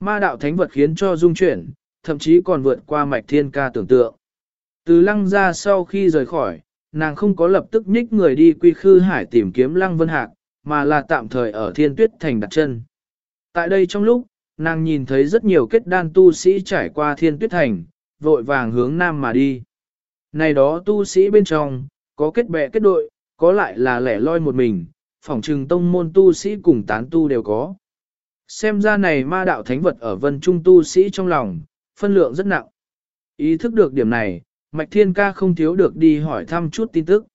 Ma đạo thánh vật khiến cho dung chuyển, thậm chí còn vượt qua mạch thiên ca tưởng tượng. Từ lăng ra sau khi rời khỏi, nàng không có lập tức nhích người đi quy khư hải tìm kiếm lăng vân hạc, mà là tạm thời ở thiên tuyết thành đặt chân. Tại đây trong lúc, nàng nhìn thấy rất nhiều kết đan tu sĩ trải qua thiên tuyết thành, vội vàng hướng nam mà đi. Này đó tu sĩ bên trong, có kết bè kết đội, có lại là lẻ loi một mình, phỏng trừng tông môn tu sĩ cùng tán tu đều có. Xem ra này ma đạo thánh vật ở vân trung tu sĩ trong lòng, phân lượng rất nặng. Ý thức được điểm này, Mạch Thiên Ca không thiếu được đi hỏi thăm chút tin tức.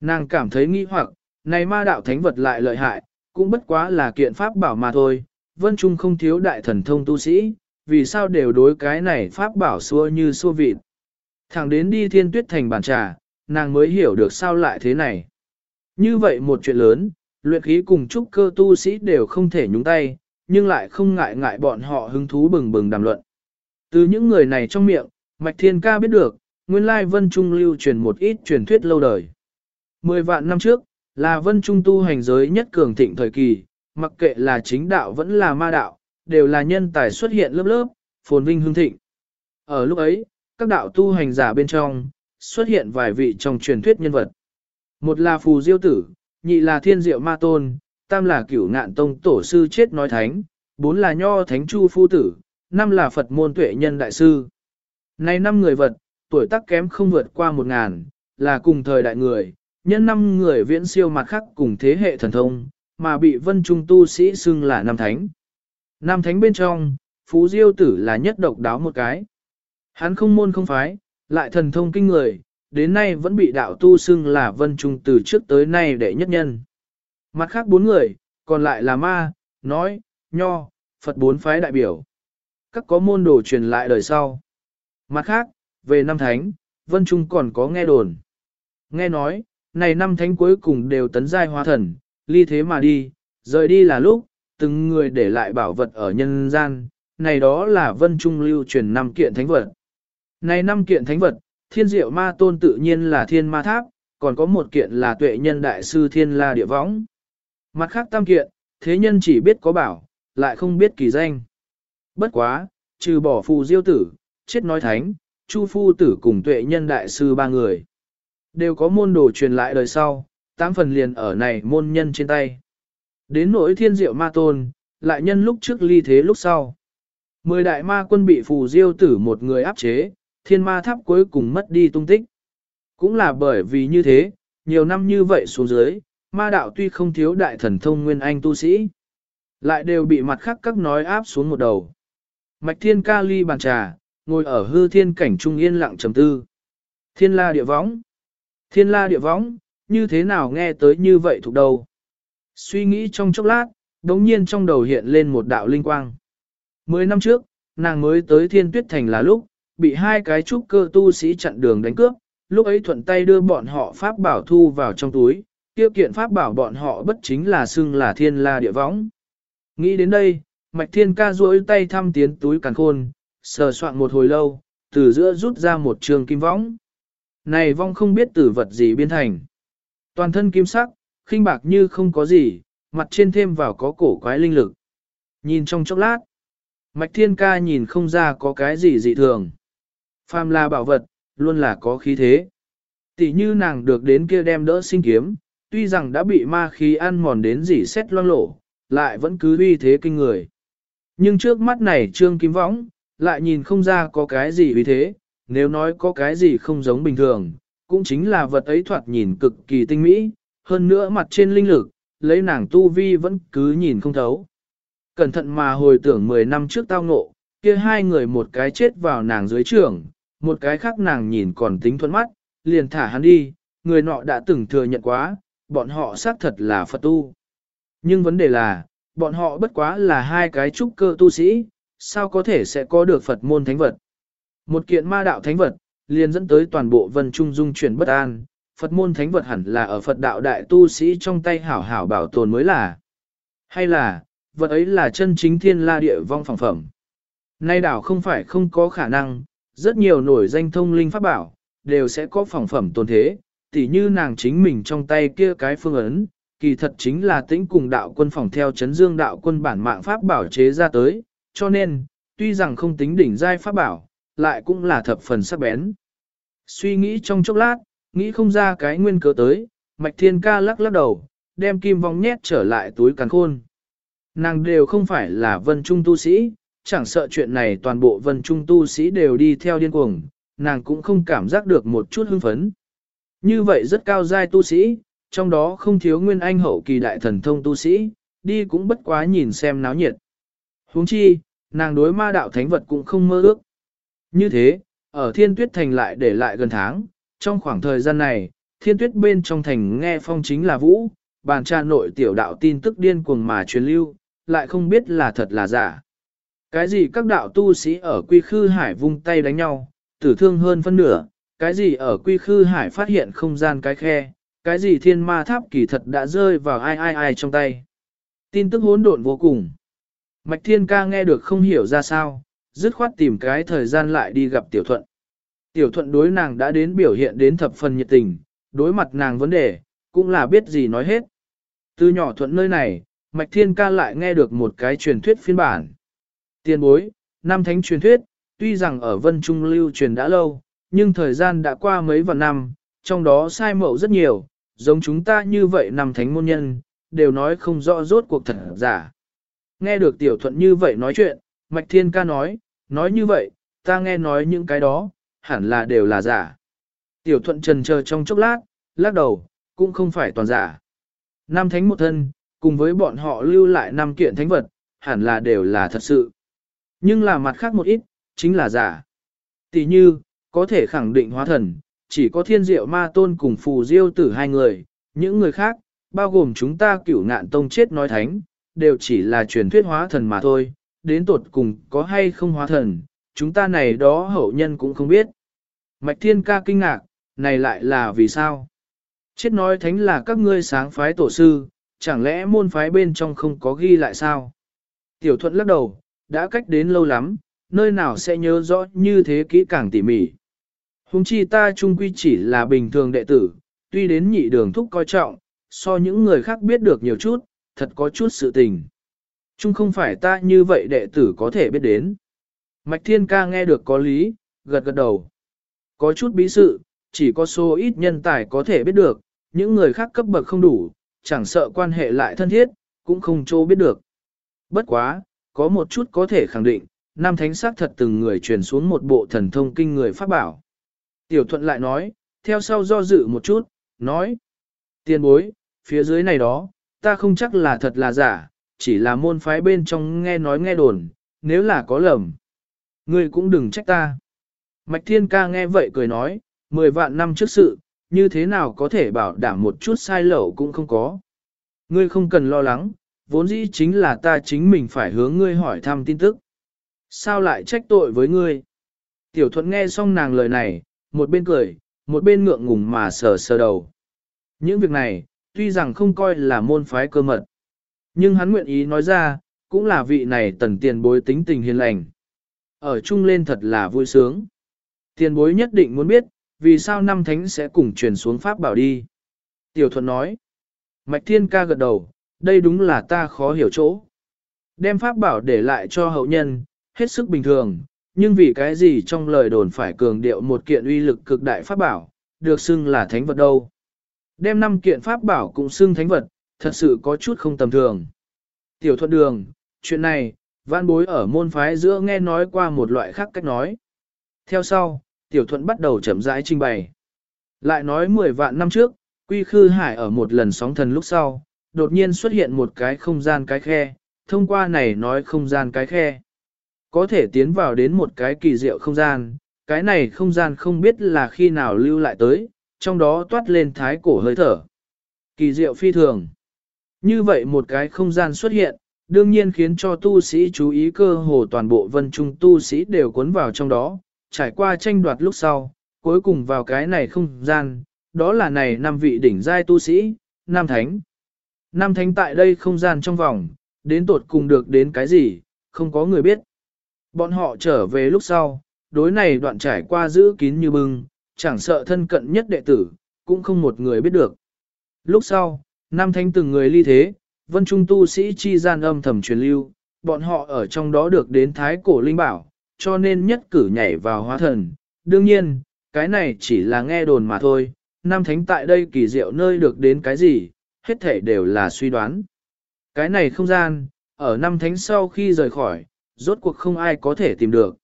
Nàng cảm thấy nghi hoặc, này ma đạo thánh vật lại lợi hại, cũng bất quá là kiện pháp bảo mà thôi, vân trung không thiếu đại thần thông tu sĩ, vì sao đều đối cái này pháp bảo xua như xua vịt. Thẳng đến đi thiên tuyết thành bàn trà, nàng mới hiểu được sao lại thế này. Như vậy một chuyện lớn, luyện khí cùng trúc cơ tu sĩ đều không thể nhúng tay, nhưng lại không ngại ngại bọn họ hứng thú bừng bừng đàm luận. Từ những người này trong miệng, Mạch Thiên Ca biết được, nguyên lai Vân Trung lưu truyền một ít truyền thuyết lâu đời. Mười vạn năm trước, là Vân Trung tu hành giới nhất cường thịnh thời kỳ, mặc kệ là chính đạo vẫn là ma đạo, đều là nhân tài xuất hiện lớp lớp, phồn vinh hương thịnh. Ở lúc ấy, các đạo tu hành giả bên trong, xuất hiện vài vị trong truyền thuyết nhân vật. Một là Phù Diêu Tử, nhị là Thiên Diệu Ma Tôn, tam là Cửu Ngạn Tông Tổ Sư Chết Nói Thánh, bốn là Nho Thánh Chu Phu Tử, năm là Phật Môn Tuệ Nhân Đại Sư. Này năm người vật, tuổi tác kém không vượt qua một ngàn, là cùng thời đại người, nhân năm người viễn siêu mặt khác cùng thế hệ thần thông, mà bị vân trung tu sĩ xưng là năm Thánh. năm Thánh bên trong, Phú Diêu Tử là nhất độc đáo một cái. Hắn không môn không phái, lại thần thông kinh người, đến nay vẫn bị đạo tu xưng là vân trung từ trước tới nay đệ nhất nhân. Mặt khác bốn người, còn lại là ma, nói, nho, Phật bốn phái đại biểu. Các có môn đồ truyền lại đời sau. Mặt khác, về năm thánh, vân trung còn có nghe đồn. Nghe nói, này năm thánh cuối cùng đều tấn giai hóa thần, ly thế mà đi, rời đi là lúc, từng người để lại bảo vật ở nhân gian, này đó là vân trung lưu truyền năm kiện thánh vật. Này năm kiện thánh vật, thiên diệu ma tôn tự nhiên là thiên ma tháp, còn có một kiện là tuệ nhân đại sư thiên la địa võng. Mặt khác tam kiện, thế nhân chỉ biết có bảo, lại không biết kỳ danh. Bất quá, trừ bỏ phù diêu tử, chết nói thánh, chu phu tử cùng tuệ nhân đại sư ba người. Đều có môn đồ truyền lại đời sau, tám phần liền ở này môn nhân trên tay. Đến nỗi thiên diệu ma tôn, lại nhân lúc trước ly thế lúc sau. Mười đại ma quân bị phù diêu tử một người áp chế, thiên ma tháp cuối cùng mất đi tung tích. Cũng là bởi vì như thế, nhiều năm như vậy xuống dưới, ma đạo tuy không thiếu đại thần thông nguyên anh tu sĩ, lại đều bị mặt khác các nói áp xuống một đầu. Mạch thiên ca ly bàn trà, ngồi ở hư thiên cảnh trung yên lặng trầm tư. Thiên la địa võng. Thiên la địa võng, như thế nào nghe tới như vậy thuộc đầu. Suy nghĩ trong chốc lát, đống nhiên trong đầu hiện lên một đạo linh quang. Mười năm trước, nàng mới tới thiên tuyết thành là lúc, bị hai cái trúc cơ tu sĩ chặn đường đánh cướp, lúc ấy thuận tay đưa bọn họ pháp bảo thu vào trong túi, tiêu kiện pháp bảo bọn họ bất chính là xưng là thiên la địa võng. Nghĩ đến đây, mạch thiên ca duỗi tay thăm tiến túi càn khôn, sờ soạn một hồi lâu, từ giữa rút ra một trường kim võng. Này vong không biết tử vật gì biên thành. Toàn thân kim sắc, khinh bạc như không có gì, mặt trên thêm vào có cổ quái linh lực. Nhìn trong chốc lát, Mạch Thiên Ca nhìn không ra có cái gì dị thường. Phàm là bảo vật, luôn là có khí thế. Tỷ như nàng được đến kia đem đỡ sinh kiếm, tuy rằng đã bị ma khí ăn mòn đến dỉ xét loang lộ lại vẫn cứ uy thế kinh người. Nhưng trước mắt này trương kim võng, lại nhìn không ra có cái gì uy thế, nếu nói có cái gì không giống bình thường, cũng chính là vật ấy thoạt nhìn cực kỳ tinh mỹ, hơn nữa mặt trên linh lực, lấy nàng tu vi vẫn cứ nhìn không thấu. Cẩn thận mà hồi tưởng 10 năm trước tao ngộ, kia hai người một cái chết vào nàng dưới trường, một cái khác nàng nhìn còn tính thuận mắt, liền thả hắn đi, người nọ đã từng thừa nhận quá, bọn họ xác thật là Phật tu. Nhưng vấn đề là, bọn họ bất quá là hai cái trúc cơ tu sĩ, sao có thể sẽ có được Phật môn thánh vật. Một kiện ma đạo thánh vật, liền dẫn tới toàn bộ vân trung dung chuyển bất an, Phật môn thánh vật hẳn là ở Phật đạo đại tu sĩ trong tay hảo hảo bảo tồn mới là. Hay là, vật ấy là chân chính thiên la địa vong phẳng phẩm. Nay đảo không phải không có khả năng, rất nhiều nổi danh thông linh pháp bảo, đều sẽ có phẳng phẩm tồn thế, tỉ như nàng chính mình trong tay kia cái phương ấn, kỳ thật chính là tĩnh cùng đạo quân phòng theo chấn dương đạo quân bản mạng pháp bảo chế ra tới, cho nên, tuy rằng không tính đỉnh giai pháp bảo, lại cũng là thập phần sắc bén. Suy nghĩ trong chốc lát, nghĩ không ra cái nguyên cớ tới, Mạch Thiên Ca lắc lắc đầu, đem kim vong nhét trở lại túi càn khôn. Nàng đều không phải là vân trung tu sĩ, chẳng sợ chuyện này toàn bộ vân trung tu sĩ đều đi theo điên cuồng, nàng cũng không cảm giác được một chút hưng phấn. Như vậy rất cao giai tu sĩ, trong đó không thiếu nguyên anh hậu kỳ đại thần thông tu sĩ, đi cũng bất quá nhìn xem náo nhiệt. huống chi, nàng đối ma đạo thánh vật cũng không mơ ước. Như thế, ở thiên tuyết thành lại để lại gần tháng, trong khoảng thời gian này, thiên tuyết bên trong thành nghe phong chính là vũ, bàn tra nội tiểu đạo tin tức điên cuồng mà truyền lưu, lại không biết là thật là giả. Cái gì các đạo tu sĩ ở quy khư hải vung tay đánh nhau, tử thương hơn phân nửa, cái gì ở quy khư hải phát hiện không gian cái khe, cái gì thiên ma tháp kỳ thật đã rơi vào ai ai ai trong tay. Tin tức hỗn độn vô cùng. Mạch thiên ca nghe được không hiểu ra sao, dứt khoát tìm cái thời gian lại đi gặp tiểu thuận. Tiểu thuận đối nàng đã đến biểu hiện đến thập phần nhiệt tình, đối mặt nàng vấn đề, cũng là biết gì nói hết. Từ nhỏ thuận nơi này, Mạch Thiên Ca lại nghe được một cái truyền thuyết phiên bản. Tiên bối, năm thánh truyền thuyết, tuy rằng ở Vân Trung lưu truyền đã lâu, nhưng thời gian đã qua mấy vạn năm, trong đó sai mậu rất nhiều, giống chúng ta như vậy năm thánh môn nhân, đều nói không rõ rốt cuộc thật giả. Nghe được tiểu thuận như vậy nói chuyện, Mạch Thiên Ca nói, nói như vậy, ta nghe nói những cái đó, hẳn là đều là giả. Tiểu thuận trần chờ trong chốc lát, lắc đầu, cũng không phải toàn giả. Năm thánh một thân, cùng với bọn họ lưu lại năm kiện thánh vật, hẳn là đều là thật sự. Nhưng là mặt khác một ít, chính là giả. Tỷ như, có thể khẳng định hóa thần, chỉ có thiên diệu ma tôn cùng phù diêu tử hai người, những người khác, bao gồm chúng ta cửu ngạn tông chết nói thánh, đều chỉ là truyền thuyết hóa thần mà thôi, đến tột cùng có hay không hóa thần, chúng ta này đó hậu nhân cũng không biết. Mạch thiên ca kinh ngạc, này lại là vì sao? Chết nói thánh là các ngươi sáng phái tổ sư, chẳng lẽ môn phái bên trong không có ghi lại sao? Tiểu thuận lắc đầu, đã cách đến lâu lắm, nơi nào sẽ nhớ rõ như thế kỹ càng tỉ mỉ. Hùng chi ta trung quy chỉ là bình thường đệ tử, tuy đến nhị đường thúc coi trọng, so những người khác biết được nhiều chút, thật có chút sự tình. Trung không phải ta như vậy đệ tử có thể biết đến. Mạch Thiên Ca nghe được có lý, gật gật đầu. Có chút bí sự, chỉ có số ít nhân tài có thể biết được, những người khác cấp bậc không đủ, chẳng sợ quan hệ lại thân thiết, cũng không chỗ biết được. Bất quá, có một chút có thể khẳng định, Nam Thánh xác thật từng người truyền xuống một bộ thần thông kinh người pháp bảo. Tiểu thuận lại nói, theo sau do dự một chút, nói. Tiên bối, phía dưới này đó, ta không chắc là thật là giả, chỉ là môn phái bên trong nghe nói nghe đồn, nếu là có lầm. Ngươi cũng đừng trách ta. Mạch Thiên Ca nghe vậy cười nói, mười vạn năm trước sự, như thế nào có thể bảo đảm một chút sai lậu cũng không có. Ngươi không cần lo lắng, vốn dĩ chính là ta chính mình phải hướng ngươi hỏi thăm tin tức. Sao lại trách tội với ngươi? Tiểu thuận nghe xong nàng lời này, một bên cười, một bên ngượng ngùng mà sờ sờ đầu. Những việc này, tuy rằng không coi là môn phái cơ mật, nhưng hắn nguyện ý nói ra, cũng là vị này tần tiền bối tính tình hiền lành. Ở chung lên thật là vui sướng. Tiền bối nhất định muốn biết, vì sao năm thánh sẽ cùng truyền xuống pháp bảo đi. Tiểu thuận nói, Mạch Thiên ca gật đầu, đây đúng là ta khó hiểu chỗ. Đem pháp bảo để lại cho hậu nhân, hết sức bình thường, nhưng vì cái gì trong lời đồn phải cường điệu một kiện uy lực cực đại pháp bảo, được xưng là thánh vật đâu. Đem năm kiện pháp bảo cũng xưng thánh vật, thật sự có chút không tầm thường. Tiểu thuận đường, chuyện này, văn bối ở môn phái giữa nghe nói qua một loại khác cách nói. Theo sau, tiểu thuận bắt đầu chậm rãi trình bày. Lại nói 10 vạn năm trước, quy khư hải ở một lần sóng thần lúc sau, đột nhiên xuất hiện một cái không gian cái khe, thông qua này nói không gian cái khe. Có thể tiến vào đến một cái kỳ diệu không gian, cái này không gian không biết là khi nào lưu lại tới, trong đó toát lên thái cổ hơi thở. Kỳ diệu phi thường. Như vậy một cái không gian xuất hiện, đương nhiên khiến cho tu sĩ chú ý cơ hồ toàn bộ vân trung tu sĩ đều cuốn vào trong đó, trải qua tranh đoạt lúc sau, cuối cùng vào cái này không gian, đó là này năm vị đỉnh giai tu sĩ, nam thánh. Nam thánh tại đây không gian trong vòng, đến tột cùng được đến cái gì, không có người biết. Bọn họ trở về lúc sau, đối này đoạn trải qua giữ kín như bưng, chẳng sợ thân cận nhất đệ tử, cũng không một người biết được. Lúc sau, Nam Thánh từng người ly thế, vân trung tu sĩ chi gian âm thầm truyền lưu, bọn họ ở trong đó được đến thái cổ linh bảo, cho nên nhất cử nhảy vào hóa thần. Đương nhiên, cái này chỉ là nghe đồn mà thôi, Nam Thánh tại đây kỳ diệu nơi được đến cái gì, hết thể đều là suy đoán. Cái này không gian, ở Nam Thánh sau khi rời khỏi, rốt cuộc không ai có thể tìm được.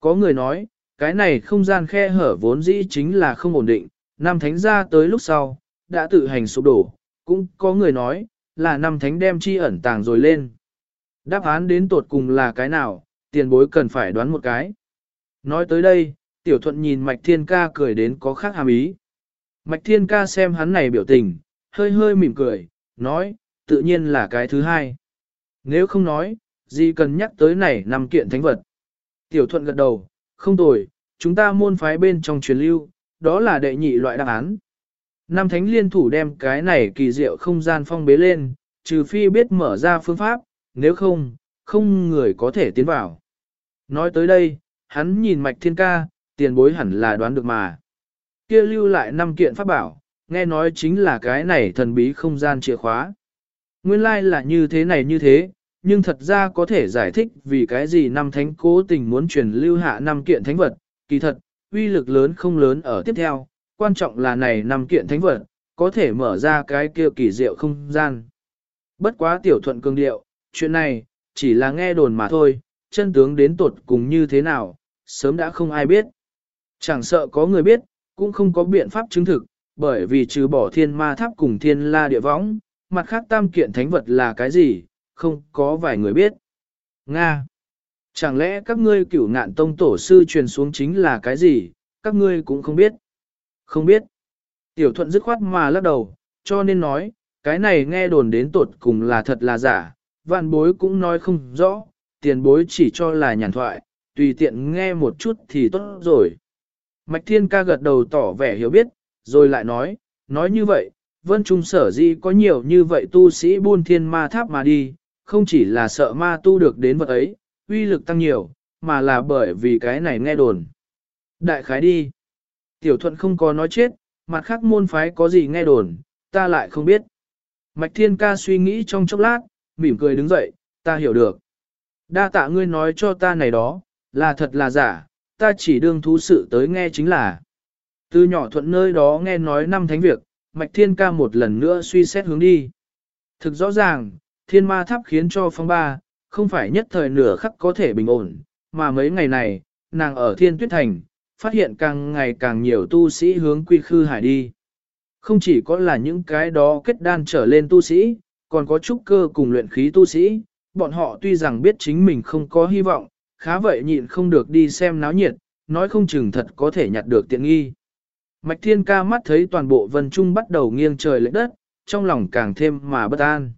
Có người nói, cái này không gian khe hở vốn dĩ chính là không ổn định, Nam Thánh ra tới lúc sau, đã tự hành sụp đổ, cũng có người nói, là Nam Thánh đem chi ẩn tàng rồi lên. Đáp án đến tột cùng là cái nào, tiền bối cần phải đoán một cái. Nói tới đây, tiểu thuận nhìn Mạch Thiên Ca cười đến có khác hàm ý. Mạch Thiên Ca xem hắn này biểu tình, hơi hơi mỉm cười, nói, tự nhiên là cái thứ hai. Nếu không nói, gì cần nhắc tới này nằm kiện thánh vật. Tiểu thuận gật đầu, không tồi, chúng ta môn phái bên trong truyền lưu, đó là đệ nhị loại đáp án. Nam thánh liên thủ đem cái này kỳ diệu không gian phong bế lên, trừ phi biết mở ra phương pháp, nếu không, không người có thể tiến vào. Nói tới đây, hắn nhìn mạch thiên ca, tiền bối hẳn là đoán được mà. Kia lưu lại năm kiện pháp bảo, nghe nói chính là cái này thần bí không gian chìa khóa. Nguyên lai like là như thế này như thế, nhưng thật ra có thể giải thích vì cái gì năm thánh cố tình muốn truyền lưu hạ năm kiện thánh vật, kỳ thật, uy lực lớn không lớn ở tiếp theo, quan trọng là này năm kiện thánh vật, có thể mở ra cái kia kỳ diệu không gian. Bất quá tiểu thuận cường điệu, chuyện này, chỉ là nghe đồn mà thôi, chân tướng đến tột cùng như thế nào, sớm đã không ai biết. Chẳng sợ có người biết, cũng không có biện pháp chứng thực, bởi vì trừ bỏ thiên ma tháp cùng thiên la địa võng, mặt khác tam kiện thánh vật là cái gì, không có vài người biết. Nga! Chẳng lẽ các ngươi cửu ngạn tông tổ sư truyền xuống chính là cái gì, các ngươi cũng không biết. Không biết. Tiểu thuận dứt khoát mà lắc đầu, cho nên nói, cái này nghe đồn đến tột cùng là thật là giả, vạn bối cũng nói không rõ, tiền bối chỉ cho là nhàn thoại, tùy tiện nghe một chút thì tốt rồi. Mạch Thiên ca gật đầu tỏ vẻ hiểu biết, rồi lại nói, nói như vậy, vân trung sở di có nhiều như vậy tu sĩ buôn thiên ma tháp mà đi, không chỉ là sợ ma tu được đến vật ấy, uy lực tăng nhiều, mà là bởi vì cái này nghe đồn. Đại khái đi. Tiểu thuận không có nói chết, mặt khác môn phái có gì nghe đồn, ta lại không biết. Mạch thiên ca suy nghĩ trong chốc lát, mỉm cười đứng dậy, ta hiểu được. Đa tạ ngươi nói cho ta này đó, là thật là giả, ta chỉ đương thú sự tới nghe chính là. Từ nhỏ thuận nơi đó nghe nói năm thánh việc, Mạch Thiên ca một lần nữa suy xét hướng đi. Thực rõ ràng, thiên ma tháp khiến cho phong ba, không phải nhất thời nửa khắc có thể bình ổn, mà mấy ngày này, nàng ở thiên tuyết thành, phát hiện càng ngày càng nhiều tu sĩ hướng quy khư hải đi. Không chỉ có là những cái đó kết đan trở lên tu sĩ, còn có trúc cơ cùng luyện khí tu sĩ, bọn họ tuy rằng biết chính mình không có hy vọng, khá vậy nhịn không được đi xem náo nhiệt, nói không chừng thật có thể nhặt được tiện nghi. Mạch Thiên ca mắt thấy toàn bộ vân trung bắt đầu nghiêng trời lệ đất, trong lòng càng thêm mà bất an.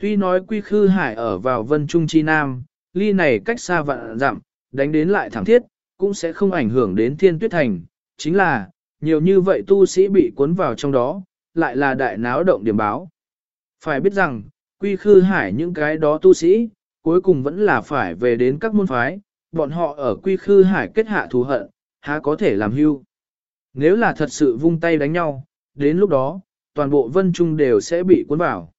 Tuy nói quy khư hải ở vào vân trung chi nam, ly này cách xa vạn dặm, đánh đến lại thẳng thiết, cũng sẽ không ảnh hưởng đến thiên tuyết thành, chính là, nhiều như vậy tu sĩ bị cuốn vào trong đó, lại là đại náo động điểm báo. Phải biết rằng, quy khư hải những cái đó tu sĩ, cuối cùng vẫn là phải về đến các môn phái, bọn họ ở quy khư hải kết hạ thù hận, há có thể làm hưu. Nếu là thật sự vung tay đánh nhau, đến lúc đó, toàn bộ vân trung đều sẽ bị cuốn vào.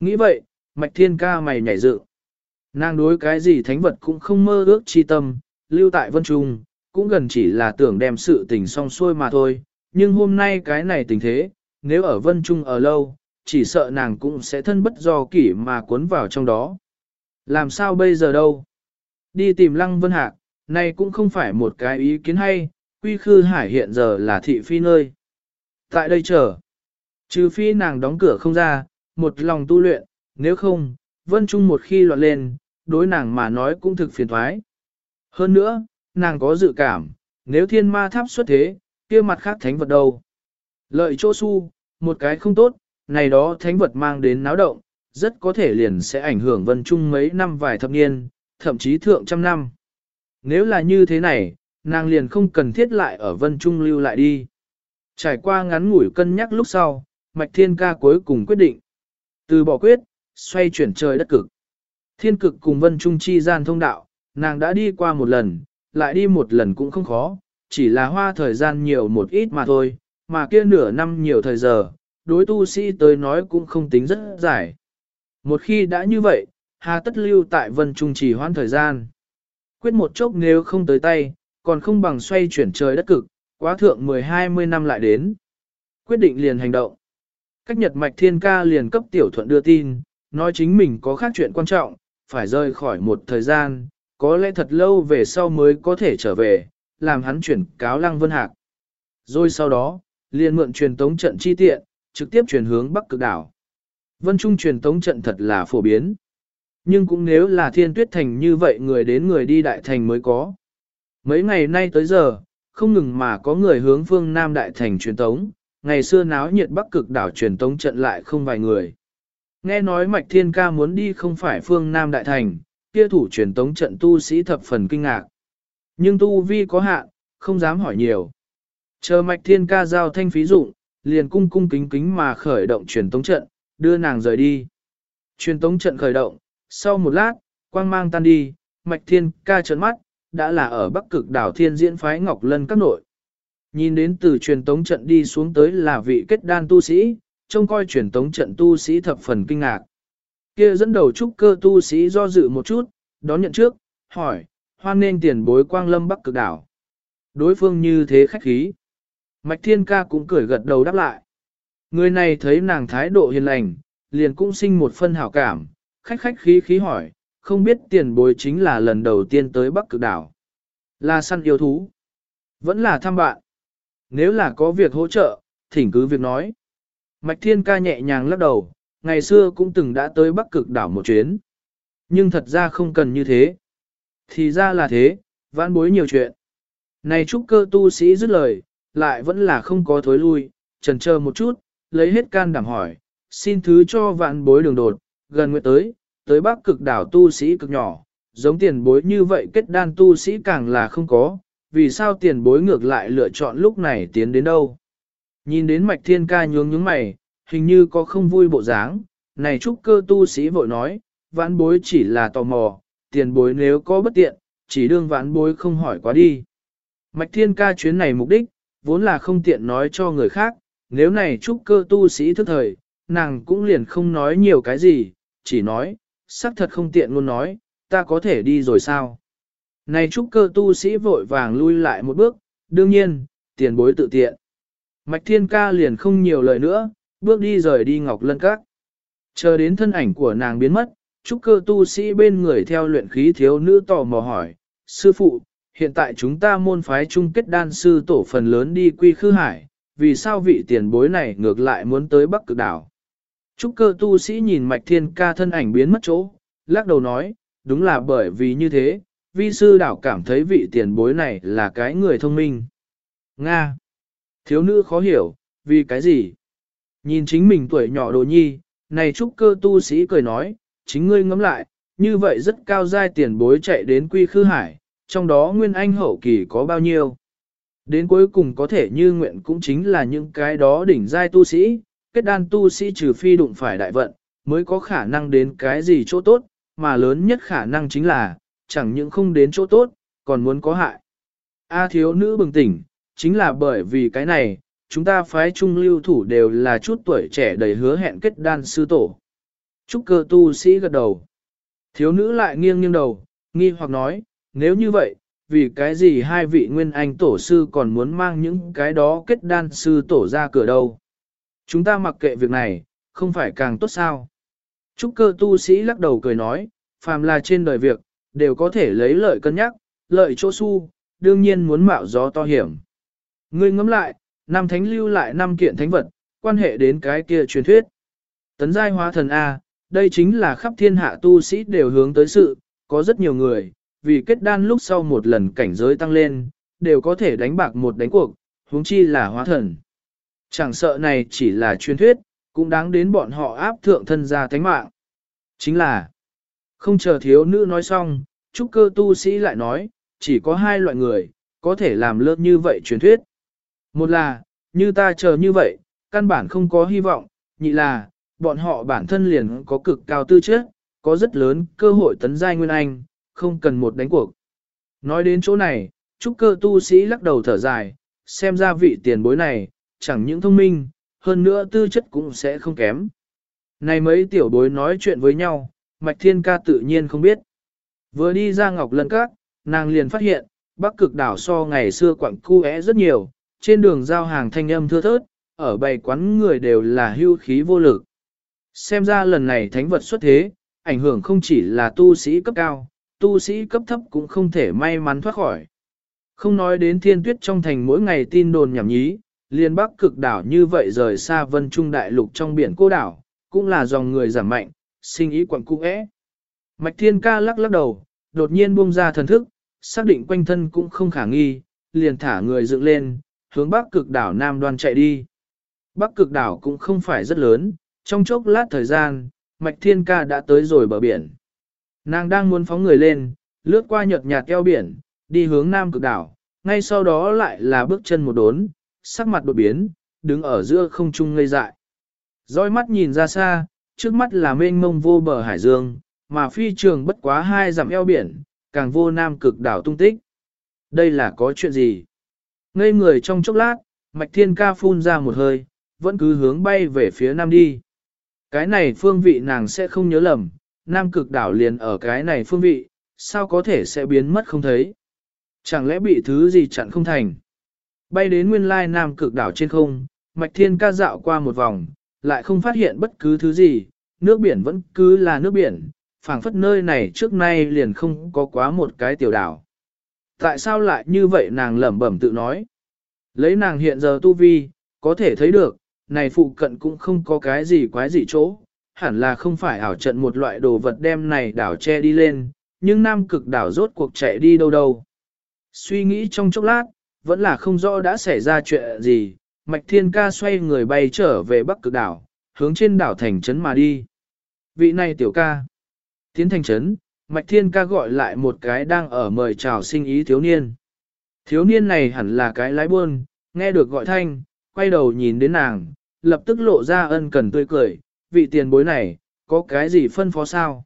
Nghĩ vậy, mạch thiên ca mày nhảy dự. Nàng đối cái gì thánh vật cũng không mơ ước chi tâm, lưu tại vân trung, cũng gần chỉ là tưởng đem sự tình xong xuôi mà thôi. Nhưng hôm nay cái này tình thế, nếu ở vân trung ở lâu, chỉ sợ nàng cũng sẽ thân bất do kỷ mà cuốn vào trong đó. Làm sao bây giờ đâu? Đi tìm lăng vân hạc, này cũng không phải một cái ý kiến hay, quy khư hải hiện giờ là thị phi nơi. Tại đây chờ, trừ phi nàng đóng cửa không ra, một lòng tu luyện, nếu không, vân trung một khi loạn lên, đối nàng mà nói cũng thực phiền thoái. Hơn nữa, nàng có dự cảm, nếu thiên ma tháp xuất thế, kia mặt khác thánh vật đâu. Lợi chỗ su, một cái không tốt, này đó thánh vật mang đến náo động, rất có thể liền sẽ ảnh hưởng vân trung mấy năm vài thập niên, thậm chí thượng trăm năm. Nếu là như thế này, nàng liền không cần thiết lại ở vân trung lưu lại đi. Trải qua ngắn ngủi cân nhắc lúc sau, Mạch Thiên Ca cuối cùng quyết định. Từ bỏ quyết, xoay chuyển trời đất cực. Thiên cực cùng vân trung chi gian thông đạo, nàng đã đi qua một lần, lại đi một lần cũng không khó, chỉ là hoa thời gian nhiều một ít mà thôi, mà kia nửa năm nhiều thời giờ, đối tu sĩ tới nói cũng không tính rất dài. Một khi đã như vậy, hà tất lưu tại vân trung chỉ hoãn thời gian. Quyết một chốc nếu không tới tay, còn không bằng xoay chuyển trời đất cực, quá thượng 10-20 năm lại đến. Quyết định liền hành động. Cách Nhật Mạch Thiên Ca liền cấp tiểu thuận đưa tin, nói chính mình có khác chuyện quan trọng, phải rời khỏi một thời gian, có lẽ thật lâu về sau mới có thể trở về, làm hắn chuyển cáo Lăng Vân Hạc. Rồi sau đó, liền mượn truyền tống trận chi tiện, trực tiếp chuyển hướng Bắc Cực Đảo. Vân Trung truyền tống trận thật là phổ biến. Nhưng cũng nếu là thiên tuyết thành như vậy người đến người đi đại thành mới có. Mấy ngày nay tới giờ, không ngừng mà có người hướng phương Nam đại thành truyền tống, ngày xưa náo nhiệt Bắc Cực Đảo truyền tống trận lại không vài người. Nghe nói Mạch Thiên Ca muốn đi không phải phương Nam Đại Thành, kia thủ truyền tống trận tu sĩ thập phần kinh ngạc. Nhưng tu vi có hạn, không dám hỏi nhiều. Chờ Mạch Thiên Ca giao thanh phí dụng, liền cung cung kính kính mà khởi động truyền tống trận, đưa nàng rời đi. Truyền tống trận khởi động, sau một lát, quang mang tan đi, Mạch Thiên Ca trợn mắt, đã là ở Bắc Cực đảo Thiên Diễn phái Ngọc Lân các nội. Nhìn đến từ truyền tống trận đi xuống tới là vị kết đan tu sĩ, trông coi truyền tống trận tu sĩ thập phần kinh ngạc. Kia dẫn đầu trúc cơ tu sĩ do dự một chút, đón nhận trước, hỏi, hoan nên tiền bối quang lâm bắc cực đảo. Đối phương như thế khách khí. Mạch Thiên Ca cũng cười gật đầu đáp lại. Người này thấy nàng thái độ hiền lành, liền cũng sinh một phân hảo cảm, khách khách khí khí hỏi, không biết tiền bối chính là lần đầu tiên tới Bắc Cực Đảo. Là săn yêu thú. Vẫn là thăm bạn. Nếu là có việc hỗ trợ, thỉnh cứ việc nói. Mạch Thiên ca nhẹ nhàng lắc đầu, ngày xưa cũng từng đã tới Bắc Cực đảo một chuyến. Nhưng thật ra không cần như thế. Thì ra là thế, vãn bối nhiều chuyện. Này trúc cơ tu sĩ dứt lời, lại vẫn là không có thối lui, trần chờ một chút, lấy hết can đảm hỏi, xin thứ cho vạn bối đường đột, gần nguyện tới, tới Bắc Cực đảo tu sĩ cực nhỏ, giống tiền bối như vậy kết đan tu sĩ càng là không có, vì sao tiền bối ngược lại lựa chọn lúc này tiến đến đâu. Nhìn đến mạch thiên ca nhướng nhướng mày, hình như có không vui bộ dáng, này trúc cơ tu sĩ vội nói, vãn bối chỉ là tò mò, tiền bối nếu có bất tiện, chỉ đương vãn bối không hỏi quá đi. Mạch thiên ca chuyến này mục đích, vốn là không tiện nói cho người khác, nếu này trúc cơ tu sĩ thức thời, nàng cũng liền không nói nhiều cái gì, chỉ nói, xác thật không tiện luôn nói, ta có thể đi rồi sao. Này trúc cơ tu sĩ vội vàng lui lại một bước, đương nhiên, tiền bối tự tiện. Mạch Thiên Ca liền không nhiều lời nữa, bước đi rời đi Ngọc Lân Các. Chờ đến thân ảnh của nàng biến mất, trúc cơ tu sĩ bên người theo luyện khí thiếu nữ tò mò hỏi, Sư phụ, hiện tại chúng ta môn phái chung kết đan sư tổ phần lớn đi quy khư hải, vì sao vị tiền bối này ngược lại muốn tới Bắc Cực Đảo? Trúc cơ tu sĩ nhìn Mạch Thiên Ca thân ảnh biến mất chỗ, lắc đầu nói, đúng là bởi vì như thế, vi sư đảo cảm thấy vị tiền bối này là cái người thông minh. Nga Thiếu nữ khó hiểu, vì cái gì? Nhìn chính mình tuổi nhỏ đồ nhi, này trúc cơ tu sĩ cười nói, chính ngươi ngẫm lại, như vậy rất cao giai tiền bối chạy đến quy khư hải, trong đó nguyên anh hậu kỳ có bao nhiêu? Đến cuối cùng có thể như nguyện cũng chính là những cái đó đỉnh giai tu sĩ, kết đan tu sĩ trừ phi đụng phải đại vận, mới có khả năng đến cái gì chỗ tốt, mà lớn nhất khả năng chính là, chẳng những không đến chỗ tốt, còn muốn có hại. A thiếu nữ bừng tỉnh, chính là bởi vì cái này, chúng ta phái trung lưu thủ đều là chút tuổi trẻ đầy hứa hẹn kết đan sư tổ. Trúc cơ tu sĩ gật đầu. Thiếu nữ lại nghiêng nghiêng đầu, nghi hoặc nói, nếu như vậy, vì cái gì hai vị nguyên anh tổ sư còn muốn mang những cái đó kết đan sư tổ ra cửa đâu? Chúng ta mặc kệ việc này, không phải càng tốt sao? Trúc cơ tu sĩ lắc đầu cười nói, phàm là trên đời việc, đều có thể lấy lợi cân nhắc, lợi chỗ su, đương nhiên muốn mạo gió to hiểm. Ngươi ngẫm lại, năm thánh lưu lại năm kiện thánh vật, quan hệ đến cái kia truyền thuyết. Tấn giai hóa thần A, đây chính là khắp thiên hạ tu sĩ đều hướng tới sự, có rất nhiều người, vì kết đan lúc sau một lần cảnh giới tăng lên, đều có thể đánh bạc một đánh cuộc, huống chi là hóa thần. Chẳng sợ này chỉ là truyền thuyết, cũng đáng đến bọn họ áp thượng thân gia thánh mạng. Chính là, không chờ thiếu nữ nói xong, trúc cơ tu sĩ lại nói, chỉ có hai loại người, có thể làm lớp như vậy truyền thuyết. Một là, như ta chờ như vậy, căn bản không có hy vọng, nhị là, bọn họ bản thân liền có cực cao tư chất, có rất lớn cơ hội tấn giai nguyên anh, không cần một đánh cuộc. Nói đến chỗ này, trúc cơ tu sĩ lắc đầu thở dài, xem ra vị tiền bối này, chẳng những thông minh, hơn nữa tư chất cũng sẽ không kém. Này mấy tiểu bối nói chuyện với nhau, Mạch Thiên Ca tự nhiên không biết. Vừa đi ra Ngọc Lân Các, nàng liền phát hiện, bắc cực đảo so ngày xưa quặng cu é rất nhiều, trên đường giao hàng thanh âm thưa thớt, ở bầy quán người đều là hưu khí vô lực. Xem ra lần này thánh vật xuất thế, ảnh hưởng không chỉ là tu sĩ cấp cao, tu sĩ cấp thấp cũng không thể may mắn thoát khỏi. Không nói đến thiên tuyết trong thành mỗi ngày tin đồn nhảm nhí, liên bắc cực đảo như vậy rời xa vân trung đại lục trong biển cô đảo, cũng là dòng người giảm mạnh, sinh ý quặng cung ế. Mạch thiên ca lắc lắc đầu, đột nhiên buông ra thần thức, xác định quanh thân cũng không khả nghi, liền thả người dựng lên, hướng bắc cực đảo Nam đoan chạy đi. Bắc cực đảo cũng không phải rất lớn, trong chốc lát thời gian, Mạch Thiên Ca đã tới rồi bờ biển. Nàng đang muốn phóng người lên, lướt qua nhợt nhạt eo biển, đi hướng Nam cực đảo, ngay sau đó lại là bước chân một đốn, sắc mặt đột biến, đứng ở giữa không trung ngây dại. Dõi mắt nhìn ra xa, trước mắt là mênh mông vô bờ hải dương, mà phi trường bất quá hai dặm eo biển, càng vô nam cực đảo tung tích. Đây là có chuyện gì? Ngây người trong chốc lát, Mạch Thiên Ca phun ra một hơi, vẫn cứ hướng bay về phía nam đi. Cái này phương vị nàng sẽ không nhớ lầm, nam cực đảo liền ở cái này phương vị, sao có thể sẽ biến mất không thấy? Chẳng lẽ bị thứ gì chặn không thành? Bay đến nguyên lai nam cực đảo trên không, Mạch Thiên Ca dạo qua một vòng, lại không phát hiện bất cứ thứ gì, nước biển vẫn cứ là nước biển, phảng phất nơi này trước nay liền không có quá một cái tiểu đảo. Tại sao lại như vậy nàng lẩm bẩm tự nói. Lấy nàng hiện giờ tu vi, có thể thấy được, này phụ cận cũng không có cái gì quái gì chỗ, hẳn là không phải ảo trận một loại đồ vật đem này đảo che đi lên, nhưng nam cực đảo rốt cuộc chạy đi đâu đâu. Suy nghĩ trong chốc lát, vẫn là không rõ đã xảy ra chuyện gì, Mạch Thiên Ca xoay người bay trở về bắc cực đảo, hướng trên đảo thành trấn mà đi. Vị này tiểu ca. Tiến thành trấn, Mạch Thiên ca gọi lại một cái đang ở mời chào sinh ý thiếu niên. Thiếu niên này hẳn là cái lái buôn, nghe được gọi thanh, quay đầu nhìn đến nàng, lập tức lộ ra ân cần tươi cười, vị tiền bối này, có cái gì phân phó sao?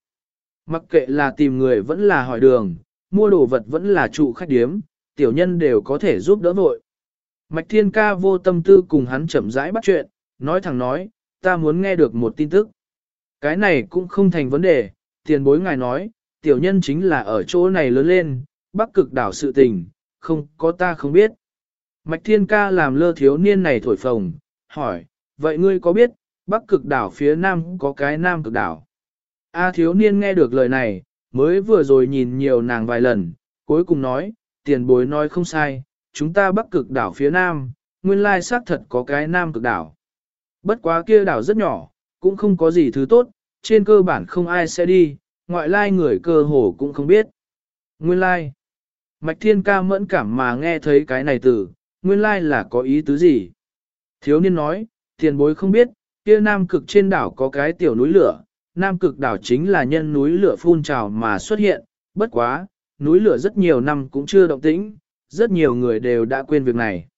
Mặc kệ là tìm người vẫn là hỏi đường, mua đồ vật vẫn là trụ khách điếm, tiểu nhân đều có thể giúp đỡ vội. Mạch Thiên ca vô tâm tư cùng hắn chậm rãi bắt chuyện, nói thẳng nói, ta muốn nghe được một tin tức. Cái này cũng không thành vấn đề, tiền bối ngài nói, tiểu nhân chính là ở chỗ này lớn lên, bắc cực đảo sự tình, không có ta không biết. Mạch thiên ca làm lơ thiếu niên này thổi phồng, hỏi, vậy ngươi có biết, bắc cực đảo phía nam có cái nam cực đảo? A thiếu niên nghe được lời này, mới vừa rồi nhìn nhiều nàng vài lần, cuối cùng nói, tiền bối nói không sai, chúng ta bắc cực đảo phía nam, nguyên lai xác thật có cái nam cực đảo. Bất quá kia đảo rất nhỏ, cũng không có gì thứ tốt, trên cơ bản không ai sẽ đi, ngoại lai người cơ hồ cũng không biết. Nguyên lai. Mạch thiên ca mẫn cảm mà nghe thấy cái này từ, nguyên lai là có ý tứ gì. Thiếu niên nói, tiền bối không biết, kia nam cực trên đảo có cái tiểu núi lửa, nam cực đảo chính là nhân núi lửa phun trào mà xuất hiện, bất quá, núi lửa rất nhiều năm cũng chưa động tĩnh, rất nhiều người đều đã quên việc này.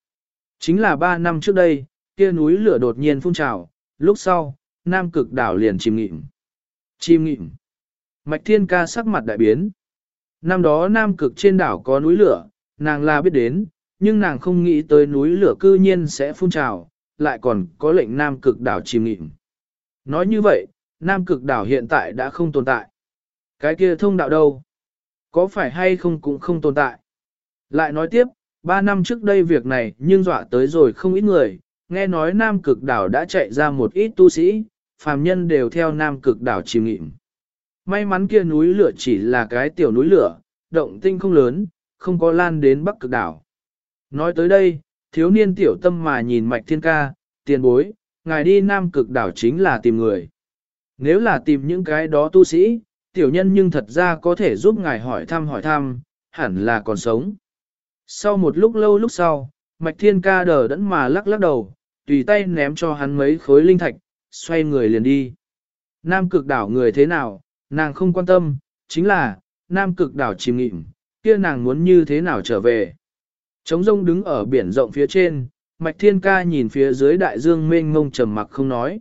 Chính là ba năm trước đây, kia núi lửa đột nhiên phun trào, lúc sau, nam cực đảo liền chìm nghịm. Chìm nghịm. Mạch Thiên Ca sắc mặt đại biến. Năm đó Nam Cực trên đảo có núi lửa, nàng là biết đến, nhưng nàng không nghĩ tới núi lửa cư nhiên sẽ phun trào, lại còn có lệnh Nam Cực đảo chìm nghịm. Nói như vậy, Nam Cực đảo hiện tại đã không tồn tại. Cái kia thông đạo đâu? Có phải hay không cũng không tồn tại. Lại nói tiếp, ba năm trước đây việc này nhưng dọa tới rồi không ít người, nghe nói Nam Cực đảo đã chạy ra một ít tu sĩ, phàm nhân đều theo Nam Cực đảo chìm nghịm. May mắn kia núi lửa chỉ là cái tiểu núi lửa, động tinh không lớn, không có lan đến bắc cực đảo. Nói tới đây, thiếu niên tiểu tâm mà nhìn mạch thiên ca, tiền bối, ngài đi nam cực đảo chính là tìm người. Nếu là tìm những cái đó tu sĩ, tiểu nhân nhưng thật ra có thể giúp ngài hỏi thăm hỏi thăm, hẳn là còn sống. Sau một lúc lâu lúc sau, mạch thiên ca đờ đẫn mà lắc lắc đầu, tùy tay ném cho hắn mấy khối linh thạch, xoay người liền đi. Nam cực đảo người thế nào, nàng không quan tâm, chính là, nam cực đảo chìm nghịm, kia nàng muốn như thế nào trở về. Trống rông đứng ở biển rộng phía trên, Mạch Thiên Ca nhìn phía dưới đại dương mênh mông trầm mặc không nói.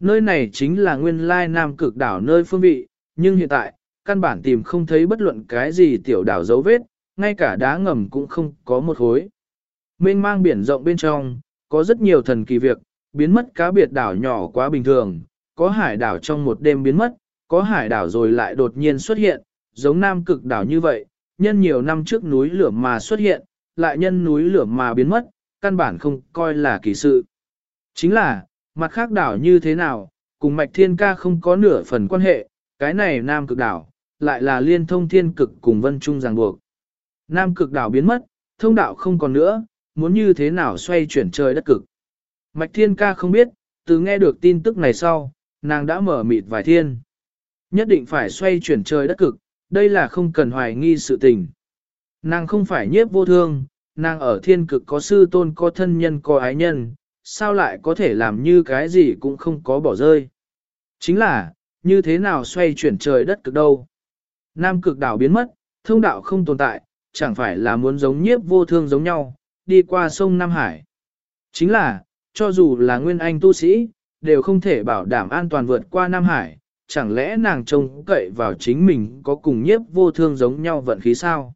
Nơi này chính là nguyên lai nam cực đảo nơi phương vị, nhưng hiện tại, căn bản tìm không thấy bất luận cái gì tiểu đảo dấu vết, ngay cả đá ngầm cũng không có một hối. Mênh mang biển rộng bên trong, có rất nhiều thần kỳ việc, biến mất cá biệt đảo nhỏ quá bình thường, có hải đảo trong một đêm biến mất, có hải đảo rồi lại đột nhiên xuất hiện, giống nam cực đảo như vậy, nhân nhiều năm trước núi lửa mà xuất hiện, lại nhân núi lửa mà biến mất, căn bản không coi là kỳ sự. Chính là, mặt khác đảo như thế nào, cùng mạch thiên ca không có nửa phần quan hệ, cái này nam cực đảo, lại là liên thông thiên cực cùng vân trung ràng buộc. Nam cực đảo biến mất, thông đạo không còn nữa, muốn như thế nào xoay chuyển trời đất cực. Mạch thiên ca không biết, từ nghe được tin tức này sau, nàng đã mở mịt vài thiên. Nhất định phải xoay chuyển trời đất cực, đây là không cần hoài nghi sự tình. Nàng không phải nhiếp vô thương, nàng ở thiên cực có sư tôn có thân nhân có ái nhân, sao lại có thể làm như cái gì cũng không có bỏ rơi. Chính là, như thế nào xoay chuyển trời đất cực đâu. Nam cực đảo biến mất, thông đạo không tồn tại, chẳng phải là muốn giống nhiếp vô thương giống nhau, đi qua sông Nam Hải. Chính là, cho dù là nguyên anh tu sĩ, đều không thể bảo đảm an toàn vượt qua Nam Hải, chẳng lẽ nàng trông cậy vào chính mình có cùng nhiếp vô thương giống nhau vận khí sao?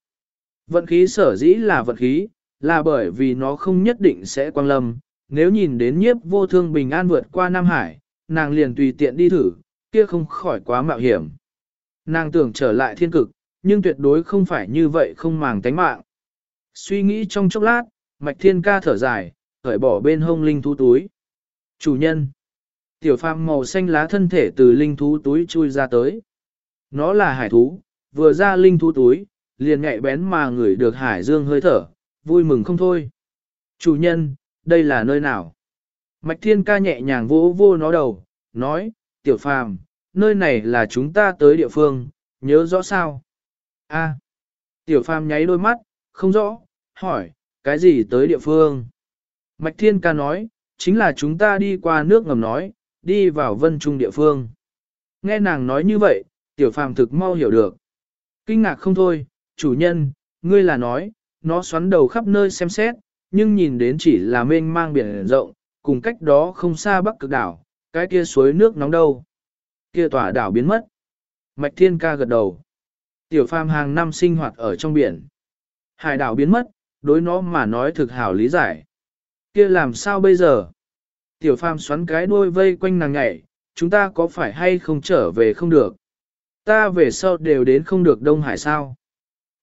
Vận khí sở dĩ là vận khí, là bởi vì nó không nhất định sẽ quang lâm, nếu nhìn đến nhiếp vô thương bình an vượt qua Nam Hải, nàng liền tùy tiện đi thử, kia không khỏi quá mạo hiểm. Nàng tưởng trở lại thiên cực, nhưng tuyệt đối không phải như vậy không màng tánh mạng. Suy nghĩ trong chốc lát, mạch thiên ca thở dài, khởi bỏ bên hông linh thú túi. Chủ nhân. Tiểu phàm màu xanh lá thân thể từ linh thú túi chui ra tới. Nó là hải thú, vừa ra linh thú túi, liền nhạy bén mà ngửi được hải dương hơi thở, vui mừng không thôi. Chủ nhân, đây là nơi nào? Mạch thiên ca nhẹ nhàng vỗ vô nó đầu, nói, tiểu phàm, nơi này là chúng ta tới địa phương, nhớ rõ sao? A. tiểu phàm nháy đôi mắt, không rõ, hỏi, cái gì tới địa phương? Mạch thiên ca nói, chính là chúng ta đi qua nước ngầm nói, đi vào vân trung địa phương. Nghe nàng nói như vậy, tiểu phàm thực mau hiểu được. Kinh ngạc không thôi, chủ nhân, ngươi là nói, nó xoắn đầu khắp nơi xem xét, nhưng nhìn đến chỉ là mênh mang biển rộng, cùng cách đó không xa bắc cực đảo, cái kia suối nước nóng đâu. Kia tỏa đảo biến mất. Mạch thiên ca gật đầu. Tiểu phàm hàng năm sinh hoạt ở trong biển. Hải đảo biến mất, đối nó mà nói thực hảo lý giải. Kia làm sao bây giờ? Tiểu phàm xoắn cái đuôi vây quanh nàng nhảy, chúng ta có phải hay không trở về không được? Ta về sau đều đến không được Đông Hải sao?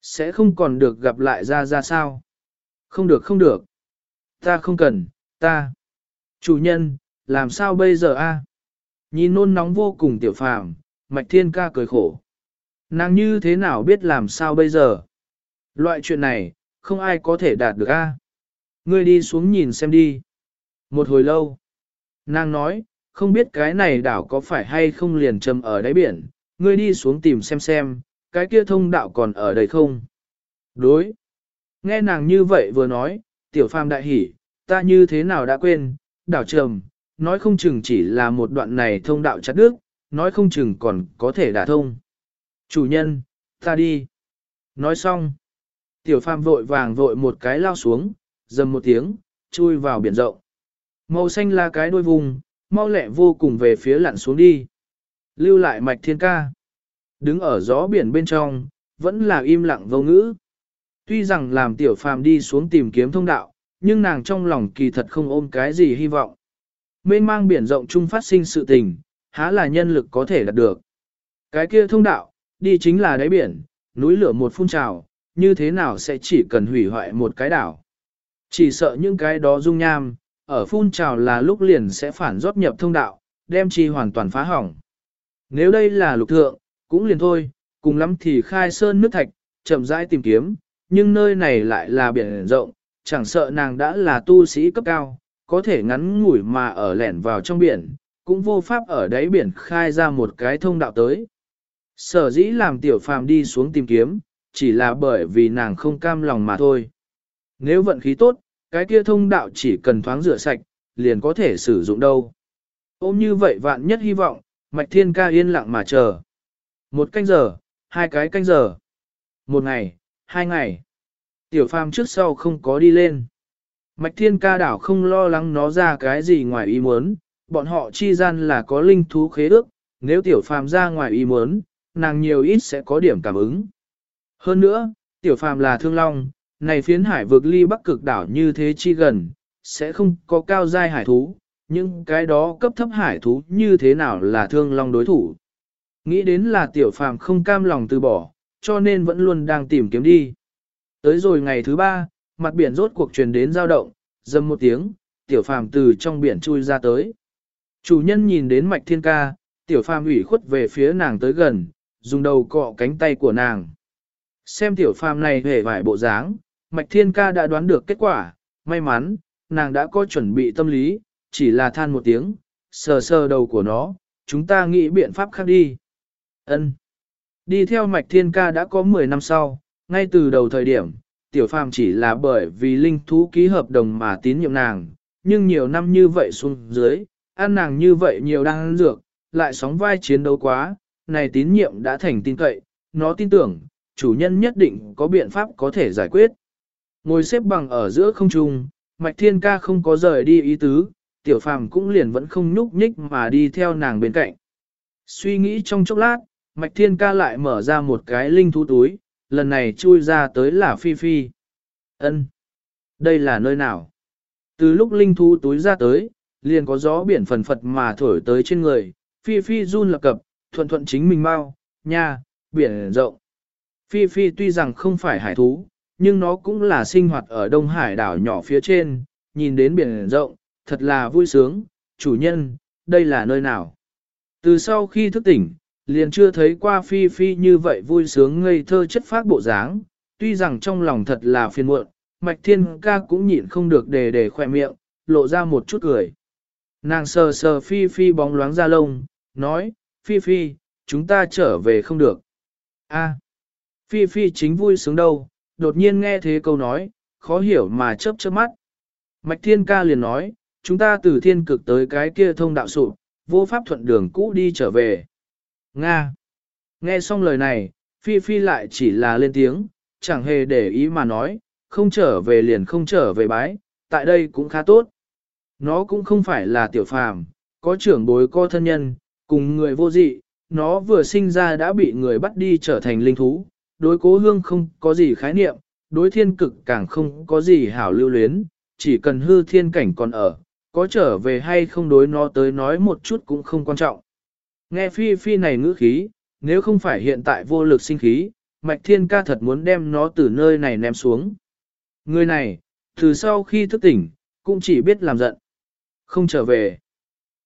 Sẽ không còn được gặp lại ra ra sao? Không được không được. Ta không cần, ta. Chủ nhân, làm sao bây giờ a? Nhìn nôn nóng vô cùng tiểu phàm, mạch thiên ca cười khổ. Nàng như thế nào biết làm sao bây giờ? Loại chuyện này, không ai có thể đạt được a. Ngươi đi xuống nhìn xem đi. Một hồi lâu, nàng nói, không biết cái này đảo có phải hay không liền trầm ở đáy biển, ngươi đi xuống tìm xem xem, cái kia thông đạo còn ở đây không? Đối. Nghe nàng như vậy vừa nói, tiểu phàm đại hỉ, ta như thế nào đã quên, đảo trầm, nói không chừng chỉ là một đoạn này thông đạo chặt đứt, nói không chừng còn có thể đả thông. Chủ nhân, ta đi. Nói xong. Tiểu phàm vội vàng vội một cái lao xuống, dầm một tiếng, chui vào biển rộng. Màu xanh là cái đôi vùng, mau lẹ vô cùng về phía lặn xuống đi. Lưu lại mạch thiên ca. Đứng ở gió biển bên trong, vẫn là im lặng vô ngữ. Tuy rằng làm tiểu phàm đi xuống tìm kiếm thông đạo, nhưng nàng trong lòng kỳ thật không ôm cái gì hy vọng. Mênh mang biển rộng chung phát sinh sự tình, há là nhân lực có thể đạt được. Cái kia thông đạo, đi chính là đáy biển, núi lửa một phun trào, như thế nào sẽ chỉ cần hủy hoại một cái đảo. Chỉ sợ những cái đó dung nham, ở phun trào là lúc liền sẽ phản rót nhập thông đạo, đem chi hoàn toàn phá hỏng. Nếu đây là lục thượng, cũng liền thôi, cùng lắm thì khai sơn nước thạch, chậm rãi tìm kiếm, nhưng nơi này lại là biển rộng, chẳng sợ nàng đã là tu sĩ cấp cao, có thể ngắn ngủi mà ở lẻn vào trong biển, cũng vô pháp ở đáy biển khai ra một cái thông đạo tới. Sở dĩ làm tiểu phàm đi xuống tìm kiếm, chỉ là bởi vì nàng không cam lòng mà thôi. Nếu vận khí tốt, cái kia thông đạo chỉ cần thoáng rửa sạch, liền có thể sử dụng đâu. Ôm như vậy vạn nhất hy vọng, Mạch Thiên ca yên lặng mà chờ. Một canh giờ, hai cái canh giờ. Một ngày, hai ngày. Tiểu phàm trước sau không có đi lên. Mạch thiên ca đảo không lo lắng nó ra cái gì ngoài ý muốn, bọn họ chi gian là có linh thú khế ước, nếu tiểu phàm ra ngoài ý muốn, nàng nhiều ít sẽ có điểm cảm ứng. Hơn nữa, tiểu phàm là thương long, này phiến hải vực ly bắc cực đảo như thế chi gần, sẽ không có cao giai hải thú, nhưng cái đó cấp thấp hải thú như thế nào là thương long đối thủ. Nghĩ đến là tiểu phàm không cam lòng từ bỏ, cho nên vẫn luôn đang tìm kiếm đi. Tới rồi ngày thứ ba, mặt biển rốt cuộc truyền đến giao động, dầm một tiếng, tiểu phàm từ trong biển chui ra tới. Chủ nhân nhìn đến mạch thiên ca, tiểu phàm ủy khuất về phía nàng tới gần, dùng đầu cọ cánh tay của nàng. Xem tiểu phàm này hề vải bộ dáng, mạch thiên ca đã đoán được kết quả, may mắn, nàng đã có chuẩn bị tâm lý, chỉ là than một tiếng, sờ sờ đầu của nó, chúng ta nghĩ biện pháp khác đi. Ân. Đi theo mạch thiên ca đã có 10 năm sau, ngay từ đầu thời điểm, tiểu phàm chỉ là bởi vì linh thú ký hợp đồng mà tín nhiệm nàng, nhưng nhiều năm như vậy xuống dưới, ăn nàng như vậy nhiều đang ăn dược, lại sóng vai chiến đấu quá, này tín nhiệm đã thành tin cậy, nó tin tưởng, chủ nhân nhất định có biện pháp có thể giải quyết. Ngồi xếp bằng ở giữa không trung, mạch thiên ca không có rời đi ý tứ, tiểu phàm cũng liền vẫn không nhúc nhích mà đi theo nàng bên cạnh. Suy nghĩ trong chốc lát, mạch thiên ca lại mở ra một cái linh thú túi, lần này chui ra tới là Phi Phi. Ân, Đây là nơi nào? Từ lúc linh thú túi ra tới, liền có gió biển phần phật mà thổi tới trên người, Phi Phi run lập cập, thuận thuận chính mình mau, nha, biển rộng. Phi Phi tuy rằng không phải hải thú, nhưng nó cũng là sinh hoạt ở Đông Hải đảo nhỏ phía trên, nhìn đến biển rộng, thật là vui sướng, chủ nhân, đây là nơi nào? Từ sau khi thức tỉnh, liền chưa thấy qua Phi Phi như vậy vui sướng ngây thơ chất phác bộ dáng, tuy rằng trong lòng thật là phiền muộn, Mạch Thiên ca cũng nhịn không được đề đề khỏe miệng, lộ ra một chút cười. Nàng sờ sờ Phi Phi bóng loáng ra lông, nói, Phi Phi, chúng ta trở về không được. A, Phi Phi chính vui sướng đâu, đột nhiên nghe thế câu nói, khó hiểu mà chớp chớp mắt. Mạch Thiên ca liền nói, chúng ta từ thiên cực tới cái kia thông đạo sụp, vô pháp thuận đường cũ đi trở về. Nga. Nghe xong lời này, Phi Phi lại chỉ là lên tiếng, chẳng hề để ý mà nói, không trở về liền không trở về bái, tại đây cũng khá tốt. Nó cũng không phải là tiểu phàm, có trưởng bối có thân nhân, cùng người vô dị, nó vừa sinh ra đã bị người bắt đi trở thành linh thú, đối cố hương không có gì khái niệm, đối thiên cực càng không có gì hảo lưu luyến, chỉ cần hư thiên cảnh còn ở, có trở về hay không đối nó tới nói một chút cũng không quan trọng. Nghe phi phi này ngữ khí, nếu không phải hiện tại vô lực sinh khí, mạch thiên ca thật muốn đem nó từ nơi này ném xuống. Người này, từ sau khi thức tỉnh, cũng chỉ biết làm giận. Không trở về.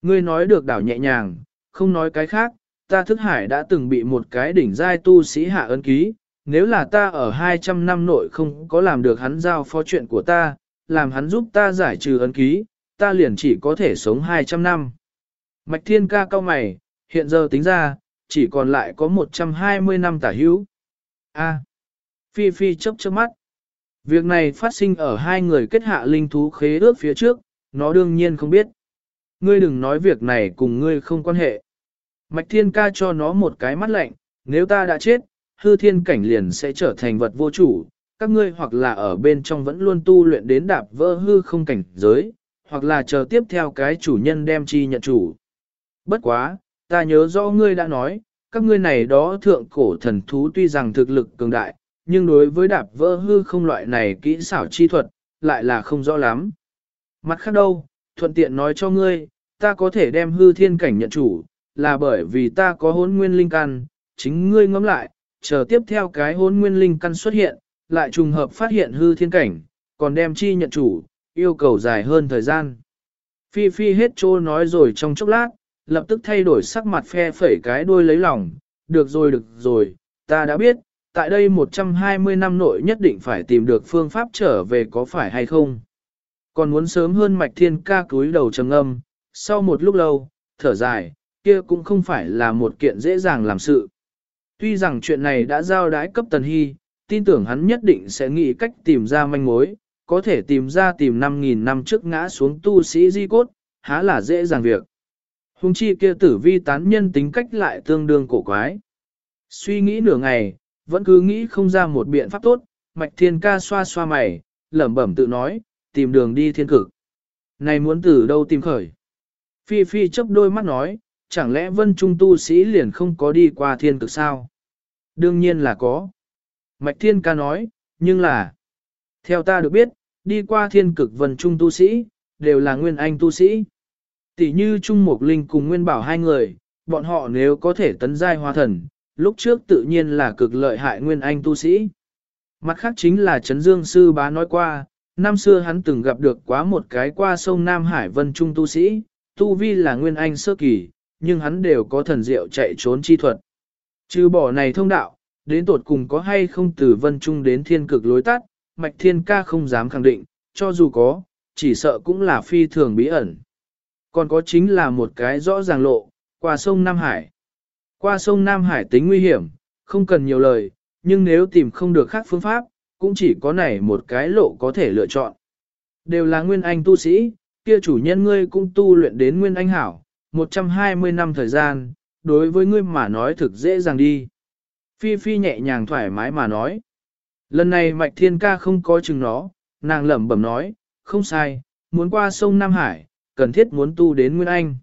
Ngươi nói được đảo nhẹ nhàng, không nói cái khác, ta thức hải đã từng bị một cái đỉnh giai tu sĩ hạ ấn ký, nếu là ta ở 200 năm nội không có làm được hắn giao phó chuyện của ta, làm hắn giúp ta giải trừ ấn ký, ta liền chỉ có thể sống 200 năm. Mạch thiên ca cao mày, hiện giờ tính ra, chỉ còn lại có 120 năm tả hữu. A. Phi Phi chớp chớp mắt. Việc này phát sinh ở hai người kết hạ linh thú khế ước phía trước, nó đương nhiên không biết. Ngươi đừng nói việc này cùng ngươi không quan hệ. Mạch thiên ca cho nó một cái mắt lạnh, nếu ta đã chết, hư thiên cảnh liền sẽ trở thành vật vô chủ, các ngươi hoặc là ở bên trong vẫn luôn tu luyện đến đạp vỡ hư không cảnh giới, hoặc là chờ tiếp theo cái chủ nhân đem chi nhận chủ. Bất quá, ta nhớ rõ ngươi đã nói, các ngươi này đó thượng cổ thần thú tuy rằng thực lực cường đại, nhưng đối với đạp vỡ hư không loại này kỹ xảo chi thuật, lại là không rõ lắm. Mặt khác đâu, thuận tiện nói cho ngươi, ta có thể đem hư thiên cảnh nhận chủ, là bởi vì ta có hốn nguyên linh căn, chính ngươi ngẫm lại, chờ tiếp theo cái hôn nguyên linh căn xuất hiện, lại trùng hợp phát hiện hư thiên cảnh, còn đem chi nhận chủ, yêu cầu dài hơn thời gian. Phi Phi hết trô nói rồi trong chốc lát, lập tức thay đổi sắc mặt phe phẩy cái đuôi lấy lòng, được rồi được rồi, ta đã biết, tại đây 120 năm nội nhất định phải tìm được phương pháp trở về có phải hay không. Còn muốn sớm hơn mạch thiên ca cúi đầu trầm âm, sau một lúc lâu, thở dài, kia cũng không phải là một kiện dễ dàng làm sự. Tuy rằng chuyện này đã giao đái cấp tần hy, tin tưởng hắn nhất định sẽ nghĩ cách tìm ra manh mối, có thể tìm ra tìm 5.000 năm trước ngã xuống tu sĩ di cốt, há là dễ dàng việc. Hùng chi kia tử vi tán nhân tính cách lại tương đương cổ quái. Suy nghĩ nửa ngày, vẫn cứ nghĩ không ra một biện pháp tốt, mạch thiên ca xoa xoa mày, lẩm bẩm tự nói, tìm đường đi thiên cực. Này muốn từ đâu tìm khởi? Phi Phi chấp đôi mắt nói, chẳng lẽ vân trung tu sĩ liền không có đi qua thiên cực sao? Đương nhiên là có. Mạch thiên ca nói, nhưng là, theo ta được biết, đi qua thiên cực vân trung tu sĩ, đều là nguyên anh tu sĩ. Tỷ như Trung Mục Linh cùng Nguyên Bảo hai người, bọn họ nếu có thể tấn giai hóa thần, lúc trước tự nhiên là cực lợi hại nguyên anh tu sĩ. Mặt khác chính là Trấn Dương Sư Bá nói qua, năm xưa hắn từng gặp được quá một cái qua sông Nam Hải Vân Trung tu sĩ, tu vi là nguyên anh sơ kỳ, nhưng hắn đều có thần diệu chạy trốn chi thuật. Trừ bỏ này thông đạo, đến tột cùng có hay không từ Vân Trung đến thiên cực lối tắt, Mạch Thiên Ca không dám khẳng định, cho dù có, chỉ sợ cũng là phi thường bí ẩn. Còn có chính là một cái rõ ràng lộ, qua sông Nam Hải. Qua sông Nam Hải tính nguy hiểm, không cần nhiều lời, nhưng nếu tìm không được khác phương pháp, cũng chỉ có này một cái lộ có thể lựa chọn. Đều là nguyên anh tu sĩ, kia chủ nhân ngươi cũng tu luyện đến nguyên anh hảo, 120 năm thời gian, đối với ngươi mà nói thực dễ dàng đi. Phi Phi nhẹ nhàng thoải mái mà nói. Lần này Mạch Thiên Ca không có chừng nó, nàng lẩm bẩm nói, không sai, muốn qua sông Nam Hải, cần thiết muốn tu đến Nguyên Anh.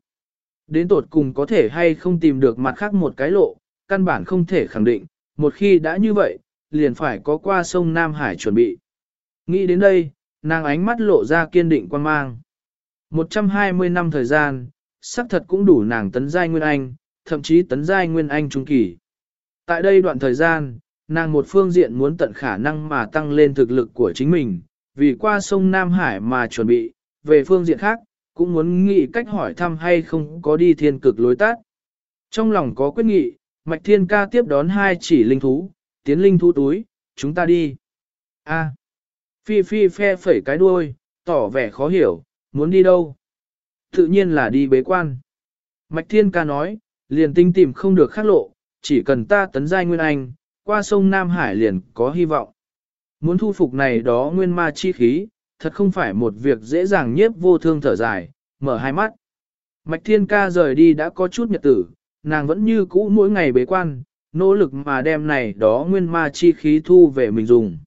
Đến tột cùng có thể hay không tìm được mặt khác một cái lộ, căn bản không thể khẳng định, một khi đã như vậy, liền phải có qua sông Nam Hải chuẩn bị. Nghĩ đến đây, nàng ánh mắt lộ ra kiên định quan mang. 120 năm thời gian, xác thật cũng đủ nàng tấn giai Nguyên Anh, thậm chí tấn giai Nguyên Anh trung kỳ. Tại đây đoạn thời gian, nàng một phương diện muốn tận khả năng mà tăng lên thực lực của chính mình, vì qua sông Nam Hải mà chuẩn bị, về phương diện khác, cũng muốn nghĩ cách hỏi thăm hay không có đi thiên cực lối tát. Trong lòng có quyết nghị, Mạch Thiên Ca tiếp đón hai chỉ linh thú, tiến linh thú túi, chúng ta đi. A. Phi Phi phe phẩy cái đuôi, tỏ vẻ khó hiểu, muốn đi đâu? Tự nhiên là đi bế quan. Mạch Thiên Ca nói, liền tinh tìm không được khác lộ, chỉ cần ta tấn giai Nguyên Anh, qua sông Nam Hải liền có hy vọng. Muốn thu phục này đó nguyên ma chi khí, thật không phải một việc dễ dàng nhiếp vô thương thở dài, mở hai mắt. Mạch Thiên Ca rời đi đã có chút nhật tử, nàng vẫn như cũ mỗi ngày bế quan, nỗ lực mà đem này đó nguyên ma chi khí thu về mình dùng.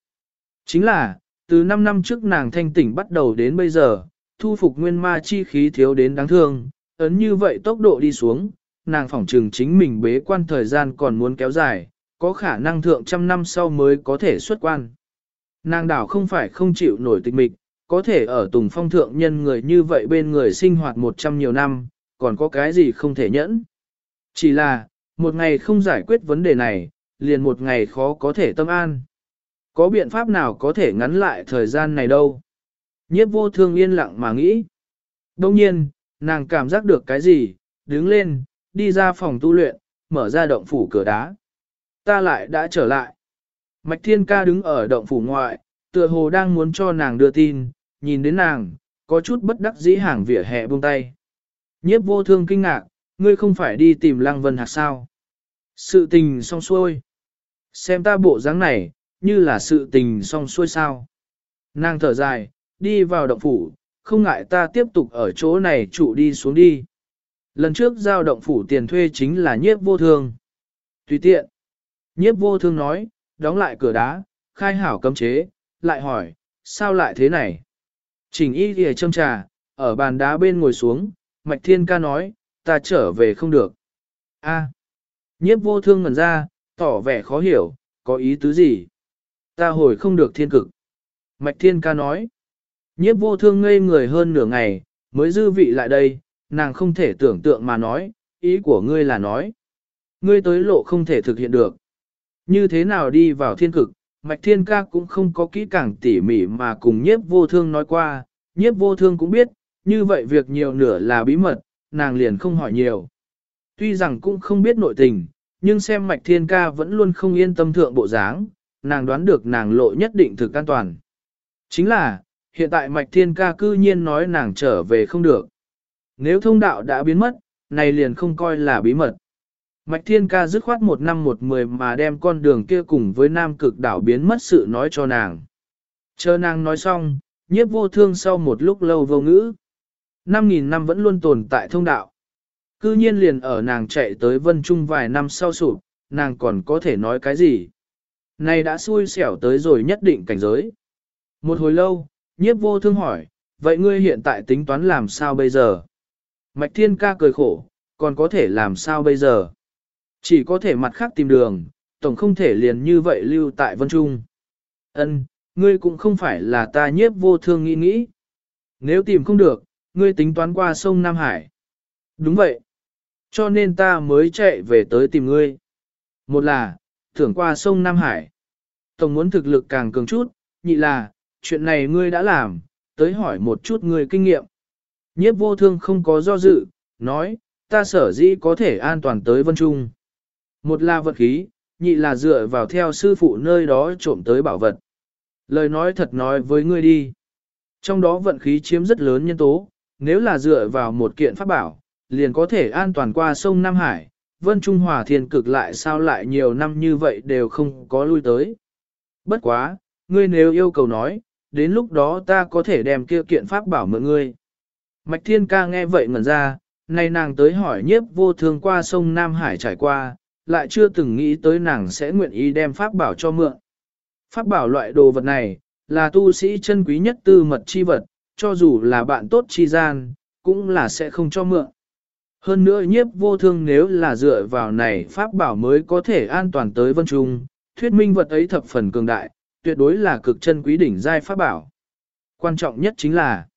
Chính là, từ 5 năm trước nàng thanh tỉnh bắt đầu đến bây giờ, thu phục nguyên ma chi khí thiếu đến đáng thương, ấn như vậy tốc độ đi xuống, nàng phỏng trừng chính mình bế quan thời gian còn muốn kéo dài, có khả năng thượng trăm năm sau mới có thể xuất quan. Nàng đảo không phải không chịu nổi tịch mịch, có thể ở tùng phong thượng nhân người như vậy bên người sinh hoạt một trăm nhiều năm, còn có cái gì không thể nhẫn. Chỉ là, một ngày không giải quyết vấn đề này, liền một ngày khó có thể tâm an. Có biện pháp nào có thể ngắn lại thời gian này đâu. Nhiếp vô thương yên lặng mà nghĩ. Đông nhiên, nàng cảm giác được cái gì, đứng lên, đi ra phòng tu luyện, mở ra động phủ cửa đá. Ta lại đã trở lại. Mạch Thiên Ca đứng ở động phủ ngoại, tựa hồ đang muốn cho nàng đưa tin, nhìn đến nàng, có chút bất đắc dĩ hàng vỉa hè buông tay. Nhiếp vô thương kinh ngạc, ngươi không phải đi tìm Lăng Vân Hạc sao? Sự tình xong xuôi. Xem ta bộ dáng này, như là sự tình xong xuôi sao. Nàng thở dài, đi vào động phủ, không ngại ta tiếp tục ở chỗ này trụ đi xuống đi. Lần trước giao động phủ tiền thuê chính là nhiếp vô thương. Tùy tiện. Nhiếp vô thương nói, đóng lại cửa đá, khai hảo cấm chế, lại hỏi, sao lại thế này? Trình y ghề châm trà, ở bàn đá bên ngồi xuống, Mạch Thiên ca nói, ta trở về không được. A. Nhiếp vô thương ngẩn ra, tỏ vẻ khó hiểu, có ý tứ gì? Ta hồi không được thiên cực. Mạch Thiên ca nói. Nhiếp vô thương ngây người hơn nửa ngày, mới dư vị lại đây, nàng không thể tưởng tượng mà nói, ý của ngươi là nói. Ngươi tới lộ không thể thực hiện được. Như thế nào đi vào thiên cực, Mạch Thiên Ca cũng không có kỹ càng tỉ mỉ mà cùng nhiếp vô thương nói qua, nhiếp vô thương cũng biết, như vậy việc nhiều nửa là bí mật, nàng liền không hỏi nhiều. Tuy rằng cũng không biết nội tình, nhưng xem Mạch Thiên Ca vẫn luôn không yên tâm thượng bộ dáng, nàng đoán được nàng lộ nhất định thực an toàn. Chính là, hiện tại Mạch Thiên Ca cư nhiên nói nàng trở về không được. Nếu thông đạo đã biến mất, này liền không coi là bí mật. Mạch Thiên Ca dứt khoát một năm một mười mà đem con đường kia cùng với Nam Cực đảo biến mất sự nói cho nàng. Chờ nàng nói xong, nhiếp vô thương sau một lúc lâu vô ngữ. Năm nghìn năm vẫn luôn tồn tại thông đạo. Cư nhiên liền ở nàng chạy tới Vân Trung vài năm sau sụp, nàng còn có thể nói cái gì? Này đã xui xẻo tới rồi nhất định cảnh giới. Một hồi lâu, nhiếp vô thương hỏi, vậy ngươi hiện tại tính toán làm sao bây giờ? Mạch Thiên Ca cười khổ, còn có thể làm sao bây giờ? Chỉ có thể mặt khác tìm đường, tổng không thể liền như vậy lưu tại Vân Trung. Ân, ngươi cũng không phải là ta nhiếp vô thương nghĩ nghĩ. Nếu tìm không được, ngươi tính toán qua sông Nam Hải. Đúng vậy. Cho nên ta mới chạy về tới tìm ngươi. Một là, thưởng qua sông Nam Hải. Tổng muốn thực lực càng cường chút, nhị là, chuyện này ngươi đã làm, tới hỏi một chút ngươi kinh nghiệm. Nhiếp vô thương không có do dự, nói, ta sở dĩ có thể an toàn tới Vân Trung. Một là vật khí, nhị là dựa vào theo sư phụ nơi đó trộm tới bảo vật. Lời nói thật nói với ngươi đi. Trong đó vận khí chiếm rất lớn nhân tố, nếu là dựa vào một kiện pháp bảo, liền có thể an toàn qua sông Nam Hải, Vân Trung Hòa Thiên cực lại sao lại nhiều năm như vậy đều không có lui tới. Bất quá, ngươi nếu yêu cầu nói, đến lúc đó ta có thể đem kia kiện pháp bảo mượn ngươi. Mạch Thiên ca nghe vậy ngẩn ra, nay nàng tới hỏi nhiếp vô thương qua sông Nam Hải trải qua, lại chưa từng nghĩ tới nàng sẽ nguyện ý đem pháp bảo cho mượn. Pháp bảo loại đồ vật này, là tu sĩ chân quý nhất tư mật chi vật, cho dù là bạn tốt chi gian, cũng là sẽ không cho mượn. Hơn nữa nhiếp vô thương nếu là dựa vào này pháp bảo mới có thể an toàn tới vân trung, thuyết minh vật ấy thập phần cường đại, tuyệt đối là cực chân quý đỉnh giai pháp bảo. Quan trọng nhất chính là,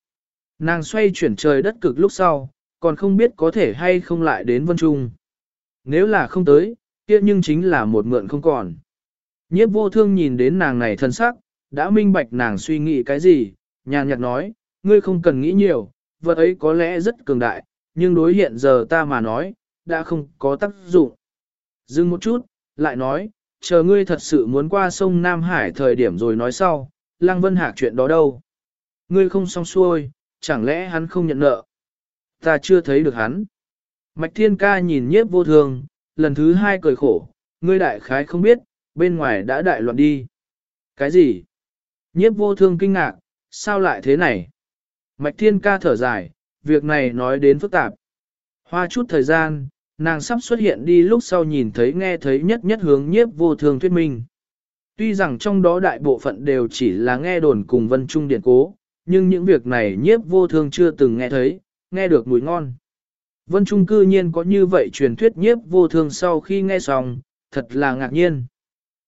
nàng xoay chuyển trời đất cực lúc sau, còn không biết có thể hay không lại đến vân trung. Nếu là không tới, kia nhưng chính là một mượn không còn. Nhiếp vô thương nhìn đến nàng này thân sắc, đã minh bạch nàng suy nghĩ cái gì, nhàn nhạt nói, ngươi không cần nghĩ nhiều, vật ấy có lẽ rất cường đại, nhưng đối hiện giờ ta mà nói, đã không có tác dụng. Dừng một chút, lại nói, chờ ngươi thật sự muốn qua sông Nam Hải thời điểm rồi nói sau, Lăng Vân Hạc chuyện đó đâu. Ngươi không xong xuôi, chẳng lẽ hắn không nhận nợ? Ta chưa thấy được hắn. Mạch Thiên Ca nhìn nhiếp vô thường, lần thứ hai cười khổ, ngươi đại khái không biết, bên ngoài đã đại loạn đi. Cái gì? Nhiếp vô thương kinh ngạc, sao lại thế này? Mạch Thiên Ca thở dài, việc này nói đến phức tạp. Hoa chút thời gian, nàng sắp xuất hiện đi lúc sau nhìn thấy nghe thấy nhất nhất hướng nhiếp vô thường thuyết minh. Tuy rằng trong đó đại bộ phận đều chỉ là nghe đồn cùng vân trung điện cố, nhưng những việc này nhiếp vô thương chưa từng nghe thấy, nghe được mùi ngon. Vân Trung cư nhiên có như vậy truyền thuyết nhiếp vô thương sau khi nghe xong, thật là ngạc nhiên.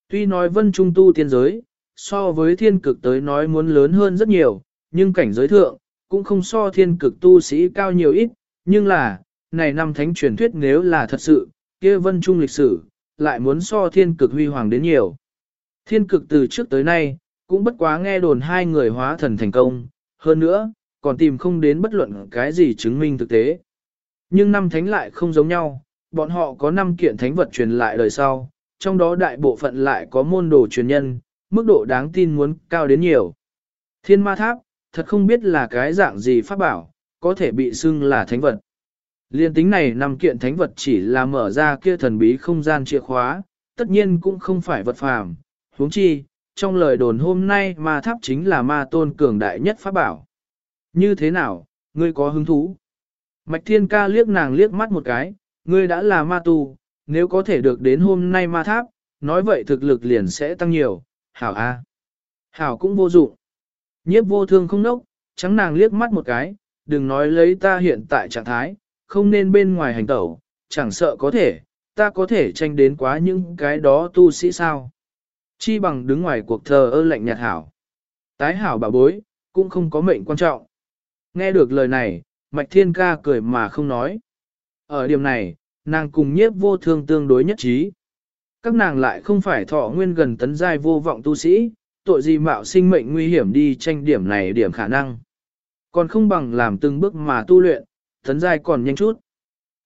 Tuy nói Vân Trung tu tiên giới, so với thiên cực tới nói muốn lớn hơn rất nhiều, nhưng cảnh giới thượng, cũng không so thiên cực tu sĩ cao nhiều ít, nhưng là, này năm thánh truyền thuyết nếu là thật sự, kia vân trung lịch sử, lại muốn so thiên cực huy hoàng đến nhiều. Thiên cực từ trước tới nay, cũng bất quá nghe đồn hai người hóa thần thành công, hơn nữa, còn tìm không đến bất luận cái gì chứng minh thực tế. Nhưng năm thánh lại không giống nhau, bọn họ có năm kiện thánh vật truyền lại đời sau, trong đó đại bộ phận lại có môn đồ truyền nhân, mức độ đáng tin muốn cao đến nhiều. Thiên ma tháp, thật không biết là cái dạng gì pháp bảo, có thể bị xưng là thánh vật. Liên tính này năm kiện thánh vật chỉ là mở ra kia thần bí không gian chìa khóa, tất nhiên cũng không phải vật phàm. huống chi, trong lời đồn hôm nay ma tháp chính là ma tôn cường đại nhất pháp bảo. Như thế nào, ngươi có hứng thú? Mạch thiên ca liếc nàng liếc mắt một cái, ngươi đã là ma tu, nếu có thể được đến hôm nay ma tháp, nói vậy thực lực liền sẽ tăng nhiều, hảo a. Hảo cũng vô dụng. Nhiếp vô thương không nốc, trắng nàng liếc mắt một cái, đừng nói lấy ta hiện tại trạng thái, không nên bên ngoài hành tẩu, chẳng sợ có thể, ta có thể tranh đến quá những cái đó tu sĩ sao. Chi bằng đứng ngoài cuộc thờ ơ lạnh nhạt hảo. Tái hảo bà bối, cũng không có mệnh quan trọng. Nghe được lời này, Mạch Thiên Ca cười mà không nói. Ở điểm này, nàng cùng nhiếp vô thương tương đối nhất trí. Các nàng lại không phải thọ nguyên gần tấn giai vô vọng tu sĩ, tội gì mạo sinh mệnh nguy hiểm đi tranh điểm này điểm khả năng. Còn không bằng làm từng bước mà tu luyện, Thấn giai còn nhanh chút.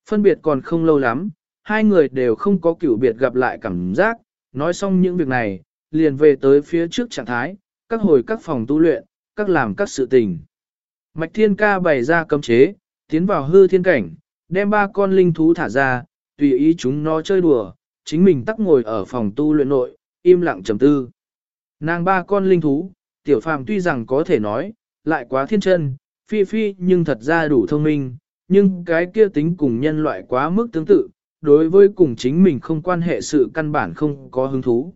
Phân biệt còn không lâu lắm, hai người đều không có cửu biệt gặp lại cảm giác, nói xong những việc này, liền về tới phía trước trạng thái, các hồi các phòng tu luyện, các làm các sự tình. Mạch Thiên Ca bày ra cấm chế, tiến vào hư thiên cảnh, đem ba con linh thú thả ra, tùy ý chúng nó chơi đùa, chính mình tắc ngồi ở phòng tu luyện nội, im lặng trầm tư. Nàng ba con linh thú, tiểu phàm tuy rằng có thể nói, lại quá thiên chân, phi phi nhưng thật ra đủ thông minh, nhưng cái kia tính cùng nhân loại quá mức tương tự, đối với cùng chính mình không quan hệ sự căn bản không có hứng thú.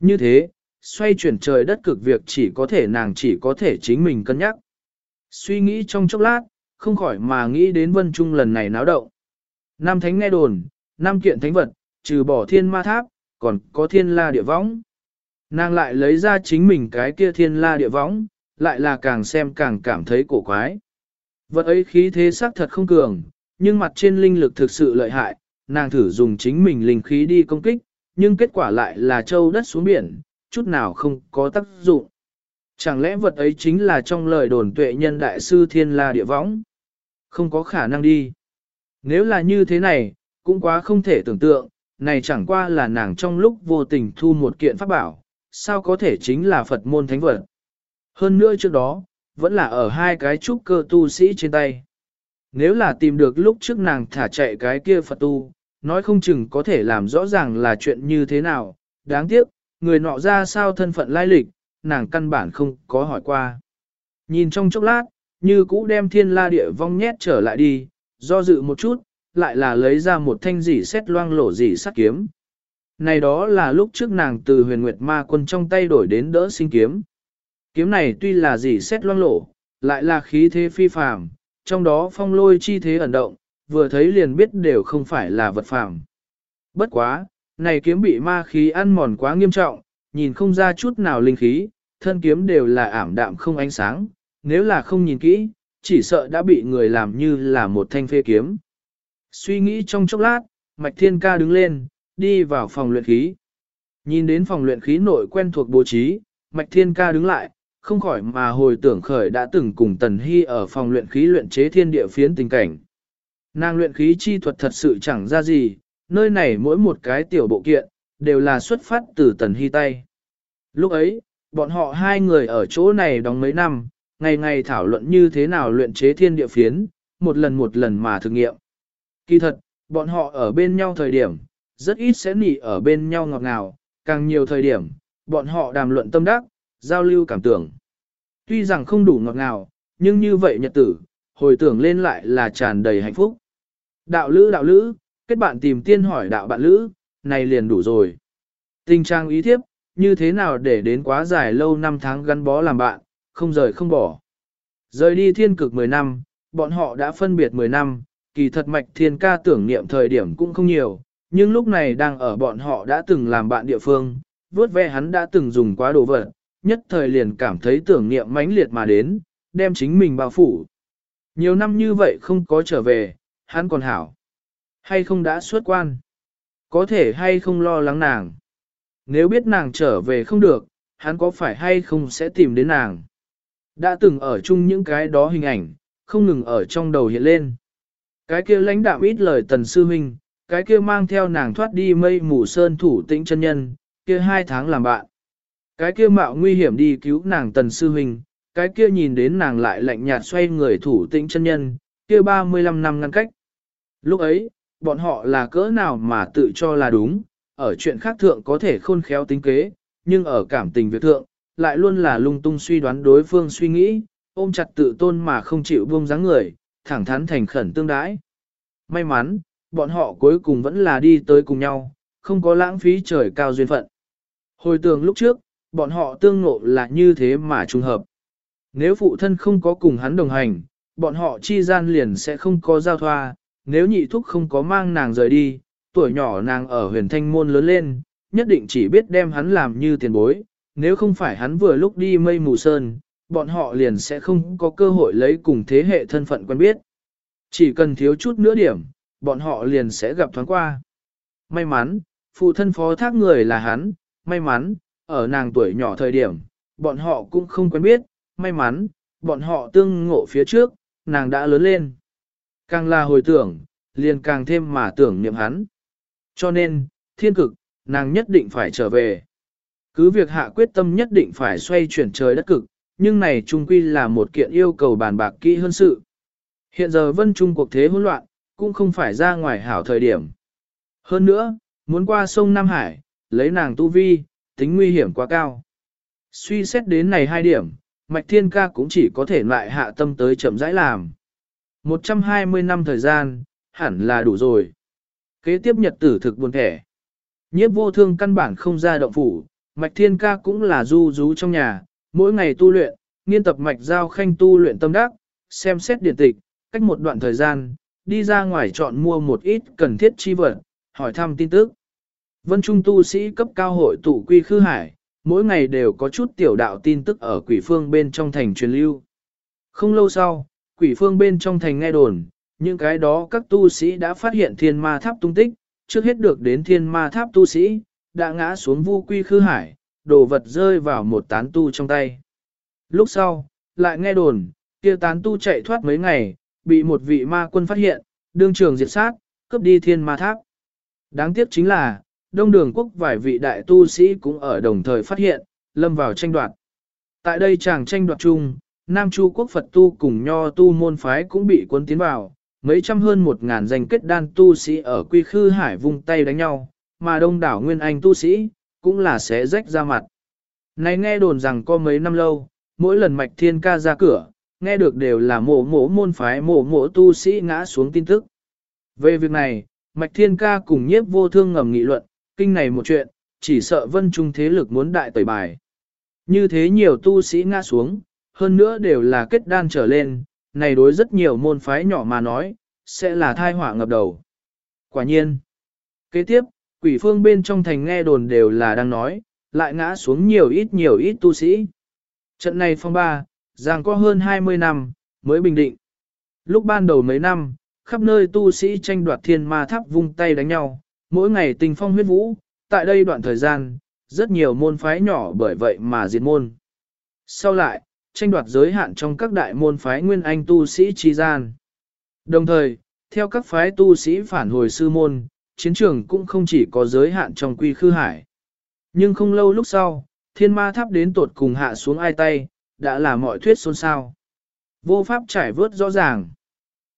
Như thế, xoay chuyển trời đất cực việc chỉ có thể nàng chỉ có thể chính mình cân nhắc. Suy nghĩ trong chốc lát, không khỏi mà nghĩ đến vân trung lần này náo động. Nam thánh nghe đồn, nam kiện thánh vật, trừ bỏ thiên ma tháp, còn có thiên la địa võng. Nàng lại lấy ra chính mình cái kia thiên la địa võng, lại là càng xem càng cảm thấy cổ quái. Vật ấy khí thế sắc thật không cường, nhưng mặt trên linh lực thực sự lợi hại, nàng thử dùng chính mình linh khí đi công kích, nhưng kết quả lại là châu đất xuống biển, chút nào không có tác dụng. Chẳng lẽ vật ấy chính là trong lời đồn tuệ nhân đại sư thiên la địa võng? Không có khả năng đi. Nếu là như thế này, cũng quá không thể tưởng tượng, này chẳng qua là nàng trong lúc vô tình thu một kiện pháp bảo, sao có thể chính là Phật môn thánh vật. Hơn nữa trước đó, vẫn là ở hai cái trúc cơ tu sĩ trên tay. Nếu là tìm được lúc trước nàng thả chạy cái kia Phật tu, nói không chừng có thể làm rõ ràng là chuyện như thế nào, đáng tiếc, người nọ ra sao thân phận lai lịch, nàng căn bản không có hỏi qua. Nhìn trong chốc lát, như cũ đem thiên la địa vong nhét trở lại đi, do dự một chút, lại là lấy ra một thanh dỉ xét loang lổ dỉ sắt kiếm. Này đó là lúc trước nàng từ huyền nguyệt ma quân trong tay đổi đến đỡ sinh kiếm. Kiếm này tuy là gì xét loang lổ, lại là khí thế phi phàm, trong đó phong lôi chi thế ẩn động, vừa thấy liền biết đều không phải là vật phàm. Bất quá, này kiếm bị ma khí ăn mòn quá nghiêm trọng, nhìn không ra chút nào linh khí, thân kiếm đều là ảm đạm không ánh sáng, nếu là không nhìn kỹ, chỉ sợ đã bị người làm như là một thanh phê kiếm. Suy nghĩ trong chốc lát, Mạch Thiên Ca đứng lên, đi vào phòng luyện khí. Nhìn đến phòng luyện khí nội quen thuộc bố trí, Mạch Thiên Ca đứng lại, không khỏi mà hồi tưởng khởi đã từng cùng Tần Hy ở phòng luyện khí luyện chế thiên địa phiến tình cảnh. Nàng luyện khí chi thuật thật sự chẳng ra gì, nơi này mỗi một cái tiểu bộ kiện, đều là xuất phát từ Tần Hy tay. Lúc ấy, bọn họ hai người ở chỗ này đóng mấy năm, ngày ngày thảo luận như thế nào luyện chế thiên địa phiến, một lần một lần mà thực nghiệm. Kỳ thật, bọn họ ở bên nhau thời điểm, rất ít sẽ nỉ ở bên nhau ngọt ngào, càng nhiều thời điểm, bọn họ đàm luận tâm đắc, giao lưu cảm tưởng. Tuy rằng không đủ ngọt ngào, nhưng như vậy nhật tử, hồi tưởng lên lại là tràn đầy hạnh phúc. Đạo lữ đạo lữ, kết bạn tìm tiên hỏi đạo bạn lữ, này liền đủ rồi. Tình trang ý thiếp, như thế nào để đến quá dài lâu năm tháng gắn bó làm bạn, không rời không bỏ. Rời đi thiên cực 10 năm, bọn họ đã phân biệt 10 năm, kỳ thật mạch thiên ca tưởng niệm thời điểm cũng không nhiều, nhưng lúc này đang ở bọn họ đã từng làm bạn địa phương, vớt ve hắn đã từng dùng quá đồ vật, nhất thời liền cảm thấy tưởng niệm mãnh liệt mà đến, đem chính mình bao phủ. Nhiều năm như vậy không có trở về, hắn còn hảo. Hay không đã xuất quan? Có thể hay không lo lắng nàng? Nếu biết nàng trở về không được, hắn có phải hay không sẽ tìm đến nàng? Đã từng ở chung những cái đó hình ảnh, không ngừng ở trong đầu hiện lên. Cái kia lãnh đạo ít lời tần sư huynh, cái kia mang theo nàng thoát đi mây mù sơn thủ tĩnh chân nhân, kia hai tháng làm bạn. Cái kia mạo nguy hiểm đi cứu nàng tần sư huynh, cái kia nhìn đến nàng lại lạnh nhạt xoay người thủ tĩnh chân nhân, kia 35 năm ngăn cách. Lúc ấy, bọn họ là cỡ nào mà tự cho là đúng, ở chuyện khác thượng có thể khôn khéo tính kế, nhưng ở cảm tình việc thượng, lại luôn là lung tung suy đoán đối phương suy nghĩ, ôm chặt tự tôn mà không chịu buông dáng người, thẳng thắn thành khẩn tương đãi. May mắn, bọn họ cuối cùng vẫn là đi tới cùng nhau, không có lãng phí trời cao duyên phận. Hồi tưởng lúc trước, bọn họ tương ngộ là như thế mà trùng hợp. Nếu phụ thân không có cùng hắn đồng hành, bọn họ chi gian liền sẽ không có giao thoa, nếu nhị thúc không có mang nàng rời đi, tuổi nhỏ nàng ở huyền thanh môn lớn lên, nhất định chỉ biết đem hắn làm như tiền bối, nếu không phải hắn vừa lúc đi mây mù sơn, bọn họ liền sẽ không có cơ hội lấy cùng thế hệ thân phận quen biết. Chỉ cần thiếu chút nữa điểm, bọn họ liền sẽ gặp thoáng qua. May mắn, phụ thân phó thác người là hắn, may mắn, ở nàng tuổi nhỏ thời điểm, bọn họ cũng không quen biết, may mắn, bọn họ tương ngộ phía trước, nàng đã lớn lên. Càng là hồi tưởng, liền càng thêm mà tưởng niệm hắn. Cho nên, thiên cực, nàng nhất định phải trở về. Cứ việc hạ quyết tâm nhất định phải xoay chuyển trời đất cực, nhưng này trung quy là một kiện yêu cầu bàn bạc kỹ hơn sự. Hiện giờ vân trung cuộc thế hỗn loạn, cũng không phải ra ngoài hảo thời điểm. Hơn nữa, muốn qua sông Nam Hải, lấy nàng tu vi, tính nguy hiểm quá cao. Suy xét đến này hai điểm, Mạch Thiên Ca cũng chỉ có thể lại hạ tâm tới chậm rãi làm. 120 năm thời gian, hẳn là đủ rồi. Kế tiếp nhật tử thực buồn thẻ. Nhiếp vô thương căn bản không ra động phủ, Mạch Thiên Ca cũng là du rú trong nhà, mỗi ngày tu luyện, nghiên tập mạch giao khanh tu luyện tâm đắc, xem xét điển tịch, cách một đoạn thời gian, đi ra ngoài chọn mua một ít cần thiết chi vật, hỏi thăm tin tức. Vân Trung tu sĩ cấp cao hội tụ quy khư hải, mỗi ngày đều có chút tiểu đạo tin tức ở quỷ phương bên trong thành truyền lưu. Không lâu sau, quỷ phương bên trong thành nghe đồn, những cái đó các tu sĩ đã phát hiện thiên ma tháp tung tích, trước hết được đến thiên ma tháp tu sĩ, đã ngã xuống vu quy khư hải, đồ vật rơi vào một tán tu trong tay. Lúc sau, lại nghe đồn, kia tán tu chạy thoát mấy ngày, bị một vị ma quân phát hiện, đương trường diệt sát, cướp đi thiên ma tháp. Đáng tiếc chính là, đông đường quốc vài vị đại tu sĩ cũng ở đồng thời phát hiện, lâm vào tranh đoạt. Tại đây chàng tranh đoạt chung, Nam Chu quốc Phật tu cùng nho tu môn phái cũng bị cuốn tiến vào, mấy trăm hơn một ngàn danh kết đan tu sĩ ở quy khư hải vung tay đánh nhau, mà đông đảo nguyên anh tu sĩ, cũng là sẽ rách ra mặt. Này nghe đồn rằng có mấy năm lâu, mỗi lần mạch thiên ca ra cửa, nghe được đều là mộ mộ môn phái mộ mộ tu sĩ ngã xuống tin tức. Về việc này, mạch thiên ca cùng nhiếp vô thương ngầm nghị luận, kinh này một chuyện, chỉ sợ vân trung thế lực muốn đại tẩy bài. Như thế nhiều tu sĩ ngã xuống, hơn nữa đều là kết đan trở lên, này đối rất nhiều môn phái nhỏ mà nói, sẽ là thai họa ngập đầu. Quả nhiên. Kế tiếp, quỷ phương bên trong thành nghe đồn đều là đang nói, lại ngã xuống nhiều ít nhiều ít tu sĩ. Trận này phong ba, giang có hơn 20 năm, mới bình định. Lúc ban đầu mấy năm, khắp nơi tu sĩ tranh đoạt thiên ma tháp vung tay đánh nhau, mỗi ngày tình phong huyết vũ, tại đây đoạn thời gian, rất nhiều môn phái nhỏ bởi vậy mà diệt môn. Sau lại, tranh đoạt giới hạn trong các đại môn phái nguyên anh tu sĩ chi gian. Đồng thời, theo các phái tu sĩ phản hồi sư môn, chiến trường cũng không chỉ có giới hạn trong quy khư hải. Nhưng không lâu lúc sau, thiên ma tháp đến tột cùng hạ xuống ai tay, đã là mọi thuyết xôn xao. Vô pháp trải vớt rõ ràng.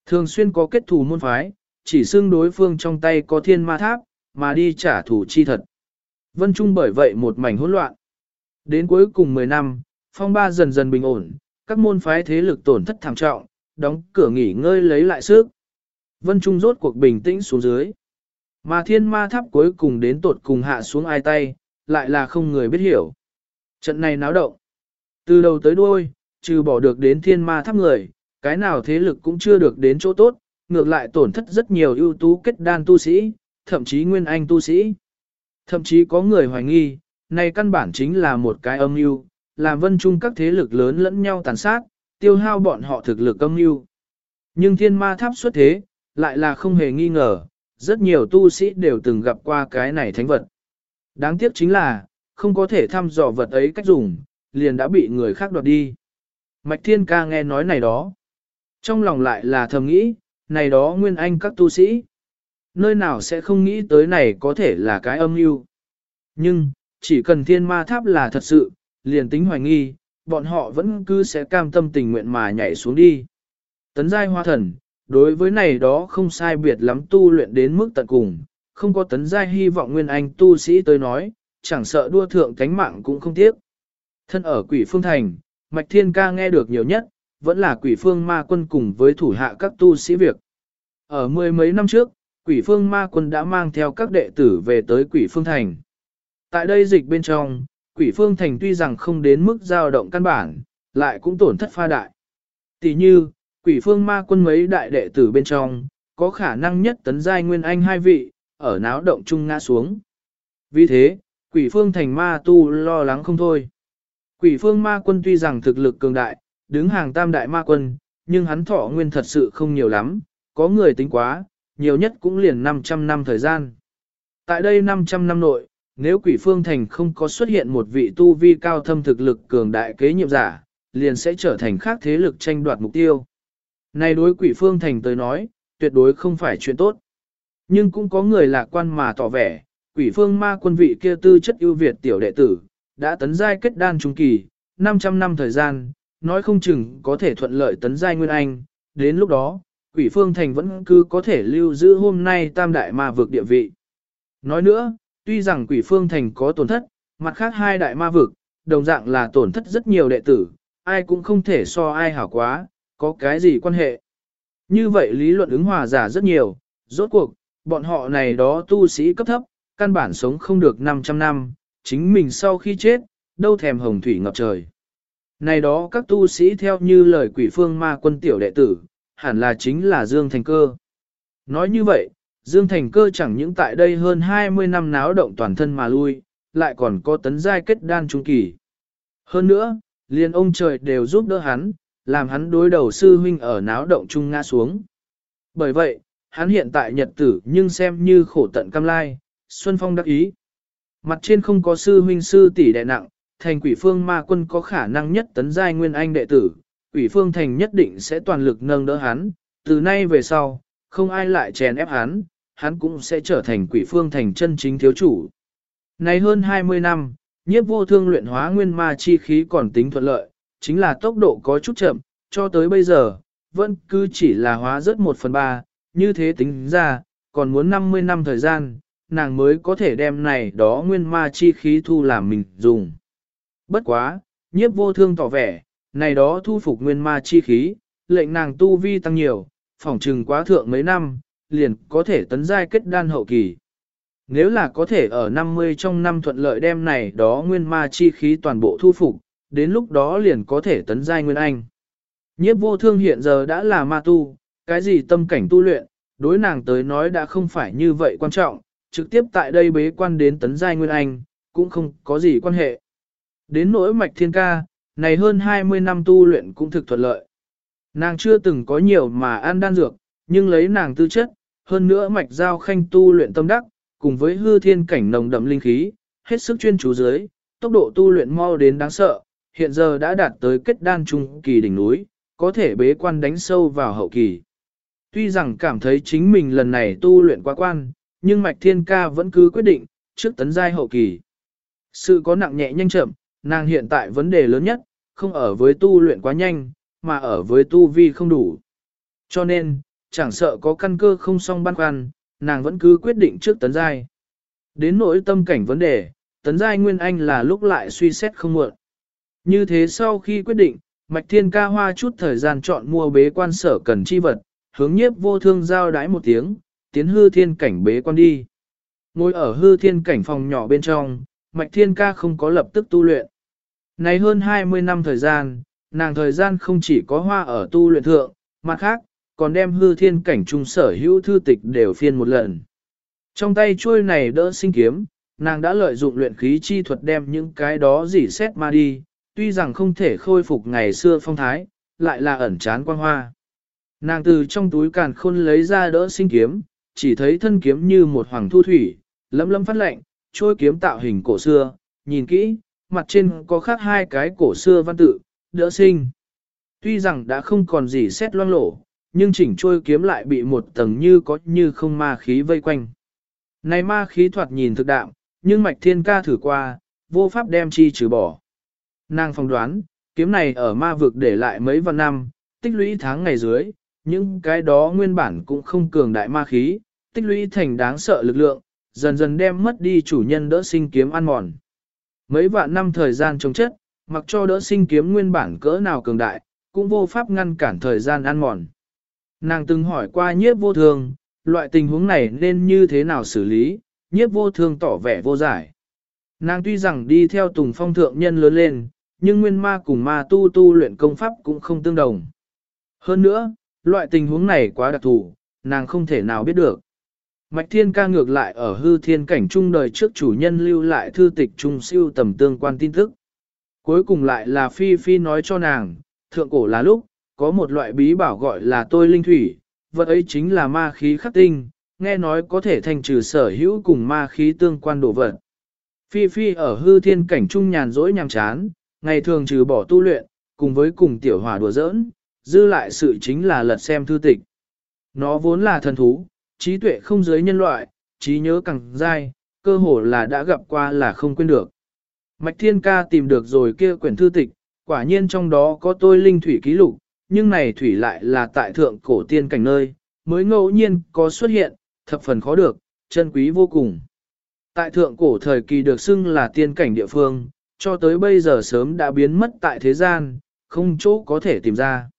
Thường xuyên có kết thù môn phái, chỉ xưng đối phương trong tay có thiên ma tháp, mà đi trả thù chi thật. Vân Trung bởi vậy một mảnh hỗn loạn. Đến cuối cùng 10 năm, phong ba dần dần bình ổn, các môn phái thế lực tổn thất thảm trọng, đóng cửa nghỉ ngơi lấy lại sức. Vân Trung rốt cuộc bình tĩnh xuống dưới. Mà thiên ma tháp cuối cùng đến tột cùng hạ xuống ai tay, lại là không người biết hiểu. Trận này náo động. Từ đầu tới đuôi, trừ bỏ được đến thiên ma tháp người, cái nào thế lực cũng chưa được đến chỗ tốt, ngược lại tổn thất rất nhiều ưu tú kết đan tu sĩ, thậm chí nguyên anh tu sĩ. Thậm chí có người hoài nghi, này căn bản chính là một cái âm mưu, làm vân chung các thế lực lớn lẫn nhau tàn sát, tiêu hao bọn họ thực lực âm mưu. Nhưng thiên ma tháp xuất thế, lại là không hề nghi ngờ, rất nhiều tu sĩ đều từng gặp qua cái này thánh vật. Đáng tiếc chính là, không có thể thăm dò vật ấy cách dùng, liền đã bị người khác đoạt đi. Mạch Thiên Ca nghe nói này đó. Trong lòng lại là thầm nghĩ, này đó nguyên anh các tu sĩ. Nơi nào sẽ không nghĩ tới này có thể là cái âm mưu Nhưng, chỉ cần thiên ma tháp là thật sự, liền tính hoài nghi, bọn họ vẫn cứ sẽ cam tâm tình nguyện mà nhảy xuống đi. Tấn giai hoa thần, đối với này đó không sai biệt lắm tu luyện đến mức tận cùng, không có tấn giai hy vọng nguyên anh tu sĩ tới nói, chẳng sợ đua thượng cánh mạng cũng không tiếc. Thân ở quỷ phương thành, Mạch Thiên Ca nghe được nhiều nhất, vẫn là quỷ phương ma quân cùng với thủ hạ các tu sĩ việc. Ở mười mấy năm trước, quỷ phương ma quân đã mang theo các đệ tử về tới quỷ phương thành. Tại đây dịch bên trong, quỷ phương thành tuy rằng không đến mức dao động căn bản, lại cũng tổn thất pha đại. Tỷ như, quỷ phương ma quân mấy đại đệ tử bên trong, có khả năng nhất tấn giai nguyên anh hai vị, ở náo động chung ngã xuống. Vì thế, quỷ phương thành ma tu lo lắng không thôi. Quỷ phương ma quân tuy rằng thực lực cường đại, đứng hàng tam đại ma quân, nhưng hắn thọ nguyên thật sự không nhiều lắm, có người tính quá, nhiều nhất cũng liền 500 năm thời gian. Tại đây 500 năm nội, nếu quỷ phương thành không có xuất hiện một vị tu vi cao thâm thực lực cường đại kế nhiệm giả, liền sẽ trở thành khác thế lực tranh đoạt mục tiêu. Này đối quỷ phương thành tới nói, tuyệt đối không phải chuyện tốt. Nhưng cũng có người lạc quan mà tỏ vẻ, quỷ phương ma quân vị kia tư chất ưu việt tiểu đệ tử, đã tấn giai kết đan trung kỳ, 500 năm thời gian, nói không chừng có thể thuận lợi tấn giai nguyên anh, đến lúc đó, quỷ phương thành vẫn cứ có thể lưu giữ hôm nay tam đại ma vực địa vị. Nói nữa, tuy rằng quỷ phương thành có tổn thất, mặt khác hai đại ma vực, đồng dạng là tổn thất rất nhiều đệ tử, ai cũng không thể so ai hảo quá, có cái gì quan hệ. Như vậy lý luận ứng hòa giả rất nhiều, rốt cuộc, bọn họ này đó tu sĩ cấp thấp, căn bản sống không được 500 năm, chính mình sau khi chết, đâu thèm hồng thủy ngập trời. Này đó các tu sĩ theo như lời quỷ phương ma quân tiểu đệ tử, hẳn là chính là Dương Thành Cơ. Nói như vậy, Dương Thành Cơ chẳng những tại đây hơn 20 năm náo động toàn thân mà lui, lại còn có tấn giai kết đan trung kỳ. Hơn nữa, liền ông trời đều giúp đỡ hắn, làm hắn đối đầu sư huynh ở náo động trung ngã xuống. Bởi vậy, hắn hiện tại nhật tử nhưng xem như khổ tận cam lai, Xuân Phong đắc ý. Mặt trên không có sư huynh sư tỷ đệ nặng, thành quỷ phương ma quân có khả năng nhất tấn giai nguyên anh đệ tử, quỷ phương thành nhất định sẽ toàn lực nâng đỡ hắn, từ nay về sau, không ai lại chèn ép hắn, hắn cũng sẽ trở thành quỷ phương thành chân chính thiếu chủ. Này hơn 20 năm, nhiếp vô thương luyện hóa nguyên ma chi khí còn tính thuận lợi, chính là tốc độ có chút chậm, cho tới bây giờ, vẫn cứ chỉ là hóa rất 1 phần 3, như thế tính ra, còn muốn 50 năm thời gian, nàng mới có thể đem này đó nguyên ma chi khí thu làm mình dùng. Bất quá, nhiếp vô thương tỏ vẻ, này đó thu phục nguyên ma chi khí, lệnh nàng tu vi tăng nhiều, phỏng trừng quá thượng mấy năm, liền có thể tấn giai kết đan hậu kỳ. Nếu là có thể ở 50 trong năm thuận lợi đem này đó nguyên ma chi khí toàn bộ thu phục, đến lúc đó liền có thể tấn giai nguyên anh. Nhiếp vô thương hiện giờ đã là ma tu, cái gì tâm cảnh tu luyện, đối nàng tới nói đã không phải như vậy quan trọng, trực tiếp tại đây bế quan đến tấn giai nguyên anh, cũng không có gì quan hệ. Đến nỗi mạch thiên ca, này hơn 20 năm tu luyện cũng thực thuận lợi. Nàng chưa từng có nhiều mà ăn đan dược, nhưng lấy nàng tư chất, hơn nữa mạch giao khanh tu luyện tâm đắc, cùng với hư thiên cảnh nồng đậm linh khí, hết sức chuyên chú dưới, tốc độ tu luyện mau đến đáng sợ, hiện giờ đã đạt tới kết đan trung kỳ đỉnh núi, có thể bế quan đánh sâu vào hậu kỳ. Tuy rằng cảm thấy chính mình lần này tu luyện quá quan, nhưng Mạch Thiên Ca vẫn cứ quyết định, trước tấn giai hậu kỳ. Sự có nặng nhẹ nhanh chậm, nàng hiện tại vấn đề lớn nhất, không ở với tu luyện quá nhanh, mà ở với tu vi không đủ. Cho nên, chẳng sợ có căn cơ không song băn khoăn, nàng vẫn cứ quyết định trước tấn giai. Đến nỗi tâm cảnh vấn đề, tấn giai nguyên anh là lúc lại suy xét không muộn. Như thế sau khi quyết định, Mạch Thiên ca hoa chút thời gian chọn mua bế quan sở cần chi vật, hướng nhiếp vô thương giao đái một tiếng, tiến hư thiên cảnh bế quan đi. Ngồi ở hư thiên cảnh phòng nhỏ bên trong, Mạch Thiên ca không có lập tức tu luyện. Này hơn 20 năm thời gian, nàng thời gian không chỉ có hoa ở tu luyện thượng, mặt khác, còn đem hư thiên cảnh trung sở hữu thư tịch đều phiên một lần. Trong tay chuôi này đỡ sinh kiếm, nàng đã lợi dụng luyện khí chi thuật đem những cái đó dỉ xét ma đi, tuy rằng không thể khôi phục ngày xưa phong thái, lại là ẩn chán quang hoa. Nàng từ trong túi càn khôn lấy ra đỡ sinh kiếm, chỉ thấy thân kiếm như một hoàng thu thủy, lấm lấm phát lạnh, trôi kiếm tạo hình cổ xưa, nhìn kỹ, mặt trên có khắc hai cái cổ xưa văn tự, đỡ sinh. Tuy rằng đã không còn gì xét loang lổ, nhưng chỉnh trôi kiếm lại bị một tầng như có như không ma khí vây quanh. Này ma khí thoạt nhìn thực đạm, nhưng mạch thiên ca thử qua, vô pháp đem chi trừ bỏ. Nàng phong đoán, kiếm này ở ma vực để lại mấy vạn năm, tích lũy tháng ngày dưới, những cái đó nguyên bản cũng không cường đại ma khí, tích lũy thành đáng sợ lực lượng, dần dần đem mất đi chủ nhân đỡ sinh kiếm ăn mòn. Mấy vạn năm thời gian chống chất, mặc cho đỡ sinh kiếm nguyên bản cỡ nào cường đại, cũng vô pháp ngăn cản thời gian ăn mòn. Nàng từng hỏi qua nhiếp vô thương, loại tình huống này nên như thế nào xử lý, nhiếp vô thương tỏ vẻ vô giải. Nàng tuy rằng đi theo tùng phong thượng nhân lớn lên, nhưng nguyên ma cùng ma tu tu luyện công pháp cũng không tương đồng. Hơn nữa, loại tình huống này quá đặc thù, nàng không thể nào biết được. Mạch Thiên ca ngược lại ở hư thiên cảnh trung đời trước chủ nhân lưu lại thư tịch trung siêu tầm tương quan tin tức. Cuối cùng lại là Phi Phi nói cho nàng, thượng cổ là lúc, có một loại bí bảo gọi là tôi linh thủy, vật ấy chính là ma khí khắc tinh, nghe nói có thể thành trừ sở hữu cùng ma khí tương quan đồ vật. Phi Phi ở hư thiên cảnh trung nhàn rỗi nhàm chán, ngày thường trừ bỏ tu luyện, cùng với cùng tiểu hòa đùa giỡn, dư lại sự chính là lật xem thư tịch. Nó vốn là thần thú, trí tuệ không giới nhân loại, trí nhớ càng dai, cơ hồ là đã gặp qua là không quên được. Mạch Thiên Ca tìm được rồi kia quyển thư tịch, quả nhiên trong đó có tôi linh thủy ký lục, nhưng này thủy lại là tại thượng cổ tiên cảnh nơi, mới ngẫu nhiên có xuất hiện, thập phần khó được, chân quý vô cùng. Tại thượng cổ thời kỳ được xưng là tiên cảnh địa phương, cho tới bây giờ sớm đã biến mất tại thế gian, không chỗ có thể tìm ra.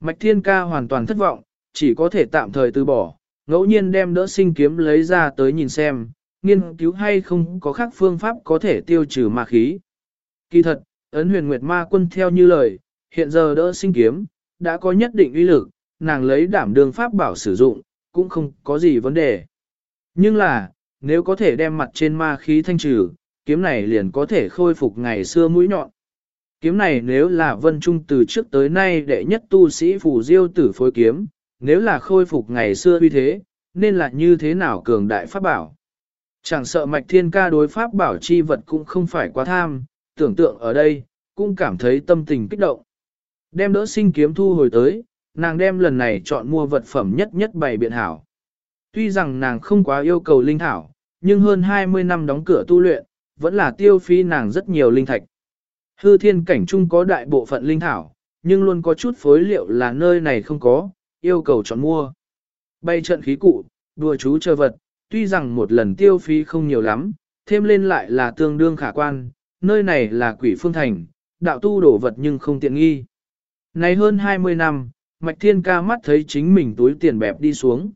Mạch Thiên Ca hoàn toàn thất vọng, chỉ có thể tạm thời từ bỏ, ngẫu nhiên đem đỡ sinh kiếm lấy ra tới nhìn xem, nghiên cứu hay không có khác phương pháp có thể tiêu trừ ma khí. Kỳ thật, ấn huyền nguyệt ma quân theo như lời, hiện giờ đỡ sinh kiếm, đã có nhất định uy lực, nàng lấy đảm đường pháp bảo sử dụng, cũng không có gì vấn đề. Nhưng là, nếu có thể đem mặt trên ma khí thanh trừ, kiếm này liền có thể khôi phục ngày xưa mũi nhọn. Kiếm này nếu là vân trung từ trước tới nay đệ nhất tu sĩ phủ diêu tử phối kiếm, nếu là khôi phục ngày xưa uy thế, nên là như thế nào cường đại pháp bảo. Chẳng sợ mạch thiên ca đối pháp bảo chi vật cũng không phải quá tham, tưởng tượng ở đây, cũng cảm thấy tâm tình kích động. Đem đỡ sinh kiếm thu hồi tới, nàng đem lần này chọn mua vật phẩm nhất nhất bày biện hảo. Tuy rằng nàng không quá yêu cầu linh thảo, nhưng hơn 20 năm đóng cửa tu luyện, vẫn là tiêu phí nàng rất nhiều linh thạch. Hư thiên cảnh trung có đại bộ phận linh thảo, nhưng luôn có chút phối liệu là nơi này không có, yêu cầu chọn mua. Bay trận khí cụ, đùa chú chơi vật, tuy rằng một lần tiêu phí không nhiều lắm, thêm lên lại là tương đương khả quan, nơi này là quỷ phương thành, đạo tu đổ vật nhưng không tiện nghi. Này hơn 20 năm, Mạch Thiên ca mắt thấy chính mình túi tiền bẹp đi xuống.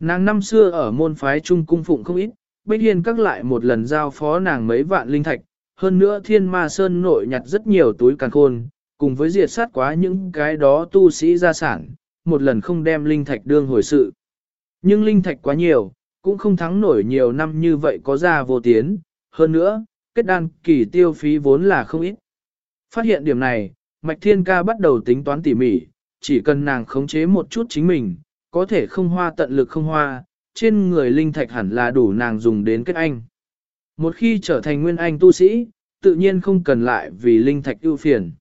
Nàng năm xưa ở môn phái trung cung phụng không ít, Bích Hiên các lại một lần giao phó nàng mấy vạn linh thạch, hơn nữa Thiên Ma Sơn nội nhặt rất nhiều túi càng khôn, cùng với diệt sát quá những cái đó tu sĩ gia sản, một lần không đem linh thạch đương hồi sự. Nhưng linh thạch quá nhiều, cũng không thắng nổi nhiều năm như vậy có ra vô tiến, hơn nữa, kết đan kỳ tiêu phí vốn là không ít. Phát hiện điểm này, Mạch Thiên Ca bắt đầu tính toán tỉ mỉ, chỉ cần nàng khống chế một chút chính mình, có thể không hoa tận lực không hoa, trên người linh thạch hẳn là đủ nàng dùng đến kết anh. Một khi trở thành nguyên anh tu sĩ, tự nhiên không cần lại vì linh thạch ưu phiền.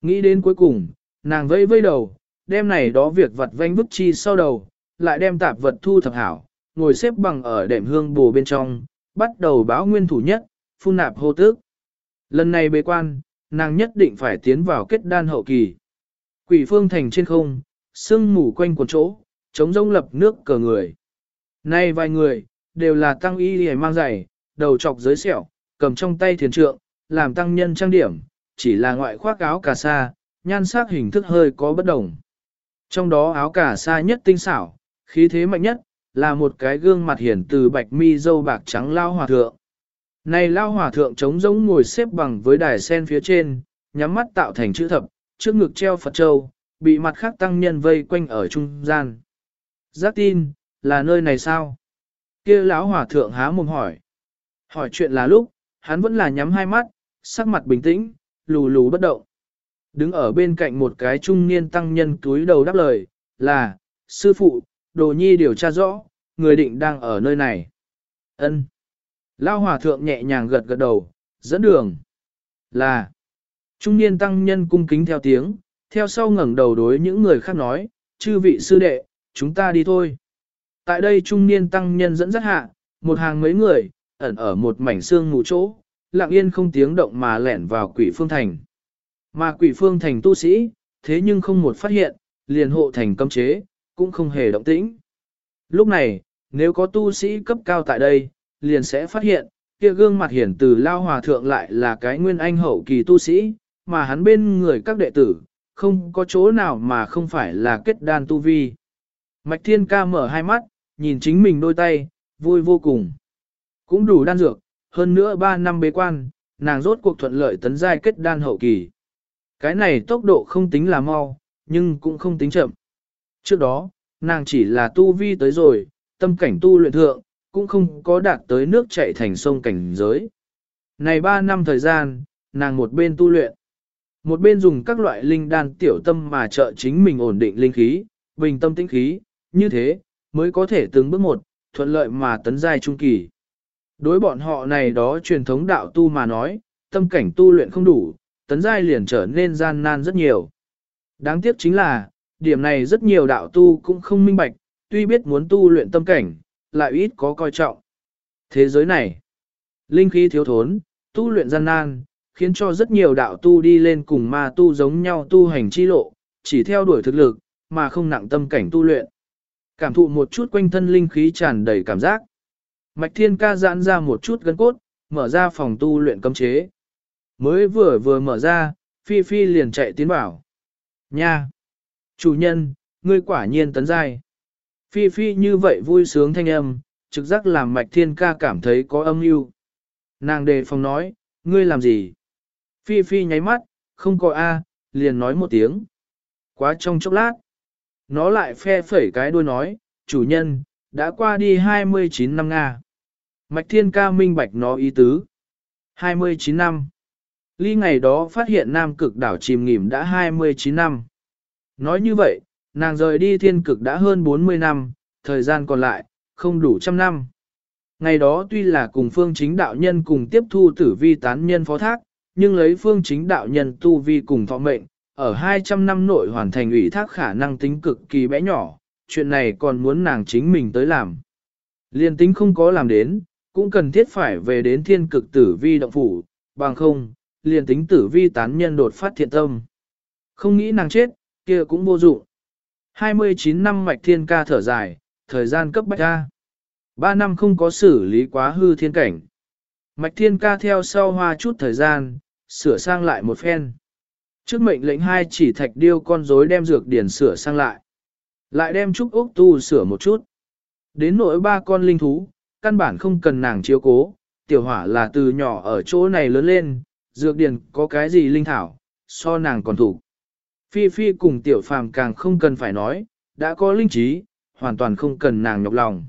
Nghĩ đến cuối cùng, nàng vẫy vây đầu, đem này đó việc vặt vanh bức chi sau đầu, lại đem tạp vật thu thập hảo, ngồi xếp bằng ở đệm hương bù bên trong, bắt đầu báo nguyên thủ nhất, phun nạp hô tước. Lần này bế quan, nàng nhất định phải tiến vào kết đan hậu kỳ. Quỷ phương thành trên không, sương mù quanh quần chỗ, chống rông lập nước cờ người. Nay vài người, đều là tăng y hề mang giày, đầu trọc dưới sẹo, cầm trong tay thiền trượng, làm tăng nhân trang điểm, chỉ là ngoại khoác áo cà sa, nhan sắc hình thức hơi có bất đồng. Trong đó áo cả xa nhất tinh xảo, khí thế mạnh nhất, là một cái gương mặt hiển từ bạch mi dâu bạc trắng lao hòa thượng. Này lao hòa thượng trống giống ngồi xếp bằng với đài sen phía trên, nhắm mắt tạo thành chữ thập, trước ngực treo Phật Châu, bị mặt khác tăng nhân vây quanh ở trung gian. Giác tin, là nơi này sao? kia lão hòa thượng há mồm hỏi. Hỏi chuyện là lúc, hắn vẫn là nhắm hai mắt, sắc mặt bình tĩnh, lù lù bất động. Đứng ở bên cạnh một cái trung niên tăng nhân túi đầu đáp lời, là, sư phụ, đồ nhi điều tra rõ, người định đang ở nơi này. ân Lao hòa thượng nhẹ nhàng gật gật đầu, dẫn đường. Là, trung niên tăng nhân cung kính theo tiếng, theo sau ngẩng đầu đối những người khác nói, chư vị sư đệ, chúng ta đi thôi. Tại đây trung niên tăng nhân dẫn dắt hạ, một hàng mấy người, ẩn ở một mảnh xương ngủ chỗ, lặng yên không tiếng động mà lẻn vào quỷ phương thành. Mà quỷ phương thành tu sĩ, thế nhưng không một phát hiện, liền hộ thành cấm chế, cũng không hề động tĩnh. Lúc này, nếu có tu sĩ cấp cao tại đây, liền sẽ phát hiện, kia gương mặt hiển từ lao hòa thượng lại là cái nguyên anh hậu kỳ tu sĩ, mà hắn bên người các đệ tử, không có chỗ nào mà không phải là kết đan tu vi. Mạch Thiên Ca mở hai mắt, nhìn chính mình đôi tay, vui vô cùng. Cũng đủ đan dược, hơn nữa 3 năm bế quan, nàng rốt cuộc thuận lợi tấn giai kết đan hậu kỳ. Cái này tốc độ không tính là mau, nhưng cũng không tính chậm. Trước đó, nàng chỉ là tu vi tới rồi, tâm cảnh tu luyện thượng, cũng không có đạt tới nước chạy thành sông cảnh giới. Này 3 năm thời gian, nàng một bên tu luyện, một bên dùng các loại linh đan tiểu tâm mà trợ chính mình ổn định linh khí, bình tâm tĩnh khí, như thế, mới có thể từng bước một, thuận lợi mà tấn giai trung kỳ. Đối bọn họ này đó truyền thống đạo tu mà nói, tâm cảnh tu luyện không đủ, tấn giai liền trở nên gian nan rất nhiều. Đáng tiếc chính là, điểm này rất nhiều đạo tu cũng không minh bạch, tuy biết muốn tu luyện tâm cảnh, lại ít có coi trọng. Thế giới này, linh khí thiếu thốn, tu luyện gian nan, khiến cho rất nhiều đạo tu đi lên cùng ma tu giống nhau tu hành chi lộ, chỉ theo đuổi thực lực, mà không nặng tâm cảnh tu luyện. Cảm thụ một chút quanh thân linh khí tràn đầy cảm giác. Mạch Thiên Ca giãn ra một chút gân cốt, mở ra phòng tu luyện cấm chế. Mới vừa vừa mở ra, Phi Phi liền chạy tiến bảo. Nha! Chủ nhân, ngươi quả nhiên tấn giai. Phi Phi như vậy vui sướng thanh âm, trực giác làm Mạch Thiên Ca cảm thấy có âm mưu. Nàng đề phòng nói, ngươi làm gì? Phi Phi nháy mắt, không có A, liền nói một tiếng. Quá trong chốc lát. Nó lại phe phẩy cái đuôi nói, chủ nhân, đã qua đi 29 năm Nga. Mạch Thiên Ca minh bạch nó ý tứ. 29 năm. Ly ngày đó phát hiện Nam cực đảo chìm nghỉm đã 29 năm. Nói như vậy, nàng rời đi thiên cực đã hơn 40 năm, thời gian còn lại, không đủ trăm năm. Ngày đó tuy là cùng phương chính đạo nhân cùng tiếp thu tử vi tán nhân phó thác, nhưng lấy phương chính đạo nhân tu vi cùng thọ mệnh, ở 200 năm nội hoàn thành ủy thác khả năng tính cực kỳ bé nhỏ, chuyện này còn muốn nàng chính mình tới làm. Liên tính không có làm đến, cũng cần thiết phải về đến thiên cực tử vi động phủ, bằng không, liền tính tử vi tán nhân đột phát thiện tâm. Không nghĩ nàng chết, kia cũng vô dụng. 29 năm mạch thiên ca thở dài, thời gian cấp bách ra. 3 năm không có xử lý quá hư thiên cảnh. Mạch thiên ca theo sau hoa chút thời gian, sửa sang lại một phen. Trước mệnh lệnh hai chỉ thạch điêu con rối đem dược điển sửa sang lại. Lại đem trúc ốc tu sửa một chút. Đến nỗi ba con linh thú, căn bản không cần nàng chiếu cố, tiểu hỏa là từ nhỏ ở chỗ này lớn lên, dược Điền có cái gì linh thảo, so nàng còn thủ. Phi Phi cùng tiểu phàm càng không cần phải nói, đã có linh trí, hoàn toàn không cần nàng nhọc lòng.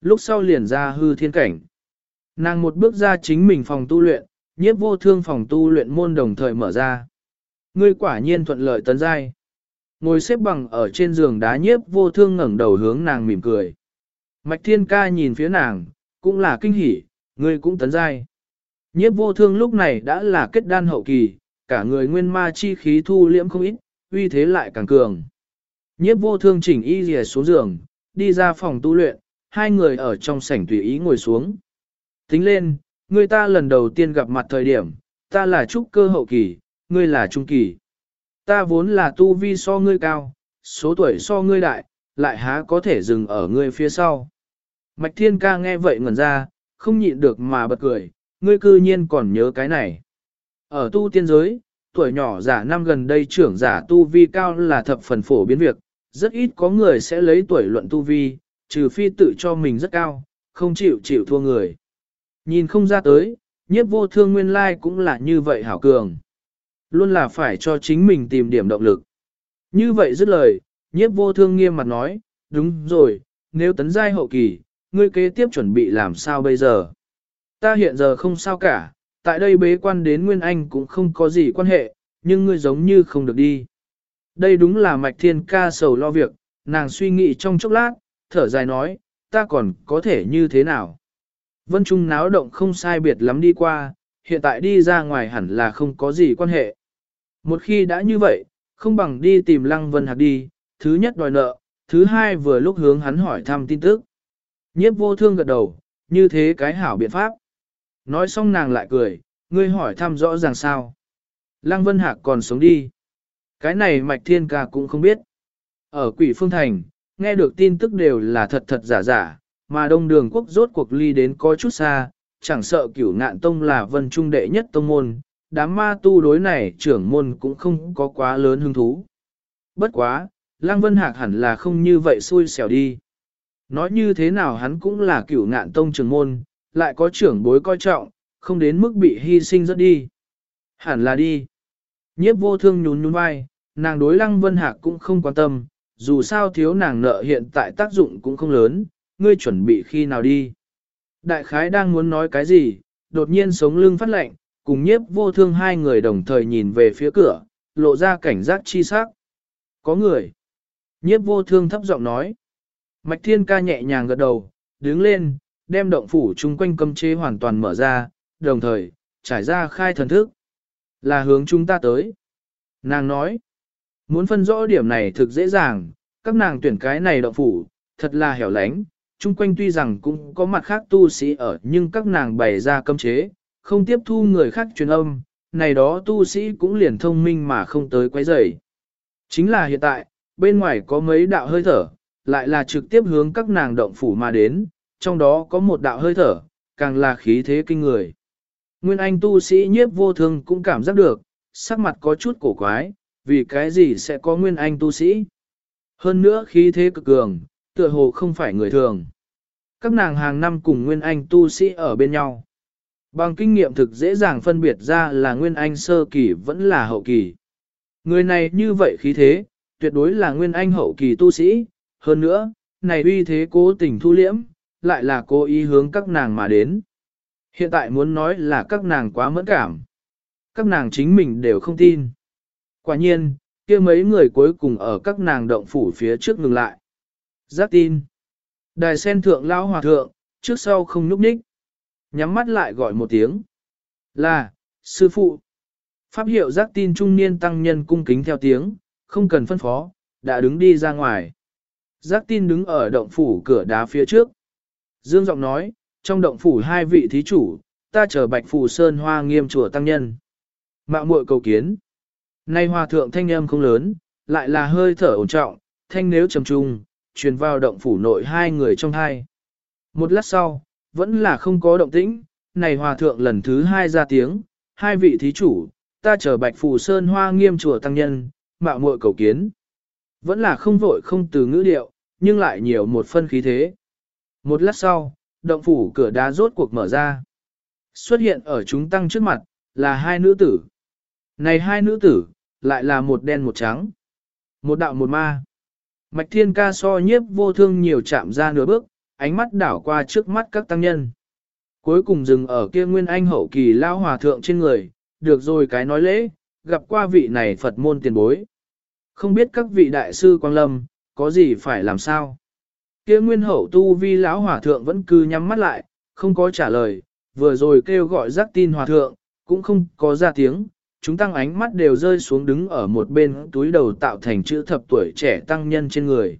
Lúc sau liền ra hư thiên cảnh. Nàng một bước ra chính mình phòng tu luyện, nhiếp vô thương phòng tu luyện môn đồng thời mở ra. Ngươi quả nhiên thuận lợi tấn giai. Ngồi xếp bằng ở trên giường đá nhiếp vô thương ngẩng đầu hướng nàng mỉm cười. Mạch thiên ca nhìn phía nàng, cũng là kinh hỉ, ngươi cũng tấn giai. Nhiếp vô thương lúc này đã là kết đan hậu kỳ, cả người nguyên ma chi khí thu liễm không ít, uy thế lại càng cường. Nhiếp vô thương chỉnh y rìa xuống giường, đi ra phòng tu luyện, hai người ở trong sảnh tùy ý ngồi xuống. Tính lên, người ta lần đầu tiên gặp mặt thời điểm, ta là trúc cơ hậu kỳ, ngươi là trung kỳ. Ta vốn là tu vi so ngươi cao, số tuổi so ngươi đại, lại há có thể dừng ở ngươi phía sau. Mạch thiên ca nghe vậy ngẩn ra, không nhịn được mà bật cười, ngươi cư nhiên còn nhớ cái này. Ở tu tiên giới, tuổi nhỏ giả năm gần đây trưởng giả tu vi cao là thập phần phổ biến việc, rất ít có người sẽ lấy tuổi luận tu vi, trừ phi tự cho mình rất cao, không chịu chịu thua người. Nhìn không ra tới, nhiếp vô thương nguyên lai cũng là như vậy hảo cường. Luôn là phải cho chính mình tìm điểm động lực. Như vậy dứt lời, nhiếp vô thương nghiêm mặt nói, đúng rồi, nếu tấn giai hậu kỳ, ngươi kế tiếp chuẩn bị làm sao bây giờ? Ta hiện giờ không sao cả, tại đây bế quan đến Nguyên Anh cũng không có gì quan hệ, nhưng ngươi giống như không được đi. Đây đúng là mạch thiên ca sầu lo việc, nàng suy nghĩ trong chốc lát, thở dài nói, ta còn có thể như thế nào? Vân Trung náo động không sai biệt lắm đi qua, hiện tại đi ra ngoài hẳn là không có gì quan hệ. Một khi đã như vậy, không bằng đi tìm Lăng Vân Hạc đi, thứ nhất đòi nợ, thứ hai vừa lúc hướng hắn hỏi thăm tin tức. Nhiếp vô thương gật đầu, như thế cái hảo biện pháp. Nói xong nàng lại cười, ngươi hỏi thăm rõ ràng sao. Lăng Vân Hạc còn sống đi. Cái này Mạch Thiên Ca cũng không biết. Ở quỷ phương thành, nghe được tin tức đều là thật thật giả giả, mà đông đường quốc rốt cuộc ly đến có chút xa, chẳng sợ cửu ngạn tông là vân trung đệ nhất tông môn, đám ma tu đối này trưởng môn cũng không có quá lớn hứng thú. Bất quá, Lăng Vân Hạc hẳn là không như vậy xui xẻo đi. Nói như thế nào hắn cũng là cửu ngạn tông trưởng môn, lại có trưởng bối coi trọng, không đến mức bị hy sinh rất đi. Hẳn là đi. Nhiếp vô thương nhún nhún vai, nàng đối Lăng Vân Hạc cũng không quan tâm, dù sao thiếu nàng nợ hiện tại tác dụng cũng không lớn, ngươi chuẩn bị khi nào đi. Đại khái đang muốn nói cái gì, đột nhiên sống lưng phát lạnh, cùng nhiếp vô thương hai người đồng thời nhìn về phía cửa, lộ ra cảnh giác chi sắc. Có người. Nhiếp vô thương thấp giọng nói. Mạch thiên ca nhẹ nhàng gật đầu, đứng lên, đem động phủ chung quanh cấm chế hoàn toàn mở ra, đồng thời, trải ra khai thần thức. Là hướng chúng ta tới. Nàng nói. Muốn phân rõ điểm này thực dễ dàng, các nàng tuyển cái này động phủ, thật là hẻo lánh, chung quanh tuy rằng cũng có mặt khác tu sĩ ở nhưng các nàng bày ra cấm chế, không tiếp thu người khác truyền âm, này đó tu sĩ cũng liền thông minh mà không tới quấy rầy. Chính là hiện tại, bên ngoài có mấy đạo hơi thở, lại là trực tiếp hướng các nàng động phủ mà đến, trong đó có một đạo hơi thở, càng là khí thế kinh người. Nguyên Anh tu sĩ nhiếp vô thương cũng cảm giác được, sắc mặt có chút cổ quái, vì cái gì sẽ có Nguyên Anh tu sĩ. Hơn nữa khí thế cực cường, tựa hồ không phải người thường. Các nàng hàng năm cùng Nguyên Anh tu sĩ ở bên nhau. Bằng kinh nghiệm thực dễ dàng phân biệt ra là Nguyên Anh sơ kỳ vẫn là hậu kỳ. Người này như vậy khí thế, tuyệt đối là Nguyên Anh hậu kỳ tu sĩ, hơn nữa, này uy thế cố tình thu liễm, lại là cố ý hướng các nàng mà đến. Hiện tại muốn nói là các nàng quá mẫn cảm. Các nàng chính mình đều không tin. Quả nhiên, kia mấy người cuối cùng ở các nàng động phủ phía trước ngừng lại. Giác tin. Đài sen thượng lao hòa thượng, trước sau không nhúc nhích. Nhắm mắt lại gọi một tiếng. Là, sư phụ. Pháp hiệu giác tin trung niên tăng nhân cung kính theo tiếng, không cần phân phó, đã đứng đi ra ngoài. Giác tin đứng ở động phủ cửa đá phía trước. Dương giọng nói, trong động phủ hai vị thí chủ, ta chờ bạch phù sơn hoa nghiêm chùa tăng nhân. Mạo muội cầu kiến. Nay hòa thượng thanh âm không lớn, lại là hơi thở ổn trọng, thanh nếu trầm trung, truyền vào động phủ nội hai người trong hai. Một lát sau, vẫn là không có động tĩnh, này hòa thượng lần thứ hai ra tiếng, hai vị thí chủ, ta chờ bạch phù sơn hoa nghiêm chùa tăng nhân, mạo muội cầu kiến. Vẫn là không vội không từ ngữ điệu, nhưng lại nhiều một phân khí thế. Một lát sau, động phủ cửa đá rốt cuộc mở ra. Xuất hiện ở chúng tăng trước mặt, là hai nữ tử. Này hai nữ tử, lại là một đen một trắng. Một đạo một ma. Mạch thiên ca so nhiếp vô thương nhiều chạm ra nửa bước, ánh mắt đảo qua trước mắt các tăng nhân. Cuối cùng dừng ở kia nguyên anh hậu kỳ lao hòa thượng trên người, được rồi cái nói lễ, gặp qua vị này Phật môn tiền bối. Không biết các vị đại sư Quang Lâm, có gì phải làm sao? Kia nguyên hậu tu vi lão hòa thượng vẫn cứ nhắm mắt lại, không có trả lời, vừa rồi kêu gọi giác tin hòa thượng, cũng không có ra tiếng, chúng tăng ánh mắt đều rơi xuống đứng ở một bên túi đầu tạo thành chữ thập tuổi trẻ tăng nhân trên người.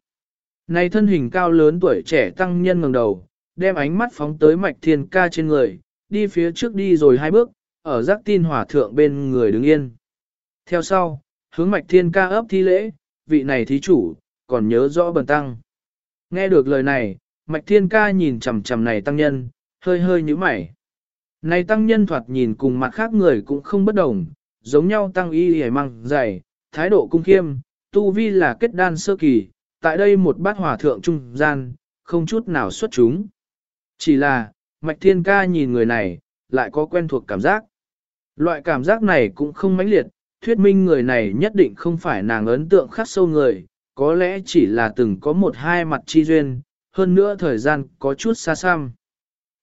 Này thân hình cao lớn tuổi trẻ tăng nhân ngẩng đầu, đem ánh mắt phóng tới mạch thiên ca trên người, đi phía trước đi rồi hai bước, ở giác tin hòa thượng bên người đứng yên. Theo sau, hướng mạch thiên ca ấp thi lễ, vị này thí chủ, còn nhớ rõ bần tăng. Nghe được lời này, mạch thiên ca nhìn chằm chằm này tăng nhân, hơi hơi nhíu mày. Này tăng nhân thoạt nhìn cùng mặt khác người cũng không bất đồng, giống nhau tăng y hề măng dày, thái độ cung khiêm, tu vi là kết đan sơ kỳ, tại đây một bát hòa thượng trung gian, không chút nào xuất chúng. Chỉ là, mạch thiên ca nhìn người này, lại có quen thuộc cảm giác. Loại cảm giác này cũng không mãnh liệt, thuyết minh người này nhất định không phải nàng ấn tượng khắc sâu người, có lẽ chỉ là từng có một hai mặt chi duyên, hơn nữa thời gian có chút xa xăm.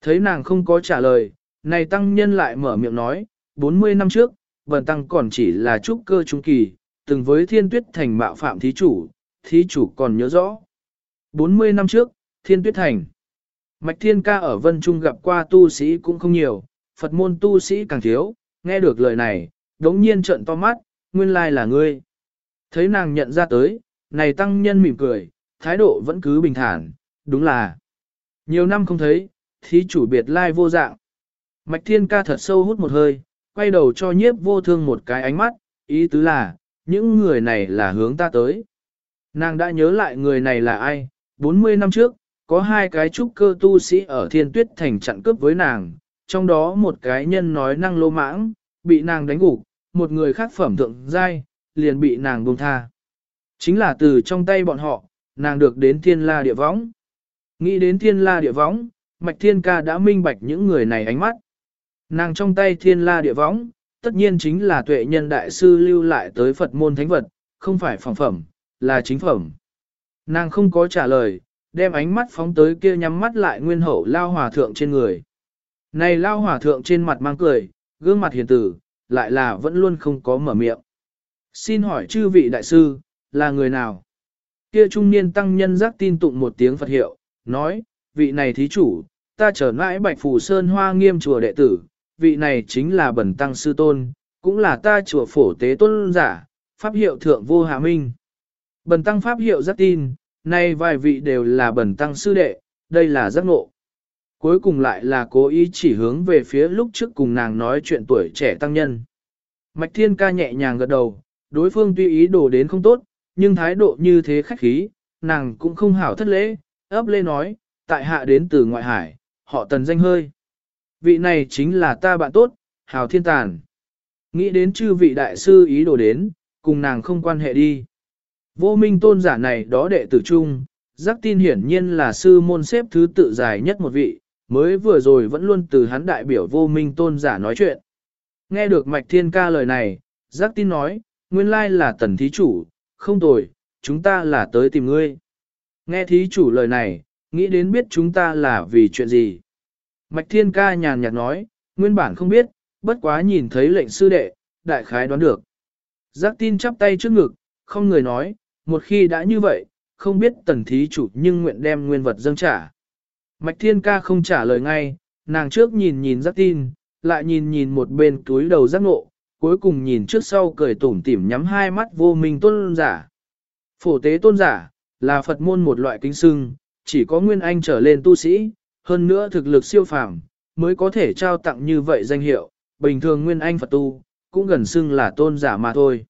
Thấy nàng không có trả lời, này tăng nhân lại mở miệng nói, 40 năm trước, bần tăng còn chỉ là trúc cơ trung kỳ, từng với thiên tuyết thành mạo phạm thí chủ, thí chủ còn nhớ rõ. 40 năm trước, thiên tuyết thành. Mạch thiên ca ở vân trung gặp qua tu sĩ cũng không nhiều, Phật môn tu sĩ càng thiếu, nghe được lời này, đống nhiên trợn to mắt, nguyên lai là ngươi. Thấy nàng nhận ra tới, này tăng nhân mỉm cười, thái độ vẫn cứ bình thản, đúng là. Nhiều năm không thấy, thí chủ biệt lai vô dạng. Mạch thiên ca thật sâu hút một hơi, quay đầu cho nhiếp vô thương một cái ánh mắt, ý tứ là, những người này là hướng ta tới. Nàng đã nhớ lại người này là ai, 40 năm trước, có hai cái trúc cơ tu sĩ ở thiên tuyết thành chặn cướp với nàng, trong đó một cái nhân nói năng lô mãng, bị nàng đánh gục, một người khác phẩm thượng giai, liền bị nàng buông tha. Chính là từ trong tay bọn họ, nàng được đến thiên la địa võng. Nghĩ đến thiên la địa võng, mạch thiên ca đã minh bạch những người này ánh mắt. Nàng trong tay thiên la địa võng, tất nhiên chính là tuệ nhân đại sư lưu lại tới Phật môn thánh vật, không phải phỏng phẩm, là chính phẩm. Nàng không có trả lời, đem ánh mắt phóng tới kia nhắm mắt lại nguyên hậu lao hòa thượng trên người. Này lao hòa thượng trên mặt mang cười, gương mặt hiền tử, lại là vẫn luôn không có mở miệng. Xin hỏi chư vị đại sư, là người nào? Kia trung niên tăng nhân giác tin tụng một tiếng Phật hiệu, nói, vị này thí chủ, ta trở mãi bạch phù sơn hoa nghiêm chùa đệ tử, vị này chính là bẩn tăng sư tôn, cũng là ta chùa phổ tế tôn giả, pháp hiệu thượng vô hạ minh. Bẩn tăng pháp hiệu giác tin, nay vài vị đều là bẩn tăng sư đệ, đây là giác ngộ. Cuối cùng lại là cố ý chỉ hướng về phía lúc trước cùng nàng nói chuyện tuổi trẻ tăng nhân. Mạch thiên ca nhẹ nhàng gật đầu, đối phương tuy ý đồ đến không tốt, nhưng thái độ như thế khách khí, nàng cũng không hảo thất lễ, ấp lê nói, tại hạ đến từ ngoại hải, họ tần danh hơi. Vị này chính là ta bạn tốt, hào thiên tàn. Nghĩ đến chư vị đại sư ý đồ đến, cùng nàng không quan hệ đi. Vô minh tôn giả này đó đệ tử chung, giác tin hiển nhiên là sư môn xếp thứ tự dài nhất một vị, mới vừa rồi vẫn luôn từ hắn đại biểu vô minh tôn giả nói chuyện. Nghe được mạch thiên ca lời này, giác tin nói, nguyên lai là tần thí chủ, không tồi, chúng ta là tới tìm ngươi. Nghe thí chủ lời này, nghĩ đến biết chúng ta là vì chuyện gì. Mạch thiên ca nhàn nhạt nói, nguyên bản không biết, bất quá nhìn thấy lệnh sư đệ, đại khái đoán được. Giác tin chắp tay trước ngực, không người nói, một khi đã như vậy, không biết tần thí chủ nhưng nguyện đem nguyên vật dâng trả. Mạch thiên ca không trả lời ngay, nàng trước nhìn nhìn giác tin, lại nhìn nhìn một bên túi đầu giác ngộ, cuối cùng nhìn trước sau cười tủm tỉm nhắm hai mắt vô minh tôn giả. Phổ tế tôn giả, là Phật môn một loại kinh sưng, chỉ có Nguyên Anh trở lên tu sĩ, hơn nữa thực lực siêu phàm, mới có thể trao tặng như vậy danh hiệu, bình thường Nguyên Anh Phật tu, cũng gần xưng là tôn giả mà thôi.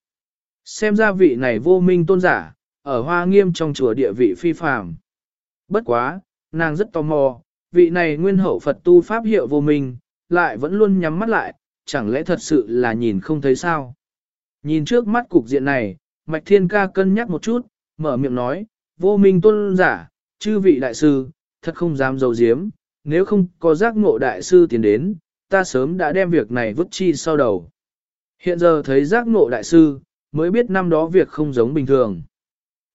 Xem ra vị này vô minh tôn giả, ở hoa nghiêm trong chùa địa vị phi phàm. Bất quá, nàng rất tò mò, vị này nguyên hậu Phật tu pháp hiệu vô minh, lại vẫn luôn nhắm mắt lại, chẳng lẽ thật sự là nhìn không thấy sao? Nhìn trước mắt cục diện này, Mạch Thiên Ca cân nhắc một chút, mở miệng nói, vô minh tôn giả, chư vị đại sư, thật không dám dầu diếm, nếu không có giác ngộ đại sư tiến đến, ta sớm đã đem việc này vứt chi sau đầu. Hiện giờ thấy giác ngộ đại sư, mới biết năm đó việc không giống bình thường.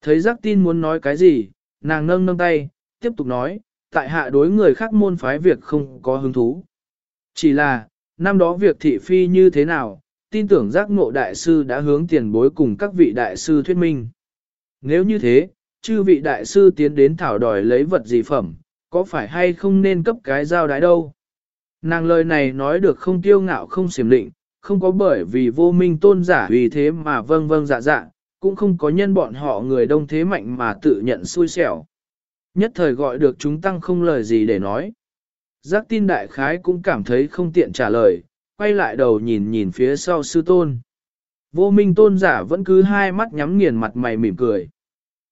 Thấy giác tin muốn nói cái gì, nàng nâng nâng tay, tiếp tục nói, tại hạ đối người khác môn phái việc không có hứng thú. Chỉ là, năm đó việc thị phi như thế nào, tin tưởng giác ngộ đại sư đã hướng tiền bối cùng các vị đại sư thuyết minh. Nếu như thế, chư vị đại sư tiến đến thảo đòi lấy vật gì phẩm, có phải hay không nên cấp cái giao đái đâu. Nàng lời này nói được không tiêu ngạo không xiểm định, không có bởi vì vô minh tôn giả vì thế mà vâng vâng dạ dạ, cũng không có nhân bọn họ người đông thế mạnh mà tự nhận xui xẻo. Nhất thời gọi được chúng tăng không lời gì để nói. Giác tin đại khái cũng cảm thấy không tiện trả lời, quay lại đầu nhìn nhìn phía sau sư tôn. Vô minh tôn giả vẫn cứ hai mắt nhắm nghiền mặt mày mỉm cười.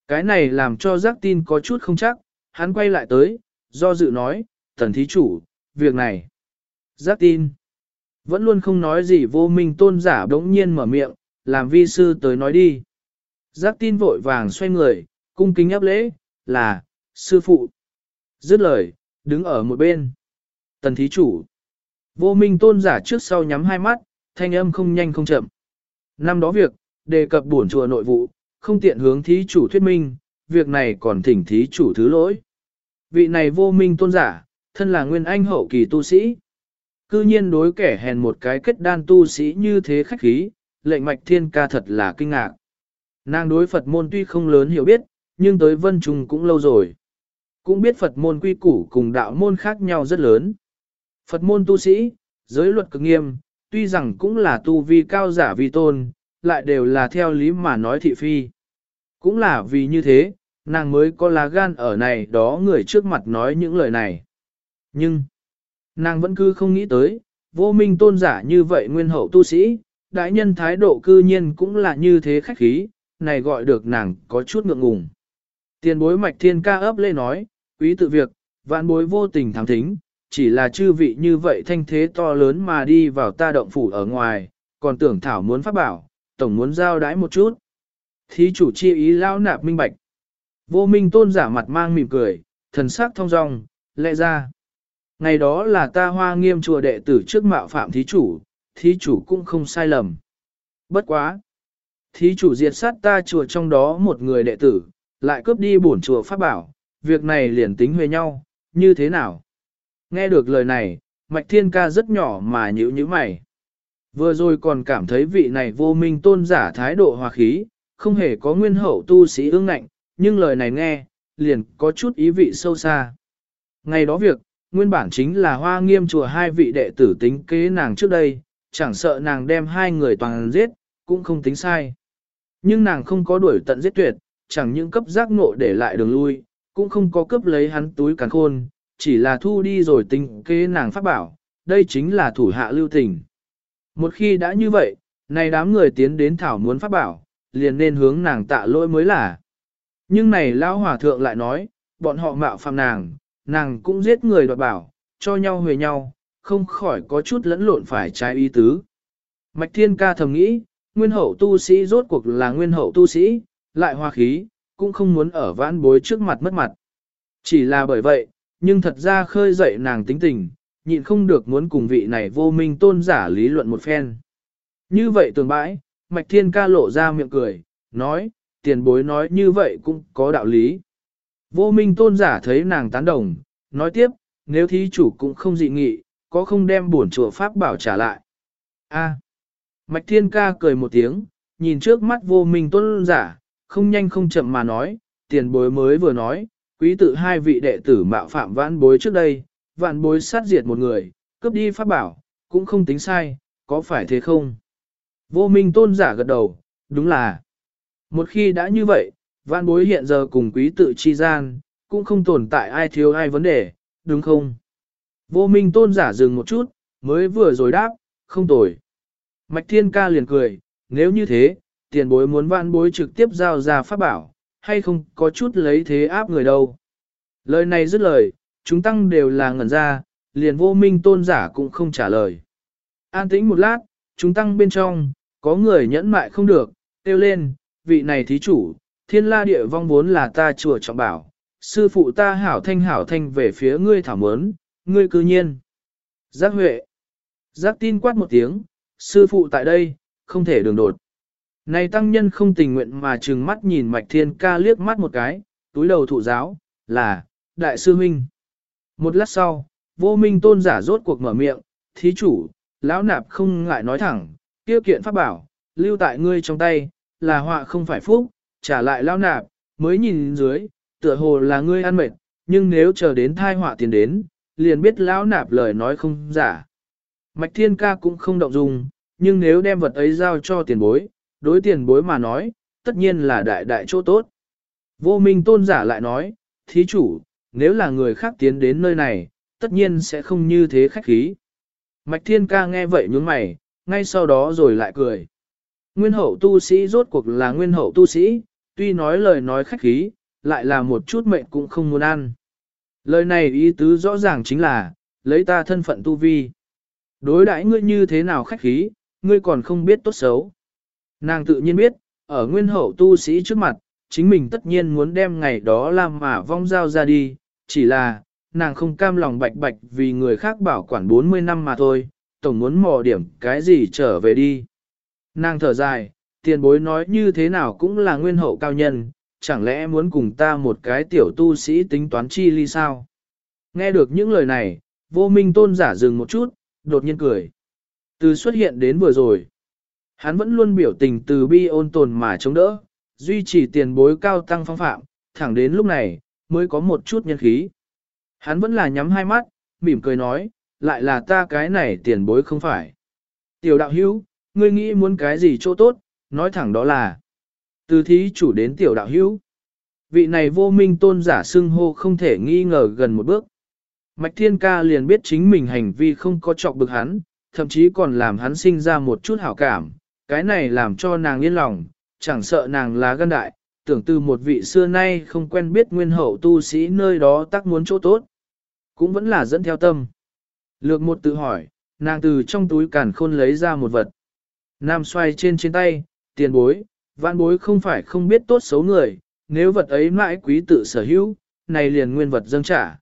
Cái này làm cho giác tin có chút không chắc, hắn quay lại tới, do dự nói, thần thí chủ, việc này. Giác tin. Vẫn luôn không nói gì vô minh tôn giả đống nhiên mở miệng, làm vi sư tới nói đi. Giác tin vội vàng xoay người, cung kính áp lễ, là, sư phụ. Dứt lời, đứng ở một bên. Tần thí chủ. Vô minh tôn giả trước sau nhắm hai mắt, thanh âm không nhanh không chậm. Năm đó việc, đề cập bổn chùa nội vụ, không tiện hướng thí chủ thuyết minh, việc này còn thỉnh thí chủ thứ lỗi. Vị này vô minh tôn giả, thân là nguyên anh hậu kỳ tu sĩ. Cư nhiên đối kẻ hèn một cái kết đan tu sĩ như thế khách khí, lệnh mạch thiên ca thật là kinh ngạc. Nàng đối Phật môn tuy không lớn hiểu biết, nhưng tới vân trùng cũng lâu rồi. Cũng biết Phật môn quy củ cùng đạo môn khác nhau rất lớn. Phật môn tu sĩ, giới luật cực nghiêm, tuy rằng cũng là tu vi cao giả vi tôn, lại đều là theo lý mà nói thị phi. Cũng là vì như thế, nàng mới có lá gan ở này đó người trước mặt nói những lời này. Nhưng, nàng vẫn cứ không nghĩ tới, vô minh tôn giả như vậy nguyên hậu tu sĩ, đại nhân thái độ cư nhiên cũng là như thế khách khí, này gọi được nàng có chút ngượng ngùng. Tiền bối mạch thiên ca ấp lê nói, quý tự việc, vạn bối vô tình thám thính, chỉ là chư vị như vậy thanh thế to lớn mà đi vào ta động phủ ở ngoài, còn tưởng thảo muốn phát bảo, tổng muốn giao đái một chút. Thí chủ chi ý lao nạp minh bạch. Vô minh tôn giả mặt mang mỉm cười, thần sắc thông dong, lẽ ra. Ngày đó là ta hoa nghiêm chùa đệ tử trước mạo phạm thí chủ, thí chủ cũng không sai lầm. Bất quá. Thí chủ diệt sát ta chùa trong đó một người đệ tử, lại cướp đi bổn chùa pháp bảo, việc này liền tính huề nhau, như thế nào? Nghe được lời này, Mạch Thiên Ca rất nhỏ mà nhữ như mày. Vừa rồi còn cảm thấy vị này vô minh tôn giả thái độ hòa khí, không hề có nguyên hậu tu sĩ ương ngạnh, nhưng lời này nghe, liền có chút ý vị sâu xa. Ngày đó việc, nguyên bản chính là hoa nghiêm chùa hai vị đệ tử tính kế nàng trước đây, chẳng sợ nàng đem hai người toàn giết, cũng không tính sai. Nhưng nàng không có đuổi tận giết tuyệt, chẳng những cấp giác ngộ để lại đường lui, cũng không có cấp lấy hắn túi càng khôn, chỉ là thu đi rồi tính kế nàng phát bảo, đây chính là thủ hạ lưu tình. Một khi đã như vậy, này đám người tiến đến thảo muốn phát bảo, liền nên hướng nàng tạ lỗi mới là. Nhưng này lão hòa thượng lại nói, bọn họ mạo phạm nàng, nàng cũng giết người đoạt bảo, cho nhau huề nhau, không khỏi có chút lẫn lộn phải trái ý tứ. Mạch Thiên Ca thầm nghĩ, nguyên hậu tu sĩ rốt cuộc là nguyên hậu tu sĩ, lại hoa khí, cũng không muốn ở vãn bối trước mặt mất mặt. Chỉ là bởi vậy, nhưng thật ra khơi dậy nàng tính tình, nhịn không được muốn cùng vị này vô minh tôn giả lý luận một phen. Như vậy tường bãi, Mạch Thiên ca lộ ra miệng cười, nói, tiền bối nói như vậy cũng có đạo lý. Vô minh tôn giả thấy nàng tán đồng, nói tiếp, nếu thí chủ cũng không dị nghị, có không đem bổn chùa pháp bảo trả lại. A. Mạch Thiên ca cười một tiếng, nhìn trước mắt vô minh tôn giả, không nhanh không chậm mà nói, tiền bối mới vừa nói, quý tự hai vị đệ tử mạo phạm vãn bối trước đây, vãn bối sát diệt một người, cướp đi pháp bảo, cũng không tính sai, có phải thế không? Vô minh tôn giả gật đầu, đúng là. Một khi đã như vậy, vãn bối hiện giờ cùng quý tự chi gian, cũng không tồn tại ai thiếu ai vấn đề, đúng không? Vô minh tôn giả dừng một chút, mới vừa rồi đáp, không tồi. Mạch thiên ca liền cười, nếu như thế, tiền bối muốn vãn bối trực tiếp giao ra pháp bảo, hay không có chút lấy thế áp người đâu. Lời này dứt lời, chúng tăng đều là ngẩn ra, liền vô minh tôn giả cũng không trả lời. An tĩnh một lát, chúng tăng bên trong, có người nhẫn mại không được, kêu lên, vị này thí chủ, thiên la địa vong vốn là ta chùa trọng bảo, sư phụ ta hảo thanh hảo thanh về phía ngươi thảo mớn, ngươi cư nhiên. Giác huệ. Giác tin quát một tiếng, sư phụ tại đây, không thể đường đột. Này tăng nhân không tình nguyện mà trừng mắt nhìn mạch thiên ca liếc mắt một cái, túi đầu thụ giáo, là, đại sư huynh. Một lát sau, vô minh tôn giả rốt cuộc mở miệng, thí chủ, lão nạp không ngại nói thẳng, tiêu kiện pháp bảo, lưu tại ngươi trong tay, là họa không phải phúc, trả lại lão nạp, mới nhìn dưới, tựa hồ là ngươi ăn mệt, nhưng nếu chờ đến thai họa tiền đến, liền biết lão nạp lời nói không giả. Mạch thiên ca cũng không động dung, nhưng nếu đem vật ấy giao cho tiền bối, đối tiền bối mà nói, tất nhiên là đại đại chỗ tốt. Vô minh tôn giả lại nói, thí chủ, nếu là người khác tiến đến nơi này, tất nhiên sẽ không như thế khách khí. Mạch thiên ca nghe vậy nhướng mày, ngay sau đó rồi lại cười. Nguyên hậu tu sĩ rốt cuộc là nguyên hậu tu sĩ, tuy nói lời nói khách khí, lại là một chút mệnh cũng không muốn ăn. Lời này ý tứ rõ ràng chính là, lấy ta thân phận tu vi. Đối đãi ngươi như thế nào khách khí, ngươi còn không biết tốt xấu. Nàng tự nhiên biết, ở nguyên hậu tu sĩ trước mặt, chính mình tất nhiên muốn đem ngày đó làm mà vong giao ra đi, chỉ là, nàng không cam lòng bạch bạch vì người khác bảo quản 40 năm mà thôi, tổng muốn mò điểm cái gì trở về đi. Nàng thở dài, tiền bối nói như thế nào cũng là nguyên hậu cao nhân, chẳng lẽ muốn cùng ta một cái tiểu tu sĩ tính toán chi ly sao? Nghe được những lời này, vô minh tôn giả dừng một chút, đột nhiên cười. Từ xuất hiện đến vừa rồi, hắn vẫn luôn biểu tình từ bi ôn tồn mà chống đỡ, duy trì tiền bối cao tăng phong phạm, thẳng đến lúc này, mới có một chút nhân khí. Hắn vẫn là nhắm hai mắt, mỉm cười nói, lại là ta cái này tiền bối không phải. Tiểu đạo hữu, ngươi nghĩ muốn cái gì chỗ tốt, nói thẳng đó là. Từ thí chủ đến tiểu đạo hữu. Vị này vô minh tôn giả xưng hô không thể nghi ngờ gần một bước. Mạch Thiên Ca liền biết chính mình hành vi không có chọc bực hắn, thậm chí còn làm hắn sinh ra một chút hảo cảm. Cái này làm cho nàng yên lòng, chẳng sợ nàng là gân đại, tưởng từ một vị xưa nay không quen biết nguyên hậu tu sĩ nơi đó tác muốn chỗ tốt. Cũng vẫn là dẫn theo tâm. Lược một tự hỏi, nàng từ trong túi càn khôn lấy ra một vật. Nam xoay trên trên tay, tiền bối, vạn bối không phải không biết tốt xấu người, nếu vật ấy mãi quý tự sở hữu, này liền nguyên vật dâng trả.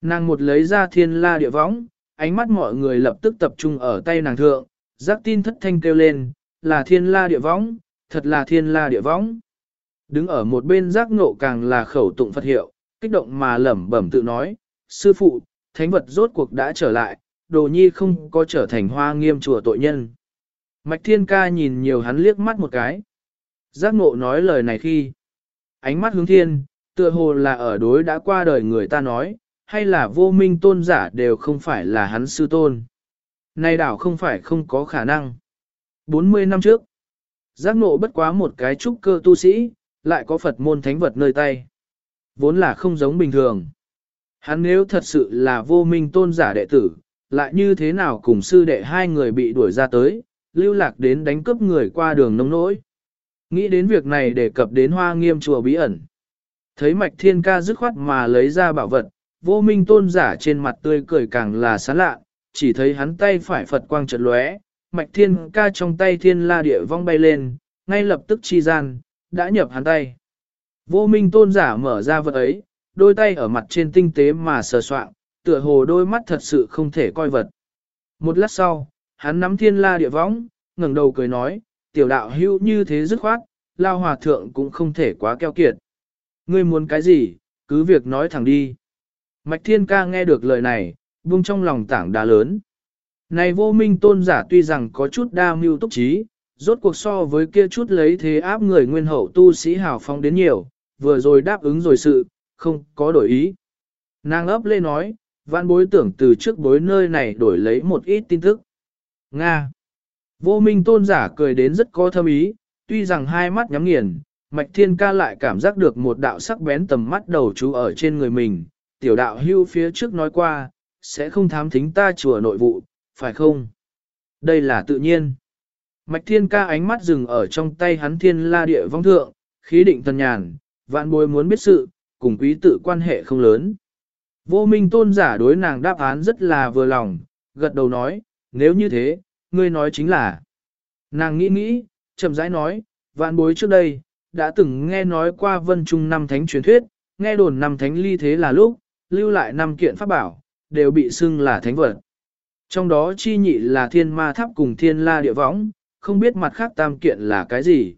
Nàng một lấy ra thiên la địa võng, ánh mắt mọi người lập tức tập trung ở tay nàng thượng, giác tin thất thanh kêu lên, là thiên la địa võng, thật là thiên la địa võng. Đứng ở một bên giác ngộ càng là khẩu tụng Phật hiệu, kích động mà lẩm bẩm tự nói, sư phụ, thánh vật rốt cuộc đã trở lại, đồ nhi không có trở thành hoa nghiêm chùa tội nhân. Mạch thiên ca nhìn nhiều hắn liếc mắt một cái. Giác ngộ nói lời này khi, ánh mắt hướng thiên, tựa hồ là ở đối đã qua đời người ta nói, hay là vô minh tôn giả đều không phải là hắn sư tôn. nay đảo không phải không có khả năng. 40 năm trước, giác ngộ bất quá một cái trúc cơ tu sĩ, lại có Phật môn thánh vật nơi tay. Vốn là không giống bình thường. Hắn nếu thật sự là vô minh tôn giả đệ tử, lại như thế nào cùng sư đệ hai người bị đuổi ra tới, lưu lạc đến đánh cướp người qua đường nông nỗi. Nghĩ đến việc này để cập đến hoa nghiêm chùa bí ẩn. Thấy mạch thiên ca dứt khoát mà lấy ra bảo vật, vô minh tôn giả trên mặt tươi cười càng là sán lạ, chỉ thấy hắn tay phải Phật quang trật lóe, mạch thiên ca trong tay thiên la địa vong bay lên, ngay lập tức chi gian, đã nhập hắn tay. Vô minh tôn giả mở ra vật ấy, đôi tay ở mặt trên tinh tế mà sờ soạn, tựa hồ đôi mắt thật sự không thể coi vật. Một lát sau, hắn nắm thiên la địa võng, ngẩng đầu cười nói, tiểu đạo hữu như thế dứt khoát, lao hòa thượng cũng không thể quá keo kiệt. Ngươi muốn cái gì, cứ việc nói thẳng đi. Mạch thiên ca nghe được lời này, buông trong lòng tảng đá lớn. Này vô minh tôn giả tuy rằng có chút đa mưu túc trí, rốt cuộc so với kia chút lấy thế áp người nguyên hậu tu sĩ hào phong đến nhiều, vừa rồi đáp ứng rồi sự, không có đổi ý. Nàng ấp lê nói, vạn bối tưởng từ trước bối nơi này đổi lấy một ít tin tức. Nga. Vô minh tôn giả cười đến rất có thâm ý, tuy rằng hai mắt nhắm nghiền, mạch thiên ca lại cảm giác được một đạo sắc bén tầm mắt đầu chú ở trên người mình. Tiểu đạo hưu phía trước nói qua, sẽ không thám thính ta chùa nội vụ, phải không? Đây là tự nhiên. Mạch thiên ca ánh mắt dừng ở trong tay hắn thiên la địa vong thượng, khí định thần nhàn, vạn bối muốn biết sự, cùng quý tự quan hệ không lớn. Vô minh tôn giả đối nàng đáp án rất là vừa lòng, gật đầu nói, nếu như thế, ngươi nói chính là. Nàng nghĩ nghĩ, chậm rãi nói, vạn bối trước đây, đã từng nghe nói qua vân trung năm thánh truyền thuyết, nghe đồn năm thánh ly thế là lúc, lưu lại năm kiện pháp bảo, đều bị xưng là thánh vật. Trong đó chi nhị là thiên ma tháp cùng thiên la địa võng, không biết mặt khác tam kiện là cái gì.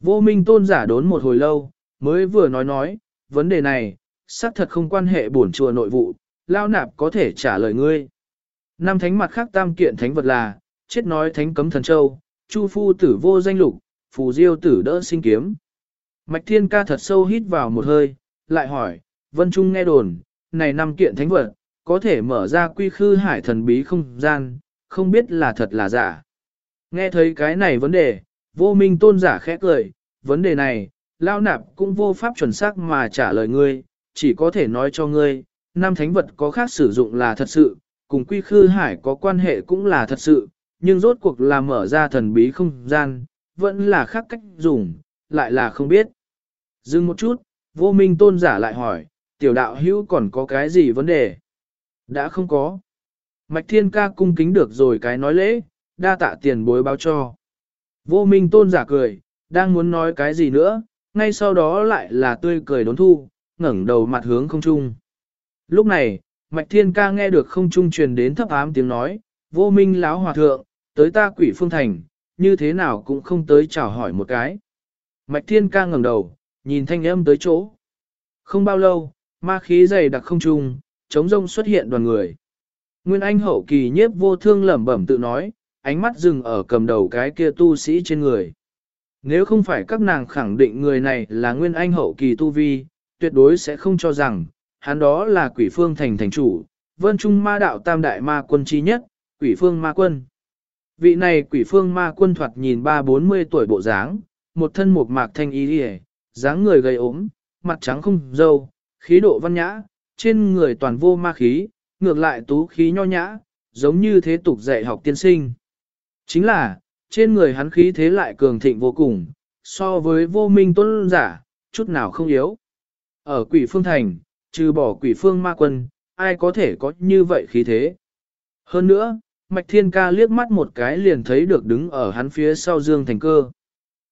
Vô minh tôn giả đốn một hồi lâu, mới vừa nói nói, vấn đề này, xác thật không quan hệ bổn chùa nội vụ, lao nạp có thể trả lời ngươi. Năm thánh mặt khác tam kiện thánh vật là, chết nói thánh cấm thần châu, chu phu tử vô danh lục, phù diêu tử đỡ sinh kiếm. Mạch thiên ca thật sâu hít vào một hơi, lại hỏi, vân trung nghe đồn, này năm kiện thánh vật, có thể mở ra quy khư hải thần bí không gian, không biết là thật là giả. Nghe thấy cái này vấn đề, vô minh tôn giả khẽ cười, vấn đề này, lao nạp cũng vô pháp chuẩn xác mà trả lời ngươi, chỉ có thể nói cho ngươi, năm thánh vật có khác sử dụng là thật sự, cùng quy khư hải có quan hệ cũng là thật sự, nhưng rốt cuộc là mở ra thần bí không gian, vẫn là khác cách dùng, lại là không biết. Dừng một chút, vô minh tôn giả lại hỏi, tiểu đạo hữu còn có cái gì vấn đề? Đã không có. Mạch thiên ca cung kính được rồi cái nói lễ, đa tạ tiền bối báo cho. Vô minh tôn giả cười, đang muốn nói cái gì nữa, ngay sau đó lại là tươi cười đốn thu, ngẩng đầu mặt hướng không trung. Lúc này, Mạch Thiên Ca nghe được không trung truyền đến thấp ám tiếng nói, vô minh láo hòa thượng, tới ta quỷ phương thành, như thế nào cũng không tới chào hỏi một cái. Mạch Thiên Ca ngẩng đầu, nhìn thanh âm tới chỗ. Không bao lâu, ma khí dày đặc không trung, chống rông xuất hiện đoàn người. Nguyên Anh hậu kỳ nhiếp vô thương lẩm bẩm tự nói, ánh mắt dừng ở cầm đầu cái kia tu sĩ trên người. Nếu không phải các nàng khẳng định người này là Nguyên Anh hậu kỳ tu vi, tuyệt đối sẽ không cho rằng, hắn đó là quỷ phương thành thành chủ, vân trung ma đạo tam đại ma quân chi nhất, quỷ phương ma quân. Vị này quỷ phương ma quân thoạt nhìn ba bốn mươi tuổi bộ dáng, một thân một mạc thanh y đi dáng người gầy ốm, mặt trắng không dâu, khí độ văn nhã, trên người toàn vô ma khí, ngược lại tú khí nho nhã, giống như thế tục dạy học tiên sinh. Chính là, trên người hắn khí thế lại cường thịnh vô cùng, so với vô minh tuân giả, chút nào không yếu. Ở quỷ phương thành, trừ bỏ quỷ phương ma quân, ai có thể có như vậy khí thế. Hơn nữa, Mạch Thiên Ca liếc mắt một cái liền thấy được đứng ở hắn phía sau Dương Thành Cơ.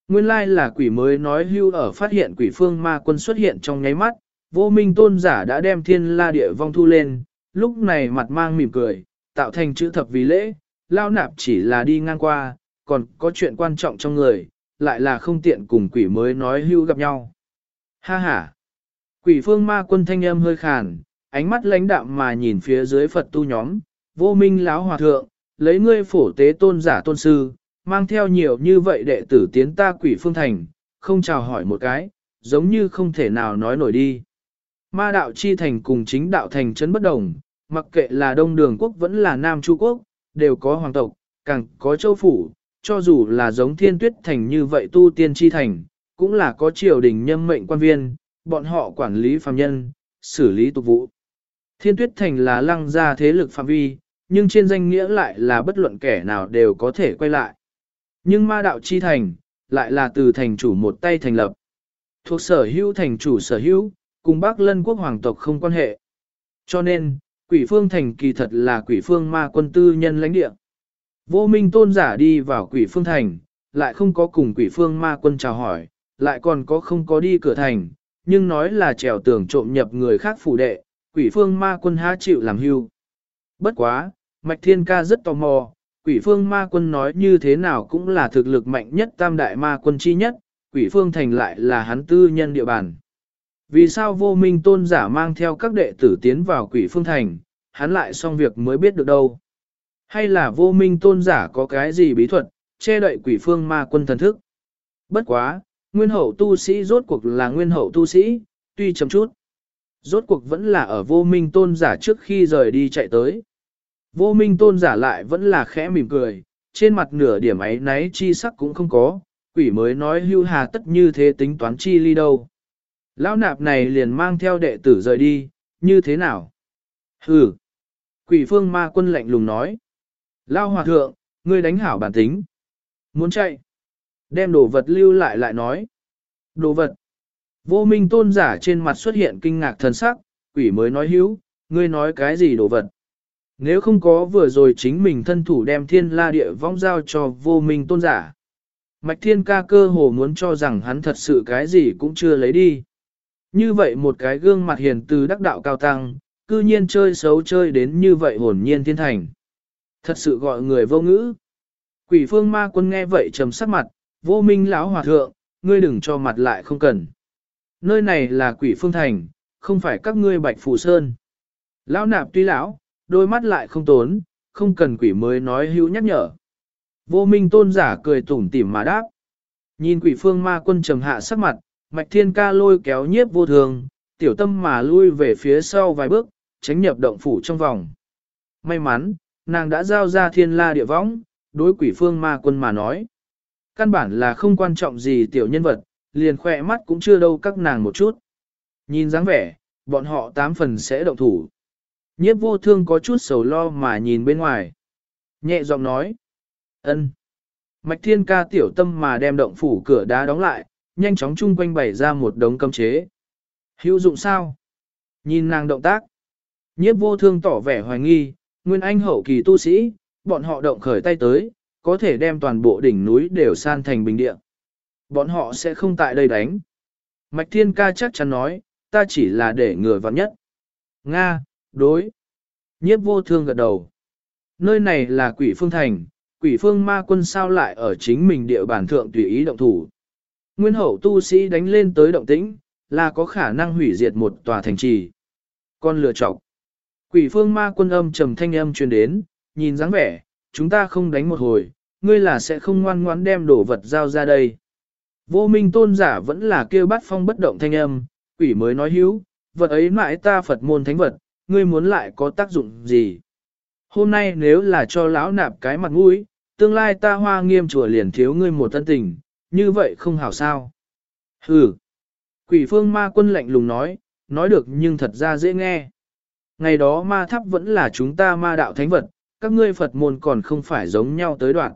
Nguyên lai là quỷ mới nói hưu ở phát hiện quỷ phương ma quân xuất hiện trong nháy mắt, vô minh tôn giả đã đem thiên la địa vong thu lên, lúc này mặt mang mỉm cười, tạo thành chữ thập vì lễ, lao nạp chỉ là đi ngang qua, còn có chuyện quan trọng trong người, lại là không tiện cùng quỷ mới nói hưu gặp nhau. Ha ha! Quỷ phương ma quân thanh âm hơi khàn, ánh mắt lãnh đạm mà nhìn phía dưới Phật tu nhóm, vô minh láo hòa thượng, lấy ngươi phổ tế tôn giả tôn sư, mang theo nhiều như vậy đệ tử tiến ta quỷ phương thành, không chào hỏi một cái, giống như không thể nào nói nổi đi. Ma đạo chi thành cùng chính đạo thành trấn bất đồng, mặc kệ là Đông Đường Quốc vẫn là Nam Chu Quốc, đều có hoàng tộc, càng có châu phủ, cho dù là giống thiên tuyết thành như vậy tu tiên chi thành, cũng là có triều đình nhâm mệnh quan viên, bọn họ quản lý phàm nhân, xử lý tục vụ. Thiên tuyết thành là lăng gia thế lực phạm vi, nhưng trên danh nghĩa lại là bất luận kẻ nào đều có thể quay lại. Nhưng ma đạo chi thành, lại là từ thành chủ một tay thành lập. Thuộc sở hữu thành chủ sở hữu, cùng bác lân quốc hoàng tộc không quan hệ. Cho nên, quỷ phương thành kỳ thật là quỷ phương ma quân tư nhân lãnh địa. Vô minh tôn giả đi vào quỷ phương thành, lại không có cùng quỷ phương ma quân chào hỏi, lại còn có không có đi cửa thành, nhưng nói là trèo tường trộm nhập người khác phủ đệ, quỷ phương ma quân há chịu làm hưu. Bất quá, Mạch Thiên Ca rất tò mò, quỷ phương ma quân nói như thế nào cũng là thực lực mạnh nhất tam đại ma quân chi nhất, quỷ phương thành lại là hắn tư nhân địa bàn. Vì sao vô minh tôn giả mang theo các đệ tử tiến vào quỷ phương thành, hắn lại xong việc mới biết được đâu. Hay là vô minh tôn giả có cái gì bí thuật, che đậy quỷ phương ma quân thần thức. Bất quá, nguyên hậu tu sĩ rốt cuộc là nguyên hậu tu sĩ, tuy chấm chút. Rốt cuộc vẫn là ở vô minh tôn giả trước khi rời đi chạy tới. Vô minh tôn giả lại vẫn là khẽ mỉm cười, trên mặt nửa điểm ấy náy chi sắc cũng không có, quỷ mới nói hưu hà tất như thế tính toán chi ly đâu. Lão nạp này liền mang theo đệ tử rời đi, như thế nào? Hừ! Quỷ phương ma quân lạnh lùng nói. Lao hòa thượng, ngươi đánh hảo bản tính. Muốn chạy? Đem đồ vật lưu lại lại nói. Đồ vật! Vô minh tôn giả trên mặt xuất hiện kinh ngạc thần sắc, quỷ mới nói hữu, ngươi nói cái gì đồ vật? Nếu không có vừa rồi chính mình thân thủ đem thiên la địa vong giao cho vô minh tôn giả. Mạch thiên ca cơ hồ muốn cho rằng hắn thật sự cái gì cũng chưa lấy đi. Như vậy một cái gương mặt hiền từ đắc đạo cao tăng, cư nhiên chơi xấu chơi đến như vậy hồn nhiên thiên thành. Thật sự gọi người vô ngữ. Quỷ phương ma quân nghe vậy trầm sắc mặt, vô minh lão hòa thượng, ngươi đừng cho mặt lại không cần. Nơi này là quỷ phương thành, không phải các ngươi bạch phù sơn. Lão nạp tuy lão, đôi mắt lại không tốn, không cần quỷ mới nói hữu nhắc nhở. Vô minh tôn giả cười tủm tỉm mà đáp. Nhìn quỷ phương ma quân trầm hạ sắc mặt, mạch thiên ca lôi kéo nhiếp vô thường, tiểu tâm mà lui về phía sau vài bước, tránh nhập động phủ trong vòng. May mắn, nàng đã giao ra thiên la địa võng, đối quỷ phương ma quân mà nói. Căn bản là không quan trọng gì tiểu nhân vật, liền khỏe mắt cũng chưa đâu các nàng một chút. Nhìn dáng vẻ, bọn họ tám phần sẽ động thủ. Nhiếp vô thương có chút sầu lo mà nhìn bên ngoài. Nhẹ giọng nói. ân. Mạch thiên ca tiểu tâm mà đem động phủ cửa đá đóng lại, nhanh chóng chung quanh bày ra một đống cấm chế. Hữu dụng sao? Nhìn nàng động tác. Nhiếp vô thương tỏ vẻ hoài nghi, nguyên anh hậu kỳ tu sĩ, bọn họ động khởi tay tới, có thể đem toàn bộ đỉnh núi đều san thành bình địa. Bọn họ sẽ không tại đây đánh. Mạch thiên ca chắc chắn nói, ta chỉ là để người vào nhất. Nga, đối. Nhiếp vô thương gật đầu. Nơi này là quỷ phương thành, quỷ phương ma quân sao lại ở chính mình địa bàn thượng tùy ý động thủ. Nguyên hậu tu sĩ đánh lên tới động tĩnh, là có khả năng hủy diệt một tòa thành trì. Con lừa chọc. Quỷ phương ma quân âm trầm thanh âm truyền đến, nhìn dáng vẻ, chúng ta không đánh một hồi, ngươi là sẽ không ngoan ngoãn đem đồ vật giao ra đây. Vô minh tôn giả vẫn là kêu bắt phong bất động thanh âm, quỷ mới nói hữu, vật ấy mãi ta Phật môn thánh vật, ngươi muốn lại có tác dụng gì. Hôm nay nếu là cho lão nạp cái mặt mũi, tương lai ta hoa nghiêm chùa liền thiếu ngươi một tân tình, như vậy không hảo sao. Hừ. Quỷ phương ma quân lạnh lùng nói, nói được nhưng thật ra dễ nghe. Ngày đó ma tháp vẫn là chúng ta ma đạo thánh vật, các ngươi Phật môn còn không phải giống nhau tới đoạn.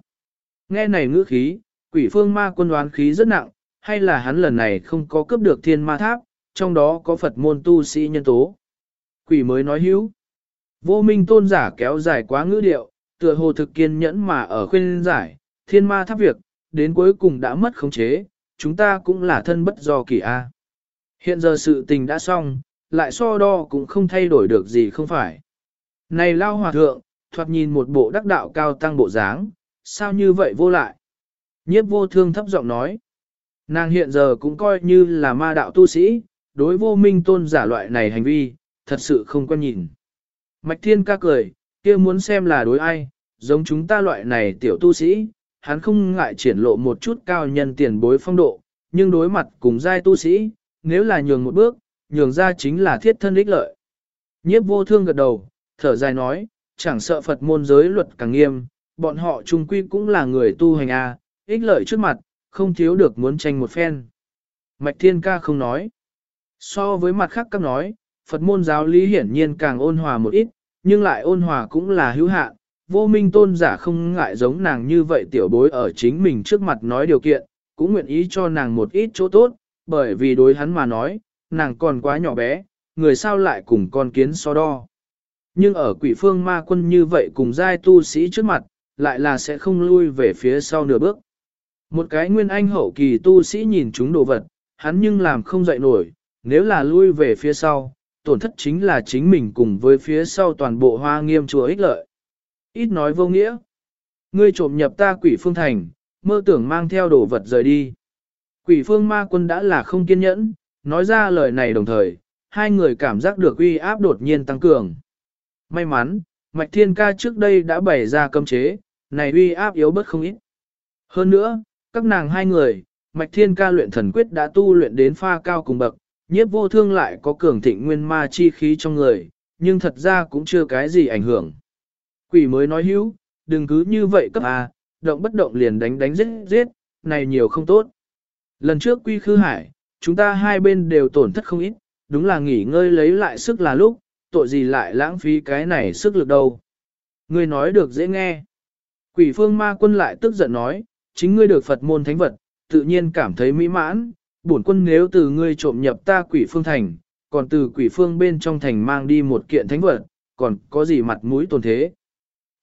Nghe này ngữ khí, quỷ phương ma quân đoán khí rất nặng, hay là hắn lần này không có cướp được thiên ma tháp, trong đó có Phật môn tu sĩ nhân tố. Quỷ mới nói hữu. Vô minh tôn giả kéo dài quá ngữ điệu, tựa hồ thực kiên nhẫn mà ở khuyên giải, thiên ma tháp việc, đến cuối cùng đã mất khống chế, chúng ta cũng là thân bất do kỳ a. Hiện giờ sự tình đã xong, lại so đo cũng không thay đổi được gì không phải. Này lao hòa thượng, thoạt nhìn một bộ đắc đạo cao tăng bộ dáng, sao như vậy vô lại? Nhiếp vô thương thấp giọng nói. Nàng hiện giờ cũng coi như là ma đạo tu sĩ, đối vô minh tôn giả loại này hành vi, thật sự không quan nhìn. Mạch thiên ca cười, kia muốn xem là đối ai, giống chúng ta loại này tiểu tu sĩ, hắn không ngại triển lộ một chút cao nhân tiền bối phong độ, nhưng đối mặt cùng giai tu sĩ, nếu là nhường một bước, nhường ra chính là thiết thân ích lợi. Nhiếp vô thương gật đầu, thở dài nói, chẳng sợ Phật môn giới luật càng nghiêm, bọn họ trung quy cũng là người tu hành A, ích lợi trước mặt, không thiếu được muốn tranh một phen. Mạch Thiên Ca không nói. So với mặt khác các nói, Phật môn giáo lý hiển nhiên càng ôn hòa một ít, nhưng lại ôn hòa cũng là hữu hạn. Vô minh tôn giả không ngại giống nàng như vậy tiểu bối ở chính mình trước mặt nói điều kiện, cũng nguyện ý cho nàng một ít chỗ tốt, bởi vì đối hắn mà nói, nàng còn quá nhỏ bé, người sao lại cùng con kiến so đo. Nhưng ở quỷ phương ma quân như vậy cùng giai tu sĩ trước mặt, lại là sẽ không lui về phía sau nửa bước. Một cái nguyên anh hậu kỳ tu sĩ nhìn chúng đồ vật, hắn nhưng làm không dậy nổi, nếu là lui về phía sau, tổn thất chính là chính mình cùng với phía sau toàn bộ hoa nghiêm chùa ích lợi. Ít nói vô nghĩa. Ngươi trộm nhập ta quỷ phương thành, mơ tưởng mang theo đồ vật rời đi. Quỷ phương ma quân đã là không kiên nhẫn, nói ra lời này đồng thời, hai người cảm giác được uy áp đột nhiên tăng cường. May mắn, Mạch Thiên Ca trước đây đã bày ra cấm chế, này uy áp yếu bất không ít. Hơn nữa, các nàng hai người, Mạch Thiên ca luyện thần quyết đã tu luyện đến pha cao cùng bậc, nhiếp vô thương lại có cường thịnh nguyên ma chi khí trong người, nhưng thật ra cũng chưa cái gì ảnh hưởng. Quỷ mới nói hữu, đừng cứ như vậy cấp à, động bất động liền đánh đánh giết giết, này nhiều không tốt. Lần trước quy khư hải, chúng ta hai bên đều tổn thất không ít, đúng là nghỉ ngơi lấy lại sức là lúc, tội gì lại lãng phí cái này sức lực đâu. Ngươi nói được dễ nghe. Quỷ phương ma quân lại tức giận nói, chính ngươi được Phật môn thánh vật, tự nhiên cảm thấy mỹ mãn, bổn quân nếu từ ngươi trộm nhập ta quỷ phương thành, còn từ quỷ phương bên trong thành mang đi một kiện thánh vật, còn có gì mặt mũi tồn thế.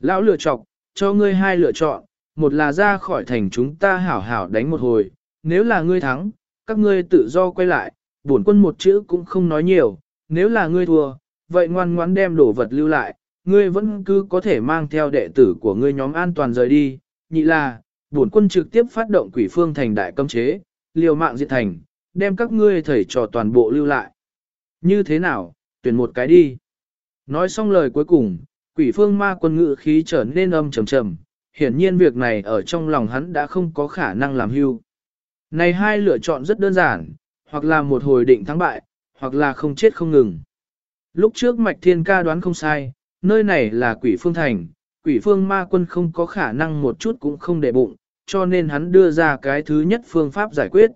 Lão lựa chọc, cho ngươi hai lựa chọn, một là ra khỏi thành chúng ta hảo hảo đánh một hồi, nếu là ngươi thắng, các ngươi tự do quay lại, bổn quân một chữ cũng không nói nhiều, nếu là ngươi thua, vậy ngoan ngoãn đem đồ vật lưu lại, ngươi vẫn cứ có thể mang theo đệ tử của ngươi nhóm an toàn rời đi, nhị là, bổn quân trực tiếp phát động quỷ phương thành đại cấm chế, liều mạng diệt thành, đem các ngươi thầy trò toàn bộ lưu lại. Như thế nào, tuyển một cái đi. Nói xong lời cuối cùng, quỷ phương ma quân ngự khí trở nên âm trầm trầm, hiển nhiên việc này ở trong lòng hắn đã không có khả năng làm hưu. Này hai lựa chọn rất đơn giản, hoặc là một hồi định thắng bại, hoặc là không chết không ngừng. Lúc trước Mạch Thiên Ca đoán không sai, nơi này là quỷ phương thành, quỷ phương ma quân không có khả năng một chút cũng không để bụng, cho nên hắn đưa ra cái thứ nhất phương pháp giải quyết.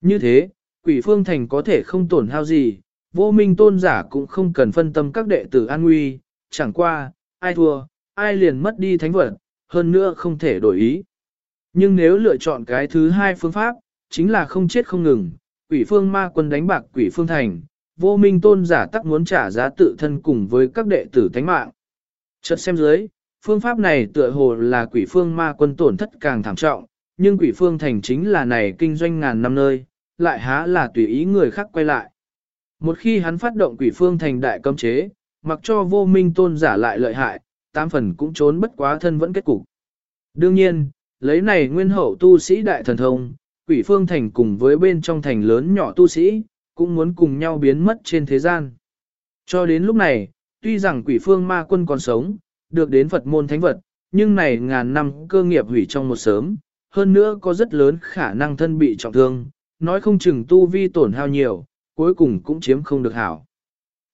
Như thế, quỷ phương thành có thể không tổn hao gì, vô minh tôn giả cũng không cần phân tâm các đệ tử an nguy, chẳng qua, ai thua, ai liền mất đi thánh vật, hơn nữa không thể đổi ý. Nhưng nếu lựa chọn cái thứ hai phương pháp, chính là không chết không ngừng, quỷ phương ma quân đánh bạc quỷ phương thành, vô minh tôn giả tắc muốn trả giá tự thân cùng với các đệ tử thánh mạng. Chợt xem dưới, phương pháp này tựa hồ là quỷ phương ma quân tổn thất càng thảm trọng, nhưng quỷ phương thành chính là này kinh doanh ngàn năm nơi, lại há là tùy ý người khác quay lại. Một khi hắn phát động quỷ phương thành đại cấm chế, mặc cho vô minh tôn giả lại lợi hại, tám phần cũng trốn bất quá thân vẫn kết cục. Đương nhiên, lấy này nguyên hậu tu sĩ đại thần thông, quỷ phương thành cùng với bên trong thành lớn nhỏ tu sĩ, cũng muốn cùng nhau biến mất trên thế gian. Cho đến lúc này, tuy rằng quỷ phương ma quân còn sống, được đến Phật môn thánh vật, nhưng này ngàn năm cơ nghiệp hủy trong một sớm, hơn nữa có rất lớn khả năng thân bị trọng thương, nói không chừng tu vi tổn hao nhiều, cuối cùng cũng chiếm không được hảo.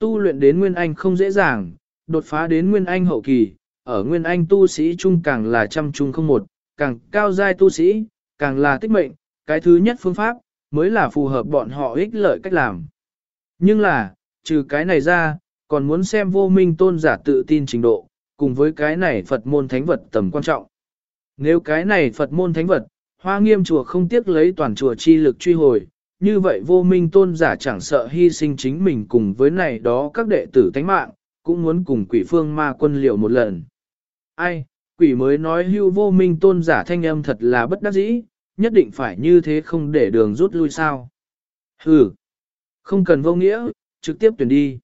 Tu luyện đến Nguyên Anh không dễ dàng, đột phá đến Nguyên Anh hậu kỳ, ở Nguyên Anh tu sĩ trung càng là trăm trung không một, càng cao giai tu sĩ, càng là tích mệnh, cái thứ nhất phương pháp, mới là phù hợp bọn họ ích lợi cách làm. Nhưng là, trừ cái này ra, còn muốn xem vô minh tôn giả tự tin trình độ, cùng với cái này Phật môn thánh vật tầm quan trọng. Nếu cái này Phật môn thánh vật, hoa nghiêm chùa không tiếc lấy toàn chùa chi lực truy hồi, như vậy vô minh tôn giả chẳng sợ hy sinh chính mình cùng với này đó các đệ tử thánh mạng, cũng muốn cùng quỷ phương ma quân liệu một lần. Ai, quỷ mới nói hưu vô minh tôn giả thanh âm thật là bất đắc dĩ, nhất định phải như thế không để đường rút lui sao. Hừ, không cần vô nghĩa, trực tiếp tuyển đi.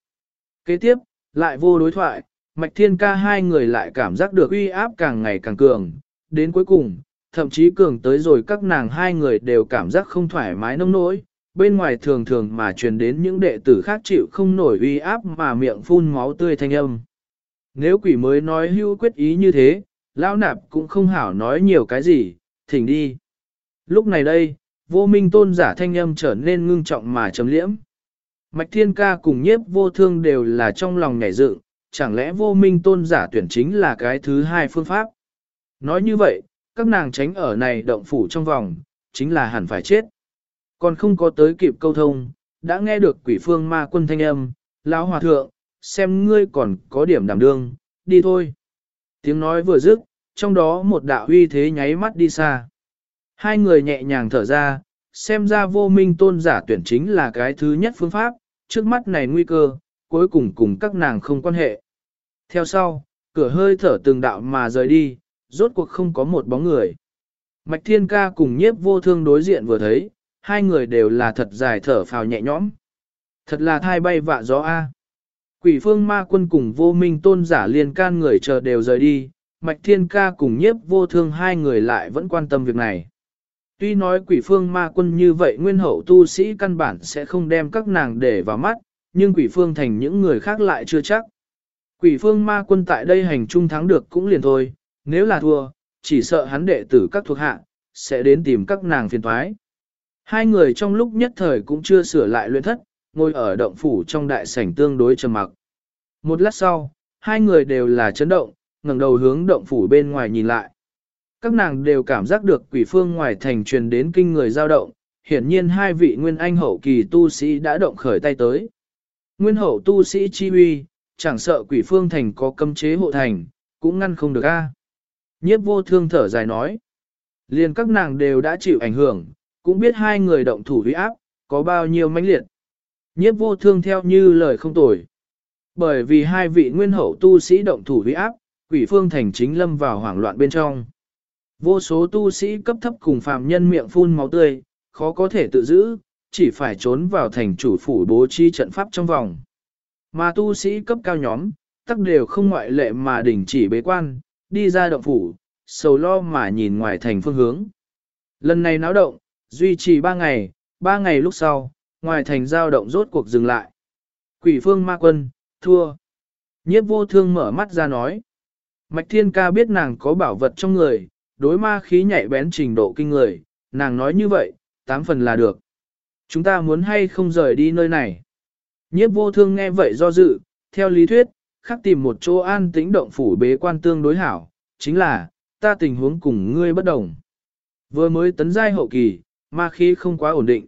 Kế tiếp, lại vô đối thoại, Mạch Thiên ca hai người lại cảm giác được uy áp càng ngày càng cường, đến cuối cùng, thậm chí cường tới rồi các nàng hai người đều cảm giác không thoải mái nông nỗi, bên ngoài thường thường mà truyền đến những đệ tử khác chịu không nổi uy áp mà miệng phun máu tươi thanh âm. Nếu quỷ mới nói hưu quyết ý như thế, lão nạp cũng không hảo nói nhiều cái gì, thỉnh đi. Lúc này đây, vô minh tôn giả thanh âm trở nên ngưng trọng mà trầm liễm. Mạch thiên ca cùng nhiếp vô thương đều là trong lòng nhảy dựng, chẳng lẽ vô minh tôn giả tuyển chính là cái thứ hai phương pháp. Nói như vậy, các nàng tránh ở này động phủ trong vòng, chính là hẳn phải chết. Còn không có tới kịp câu thông, đã nghe được quỷ phương ma quân thanh âm, lão hòa thượng, xem ngươi còn có điểm đảm đương, đi thôi. Tiếng nói vừa dứt, trong đó một đạo uy thế nháy mắt đi xa. Hai người nhẹ nhàng thở ra, xem ra vô minh tôn giả tuyển chính là cái thứ nhất phương pháp, trước mắt này nguy cơ, cuối cùng cùng các nàng không quan hệ. Theo sau, cửa hơi thở từng đạo mà rời đi, rốt cuộc không có một bóng người. Mạch Thiên Ca cùng nhiếp vô thương đối diện vừa thấy, hai người đều là thật dài thở phào nhẹ nhõm. Thật là thai bay vạ gió A. Quỷ phương ma quân cùng vô minh tôn giả liên can người chờ đều rời đi, Mạch Thiên Ca cùng nhiếp vô thương hai người lại vẫn quan tâm việc này. Tuy nói quỷ phương ma quân như vậy nguyên hậu tu sĩ căn bản sẽ không đem các nàng để vào mắt, nhưng quỷ phương thành những người khác lại chưa chắc. Quỷ phương ma quân tại đây hành trung thắng được cũng liền thôi, nếu là thua, chỉ sợ hắn đệ tử các thuộc hạ, sẽ đến tìm các nàng phiền thoái. Hai người trong lúc nhất thời cũng chưa sửa lại luyện thất, ngồi ở động phủ trong đại sảnh tương đối trầm mặc. Một lát sau, hai người đều là chấn động, ngẩng đầu hướng động phủ bên ngoài nhìn lại. Các nàng đều cảm giác được quỷ phương ngoài thành truyền đến kinh người dao động, hiển nhiên hai vị nguyên anh hậu kỳ tu sĩ đã động khởi tay tới. Nguyên hậu tu sĩ chi uy, chẳng sợ quỷ phương thành có cấm chế hộ thành, cũng ngăn không được a. Nhiếp vô thương thở dài nói. Liền các nàng đều đã chịu ảnh hưởng, cũng biết hai người động thủ uy áp, có bao nhiêu mãnh liệt. Nhiếp vô thương theo như lời không tồi. Bởi vì hai vị nguyên hậu tu sĩ động thủ uy áp, quỷ phương thành chính lâm vào hoảng loạn bên trong. Vô số tu sĩ cấp thấp cùng phàm nhân miệng phun máu tươi, khó có thể tự giữ, chỉ phải trốn vào thành chủ phủ bố trí trận pháp trong vòng. Mà tu sĩ cấp cao nhóm, tắc đều không ngoại lệ mà đình chỉ bế quan, đi ra động phủ, sầu lo mà nhìn ngoài thành phương hướng. Lần này náo động, duy trì ba ngày, ba ngày lúc sau, ngoài thành giao động rốt cuộc dừng lại. Quỷ phương ma quân, thua. Nhiếp vô thương mở mắt ra nói. Mạch thiên ca biết nàng có bảo vật trong người, đối ma khí nhạy bén trình độ kinh người, nàng nói như vậy, tám phần là được. Chúng ta muốn hay không rời đi nơi này. Nhiếp vô thương nghe vậy do dự, theo lý thuyết, khắc tìm một chỗ an tĩnh động phủ bế quan tương đối hảo, chính là, ta tình huống cùng ngươi bất đồng. Vừa mới tấn giai hậu kỳ, ma khí không quá ổn định.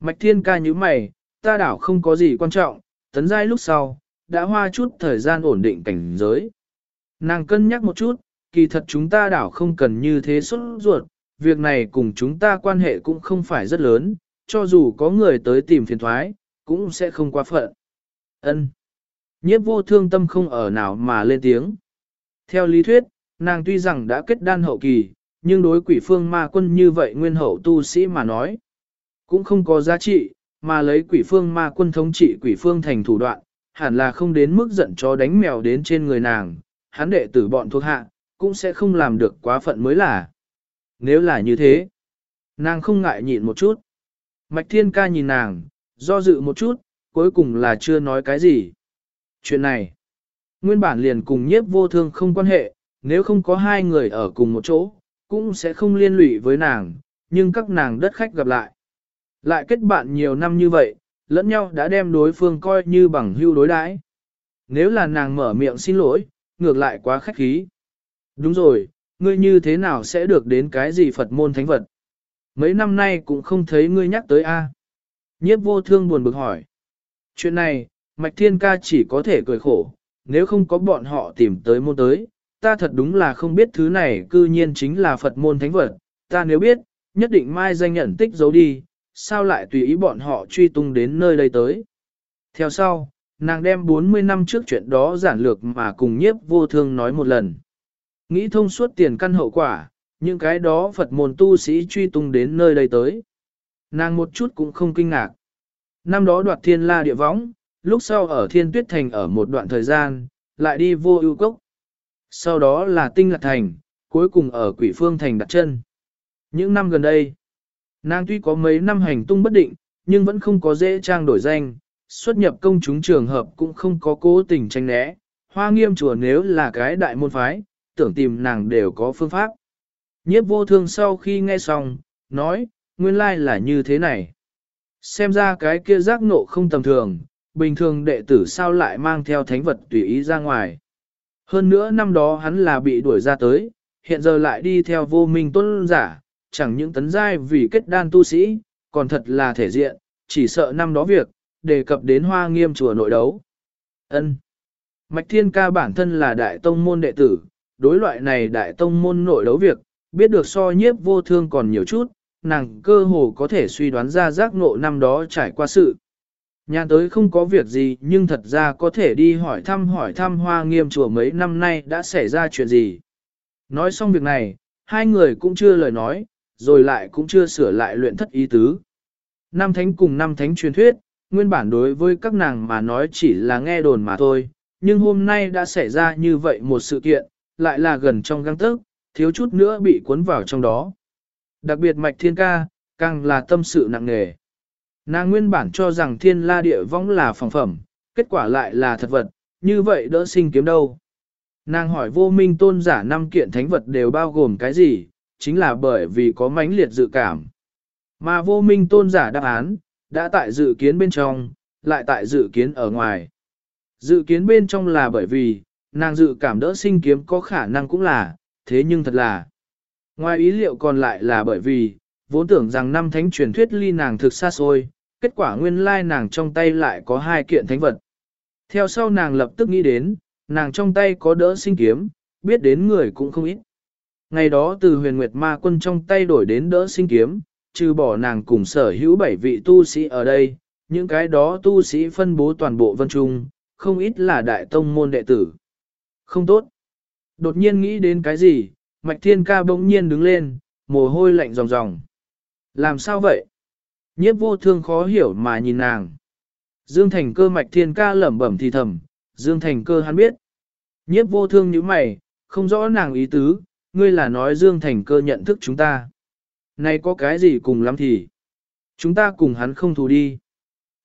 Mạch thiên ca như mày, ta đảo không có gì quan trọng, tấn giai lúc sau, đã hoa chút thời gian ổn định cảnh giới. Nàng cân nhắc một chút, kỳ thật chúng ta đảo không cần như thế xuất ruột, việc này cùng chúng ta quan hệ cũng không phải rất lớn, cho dù có người tới tìm phiền thoái, cũng sẽ không quá phận. Ân. Nhiếp vô thương tâm không ở nào mà lên tiếng. Theo lý thuyết, nàng tuy rằng đã kết đan hậu kỳ, nhưng đối quỷ phương ma quân như vậy nguyên hậu tu sĩ mà nói, cũng không có giá trị, mà lấy quỷ phương ma quân thống trị quỷ phương thành thủ đoạn, hẳn là không đến mức giận cho đánh mèo đến trên người nàng, hắn đệ tử bọn thuộc hạ, cũng sẽ không làm được quá phận mới là. Nếu là như thế, nàng không ngại nhịn một chút. Mạch Thiên Ca nhìn nàng, do dự một chút, cuối cùng là chưa nói cái gì. Chuyện này, nguyên bản liền cùng nhiếp vô thương không quan hệ, nếu không có hai người ở cùng một chỗ, cũng sẽ không liên lụy với nàng, nhưng các nàng đất khách gặp lại. Lại kết bạn nhiều năm như vậy, lẫn nhau đã đem đối phương coi như bằng hưu đối đãi. Nếu là nàng mở miệng xin lỗi, ngược lại quá khách khí. Đúng rồi, ngươi như thế nào sẽ được đến cái gì Phật môn thánh vật? Mấy năm nay cũng không thấy ngươi nhắc tới a. Nhiếp vô thương buồn bực hỏi. Chuyện này, Mạch Thiên Ca chỉ có thể cười khổ, nếu không có bọn họ tìm tới môn tới, ta thật đúng là không biết thứ này cư nhiên chính là Phật môn thánh vật, ta nếu biết, nhất định mai danh nhận tích giấu đi, sao lại tùy ý bọn họ truy tung đến nơi đây tới. Theo sau, nàng đem 40 năm trước chuyện đó giản lược mà cùng nhiếp vô thương nói một lần. Nghĩ thông suốt tiền căn hậu quả, những cái đó Phật môn tu sĩ truy tung đến nơi đây tới. Nàng một chút cũng không kinh ngạc. Năm đó đoạt thiên la địa võng, lúc sau ở thiên tuyết thành ở một đoạn thời gian, lại đi vô ưu cốc. Sau đó là tinh lạc thành, cuối cùng ở quỷ phương thành đặt chân. Những năm gần đây, nàng tuy có mấy năm hành tung bất định, nhưng vẫn không có dễ trang đổi danh, xuất nhập công chúng trường hợp cũng không có cố tình tranh né. Hoa nghiêm chùa nếu là cái đại môn phái, tưởng tìm nàng đều có phương pháp. Nhiếp vô thương sau khi nghe xong, nói, nguyên lai là như thế này. Xem ra cái kia giác nộ không tầm thường, bình thường đệ tử sao lại mang theo thánh vật tùy ý ra ngoài. Hơn nữa năm đó hắn là bị đuổi ra tới, hiện giờ lại đi theo vô minh tuân giả, chẳng những tấn giai vì kết đan tu sĩ, còn thật là thể diện, chỉ sợ năm đó việc, đề cập đến hoa nghiêm chùa nội đấu. ân Mạch Thiên Ca bản thân là đại tông môn đệ tử, đối loại này đại tông môn nội đấu việc, biết được so nhiếp vô thương còn nhiều chút, nàng cơ hồ có thể suy đoán ra giác ngộ năm đó trải qua sự. Nhà tới không có việc gì nhưng thật ra có thể đi hỏi thăm hỏi thăm hoa nghiêm chùa mấy năm nay đã xảy ra chuyện gì. Nói xong việc này, hai người cũng chưa lời nói, rồi lại cũng chưa sửa lại luyện thất ý tứ. Năm thánh cùng năm thánh truyền thuyết, nguyên bản đối với các nàng mà nói chỉ là nghe đồn mà thôi, nhưng hôm nay đã xảy ra như vậy một sự kiện, lại là gần trong găng tức, thiếu chút nữa bị cuốn vào trong đó. Đặc biệt mạch thiên ca, càng là tâm sự nặng nề. Nàng nguyên bản cho rằng thiên la địa vong là phòng phẩm, kết quả lại là thật vật, như vậy đỡ sinh kiếm đâu. Nàng hỏi vô minh tôn giả năm kiện thánh vật đều bao gồm cái gì, chính là bởi vì có mãnh liệt dự cảm. Mà vô minh tôn giả đáp án, đã tại dự kiến bên trong, lại tại dự kiến ở ngoài. Dự kiến bên trong là bởi vì, nàng dự cảm đỡ sinh kiếm có khả năng cũng là, thế nhưng thật là. Ngoài ý liệu còn lại là bởi vì, vốn tưởng rằng năm thánh truyền thuyết ly nàng thực xa xôi, kết quả nguyên lai nàng trong tay lại có hai kiện thánh vật. Theo sau nàng lập tức nghĩ đến, nàng trong tay có đỡ sinh kiếm, biết đến người cũng không ít. Ngày đó từ huyền nguyệt ma quân trong tay đổi đến đỡ sinh kiếm, trừ bỏ nàng cùng sở hữu bảy vị tu sĩ ở đây, những cái đó tu sĩ phân bố toàn bộ vân trung, không ít là đại tông môn đệ tử. Không tốt. Đột nhiên nghĩ đến cái gì, mạch thiên ca bỗng nhiên đứng lên, mồ hôi lạnh ròng ròng. Làm sao vậy? Nhiếp vô thương khó hiểu mà nhìn nàng. Dương Thành cơ mạch thiên ca lẩm bẩm thì thầm, Dương Thành cơ hắn biết. Nhiếp vô thương như mày, không rõ nàng ý tứ, ngươi là nói Dương Thành cơ nhận thức chúng ta. Này có cái gì cùng lắm thì? Chúng ta cùng hắn không thù đi.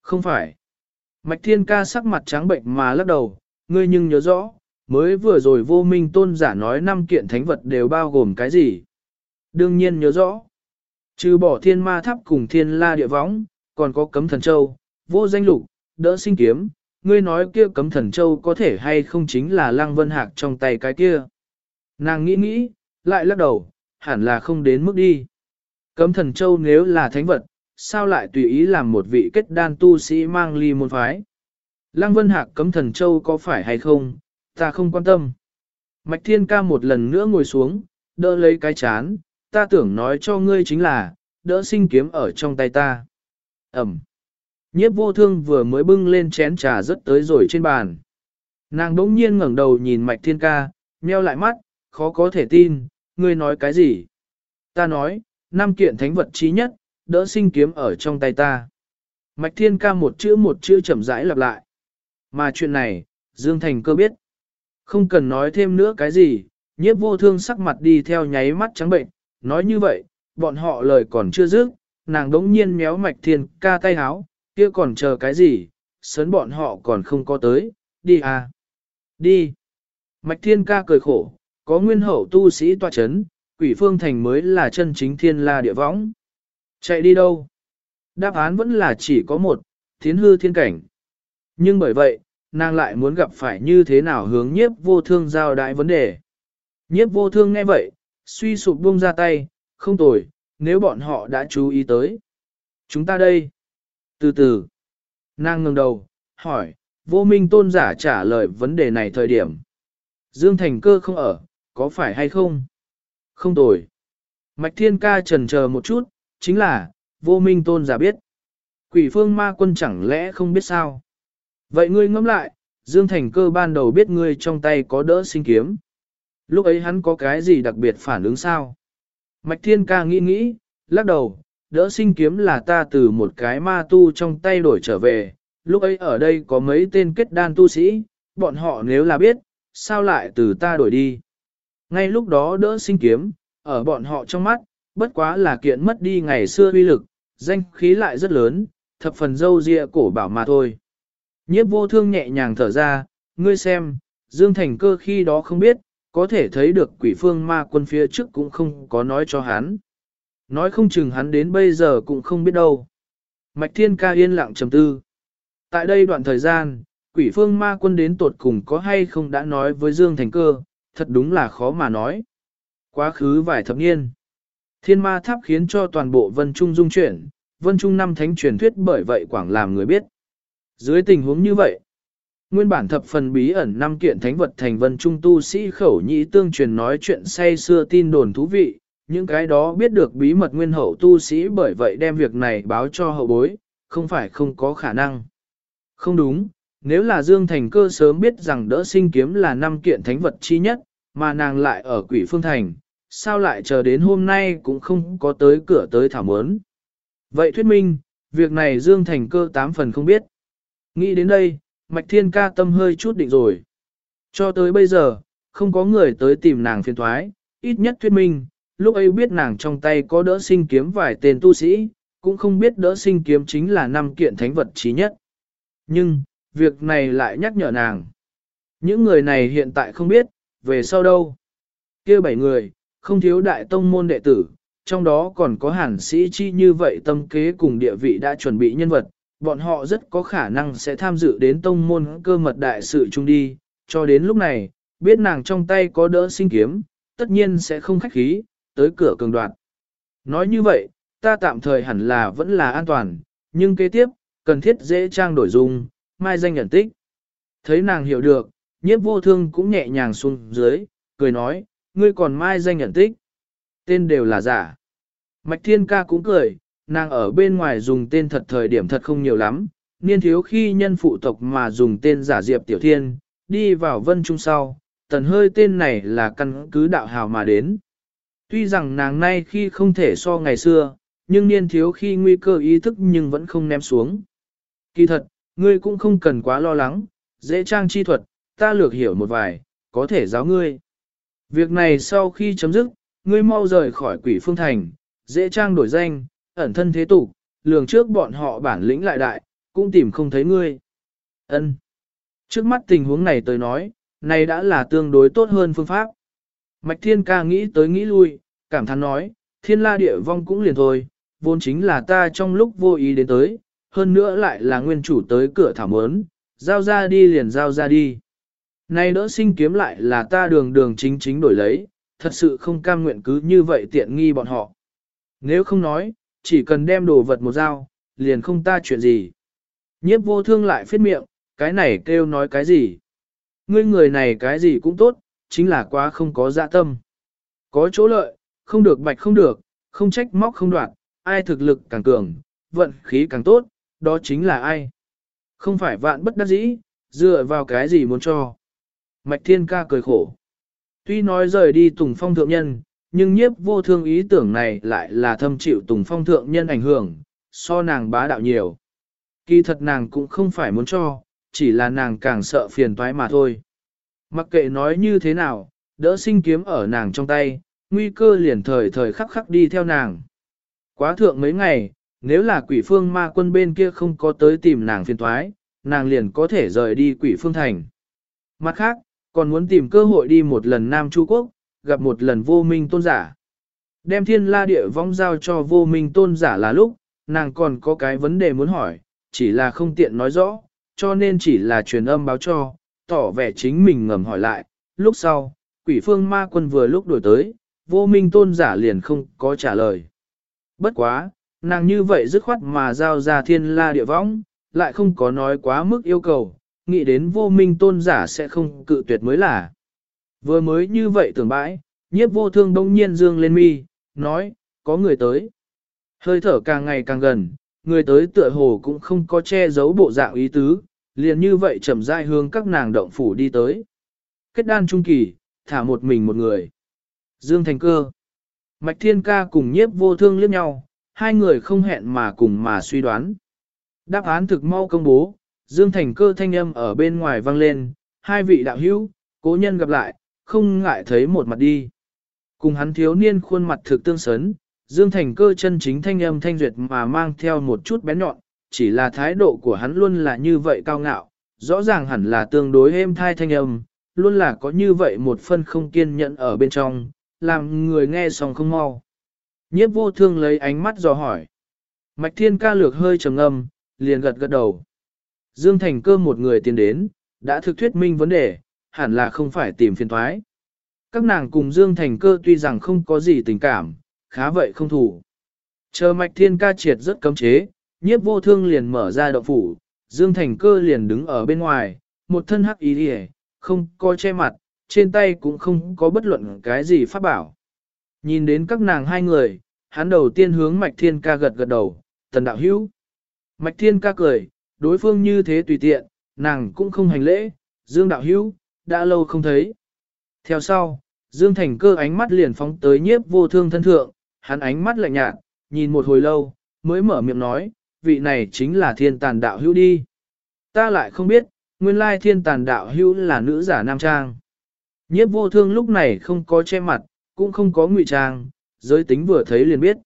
Không phải. Mạch thiên ca sắc mặt trắng bệnh mà lắc đầu, ngươi nhưng nhớ rõ, mới vừa rồi vô minh tôn giả nói năm kiện thánh vật đều bao gồm cái gì. Đương nhiên nhớ rõ. Trừ bỏ thiên ma tháp cùng thiên la địa võng, còn có cấm thần châu, vô danh lục, đỡ sinh kiếm, ngươi nói kia cấm thần châu có thể hay không chính là lăng vân hạc trong tay cái kia. Nàng nghĩ nghĩ, lại lắc đầu, hẳn là không đến mức đi. Cấm thần châu nếu là thánh vật, sao lại tùy ý làm một vị kết đan tu sĩ mang ly môn phái. Lăng vân hạc cấm thần châu có phải hay không, ta không quan tâm. Mạch thiên ca một lần nữa ngồi xuống, đỡ lấy cái chán, ta tưởng nói cho ngươi chính là, đỡ sinh kiếm ở trong tay ta. Ẩm. Nhiếp vô thương vừa mới bưng lên chén trà rất tới rồi trên bàn. Nàng đỗng nhiên ngẩng đầu nhìn mạch thiên ca, nheo lại mắt, khó có thể tin, ngươi nói cái gì? Ta nói, năm kiện thánh vật trí nhất, đỡ sinh kiếm ở trong tay ta. Mạch thiên ca một chữ một chữ chậm rãi lặp lại. Mà chuyện này, Dương Thành cơ biết. Không cần nói thêm nữa cái gì, nhiếp vô thương sắc mặt đi theo nháy mắt trắng bệnh, nói như vậy, bọn họ lời còn chưa dứt, nàng đống nhiên méo mạch thiên ca tay háo, kia còn chờ cái gì, sớn bọn họ còn không có tới, đi à. Đi. Mạch thiên ca cười khổ, có nguyên hậu tu sĩ tòa chấn, quỷ phương thành mới là chân chính thiên la địa võng. Chạy đi đâu? Đáp án vẫn là chỉ có một, thiến hư thiên cảnh. Nhưng bởi vậy, nàng lại muốn gặp phải như thế nào hướng nhiếp vô thương giao đại vấn đề. Nhiếp vô thương nghe vậy, suy sụp buông ra tay, không tồi, nếu bọn họ đã chú ý tới. Chúng ta đây. Từ từ. Nàng ngẩng đầu, hỏi, vô minh tôn giả trả lời vấn đề này thời điểm. Dương Thành cơ không ở, có phải hay không? Không tồi. Mạch Thiên Ca trần chờ một chút, chính là, vô minh tôn giả biết. Quỷ phương ma quân chẳng lẽ không biết sao? Vậy ngươi ngẫm lại, Dương Thành cơ ban đầu biết ngươi trong tay có đỡ sinh kiếm. Lúc ấy hắn có cái gì đặc biệt phản ứng sao? Mạch Thiên Ca nghĩ nghĩ, lắc đầu, đỡ sinh kiếm là ta từ một cái ma tu trong tay đổi trở về, lúc ấy ở đây có mấy tên kết đan tu sĩ, bọn họ nếu là biết, sao lại từ ta đổi đi. Ngay lúc đó đỡ sinh kiếm, ở bọn họ trong mắt, bất quá là kiện mất đi ngày xưa uy lực, danh khí lại rất lớn, thập phần dâu ria cổ bảo mà thôi. Nhiếp vô thương nhẹ nhàng thở ra, ngươi xem, Dương Thành cơ khi đó không biết, có thể thấy được quỷ phương ma quân phía trước cũng không có nói cho hắn. Nói không chừng hắn đến bây giờ cũng không biết đâu. Mạch Thiên Ca yên lặng trầm tư. Tại đây đoạn thời gian, quỷ phương ma quân đến tột cùng có hay không đã nói với Dương Thành Cơ, thật đúng là khó mà nói. Quá khứ vài thập niên, thiên ma tháp khiến cho toàn bộ vân trung dung chuyển, vân trung năm thánh truyền thuyết bởi vậy quảng làm người biết. Dưới tình huống như vậy, nguyên bản thập phần bí ẩn năm kiện thánh vật thành vân trung tu sĩ khẩu nhĩ tương truyền nói chuyện say xưa tin đồn thú vị, những cái đó biết được bí mật nguyên hậu tu sĩ bởi vậy đem việc này báo cho hậu bối, không phải không có khả năng. Không đúng, nếu là Dương Thành cơ sớm biết rằng đỡ sinh kiếm là năm kiện thánh vật chi nhất, mà nàng lại ở quỷ phương thành, sao lại chờ đến hôm nay cũng không có tới cửa tới thảo mớn. Vậy thuyết minh, việc này Dương Thành cơ tám phần không biết. Nghĩ đến đây, Mạch Thiên ca tâm hơi chút định rồi. Cho tới bây giờ, không có người tới tìm nàng phiền thoái, ít nhất thuyết minh, lúc ấy biết nàng trong tay có đỡ sinh kiếm vài tên tu sĩ, cũng không biết đỡ sinh kiếm chính là năm kiện thánh vật trí nhất. Nhưng, việc này lại nhắc nhở nàng. Những người này hiện tại không biết, về sau đâu. kia bảy người, không thiếu đại tông môn đệ tử, trong đó còn có hàn sĩ chi như vậy tâm kế cùng địa vị đã chuẩn bị nhân vật, bọn họ rất có khả năng sẽ tham dự đến tông môn cơ mật đại sự chung đi, cho đến lúc này, biết nàng trong tay có đỡ sinh kiếm, tất nhiên sẽ không khách khí, tới cửa cường đoạt. Nói như vậy, ta tạm thời hẳn là vẫn là an toàn, nhưng kế tiếp, cần thiết dễ trang đổi dung, mai danh nhận tích. Thấy nàng hiểu được, nhiếp vô thương cũng nhẹ nhàng xuống dưới, cười nói, ngươi còn mai danh nhận tích. Tên đều là giả. Mạch Thiên Ca cũng cười, nàng ở bên ngoài dùng tên thật thời điểm thật không nhiều lắm, niên thiếu khi nhân phụ tộc mà dùng tên giả Diệp Tiểu Thiên, đi vào vân trung sau, tần hơi tên này là căn cứ đạo hào mà đến. Tuy rằng nàng nay khi không thể so ngày xưa, nhưng niên thiếu khi nguy cơ ý thức nhưng vẫn không ném xuống. Kỳ thật, ngươi cũng không cần quá lo lắng, dễ trang chi thuật, ta lược hiểu một vài, có thể giáo ngươi. Việc này sau khi chấm dứt, ngươi mau rời khỏi quỷ phương thành, dễ trang đổi danh, ẩn thân thế tục, lường trước bọn họ bản lĩnh lại đại, cũng tìm không thấy ngươi. Ân. Trước mắt tình huống này tới nói, này đã là tương đối tốt hơn phương pháp. Mạch Thiên ca nghĩ tới nghĩ lui, cảm thán nói, thiên la địa vong cũng liền thôi, vốn chính là ta trong lúc vô ý đến tới, hơn nữa lại là nguyên chủ tới cửa thảo mớn, giao ra đi liền giao ra đi. Này đỡ sinh kiếm lại là ta đường đường chính chính đổi lấy, thật sự không cam nguyện cứ như vậy tiện nghi bọn họ. Nếu không nói, chỉ cần đem đồ vật một dao, liền không ta chuyện gì. Nhiếp vô thương lại phết miệng, cái này kêu nói cái gì. Ngươi người này cái gì cũng tốt, chính là quá không có dạ tâm. Có chỗ lợi, không được bạch không được, không trách móc không đoạn, ai thực lực càng cường, vận khí càng tốt, đó chính là ai. Không phải vạn bất đắc dĩ, dựa vào cái gì muốn cho. Mạch Thiên Ca cười khổ. Tuy nói rời đi Tùng Phong Thượng Nhân, nhưng nhiếp vô thương ý tưởng này lại là thâm chịu Tùng Phong Thượng Nhân ảnh hưởng, so nàng bá đạo nhiều. Kỳ thật nàng cũng không phải muốn cho, chỉ là nàng càng sợ phiền toái mà thôi. Mặc kệ nói như thế nào, đỡ sinh kiếm ở nàng trong tay, nguy cơ liền thời thời khắc khắc đi theo nàng. Quá thượng mấy ngày, nếu là quỷ phương ma quân bên kia không có tới tìm nàng phiền toái, nàng liền có thể rời đi quỷ phương thành. Mặt khác, còn muốn tìm cơ hội đi một lần Nam Chu Quốc, gặp một lần vô minh tôn giả. Đem thiên la địa vong giao cho vô minh tôn giả là lúc, nàng còn có cái vấn đề muốn hỏi, chỉ là không tiện nói rõ, cho nên chỉ là truyền âm báo cho, tỏ vẻ chính mình ngầm hỏi lại. Lúc sau, quỷ phương ma quân vừa lúc đổi tới, vô minh tôn giả liền không có trả lời. Bất quá, nàng như vậy dứt khoát mà giao ra thiên la địa võng, lại không có nói quá mức yêu cầu, nghĩ đến vô minh tôn giả sẽ không cự tuyệt mới là. Vừa mới như vậy tưởng bãi, nhiếp vô thương đông nhiên dương lên mi, nói, có người tới. Hơi thở càng ngày càng gần, người tới tựa hồ cũng không có che giấu bộ dạng ý tứ, liền như vậy chậm rãi hướng các nàng động phủ đi tới. Kết đan trung kỳ, thả một mình một người. Dương Thành Cơ. Mạch Thiên Ca cùng nhiếp vô thương liếc nhau, hai người không hẹn mà cùng mà suy đoán. Đáp án thực mau công bố, Dương Thành Cơ thanh âm ở bên ngoài vang lên, hai vị đạo hữu, cố nhân gặp lại, không ngại thấy một mặt đi. Cùng hắn thiếu niên khuôn mặt thực tương sấn, Dương Thành Cơ chân chính thanh âm thanh duyệt mà mang theo một chút bén nhọn, chỉ là thái độ của hắn luôn là như vậy cao ngạo, rõ ràng hẳn là tương đối êm thai thanh âm, luôn là có như vậy một phân không kiên nhẫn ở bên trong, làm người nghe xong không mau. Nhiếp vô thương lấy ánh mắt dò hỏi. Mạch thiên ca lược hơi trầm âm liền gật gật đầu. Dương Thành cơ một người tiến đến, đã thực thuyết minh vấn đề, hẳn là không phải tìm phiền thoái. Các nàng cùng Dương Thành cơ tuy rằng không có gì tình cảm, khá vậy không thủ. Chờ mạch thiên ca triệt rất cấm chế, nhiếp vô thương liền mở ra động phủ, Dương Thành cơ liền đứng ở bên ngoài, một thân hắc ý hề, không có che mặt, trên tay cũng không có bất luận cái gì phát bảo. Nhìn đến các nàng hai người, hắn đầu tiên hướng Mạch Thiên ca gật gật đầu, tần đạo hữu. Mạch Thiên ca cười, đối phương như thế tùy tiện, nàng cũng không hành lễ, Dương đạo hữu, đã lâu không thấy. Theo sau, Dương Thành cơ ánh mắt liền phóng tới nhiếp vô thương thân thượng, hắn ánh mắt lạnh nhạt, nhìn một hồi lâu, mới mở miệng nói, vị này chính là thiên tàn đạo hữu đi. Ta lại không biết, nguyên lai thiên tàn đạo hữu là nữ giả nam trang. Nhiếp vô thương lúc này không có che mặt, cũng không có ngụy trang, giới tính vừa thấy liền biết.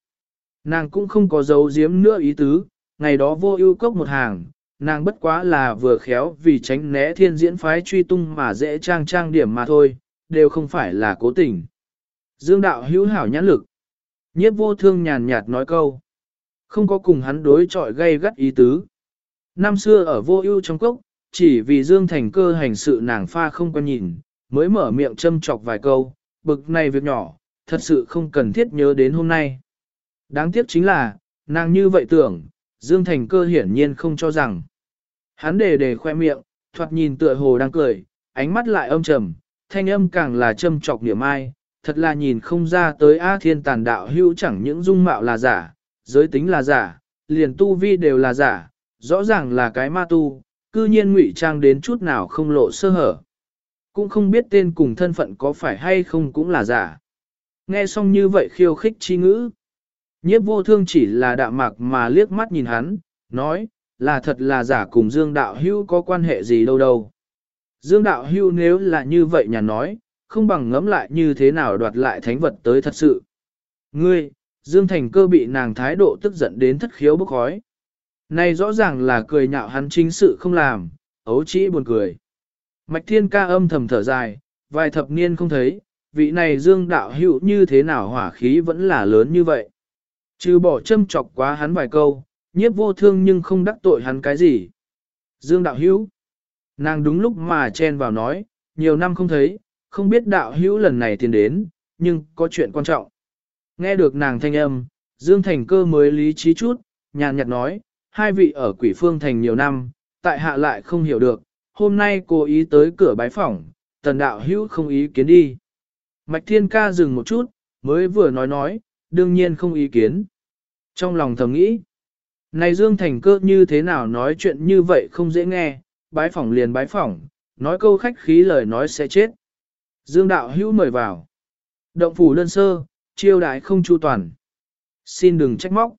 Nàng cũng không có dấu giếm nữa ý tứ, ngày đó vô ưu cốc một hàng, nàng bất quá là vừa khéo vì tránh né thiên diễn phái truy tung mà dễ trang trang điểm mà thôi, đều không phải là cố tình. Dương đạo hữu hảo nhãn lực. Nhiếp vô thương nhàn nhạt nói câu. Không có cùng hắn đối chọi gây gắt ý tứ. Năm xưa ở vô ưu trong cốc, chỉ vì Dương Thành cơ hành sự nàng pha không quan nhìn, mới mở miệng châm chọc vài câu, bực này việc nhỏ, thật sự không cần thiết nhớ đến hôm nay. Đáng tiếc chính là, nàng như vậy tưởng, Dương Thành cơ hiển nhiên không cho rằng. Hắn đề đề khoe miệng, thoạt nhìn tựa hồ đang cười, ánh mắt lại âm trầm, thanh âm càng là châm trọc niệm ai, thật là nhìn không ra tới A thiên tàn đạo hữu chẳng những dung mạo là giả, giới tính là giả, liền tu vi đều là giả, rõ ràng là cái ma tu, cư nhiên ngụy trang đến chút nào không lộ sơ hở. Cũng không biết tên cùng thân phận có phải hay không cũng là giả. Nghe xong như vậy khiêu khích chi ngữ. Nhiếp vô thương chỉ là đạm mạc mà liếc mắt nhìn hắn, nói, là thật là giả cùng Dương Đạo Hưu có quan hệ gì đâu đâu. Dương Đạo Hưu nếu là như vậy nhà nói, không bằng ngẫm lại như thế nào đoạt lại thánh vật tới thật sự. Ngươi, Dương Thành cơ bị nàng thái độ tức giận đến thất khiếu bức khói. Này rõ ràng là cười nhạo hắn chính sự không làm, ấu chỉ buồn cười. Mạch Thiên ca âm thầm thở dài, vài thập niên không thấy, vị này Dương Đạo Hữu như thế nào hỏa khí vẫn là lớn như vậy. Trừ bỏ châm chọc quá hắn vài câu, nhiếp vô thương nhưng không đắc tội hắn cái gì. Dương Đạo Hữu Nàng đúng lúc mà chen vào nói, nhiều năm không thấy, không biết đạo hữu lần này tiến đến, nhưng có chuyện quan trọng. Nghe được nàng thanh âm, Dương Thành cơ mới lý trí chút, nhàn nhạt nói, hai vị ở quỷ phương thành nhiều năm, tại hạ lại không hiểu được, hôm nay cố ý tới cửa bái phỏng, tần đạo hữu không ý kiến đi. Mạch Thiên Ca dừng một chút, mới vừa nói nói, đương nhiên không ý kiến. Trong lòng thầm nghĩ, này Dương Thành cơ như thế nào nói chuyện như vậy không dễ nghe, bái phỏng liền bái phỏng, nói câu khách khí lời nói sẽ chết. Dương đạo hữu mời vào. Động phủ đơn sơ, chiêu đại không chu toàn. Xin đừng trách móc.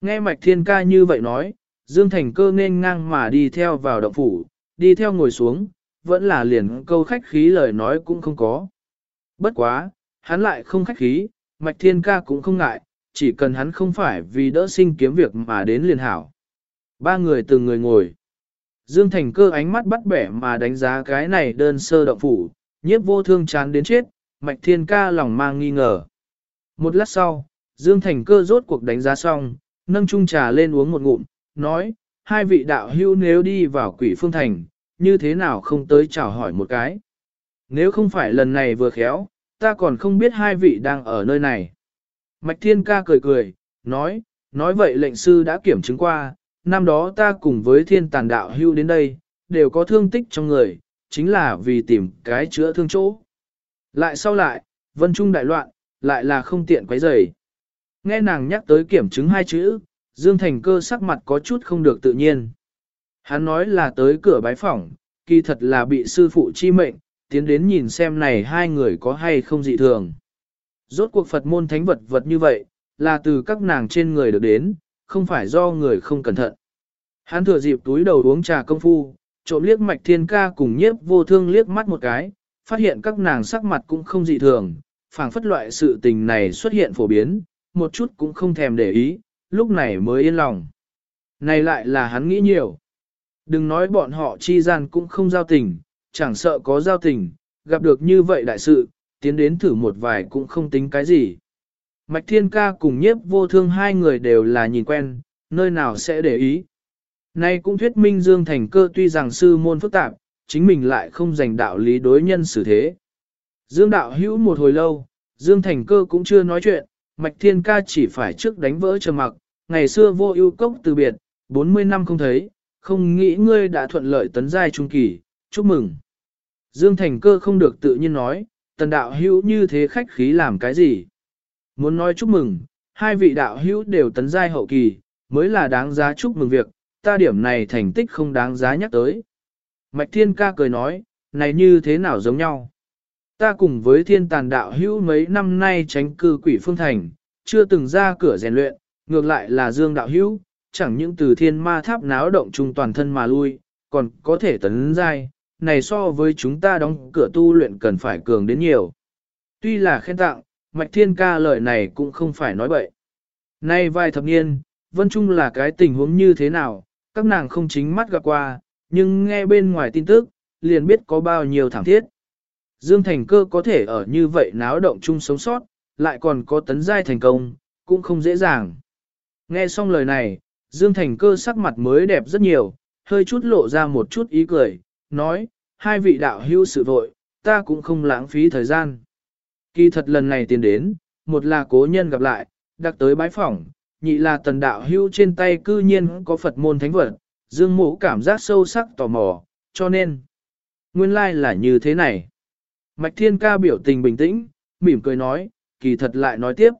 Nghe mạch thiên ca như vậy nói, Dương Thành cơ nên ngang mà đi theo vào động phủ, đi theo ngồi xuống, vẫn là liền câu khách khí lời nói cũng không có. Bất quá, hắn lại không khách khí, mạch thiên ca cũng không ngại, chỉ cần hắn không phải vì đỡ sinh kiếm việc mà đến liền hảo. Ba người từng người ngồi. Dương Thành cơ ánh mắt bắt bẻ mà đánh giá cái này đơn sơ động phủ, nhiếp vô thương chán đến chết, mạch thiên ca lòng mang nghi ngờ. Một lát sau, Dương Thành cơ rốt cuộc đánh giá xong, nâng chung trà lên uống một ngụm, nói, hai vị đạo hưu nếu đi vào quỷ phương thành, như thế nào không tới chào hỏi một cái. Nếu không phải lần này vừa khéo, ta còn không biết hai vị đang ở nơi này. Mạch Thiên Ca cười cười, nói, nói vậy lệnh sư đã kiểm chứng qua, năm đó ta cùng với thiên tàn đạo hưu đến đây, đều có thương tích trong người, chính là vì tìm cái chữa thương chỗ. Lại sau lại, vân trung đại loạn, lại là không tiện quấy rầy. Nghe nàng nhắc tới kiểm chứng hai chữ, Dương Thành cơ sắc mặt có chút không được tự nhiên. Hắn nói là tới cửa bái phỏng, kỳ thật là bị sư phụ chi mệnh, tiến đến nhìn xem này hai người có hay không dị thường. Rốt cuộc Phật môn thánh vật vật như vậy, là từ các nàng trên người được đến, không phải do người không cẩn thận. Hắn thừa dịp túi đầu uống trà công phu, trộm liếc mạch thiên ca cùng nhiếp vô thương liếc mắt một cái, phát hiện các nàng sắc mặt cũng không dị thường, phảng phất loại sự tình này xuất hiện phổ biến, một chút cũng không thèm để ý, lúc này mới yên lòng. Này lại là hắn nghĩ nhiều. Đừng nói bọn họ chi gian cũng không giao tình, chẳng sợ có giao tình, gặp được như vậy đại sự, tiến đến thử một vài cũng không tính cái gì. Mạch Thiên Ca cùng nhiếp vô thương hai người đều là nhìn quen, nơi nào sẽ để ý. Nay cũng thuyết minh Dương Thành cơ tuy rằng sư môn phức tạp, chính mình lại không dành đạo lý đối nhân xử thế. Dương đạo hữu một hồi lâu, Dương Thành cơ cũng chưa nói chuyện, Mạch Thiên Ca chỉ phải trước đánh vỡ trầm mặc, ngày xưa vô ưu cốc từ biệt, 40 năm không thấy, không nghĩ ngươi đã thuận lợi tấn giai trung kỳ, chúc mừng. Dương Thành cơ không được tự nhiên nói, tần đạo hữu như thế khách khí làm cái gì? Muốn nói chúc mừng, hai vị đạo hữu đều tấn giai hậu kỳ, mới là đáng giá chúc mừng việc, ta điểm này thành tích không đáng giá nhắc tới. Mạch Thiên ca cười nói, này như thế nào giống nhau? Ta cùng với thiên tàn đạo hữu mấy năm nay tránh cư quỷ phương thành, chưa từng ra cửa rèn luyện, ngược lại là dương đạo hữu, chẳng những từ thiên ma tháp náo động chung toàn thân mà lui, còn có thể tấn giai, này so với chúng ta đóng cửa tu luyện cần phải cường đến nhiều. Tuy là khen tặng, Mạch Thiên ca lời này cũng không phải nói bậy. Nay vài thập niên, Vân Trung là cái tình huống như thế nào, các nàng không chính mắt gặp qua, nhưng nghe bên ngoài tin tức, liền biết có bao nhiêu thảm thiết. Dương Thành Cơ có thể ở như vậy náo động chung sống sót, lại còn có tấn giai thành công, cũng không dễ dàng. Nghe xong lời này, Dương Thành Cơ sắc mặt mới đẹp rất nhiều, hơi chút lộ ra một chút ý cười, nói, hai vị đạo hữu sự vội, ta cũng không lãng phí thời gian. Kỳ thật lần này tiến đến, một là cố nhân gặp lại, đặc tới bái phỏng, nhị là tần đạo hữu trên tay cư nhiên có Phật môn thánh vật, dương mũ cảm giác sâu sắc tò mò, cho nên, nguyên lai like là như thế này. Mạch Thiên Ca biểu tình bình tĩnh, mỉm cười nói, kỳ thật lại nói tiếp.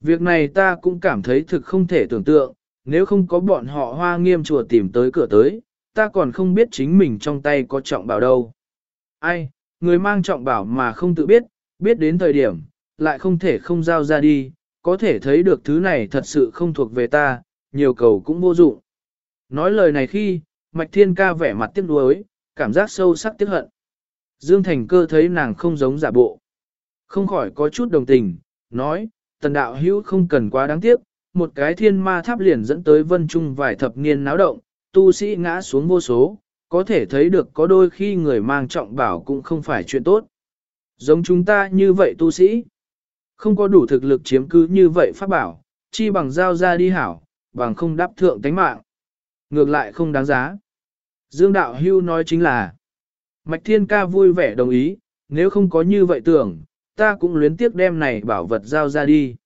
Việc này ta cũng cảm thấy thực không thể tưởng tượng, nếu không có bọn họ hoa nghiêm chùa tìm tới cửa tới, ta còn không biết chính mình trong tay có trọng bảo đâu. Ai, người mang trọng bảo mà không tự biết, biết đến thời điểm, lại không thể không giao ra đi, có thể thấy được thứ này thật sự không thuộc về ta, nhiều cầu cũng vô dụng. Nói lời này khi, Mạch Thiên Ca vẻ mặt tiếc nuối, cảm giác sâu sắc tiếc hận. Dương Thành Cơ thấy nàng không giống giả bộ. Không khỏi có chút đồng tình, nói, tần đạo hữu không cần quá đáng tiếc, một cái thiên ma tháp liền dẫn tới vân trung vài thập niên náo động, tu sĩ ngã xuống vô số, có thể thấy được có đôi khi người mang trọng bảo cũng không phải chuyện tốt. Giống chúng ta như vậy tu sĩ, không có đủ thực lực chiếm cứ như vậy pháp bảo, chi bằng giao ra đi hảo, bằng không đáp thượng tánh mạng. Ngược lại không đáng giá. Dương Đạo Hưu nói chính là, Mạch Thiên Ca vui vẻ đồng ý, nếu không có như vậy tưởng, ta cũng luyến tiếc đem này bảo vật giao ra đi.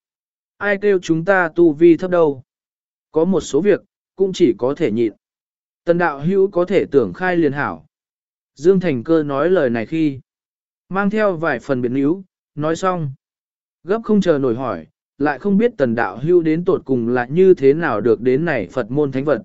Ai kêu chúng ta tu vi thấp đâu. Có một số việc, cũng chỉ có thể nhịn. Tần đạo hữu có thể tưởng khai liền hảo. Dương Thành Cơ nói lời này khi, mang theo vài phần biệt níu, nói xong. Gấp không chờ nổi hỏi, lại không biết tần đạo hữu đến tột cùng là như thế nào được đến này Phật môn thánh vật.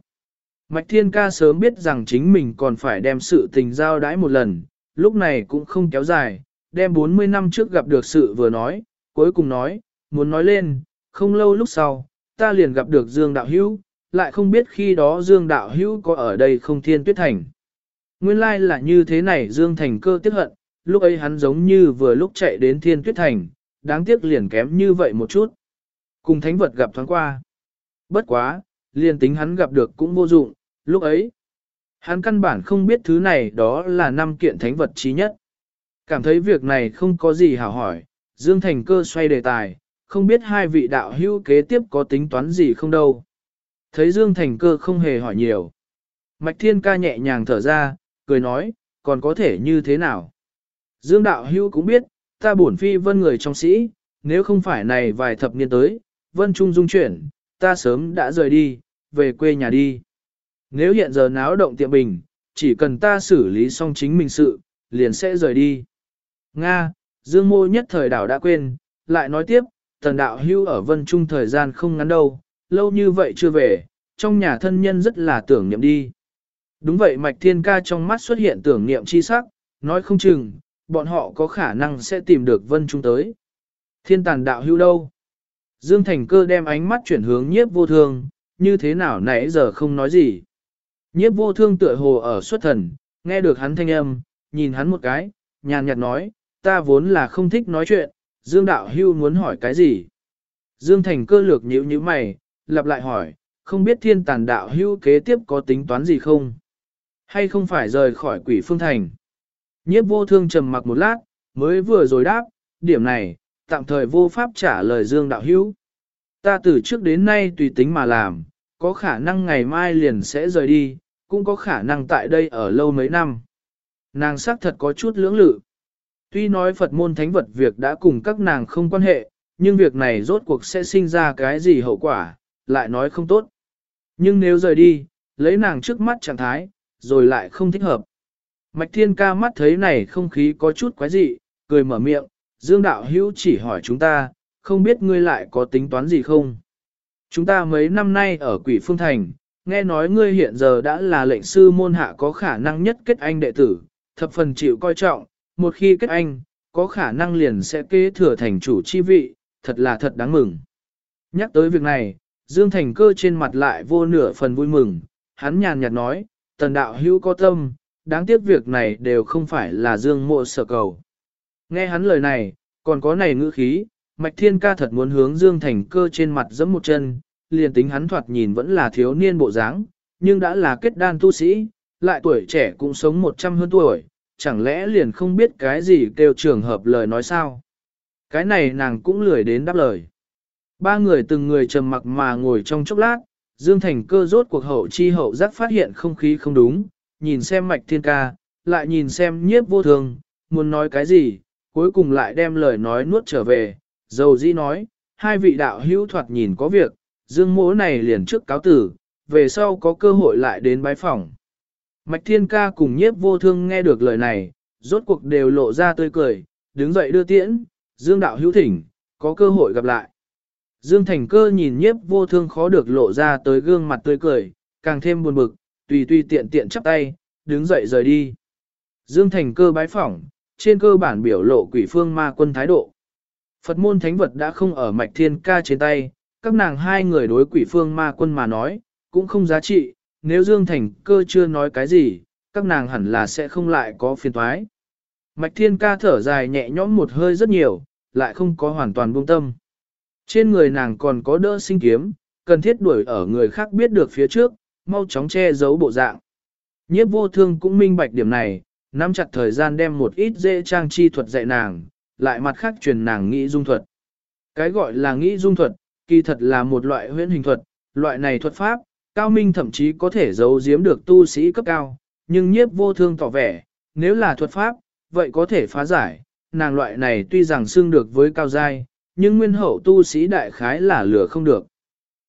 Mạch Thiên Ca sớm biết rằng chính mình còn phải đem sự tình giao đãi một lần, lúc này cũng không kéo dài, đem 40 năm trước gặp được sự vừa nói, cuối cùng nói, muốn nói lên, không lâu lúc sau, ta liền gặp được Dương Đạo Hữu, lại không biết khi đó Dương Đạo Hữu có ở đây không thiên tuyết thành. Nguyên lai like là như thế này Dương Thành cơ tiếc hận, lúc ấy hắn giống như vừa lúc chạy đến thiên tuyết thành, đáng tiếc liền kém như vậy một chút. Cùng thánh vật gặp thoáng qua. Bất quá, liền tính hắn gặp được cũng vô dụng, lúc ấy. Hắn căn bản không biết thứ này đó là năm kiện thánh vật trí nhất. Cảm thấy việc này không có gì hảo hỏi, Dương Thành cơ xoay đề tài, không biết hai vị đạo hữu kế tiếp có tính toán gì không đâu. Thấy Dương Thành cơ không hề hỏi nhiều. Mạch Thiên ca nhẹ nhàng thở ra, cười nói, còn có thể như thế nào. Dương đạo hữu cũng biết, ta bổn phi vân người trong sĩ, nếu không phải này vài thập niên tới, vân trung dung chuyển, ta sớm đã rời đi, về quê nhà đi. Nếu hiện giờ náo động tiệm bình, chỉ cần ta xử lý xong chính mình sự, liền sẽ rời đi. Nga, Dương Mô nhất thời đảo đã quên, lại nói tiếp, tần đạo hưu ở vân trung thời gian không ngắn đâu, lâu như vậy chưa về, trong nhà thân nhân rất là tưởng niệm đi. Đúng vậy Mạch Thiên Ca trong mắt xuất hiện tưởng niệm chi sắc, nói không chừng, bọn họ có khả năng sẽ tìm được vân trung tới. Thiên tàn đạo hưu đâu? Dương Thành Cơ đem ánh mắt chuyển hướng nhiếp vô thương, như thế nào nãy giờ không nói gì. Nhiếp vô thương tựa hồ ở xuất thần, nghe được hắn thanh âm, nhìn hắn một cái, nhàn nhạt nói, ta vốn là không thích nói chuyện, Dương Đạo Hưu muốn hỏi cái gì? Dương Thành cơ lược nhíu nhíu mày, lặp lại hỏi, không biết thiên tàn đạo hưu kế tiếp có tính toán gì không? Hay không phải rời khỏi quỷ phương thành? Nhiếp vô thương trầm mặc một lát, mới vừa rồi đáp, điểm này, tạm thời vô pháp trả lời Dương Đạo Hưu. Ta từ trước đến nay tùy tính mà làm, có khả năng ngày mai liền sẽ rời đi, cũng có khả năng tại đây ở lâu mấy năm. Nàng xác thật có chút lưỡng lự. Tuy nói Phật môn thánh vật việc đã cùng các nàng không quan hệ, nhưng việc này rốt cuộc sẽ sinh ra cái gì hậu quả, lại nói không tốt. Nhưng nếu rời đi, lấy nàng trước mắt trạng thái, rồi lại không thích hợp. Mạch thiên ca mắt thấy này không khí có chút quái dị, cười mở miệng, Dương Đạo Hữu chỉ hỏi chúng ta, không biết ngươi lại có tính toán gì không? Chúng ta mấy năm nay ở quỷ phương thành, nghe nói ngươi hiện giờ đã là lệnh sư môn hạ có khả năng nhất kết anh đệ tử, thập phần chịu coi trọng, một khi kết anh, có khả năng liền sẽ kế thừa thành chủ chi vị, thật là thật đáng mừng. Nhắc tới việc này, Dương Thành cơ trên mặt lại vô nửa phần vui mừng, hắn nhàn nhạt nói, tần đạo hữu có tâm, đáng tiếc việc này đều không phải là Dương mộ sở cầu. Nghe hắn lời này, còn có này ngữ khí, Mạch Thiên ca thật muốn hướng Dương Thành cơ trên mặt giẫm một chân, liền tính hắn thoạt nhìn vẫn là thiếu niên bộ dáng, nhưng đã là kết đan tu sĩ, lại tuổi trẻ cũng sống một trăm hơn tuổi, chẳng lẽ liền không biết cái gì kêu trường hợp lời nói sao? Cái này nàng cũng lười đến đáp lời. Ba người từng người trầm mặc mà ngồi trong chốc lát, Dương Thành cơ rốt cuộc hậu chi hậu giác phát hiện không khí không đúng, nhìn xem mạch thiên ca, lại nhìn xem nhiếp vô thường, muốn nói cái gì, cuối cùng lại đem lời nói nuốt trở về, dầu dĩ nói, hai vị đạo hữu thoạt nhìn có việc, Dương mỗ này liền trước cáo tử, về sau có cơ hội lại đến bái phòng. Mạch thiên ca cùng nhiếp vô thương nghe được lời này, rốt cuộc đều lộ ra tươi cười, đứng dậy đưa tiễn, Dương đạo hữu thỉnh, có cơ hội gặp lại. Dương Thành Cơ nhìn nhiếp vô thương khó được lộ ra tới gương mặt tươi cười, càng thêm buồn bực, tùy tùy tiện tiện chắp tay, đứng dậy rời đi. Dương Thành Cơ bái phỏng, trên cơ bản biểu lộ quỷ phương ma quân thái độ. Phật môn thánh vật đã không ở mạch thiên ca trên tay, các nàng hai người đối quỷ phương ma quân mà nói, cũng không giá trị, nếu Dương Thành Cơ chưa nói cái gì, các nàng hẳn là sẽ không lại có phiền toái. Mạch thiên ca thở dài nhẹ nhõm một hơi rất nhiều, lại không có hoàn toàn buông tâm. Trên người nàng còn có đỡ sinh kiếm, cần thiết đuổi ở người khác biết được phía trước, mau chóng che giấu bộ dạng. Nhiếp vô thương cũng minh bạch điểm này, nắm chặt thời gian đem một ít dễ trang chi thuật dạy nàng, lại mặt khác truyền nàng nghĩ dung thuật. Cái gọi là nghĩ dung thuật, kỳ thật là một loại huyễn hình thuật, loại này thuật pháp, cao minh thậm chí có thể giấu giếm được tu sĩ cấp cao, nhưng nhiếp vô thương tỏ vẻ, nếu là thuật pháp, vậy có thể phá giải, nàng loại này tuy rằng xưng được với cao giai, nhưng nguyên hậu tu sĩ đại khái là lửa không được.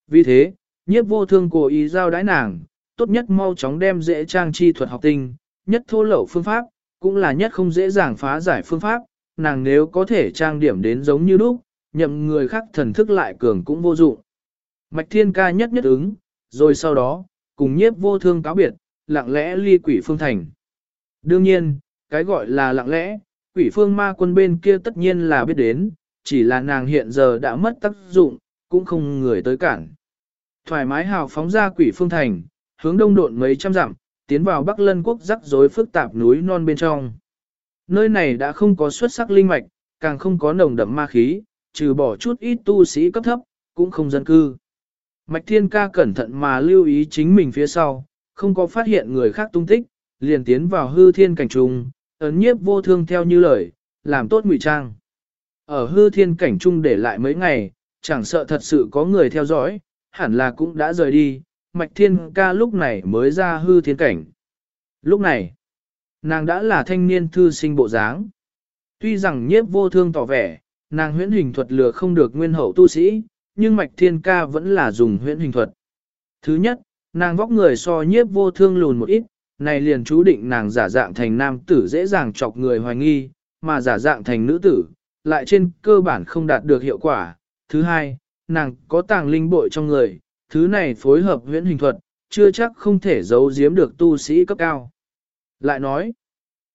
Vì thế, nhiếp vô thương cố ý giao đái nàng, tốt nhất mau chóng đem dễ trang chi thuật học tinh, nhất thô lậu phương pháp, cũng là nhất không dễ dàng phá giải phương pháp, nàng nếu có thể trang điểm đến giống như lúc, nhậm người khác thần thức lại cường cũng vô dụng. Mạch thiên ca nhất nhất ứng, rồi sau đó, cùng nhiếp vô thương cáo biệt, lặng lẽ ly quỷ phương thành. Đương nhiên, cái gọi là lặng lẽ, quỷ phương ma quân bên kia tất nhiên là biết đến, chỉ là nàng hiện giờ đã mất tác dụng, cũng không người tới cản. Thoải mái hào phóng ra quỷ phương thành, hướng đông độn mấy trăm dặm, tiến vào Bắc Lân quốc rắc rối phức tạp núi non bên trong. Nơi này đã không có xuất sắc linh mạch, càng không có nồng đậm ma khí, trừ bỏ chút ít tu sĩ cấp thấp, cũng không dân cư. Mạch Thiên Ca cẩn thận mà lưu ý chính mình phía sau, không có phát hiện người khác tung tích, liền tiến vào hư thiên cảnh trùng, ấn nhiếp vô thương theo như lời, làm tốt ngụy trang. Ở hư thiên cảnh trung để lại mấy ngày, chẳng sợ thật sự có người theo dõi, hẳn là cũng đã rời đi, mạch thiên ca lúc này mới ra hư thiên cảnh. Lúc này, nàng đã là thanh niên thư sinh bộ dáng. Tuy rằng nhiếp vô thương tỏ vẻ, nàng huyễn hình thuật lừa không được nguyên hậu tu sĩ, nhưng mạch thiên ca vẫn là dùng huyễn hình thuật. Thứ nhất, nàng vóc người so nhiếp vô thương lùn một ít, này liền chú định nàng giả dạng thành nam tử dễ dàng chọc người hoài nghi, mà giả dạng thành nữ tử, lại trên cơ bản không đạt được hiệu quả. Thứ hai, nàng có tàng linh bội trong người, thứ này phối hợp huyễn hình thuật, chưa chắc không thể giấu giếm được tu sĩ cấp cao. Lại nói,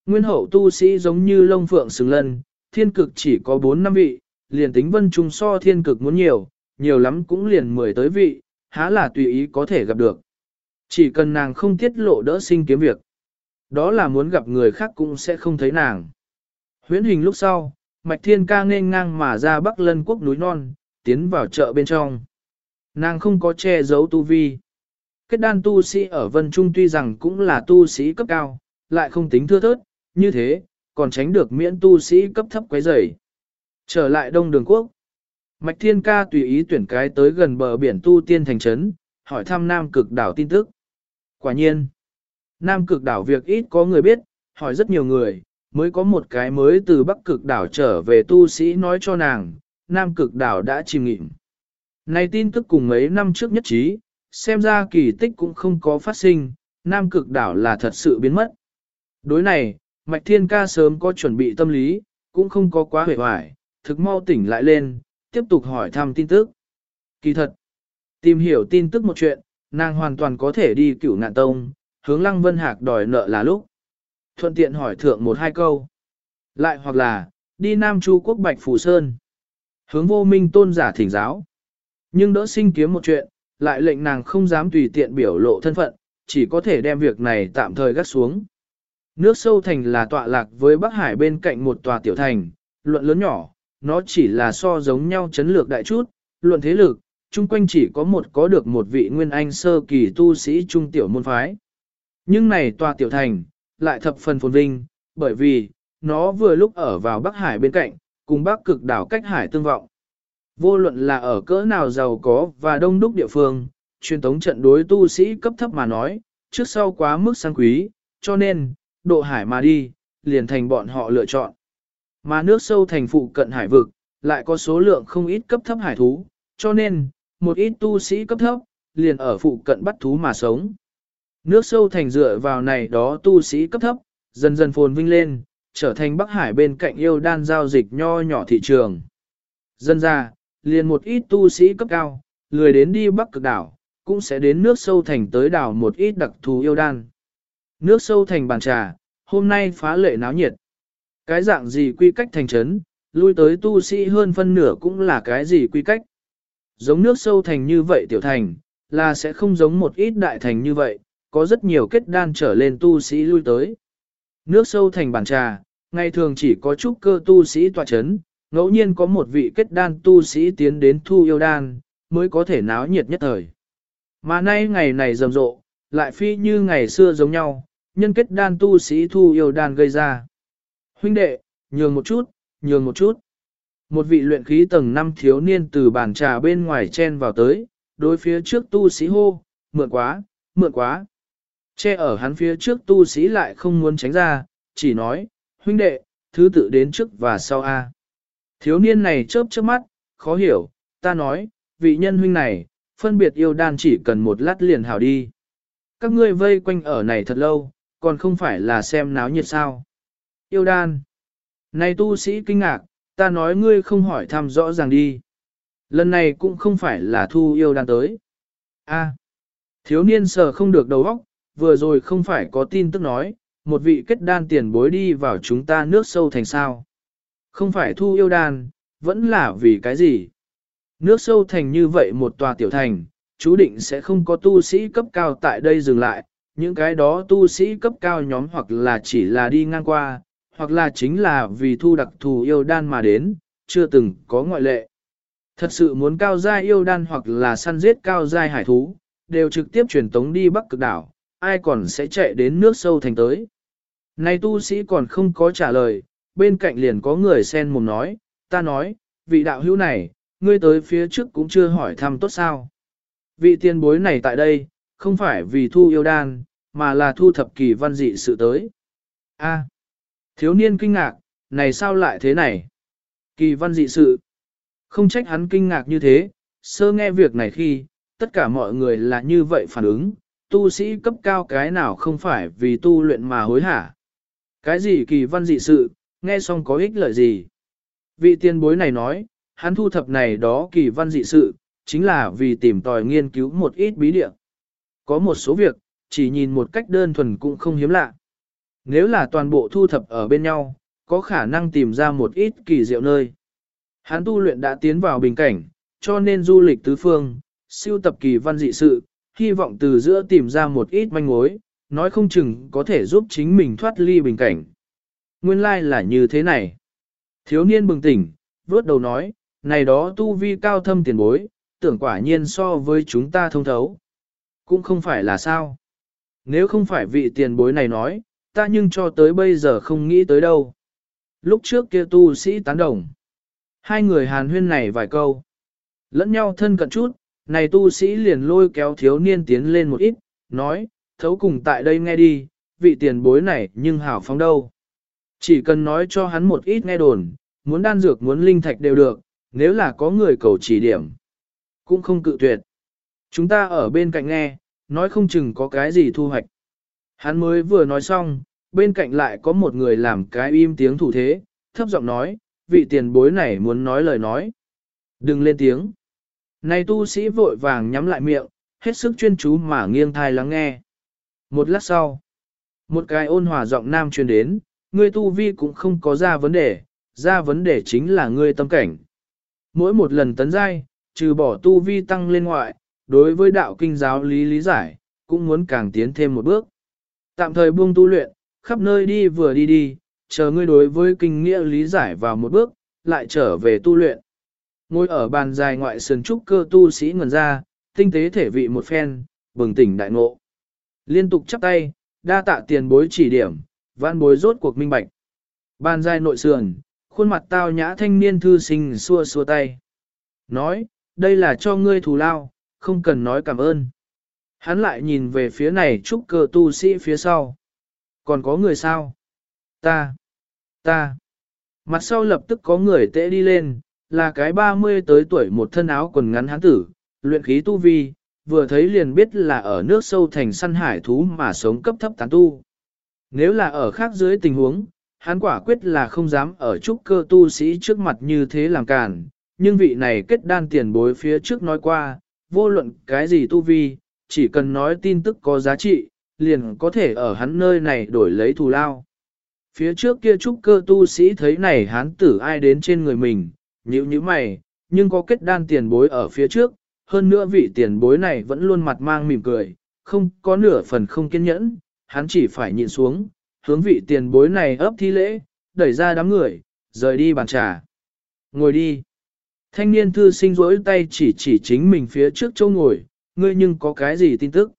nguyên hậu tu sĩ giống như lông phượng xứng lân, thiên cực chỉ có 4 năm vị, liền tính vân trung so thiên cực muốn nhiều, nhiều lắm cũng liền 10 tới vị, há là tùy ý có thể gặp được. Chỉ cần nàng không tiết lộ đỡ sinh kiếm việc. Đó là muốn gặp người khác cũng sẽ không thấy nàng. Huyễn hình lúc sau, Mạch Thiên ca nên ngang mà ra Bắc Lân quốc núi non, tiến vào chợ bên trong. Nàng không có che giấu tu vi. Kết đan tu sĩ ở Vân Trung tuy rằng cũng là tu sĩ cấp cao, lại không tính thưa thớt, như thế, còn tránh được miễn tu sĩ cấp thấp quấy rầy. Trở lại Đông Đường Quốc. Mạch Thiên ca tùy ý tuyển cái tới gần bờ biển tu tiên thành trấn, hỏi thăm Nam Cực đảo tin tức. Quả nhiên, Nam Cực đảo việc ít có người biết, hỏi rất nhiều người, mới có một cái mới từ Bắc Cực đảo trở về tu sĩ nói cho nàng, Nam Cực đảo đã chìm nghịm. Này tin tức cùng mấy năm trước nhất trí, xem ra kỳ tích cũng không có phát sinh, Nam Cực đảo là thật sự biến mất. Đối này, Mạch Thiên Ca sớm có chuẩn bị tâm lý, cũng không có quá hề hoài, thực mau tỉnh lại lên, tiếp tục hỏi thăm tin tức. Kỳ thật, tìm hiểu tin tức một chuyện, nàng hoàn toàn có thể đi cửu ngạn tông, hướng Lăng Vân Hạc đòi nợ là lúc thuận tiện hỏi thượng một hai câu. Lại hoặc là, đi Nam Chu quốc Bạch Phủ Sơn. Hướng vô minh tôn giả thỉnh giáo. Nhưng đỡ sinh kiếm một chuyện, lại lệnh nàng không dám tùy tiện biểu lộ thân phận, chỉ có thể đem việc này tạm thời gắt xuống. Nước sâu thành là tọa lạc với Bắc Hải bên cạnh một tòa tiểu thành, luận lớn nhỏ, nó chỉ là so giống nhau chấn lược đại chút, luận thế lực, chung quanh chỉ có một có được một vị nguyên anh sơ kỳ tu sĩ trung tiểu môn phái. Nhưng này tòa tiểu thành, lại thập phần phồn vinh, bởi vì, nó vừa lúc ở vào Bắc Hải bên cạnh, cùng Bắc cực đảo cách Hải tương vọng. Vô luận là ở cỡ nào giàu có và đông đúc địa phương, truyền thống trận đối tu sĩ cấp thấp mà nói, trước sau quá mức sang quý, cho nên, độ hải mà đi, liền thành bọn họ lựa chọn. Mà nước sâu thành phụ cận hải vực, lại có số lượng không ít cấp thấp hải thú, cho nên, một ít tu sĩ cấp thấp, liền ở phụ cận bắt thú mà sống. Nước sâu thành dựa vào này đó tu sĩ cấp thấp, dần dần phồn vinh lên, trở thành Bắc Hải bên cạnh yêu đan giao dịch nho nhỏ thị trường. Dân ra, liền một ít tu sĩ cấp cao, lười đến đi Bắc cực đảo, cũng sẽ đến nước sâu thành tới đảo một ít đặc thù yêu đan. Nước sâu thành bàn trà, hôm nay phá lệ náo nhiệt. Cái dạng gì quy cách thành trấn, lui tới tu sĩ hơn phân nửa cũng là cái gì quy cách. Giống nước sâu thành như vậy tiểu thành, là sẽ không giống một ít đại thành như vậy, có rất nhiều kết đan trở lên tu sĩ lui tới. Nước sâu thành bàn trà, ngày thường chỉ có chút cơ tu sĩ tọa chấn, ngẫu nhiên có một vị kết đan tu sĩ tiến đến thu yêu đan, mới có thể náo nhiệt nhất thời. Mà nay ngày này rầm rộ, lại phi như ngày xưa giống nhau, nhân kết đan tu sĩ thu yêu đan gây ra. Huynh đệ, nhường một chút, nhường một chút. Một vị luyện khí tầng 5 thiếu niên từ bàn trà bên ngoài chen vào tới, đối phía trước tu sĩ hô, mượn quá, mượn quá. Che ở hắn phía trước tu sĩ lại không muốn tránh ra, chỉ nói, huynh đệ, thứ tự đến trước và sau A. Thiếu niên này chớp chớp mắt, khó hiểu, ta nói, vị nhân huynh này, phân biệt yêu đan chỉ cần một lát liền hảo đi. Các ngươi vây quanh ở này thật lâu, còn không phải là xem náo nhiệt sao. Yêu đan. Này tu sĩ kinh ngạc, ta nói ngươi không hỏi thăm rõ ràng đi. Lần này cũng không phải là thu yêu đan tới. A. thiếu niên sờ không được đầu óc, vừa rồi không phải có tin tức nói, một vị kết đan tiền bối đi vào chúng ta nước sâu thành sao. Không phải thu yêu đan, vẫn là vì cái gì? Nước sâu thành như vậy một tòa tiểu thành, chú định sẽ không có tu sĩ cấp cao tại đây dừng lại, những cái đó tu sĩ cấp cao nhóm hoặc là chỉ là đi ngang qua, hoặc là chính là vì thu đặc thù yêu đan mà đến, chưa từng có ngoại lệ. Thật sự muốn cao giai yêu đan hoặc là săn giết cao giai hải thú, đều trực tiếp truyền tống đi bắc cực đảo, ai còn sẽ chạy đến nước sâu thành tới. Này tu sĩ còn không có trả lời, bên cạnh liền có người sen mồm nói, ta nói, vị đạo hữu này, ngươi tới phía trước cũng chưa hỏi thăm tốt sao. Vị tiên bối này tại đây, không phải vì thu yêu đan, mà là thu thập kỳ văn dị sự tới. A, thiếu niên kinh ngạc, này sao lại thế này? Kỳ văn dị sự. Không trách hắn kinh ngạc như thế, sơ nghe việc này khi, tất cả mọi người là như vậy phản ứng, tu sĩ cấp cao cái nào không phải vì tu luyện mà hối hả. Cái gì kỳ văn dị sự, nghe xong có ích lợi gì? Vị tiên bối này nói, hắn thu thập này đó kỳ văn dị sự, chính là vì tìm tòi nghiên cứu một ít bí địa. Có một số việc, chỉ nhìn một cách đơn thuần cũng không hiếm lạ. Nếu là toàn bộ thu thập ở bên nhau, có khả năng tìm ra một ít kỳ diệu nơi. Hắn tu luyện đã tiến vào bình cảnh, cho nên du lịch tứ phương, siêu tập kỳ văn dị sự, hy vọng từ giữa tìm ra một ít manh mối, nói không chừng có thể giúp chính mình thoát ly bình cảnh. Nguyên lai like là như thế này. Thiếu niên bừng tỉnh, vớt đầu nói, này đó tu vi cao thâm tiền bối, tưởng quả nhiên so với chúng ta thông thấu. Cũng không phải là sao. Nếu không phải vị tiền bối này nói, ta nhưng cho tới bây giờ không nghĩ tới đâu. Lúc trước kia tu sĩ tán đồng. Hai người hàn huyên này vài câu. Lẫn nhau thân cận chút, này tu sĩ liền lôi kéo thiếu niên tiến lên một ít, nói, thấu cùng tại đây nghe đi, vị tiền bối này nhưng hảo phóng đâu. Chỉ cần nói cho hắn một ít nghe đồn, muốn đan dược muốn linh thạch đều được, nếu là có người cầu chỉ điểm, cũng không cự tuyệt. Chúng ta ở bên cạnh nghe, nói không chừng có cái gì thu hoạch. Hắn mới vừa nói xong, bên cạnh lại có một người làm cái im tiếng thủ thế, thấp giọng nói, vị tiền bối này muốn nói lời nói. Đừng lên tiếng. Này tu sĩ vội vàng nhắm lại miệng, hết sức chuyên chú mà nghiêng thai lắng nghe. Một lát sau, một cái ôn hòa giọng nam truyền đến, ngươi tu vi cũng không có ra vấn đề, ra vấn đề chính là ngươi tâm cảnh. Mỗi một lần tấn giai, trừ bỏ tu vi tăng lên ngoại, đối với đạo kinh giáo lý lý giải, cũng muốn càng tiến thêm một bước. Tạm thời buông tu luyện, khắp nơi đi vừa đi đi, chờ ngươi đối với kinh nghĩa lý giải vào một bước, lại trở về tu luyện. Ngồi ở bàn dài ngoại sườn trúc cơ tu sĩ ngần ra, tinh tế thể vị một phen, bừng tỉnh đại ngộ. Liên tục chắp tay, đa tạ tiền bối chỉ điểm, vãn bối rốt cuộc minh bạch. bàn dài nội sườn, khuôn mặt tao nhã thanh niên thư sinh xua xua tay. Nói, đây là cho ngươi thù lao, không cần nói cảm ơn. Hắn lại nhìn về phía này trúc cơ tu sĩ phía sau. Còn có người sao? Ta, ta. Mặt sau lập tức có người tệ đi lên, là cái 30 tới tuổi một thân áo quần ngắn hán tử, luyện khí tu vi, vừa thấy liền biết là ở nước sâu thành săn hải thú mà sống cấp thấp tán tu. Nếu là ở khác dưới tình huống, hắn quả quyết là không dám ở trúc cơ tu sĩ trước mặt như thế làm cản, nhưng vị này kết đan tiền bối phía trước nói qua, vô luận cái gì tu vi, chỉ cần nói tin tức có giá trị, liền có thể ở hắn nơi này đổi lấy thù lao. Phía trước kia trúc cơ tu sĩ thấy này hán tử ai đến trên người mình, nhíu như mày, nhưng có kết đan tiền bối ở phía trước, hơn nữa vị tiền bối này vẫn luôn mặt mang mỉm cười, không có nửa phần không kiên nhẫn, hắn chỉ phải nhịn xuống, hướng vị tiền bối này ấp thi lễ, đẩy ra đám người, rời đi bàn trà. Ngồi đi. Thanh niên thư sinh rỗi tay chỉ chỉ chính mình phía trước châu ngồi, ngươi nhưng có cái gì tin tức.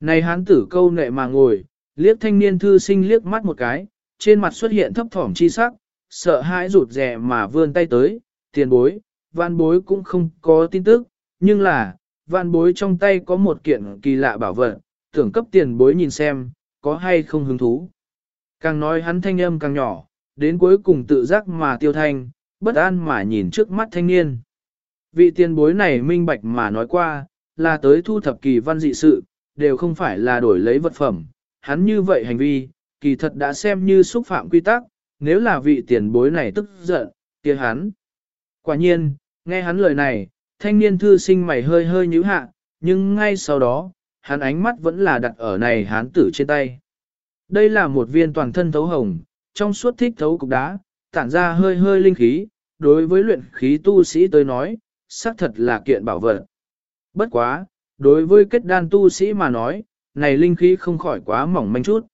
Này hán tử câu nệ mà ngồi, liếc thanh niên thư sinh liếc mắt một cái, trên mặt xuất hiện thấp thỏm chi sắc, sợ hãi rụt rè mà vươn tay tới, tiền bối, văn bối cũng không có tin tức, nhưng là, văn bối trong tay có một kiện kỳ lạ bảo vật, tưởng cấp tiền bối nhìn xem, có hay không hứng thú. Càng nói hắn thanh âm càng nhỏ, đến cuối cùng tự giác mà tiêu thanh, bất an mà nhìn trước mắt thanh niên. Vị tiền bối này minh bạch mà nói qua, là tới thu thập kỳ văn dị sự, đều không phải là đổi lấy vật phẩm. Hắn như vậy hành vi, kỳ thật đã xem như xúc phạm quy tắc, nếu là vị tiền bối này tức giận, kia hắn. Quả nhiên, nghe hắn lời này, thanh niên thư sinh mày hơi hơi nhíu hạ, nhưng ngay sau đó, hắn ánh mắt vẫn là đặt ở này hán tử trên tay. Đây là một viên toàn thân thấu hồng, trong suốt thích thấu cục đá, tản ra hơi hơi linh khí, đối với luyện khí tu sĩ tới nói, xác thật là kiện bảo vật. Bất quá, đối với kết đan tu sĩ mà nói, này linh khí không khỏi quá mỏng manh chút.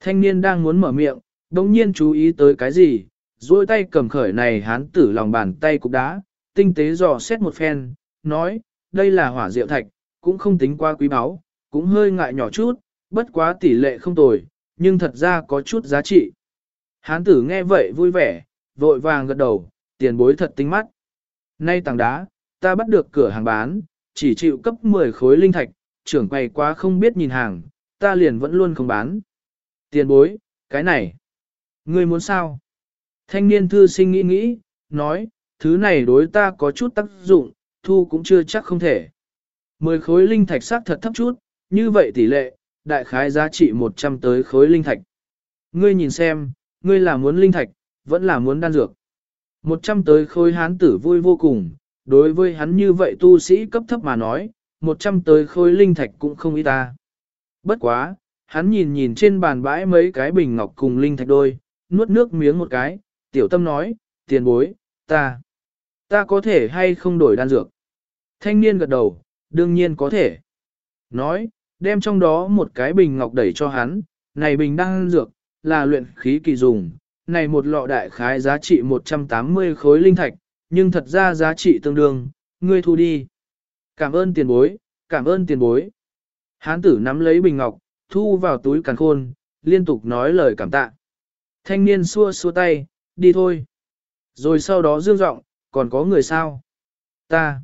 Thanh niên đang muốn mở miệng, đồng nhiên chú ý tới cái gì, duỗi tay cầm khởi này hán tử lòng bàn tay cục đá, tinh tế dò xét một phen, nói, đây là hỏa diệu thạch, cũng không tính qua quý báu, cũng hơi ngại nhỏ chút, bất quá tỷ lệ không tồi, nhưng thật ra có chút giá trị. Hán tử nghe vậy vui vẻ, vội vàng gật đầu, tiền bối thật tinh mắt. Nay tảng đá, ta bắt được cửa hàng bán, chỉ chịu cấp 10 khối linh thạch, trưởng quầy quá không biết nhìn hàng, ta liền vẫn luôn không bán. Tiền bối, cái này, ngươi muốn sao? Thanh niên thư sinh nghĩ nghĩ, nói, thứ này đối ta có chút tác dụng, thu cũng chưa chắc không thể. 10 khối linh thạch xác thật thấp chút, như vậy tỷ lệ, đại khái giá trị 100 tới khối linh thạch. Ngươi nhìn xem, ngươi là muốn linh thạch, vẫn là muốn đan dược. 100 tới khối hán tử vui vô cùng, đối với hắn như vậy tu sĩ cấp thấp mà nói, 100 tới khối linh thạch cũng không ít ta. Bất quá, hắn nhìn nhìn trên bàn bãi mấy cái bình ngọc cùng linh thạch đôi, nuốt nước miếng một cái, tiểu tâm nói, tiền bối, ta, ta có thể hay không đổi đan dược. Thanh niên gật đầu, đương nhiên có thể. Nói, đem trong đó một cái bình ngọc đẩy cho hắn, này bình đan dược, là luyện khí kỳ dùng, này một lọ đại khái giá trị 180 khối linh thạch, nhưng thật ra giá trị tương đương, ngươi thu đi. Cảm ơn tiền bối, cảm ơn tiền bối. Hán tử nắm lấy bình ngọc, thu vào túi càn khôn, liên tục nói lời cảm tạ. Thanh niên xua xua tay, đi thôi. Rồi sau đó dương giọng còn có người sao? Ta,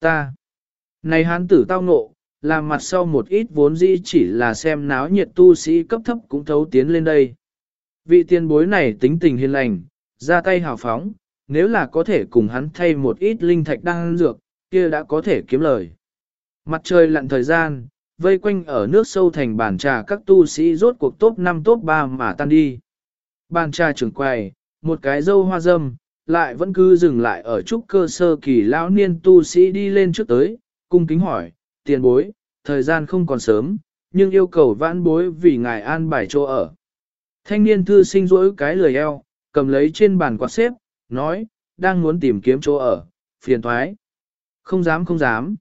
ta. Này hán tử tao ngộ, làm mặt sau một ít vốn dĩ chỉ là xem náo nhiệt tu sĩ cấp thấp cũng thấu tiến lên đây. Vị tiền bối này tính tình hiền lành, ra tay hào phóng, nếu là có thể cùng hắn thay một ít linh thạch đang dược, kia đã có thể kiếm lời. Mặt trời lặn thời gian, vây quanh ở nước sâu thành bàn trà các tu sĩ rốt cuộc top 5 top 3 mà tan đi. Bàn trà trưởng quầy, một cái dâu hoa dâm, lại vẫn cứ dừng lại ở trúc cơ sơ kỳ lão niên tu sĩ đi lên trước tới, cung kính hỏi, tiền bối, thời gian không còn sớm, nhưng yêu cầu vãn bối vì ngài an bài chỗ ở. Thanh niên thư sinh rỗi cái lười eo, cầm lấy trên bàn quạt xếp, nói, đang muốn tìm kiếm chỗ ở, phiền thoái. Không dám không dám.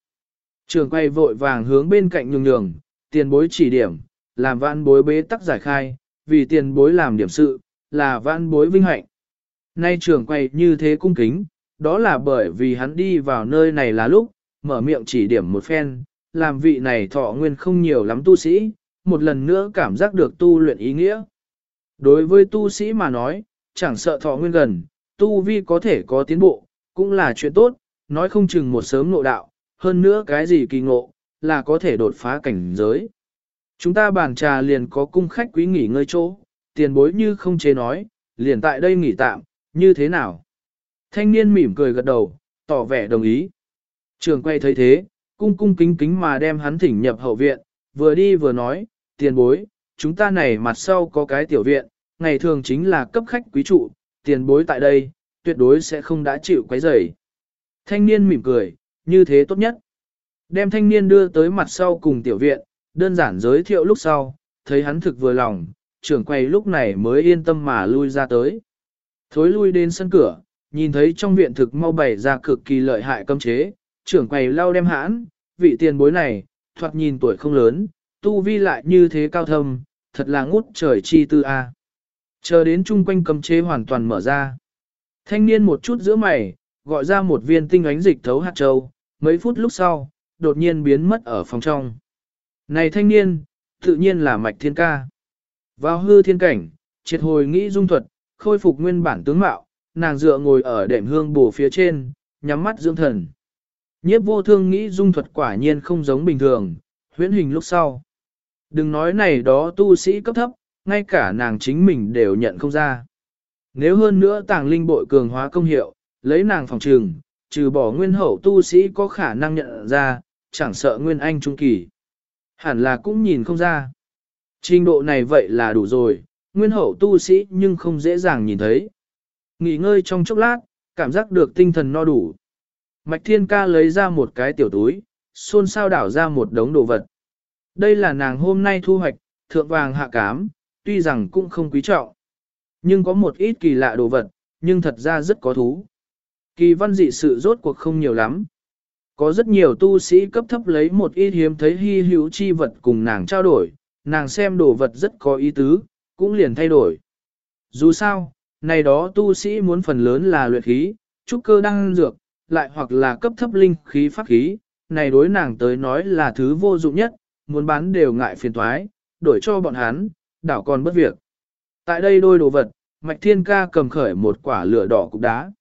Trường quay vội vàng hướng bên cạnh nhường nhường, tiền bối chỉ điểm, làm vãn bối bế tắc giải khai, vì tiền bối làm điểm sự, là vãn bối vinh hạnh. Nay trưởng quay như thế cung kính, đó là bởi vì hắn đi vào nơi này là lúc, mở miệng chỉ điểm một phen, làm vị này thọ nguyên không nhiều lắm tu sĩ, một lần nữa cảm giác được tu luyện ý nghĩa. Đối với tu sĩ mà nói, chẳng sợ thọ nguyên gần, tu vi có thể có tiến bộ, cũng là chuyện tốt, nói không chừng một sớm ngộ đạo, hơn nữa cái gì kỳ ngộ, là có thể đột phá cảnh giới. Chúng ta bàn trà liền có cung khách quý nghỉ ngơi chỗ, tiền bối như không chế nói, liền tại đây nghỉ tạm, như thế nào? Thanh niên mỉm cười gật đầu, tỏ vẻ đồng ý. Trường quay thấy thế, cung cung kính kính mà đem hắn thỉnh nhập hậu viện, vừa đi vừa nói, tiền bối, chúng ta này mặt sau có cái tiểu viện, ngày thường chính là cấp khách quý trụ, tiền bối tại đây, tuyệt đối sẽ không đã chịu quấy rầy. Thanh niên mỉm cười, như thế tốt nhất. Đem thanh niên đưa tới mặt sau cùng tiểu viện, đơn giản giới thiệu lúc sau, thấy hắn thực vừa lòng, trưởng quầy lúc này mới yên tâm mà lui ra tới. Thối lui đến sân cửa, nhìn thấy trong viện thực mau bày ra cực kỳ lợi hại cấm chế, trưởng quầy lau đem hãn, vị tiền bối này, thoạt nhìn tuổi không lớn, tu vi lại như thế cao thâm, thật là ngút trời chi tư a. Chờ đến chung quanh cấm chế hoàn toàn mở ra. Thanh niên một chút giữa mày, gọi ra một viên tinh ánh dịch thấu hạt châu, mấy phút lúc sau, đột nhiên biến mất ở phòng trong. Này thanh niên, tự nhiên là mạch thiên ca. Vào hư thiên cảnh, triệt hồi nghĩ dung thuật, khôi phục nguyên bản tướng mạo, nàng dựa ngồi ở đệm hương bổ phía trên, nhắm mắt dưỡng thần. Nhiếp vô thương nghĩ dung thuật quả nhiên không giống bình thường, huyễn hình lúc sau. Đừng nói này đó tu sĩ cấp thấp, ngay cả nàng chính mình đều nhận không ra. Nếu hơn nữa tàng linh bội cường hóa công hiệu, lấy nàng phòng trường, trừ bỏ nguyên hậu tu sĩ có khả năng nhận ra, chẳng sợ nguyên anh trung kỳ. Hẳn là cũng nhìn không ra. Trình độ này vậy là đủ rồi, nguyên hậu tu sĩ nhưng không dễ dàng nhìn thấy. Nghỉ ngơi trong chốc lát, cảm giác được tinh thần no đủ. Mạch Thiên Ca lấy ra một cái tiểu túi, xôn xao đảo ra một đống đồ vật. Đây là nàng hôm nay thu hoạch, thượng vàng hạ cám, tuy rằng cũng không quý trọng. Nhưng có một ít kỳ lạ đồ vật, nhưng thật ra rất có thú. Kỳ văn dị sự rốt cuộc không nhiều lắm. Có rất nhiều tu sĩ cấp thấp lấy một ít hiếm thấy hy hữu chi vật cùng nàng trao đổi, nàng xem đồ vật rất có ý tứ, cũng liền thay đổi. Dù sao, này đó tu sĩ muốn phần lớn là luyện khí, trúc cơ đăng dược, lại hoặc là cấp thấp linh khí pháp khí, này đối nàng tới nói là thứ vô dụng nhất, muốn bán đều ngại phiền toái, đổi cho bọn hắn, đảo còn bất việc. Tại đây đôi đồ vật, Mạch Thiên Ca cầm khởi một quả lửa đỏ cục đá.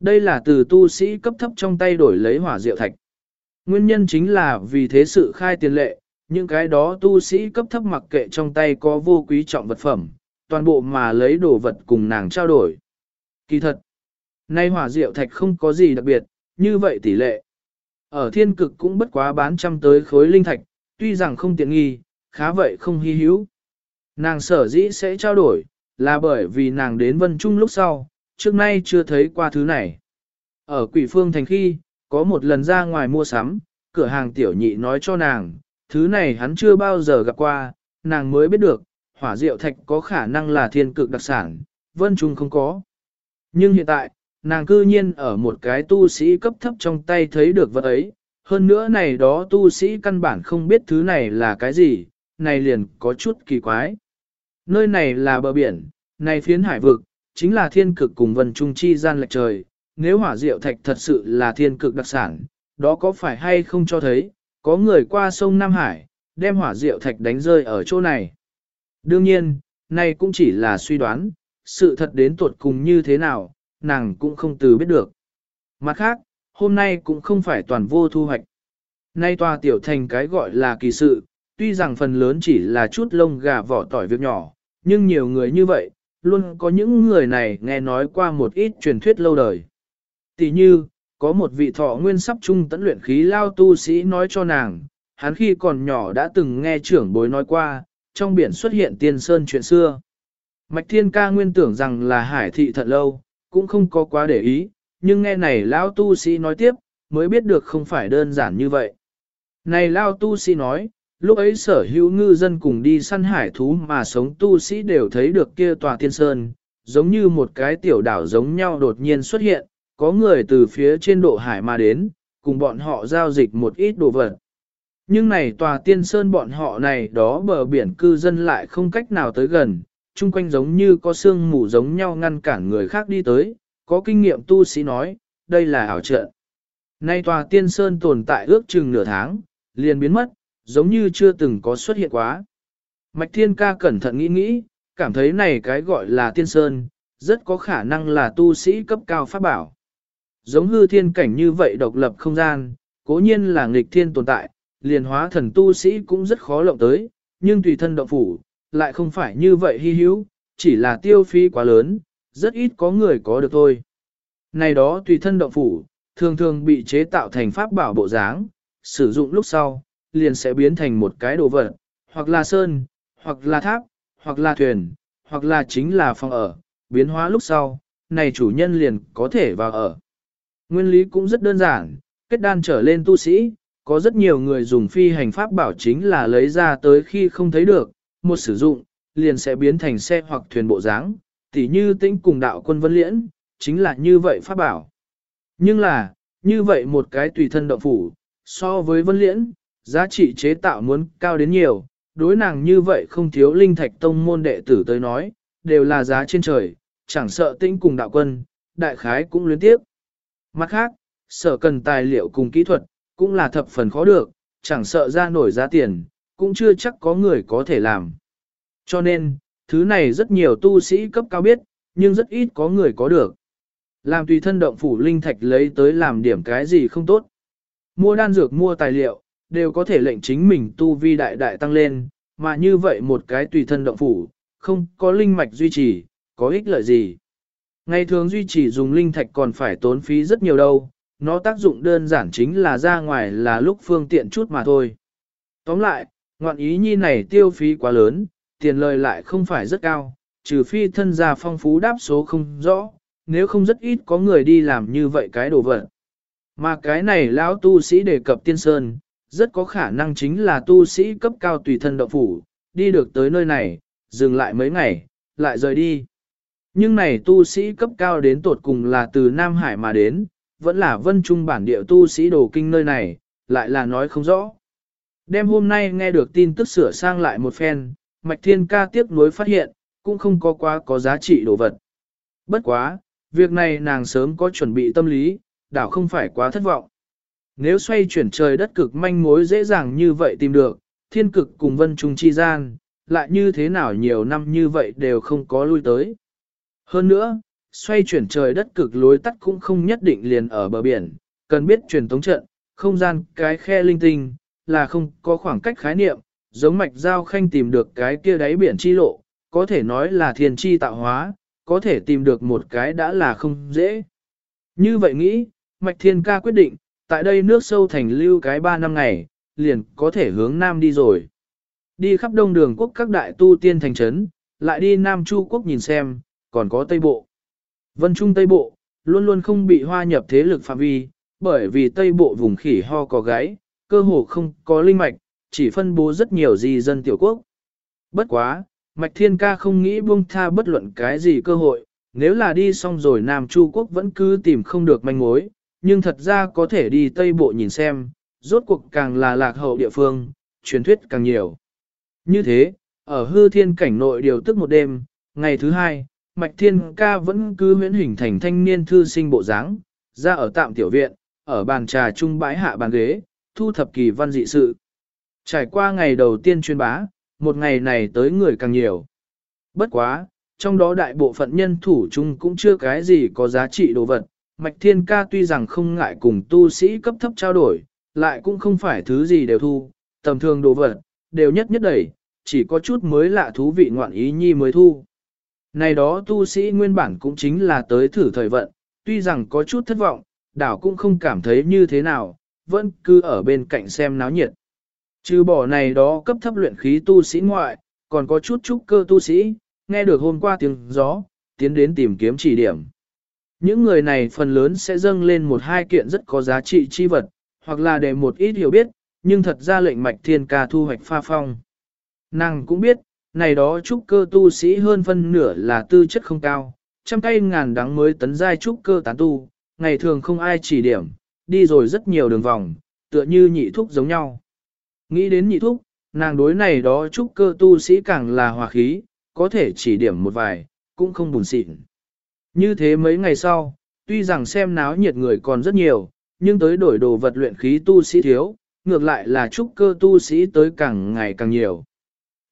Đây là từ tu sĩ cấp thấp trong tay đổi lấy hỏa diệu thạch. Nguyên nhân chính là vì thế sự khai tiền lệ, những cái đó tu sĩ cấp thấp mặc kệ trong tay có vô quý trọng vật phẩm, toàn bộ mà lấy đồ vật cùng nàng trao đổi. Kỳ thật, nay hỏa diệu thạch không có gì đặc biệt, như vậy tỷ lệ. Ở thiên cực cũng bất quá bán trăm tới khối linh thạch, tuy rằng không tiện nghi, khá vậy không hy hữu. Nàng sở dĩ sẽ trao đổi, là bởi vì nàng đến Vân Trung lúc sau, trước nay chưa thấy qua thứ này. Ở quỷ phương thành khi, có một lần ra ngoài mua sắm, cửa hàng tiểu nhị nói cho nàng, thứ này hắn chưa bao giờ gặp qua, nàng mới biết được, hỏa diệu thạch có khả năng là thiên cực đặc sản, Vân Trung không có. Nhưng hiện tại, nàng cư nhiên ở một cái tu sĩ cấp thấp trong tay thấy được vật ấy, hơn nữa này đó tu sĩ căn bản không biết thứ này là cái gì, này liền có chút kỳ quái. Nơi này là bờ biển, này phiến hải vực, chính là thiên cực cùng vân trung chi gian lệch trời, nếu hỏa diệu thạch thật sự là thiên cực đặc sản, đó có phải hay không cho thấy, có người qua sông Nam Hải, đem hỏa diệu thạch đánh rơi ở chỗ này. Đương nhiên, này cũng chỉ là suy đoán, sự thật đến tuột cùng như thế nào, nàng cũng không từ biết được. Mặt khác, hôm nay cũng không phải toàn vô thu hoạch. Nay tòa tiểu thành cái gọi là kỳ sự, tuy rằng phần lớn chỉ là chút lông gà vỏ tỏi việc nhỏ, nhưng nhiều người như vậy, luôn có những người này nghe nói qua một ít truyền thuyết lâu đời. Tỷ như, có một vị thọ nguyên sắp trung tấn luyện khí lao tu sĩ nói cho nàng, hắn khi còn nhỏ đã từng nghe trưởng bối nói qua, trong biển xuất hiện tiên sơn chuyện xưa. Mạch Thiên Ca nguyên tưởng rằng là hải thị thật lâu, cũng không có quá để ý, nhưng nghe này lao tu sĩ nói tiếp, mới biết được không phải đơn giản như vậy. Này lao tu sĩ nói, lúc ấy sở hữu ngư dân cùng đi săn hải thú mà sống tu sĩ đều thấy được kia tòa tiên sơn, giống như một cái tiểu đảo giống nhau đột nhiên xuất hiện, có người từ phía trên độ hải mà đến, cùng bọn họ giao dịch một ít đồ vật. Nhưng này tòa tiên sơn bọn họ này đó bờ biển cư dân lại không cách nào tới gần, chung quanh giống như có sương mù giống nhau ngăn cản người khác đi tới, có kinh nghiệm tu sĩ nói, đây là ảo trận. Nay tòa tiên sơn tồn tại ước chừng nửa tháng, liền biến mất, giống như chưa từng có xuất hiện quá. Mạch Thiên Ca cẩn thận nghĩ nghĩ, cảm thấy này cái gọi là tiên sơn, rất có khả năng là tu sĩ cấp cao pháp bảo. Giống hư thiên cảnh như vậy độc lập không gian, cố nhiên là nghịch thiên tồn tại, liền hóa thần tu sĩ cũng rất khó lộng tới, nhưng tùy thân động phủ, lại không phải như vậy hy hữu, chỉ là tiêu phí quá lớn, rất ít có người có được thôi. Này đó tùy thân động phủ, thường thường bị chế tạo thành pháp bảo bộ dáng, sử dụng lúc sau, liền sẽ biến thành một cái đồ vật, hoặc là sơn, hoặc là tháp, hoặc là thuyền, hoặc là chính là phòng ở, biến hóa lúc sau, này chủ nhân liền có thể vào ở. Nguyên lý cũng rất đơn giản, kết đan trở lên tu sĩ, có rất nhiều người dùng phi hành pháp bảo chính là lấy ra tới khi không thấy được, một sử dụng, liền sẽ biến thành xe hoặc thuyền bộ dáng, tỉ như tĩnh cùng đạo quân vân liễn, chính là như vậy pháp bảo. Nhưng là, như vậy một cái tùy thân động phủ, so với vân liễn, giá trị chế tạo muốn cao đến nhiều, đối nàng như vậy không thiếu linh thạch tông môn đệ tử tới nói, đều là giá trên trời, chẳng sợ tĩnh cùng đạo quân, đại khái cũng luyến tiếp. Mặt khác, sở cần tài liệu cùng kỹ thuật, cũng là thập phần khó được, chẳng sợ ra nổi giá tiền, cũng chưa chắc có người có thể làm. Cho nên, thứ này rất nhiều tu sĩ cấp cao biết, nhưng rất ít có người có được. Làm tùy thân động phủ linh thạch lấy tới làm điểm cái gì không tốt. Mua đan dược mua tài liệu, đều có thể lệnh chính mình tu vi đại đại tăng lên, mà như vậy một cái tùy thân động phủ, không có linh mạch duy trì, có ích lợi gì. Ngày thường duy trì dùng linh thạch còn phải tốn phí rất nhiều đâu, nó tác dụng đơn giản chính là ra ngoài là lúc phương tiện chút mà thôi. Tóm lại, ngoạn ý nhi này tiêu phí quá lớn, tiền lời lại không phải rất cao, trừ phi thân gia phong phú đáp số không rõ, nếu không rất ít có người đi làm như vậy cái đồ vật. Mà cái này lão tu sĩ đề cập tiên sơn, rất có khả năng chính là tu sĩ cấp cao tùy thân động phủ, đi được tới nơi này, dừng lại mấy ngày, lại rời đi. Nhưng này tu sĩ cấp cao đến tột cùng là từ Nam Hải mà đến, vẫn là vân trung bản địa tu sĩ đồ kinh nơi này, lại là nói không rõ. Đêm hôm nay nghe được tin tức sửa sang lại một phen, Mạch Thiên ca tiếc nuối phát hiện, cũng không có quá có giá trị đồ vật. Bất quá, việc này nàng sớm có chuẩn bị tâm lý, đảo không phải quá thất vọng. Nếu xoay chuyển trời đất cực manh mối dễ dàng như vậy tìm được, thiên cực cùng vân trung chi gian, lại như thế nào nhiều năm như vậy đều không có lui tới. Hơn nữa, xoay chuyển trời đất cực lối tắt cũng không nhất định liền ở bờ biển, cần biết truyền tống trận, không gian cái khe linh tinh, là không có khoảng cách khái niệm, giống mạch giao khanh tìm được cái kia đáy biển chi lộ, có thể nói là thiên chi tạo hóa, có thể tìm được một cái đã là không dễ. Như vậy nghĩ, mạch thiên ca quyết định, tại đây nước sâu thành lưu cái 3 năm ngày, liền có thể hướng nam đi rồi. Đi khắp đông đường quốc các đại tu tiên thành trấn, lại đi Nam Chu quốc nhìn xem, còn có Tây Bộ. Vân Trung Tây Bộ, luôn luôn không bị hoa nhập thế lực phạm vi, bởi vì Tây Bộ vùng khỉ ho có gáy, cơ hồ không có linh mạch, chỉ phân bố rất nhiều di dân tiểu quốc. Bất quá, Mạch Thiên Ca không nghĩ buông tha bất luận cái gì cơ hội, nếu là đi xong rồi Nam Chu Quốc vẫn cứ tìm không được manh mối, nhưng thật ra có thể đi Tây Bộ nhìn xem, rốt cuộc càng là lạc hậu địa phương, truyền thuyết càng nhiều. Như thế, ở hư thiên cảnh nội điều tức một đêm, ngày thứ hai, Mạch Thiên Ca vẫn cứ huyễn hình thành thanh niên thư sinh bộ dáng, ra ở tạm tiểu viện, ở bàn trà trung bãi hạ bàn ghế, thu thập kỳ văn dị sự. Trải qua ngày đầu tiên chuyên bá, một ngày này tới người càng nhiều. Bất quá, trong đó đại bộ phận nhân thủ chung cũng chưa cái gì có giá trị đồ vật. Mạch Thiên Ca tuy rằng không ngại cùng tu sĩ cấp thấp trao đổi, lại cũng không phải thứ gì đều thu, tầm thường đồ vật, đều nhất nhất đẩy, chỉ có chút mới lạ thú vị ngoạn ý nhi mới thu. Này đó tu sĩ nguyên bản cũng chính là tới thử thời vận, tuy rằng có chút thất vọng, đảo cũng không cảm thấy như thế nào, vẫn cứ ở bên cạnh xem náo nhiệt. Trừ bỏ này đó cấp thấp luyện khí tu sĩ ngoại, còn có chút chút cơ tu sĩ, nghe được hôm qua tiếng gió, tiến đến tìm kiếm chỉ điểm. Những người này phần lớn sẽ dâng lên một hai kiện rất có giá trị chi vật, hoặc là để một ít hiểu biết, nhưng thật ra lệnh mạch thiên ca thu hoạch pha phong. Nàng cũng biết, này đó trúc cơ tu sĩ hơn phân nửa là tư chất không cao, trăm tay ngàn đắng mới tấn giai trúc cơ tán tu, ngày thường không ai chỉ điểm, đi rồi rất nhiều đường vòng, tựa như nhị thúc giống nhau. Nghĩ đến nhị thúc, nàng đối này đó trúc cơ tu sĩ càng là hòa khí, có thể chỉ điểm một vài, cũng không buồn xịn. Như thế mấy ngày sau, tuy rằng xem náo nhiệt người còn rất nhiều, nhưng tới đổi đồ vật luyện khí tu sĩ thiếu, ngược lại là trúc cơ tu sĩ tới càng ngày càng nhiều.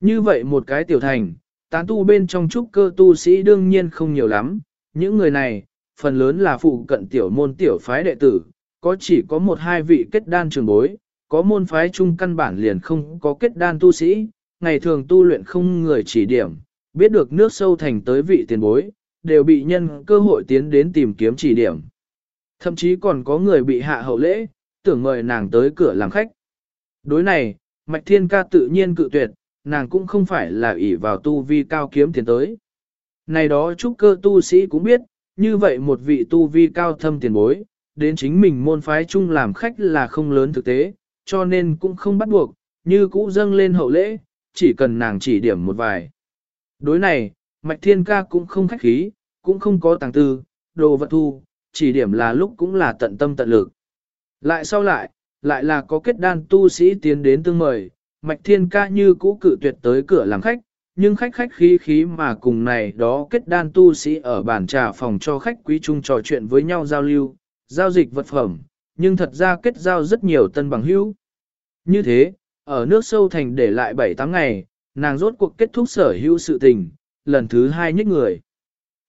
Như vậy một cái tiểu thành, tán tu bên trong trúc cơ tu sĩ đương nhiên không nhiều lắm, những người này, phần lớn là phụ cận tiểu môn tiểu phái đệ tử, có chỉ có một hai vị kết đan trường bối, có môn phái chung căn bản liền không có kết đan tu sĩ, ngày thường tu luyện không người chỉ điểm, biết được nước sâu thành tới vị tiền bối, đều bị nhân cơ hội tiến đến tìm kiếm chỉ điểm. Thậm chí còn có người bị hạ hậu lễ, tưởng mời nàng tới cửa làm khách. Đối này, Mạch Thiên Ca tự nhiên cự tuyệt, nàng cũng không phải là ỷ vào tu vi cao kiếm tiền tới. Này đó trúc cơ tu sĩ cũng biết, như vậy một vị tu vi cao thâm tiền bối, đến chính mình môn phái chung làm khách là không lớn thực tế, cho nên cũng không bắt buộc, như cũ dâng lên hậu lễ, chỉ cần nàng chỉ điểm một vài. Đối này, Mạch Thiên Ca cũng không khách khí, cũng không có tàng tư, đồ vật thu, chỉ điểm là lúc cũng là tận tâm tận lực. Lại sau lại, lại là có kết đan tu sĩ tiến đến tương mời, Mạch Thiên Ca như cũ cự tuyệt tới cửa làm khách, nhưng khách khách khí khí mà cùng này đó kết đan tu sĩ ở bàn trà phòng cho khách quý chung trò chuyện với nhau giao lưu, giao dịch vật phẩm, nhưng thật ra kết giao rất nhiều tân bằng hữu. Như thế, ở nước sâu thành để lại 7-8 ngày, nàng rốt cuộc kết thúc sở hữu sự tình, lần thứ hai nhích người.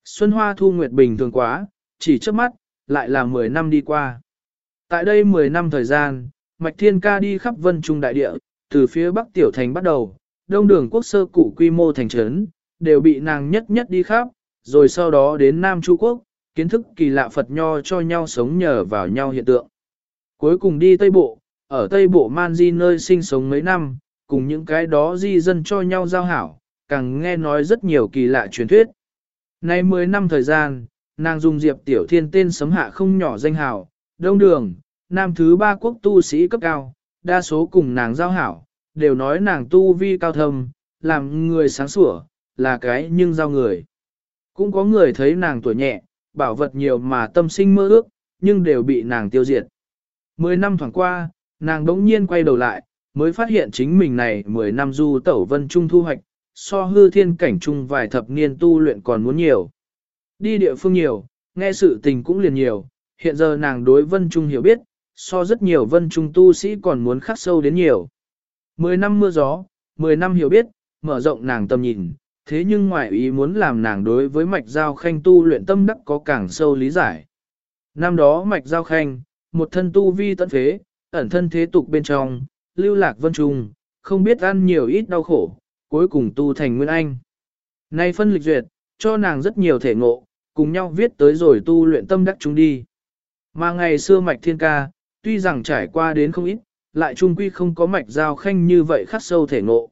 Xuân Hoa Thu Nguyệt bình thường quá, chỉ trước mắt, lại là 10 năm đi qua. Tại đây 10 năm thời gian, Mạch Thiên Ca đi khắp vân trung đại địa, từ phía Bắc Tiểu Thành bắt đầu, đông đường quốc sơ cụ quy mô thành trấn, đều bị nàng nhất nhất đi khắp, rồi sau đó đến Nam Chu Quốc, kiến thức kỳ lạ Phật Nho cho nhau sống nhờ vào nhau hiện tượng. Cuối cùng đi Tây Bộ, ở Tây Bộ Man Di nơi sinh sống mấy năm, cùng những cái đó di dân cho nhau giao hảo, càng nghe nói rất nhiều kỳ lạ truyền thuyết. Nay 10 năm thời gian, nàng dùng Diệp Tiểu Thiên tên sấm hạ không nhỏ danh hào, đông đường, nam thứ ba quốc tu sĩ cấp cao, đa số cùng nàng giao hảo, đều nói nàng tu vi cao thâm, làm người sáng sủa, là cái nhưng giao người. Cũng có người thấy nàng tuổi nhẹ, bảo vật nhiều mà tâm sinh mơ ước, nhưng đều bị nàng tiêu diệt. Mười năm thoảng qua, nàng đống nhiên quay đầu lại, mới phát hiện chính mình này mười năm du tẩu vân trung thu hoạch, so hư thiên cảnh trung vài thập niên tu luyện còn muốn nhiều. Đi địa phương nhiều, nghe sự tình cũng liền nhiều, hiện giờ nàng đối vân trung hiểu biết, so rất nhiều vân trung tu sĩ còn muốn khắc sâu đến nhiều. Mười năm mưa gió, mười năm hiểu biết, mở rộng nàng tâm nhìn, thế nhưng ngoại ý muốn làm nàng đối với mạch giao khanh tu luyện tâm đắc có càng sâu lý giải. Năm đó mạch giao khanh, một thân tu vi tận phế, ẩn thân thế tục bên trong, lưu lạc vân trung, không biết ăn nhiều ít đau khổ, cuối cùng tu thành nguyên anh. Nay phân lịch duyệt, cho nàng rất nhiều thể ngộ, cùng nhau viết tới rồi tu luyện tâm đắc chúng đi. Mà ngày xưa mạch thiên ca, tuy rằng trải qua đến không ít, lại trung quy không có mạch giao khanh như vậy khắc sâu thể ngộ.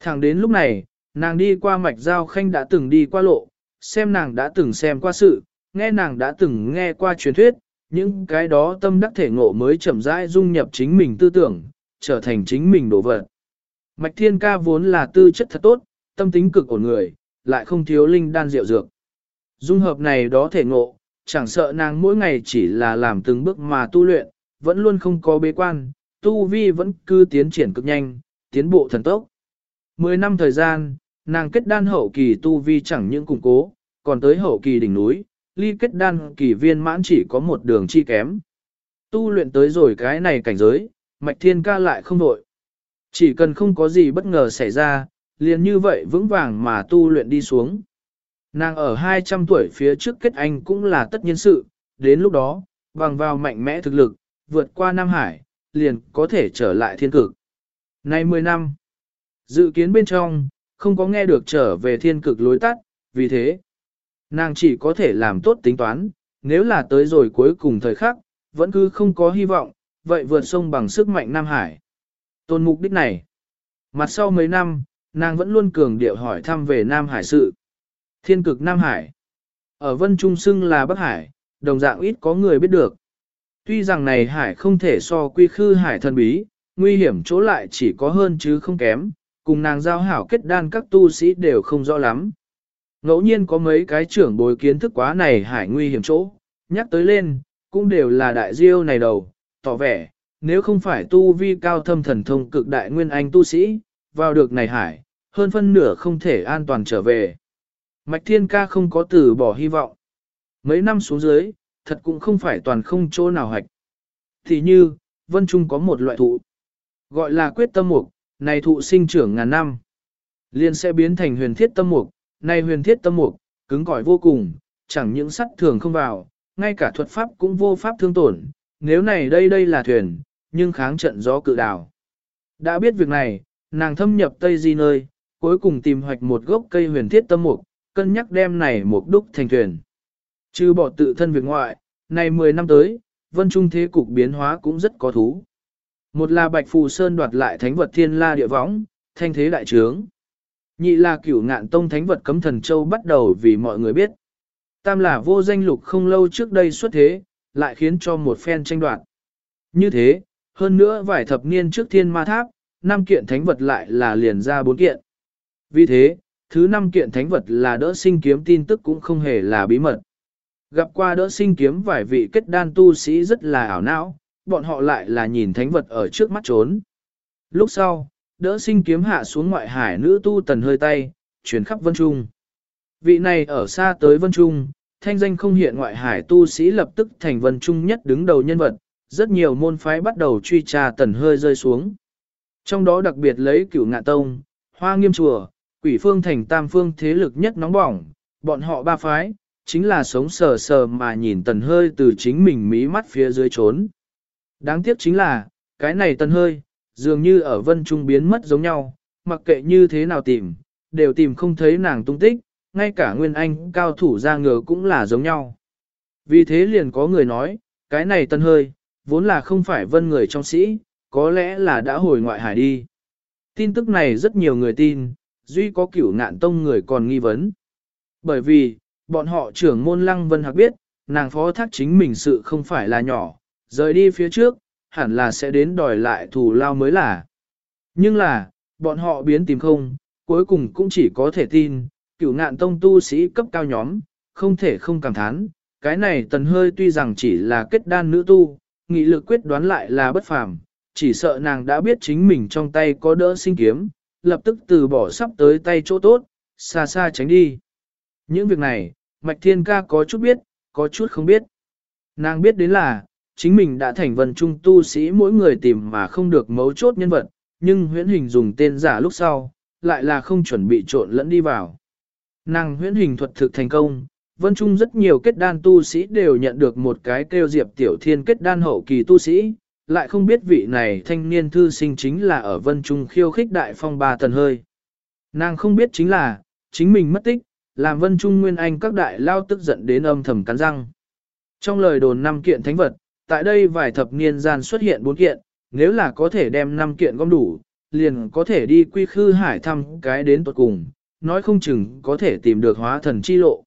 Thẳng đến lúc này, nàng đi qua mạch giao khanh đã từng đi qua lộ, xem nàng đã từng xem qua sự, nghe nàng đã từng nghe qua truyền thuyết, những cái đó tâm đắc thể ngộ mới chậm rãi dung nhập chính mình tư tưởng, trở thành chính mình đồ vật. Mạch thiên ca vốn là tư chất thật tốt, tâm tính cực ổn người, lại không thiếu linh đan rượu dược. Dung hợp này đó thể ngộ, chẳng sợ nàng mỗi ngày chỉ là làm từng bước mà tu luyện, vẫn luôn không có bế quan, tu vi vẫn cứ tiến triển cực nhanh, tiến bộ thần tốc. Mười năm thời gian, nàng kết đan hậu kỳ tu vi chẳng những củng cố, còn tới hậu kỳ đỉnh núi, ly kết đan kỳ viên mãn chỉ có một đường chi kém. Tu luyện tới rồi cái này cảnh giới, mạch thiên ca lại không đội. Chỉ cần không có gì bất ngờ xảy ra, liền như vậy vững vàng mà tu luyện đi xuống. Nàng ở 200 tuổi phía trước kết anh cũng là tất nhiên sự, đến lúc đó, bằng vào mạnh mẽ thực lực, vượt qua Nam Hải, liền có thể trở lại thiên cực. Nay 10 năm, dự kiến bên trong, không có nghe được trở về thiên cực lối tắt, vì thế, nàng chỉ có thể làm tốt tính toán, nếu là tới rồi cuối cùng thời khắc, vẫn cứ không có hy vọng, vậy vượt sông bằng sức mạnh Nam Hải. Tôn mục đích này, mặt sau mấy năm, nàng vẫn luôn cường điệu hỏi thăm về Nam Hải sự. Thiên cực Nam Hải, ở Vân Trung Sưng là Bắc Hải, đồng dạng ít có người biết được. Tuy rằng này hải không thể so quy khư hải thần bí, nguy hiểm chỗ lại chỉ có hơn chứ không kém, cùng nàng giao hảo kết đan các tu sĩ đều không rõ lắm. Ngẫu nhiên có mấy cái trưởng bồi kiến thức quá này hải nguy hiểm chỗ, nhắc tới lên, cũng đều là đại diêu này đầu, tỏ vẻ, nếu không phải tu vi cao thâm thần thông cực đại nguyên anh tu sĩ, vào được này hải, hơn phân nửa không thể an toàn trở về. Mạch Thiên Ca không có từ bỏ hy vọng. Mấy năm xuống dưới, thật cũng không phải toàn không chỗ nào hạch. Thì như, Vân Trung có một loại thụ, gọi là quyết tâm mục, này thụ sinh trưởng ngàn năm. liền sẽ biến thành huyền thiết tâm mục, này huyền thiết tâm mục, cứng cỏi vô cùng, chẳng những sắt thường không vào, ngay cả thuật pháp cũng vô pháp thương tổn, nếu này đây đây là thuyền, nhưng kháng trận gió cự đảo. Đã biết việc này, nàng thâm nhập Tây Di nơi, cuối cùng tìm hoạch một gốc cây huyền thiết tâm mục, cân nhắc đem này một đúc thành thuyền. Chứ bỏ tự thân việc ngoại, này 10 năm tới, vân trung thế cục biến hóa cũng rất có thú. Một là Bạch Phù Sơn đoạt lại thánh vật thiên la địa võng, thanh thế đại trướng. Nhị là cửu ngạn tông thánh vật cấm thần châu bắt đầu vì mọi người biết. Tam là vô danh lục không lâu trước đây xuất thế, lại khiến cho một phen tranh đoạt. Như thế, hơn nữa vài thập niên trước thiên ma tháp, năm kiện thánh vật lại là liền ra bốn kiện. Vì thế, thứ năm kiện thánh vật là đỡ sinh kiếm tin tức cũng không hề là bí mật. Gặp qua đỡ sinh kiếm vài vị kết đan tu sĩ rất là ảo não, bọn họ lại là nhìn thánh vật ở trước mắt trốn. Lúc sau, đỡ sinh kiếm hạ xuống ngoại hải nữ tu tần hơi tay, chuyển khắp vân trung. Vị này ở xa tới vân trung, thanh danh không hiện ngoại hải tu sĩ lập tức thành vân trung nhất đứng đầu nhân vật, rất nhiều môn phái bắt đầu truy tra tần hơi rơi xuống. Trong đó đặc biệt lấy cửu ngạ tông, hoa nghiêm chùa, quỷ phương thành tam phương thế lực nhất nóng bỏng, bọn họ ba phái, chính là sống sờ sờ mà nhìn tần hơi từ chính mình mí mắt phía dưới trốn. Đáng tiếc chính là, cái này tần hơi, dường như ở vân trung biến mất giống nhau, mặc kệ như thế nào tìm, đều tìm không thấy nàng tung tích, ngay cả nguyên anh cao thủ ra ngờ cũng là giống nhau. Vì thế liền có người nói, cái này tần hơi, vốn là không phải vân người trong sĩ, có lẽ là đã hồi ngoại hải đi. Tin tức này rất nhiều người tin, duy có cửu ngạn tông người còn nghi vấn. Bởi vì, bọn họ trưởng môn lăng vân hạc biết, nàng phó thác chính mình sự không phải là nhỏ, rời đi phía trước, hẳn là sẽ đến đòi lại thù lao mới là. Nhưng là, bọn họ biến tìm không, cuối cùng cũng chỉ có thể tin, cửu ngạn tông tu sĩ cấp cao nhóm, không thể không cảm thán, cái này tần hơi tuy rằng chỉ là kết đan nữ tu, nghị lực quyết đoán lại là bất phàm, chỉ sợ nàng đã biết chính mình trong tay có đỡ sinh kiếm, lập tức từ bỏ sắp tới tay chỗ tốt, xa xa tránh đi. Những việc này, Mạch Thiên Ca có chút biết, có chút không biết. Nàng biết đến là, chính mình đã thành vần trung tu sĩ mỗi người tìm mà không được mấu chốt nhân vật, nhưng huyễn hình dùng tên giả lúc sau, lại là không chuẩn bị trộn lẫn đi vào. Nàng huyễn hình thuật thực thành công, vân trung rất nhiều kết đan tu sĩ đều nhận được một cái kêu diệp tiểu thiên kết đan hậu kỳ tu sĩ, lại không biết vị này thanh niên thư sinh chính là ở vân trung khiêu khích đại phong ba tần hơi. Nàng không biết chính là, chính mình mất tích, làm vân trung nguyên anh các đại lao tức giận đến âm thầm cắn răng. Trong lời đồn năm kiện thánh vật, tại đây vài thập niên gian xuất hiện bốn kiện, nếu là có thể đem năm kiện gom đủ, liền có thể đi quy khư hải thăm cái đến tuột cùng, nói không chừng có thể tìm được hóa thần chi lộ.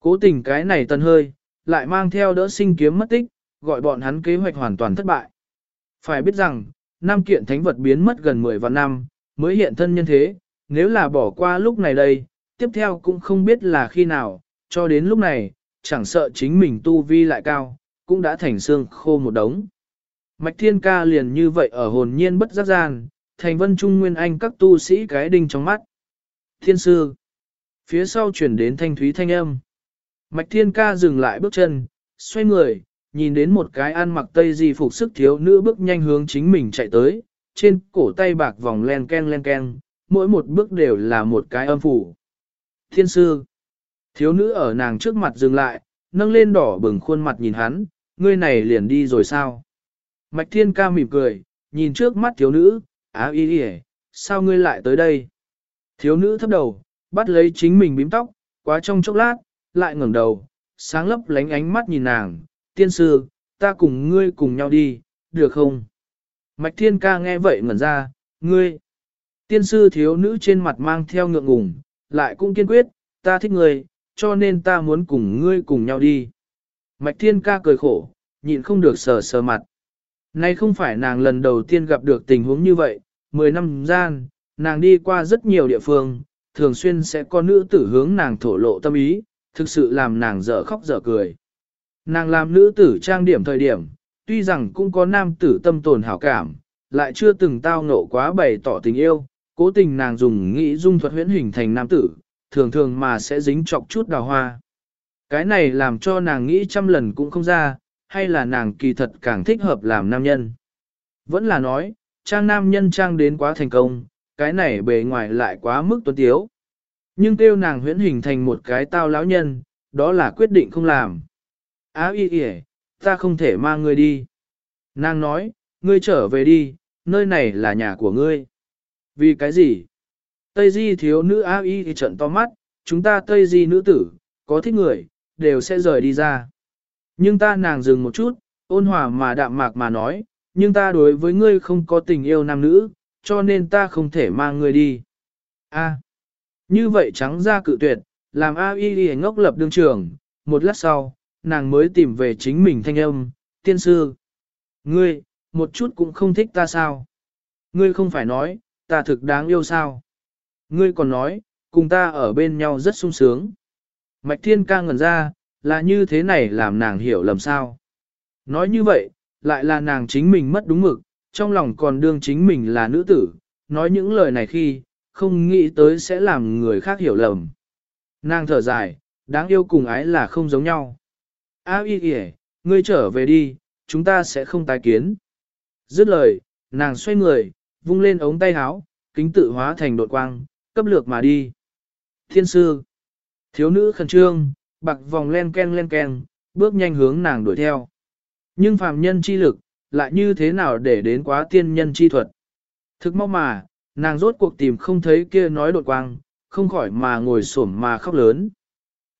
Cố tình cái này tân hơi, lại mang theo đỡ sinh kiếm mất tích, gọi bọn hắn kế hoạch hoàn toàn thất bại. Phải biết rằng, năm kiện thánh vật biến mất gần 10 vạn năm, mới hiện thân nhân thế, nếu là bỏ qua lúc này đây, tiếp theo cũng không biết là khi nào, cho đến lúc này, chẳng sợ chính mình tu vi lại cao, cũng đã thành xương khô một đống. Mạch Thiên Ca liền như vậy ở hồn nhiên bất giác gian, thành vân trung nguyên anh các tu sĩ cái đinh trong mắt. Thiên sư, phía sau chuyển đến thanh thúy thanh âm. Mạch Thiên Ca dừng lại bước chân, xoay người, nhìn đến một cái ăn mặc tây di phục sức thiếu nữ bước nhanh hướng chính mình chạy tới, trên cổ tay bạc vòng len ken len ken, mỗi một bước đều là một cái âm phủ. Thiên sư, thiếu nữ ở nàng trước mặt dừng lại, nâng lên đỏ bừng khuôn mặt nhìn hắn, ngươi này liền đi rồi sao? Mạch thiên ca mỉm cười, nhìn trước mắt thiếu nữ, á y y sao ngươi lại tới đây? Thiếu nữ thấp đầu, bắt lấy chính mình bím tóc, quá trong chốc lát, lại ngẩng đầu, sáng lấp lánh ánh mắt nhìn nàng, tiên sư, ta cùng ngươi cùng nhau đi, được không? Mạch thiên ca nghe vậy ngẩn ra, ngươi. Tiên sư thiếu nữ trên mặt mang theo ngượng ngùng, lại cũng kiên quyết, ta thích ngươi, cho nên ta muốn cùng ngươi cùng nhau đi. Mạch thiên ca cười khổ, nhịn không được sờ sờ mặt. Nay không phải nàng lần đầu tiên gặp được tình huống như vậy, mười năm gian, nàng đi qua rất nhiều địa phương, thường xuyên sẽ có nữ tử hướng nàng thổ lộ tâm ý, thực sự làm nàng dở khóc dở cười. Nàng làm nữ tử trang điểm thời điểm, tuy rằng cũng có nam tử tâm tồn hảo cảm, lại chưa từng tao nộ quá bày tỏ tình yêu, cố tình nàng dùng nghĩ dung thuật huyễn hình thành nam tử, thường thường mà sẽ dính chọc chút đào hoa. Cái này làm cho nàng nghĩ trăm lần cũng không ra, hay là nàng kỳ thật càng thích hợp làm nam nhân. Vẫn là nói, trang nam nhân trang đến quá thành công, cái này bề ngoài lại quá mức tuấn tiếu. Nhưng kêu nàng huyễn hình thành một cái tao lão nhân, đó là quyết định không làm. Á y y, ta không thể mang ngươi đi. Nàng nói, ngươi trở về đi, nơi này là nhà của ngươi. Vì cái gì? Tây Di thiếu nữ áo y thì trận to mắt, chúng ta Tây Di nữ tử, có thích người, đều sẽ rời đi ra. Nhưng ta nàng dừng một chút, ôn hòa mà đạm mạc mà nói, nhưng ta đối với ngươi không có tình yêu nam nữ, cho nên ta không thể mang ngươi đi. A. Như vậy trắng ra cự tuyệt, làm A y đi ngốc lập đương trường, một lát sau, nàng mới tìm về chính mình thanh âm, tiên sư. Ngươi, một chút cũng không thích ta sao? Ngươi không phải nói, ta thực đáng yêu sao? Ngươi còn nói, cùng ta ở bên nhau rất sung sướng. Mạch thiên ca ngẩn ra, là như thế này làm nàng hiểu lầm sao? Nói như vậy, lại là nàng chính mình mất đúng mực, trong lòng còn đương chính mình là nữ tử, nói những lời này khi, không nghĩ tới sẽ làm người khác hiểu lầm. Nàng thở dài, đáng yêu cùng ái là không giống nhau. A y kìa, ngươi trở về đi, chúng ta sẽ không tái kiến. Dứt lời, nàng xoay người, vung lên ống tay áo, kính tự hóa thành đột quang, cấp lược mà đi. Thiên sư, thiếu nữ khẩn trương, bạc vòng len ken len ken, bước nhanh hướng nàng đuổi theo. Nhưng phàm nhân chi lực, lại như thế nào để đến quá tiên nhân chi thuật. Thực mau mà, nàng rốt cuộc tìm không thấy kia nói đột quang, không khỏi mà ngồi xổm mà khóc lớn.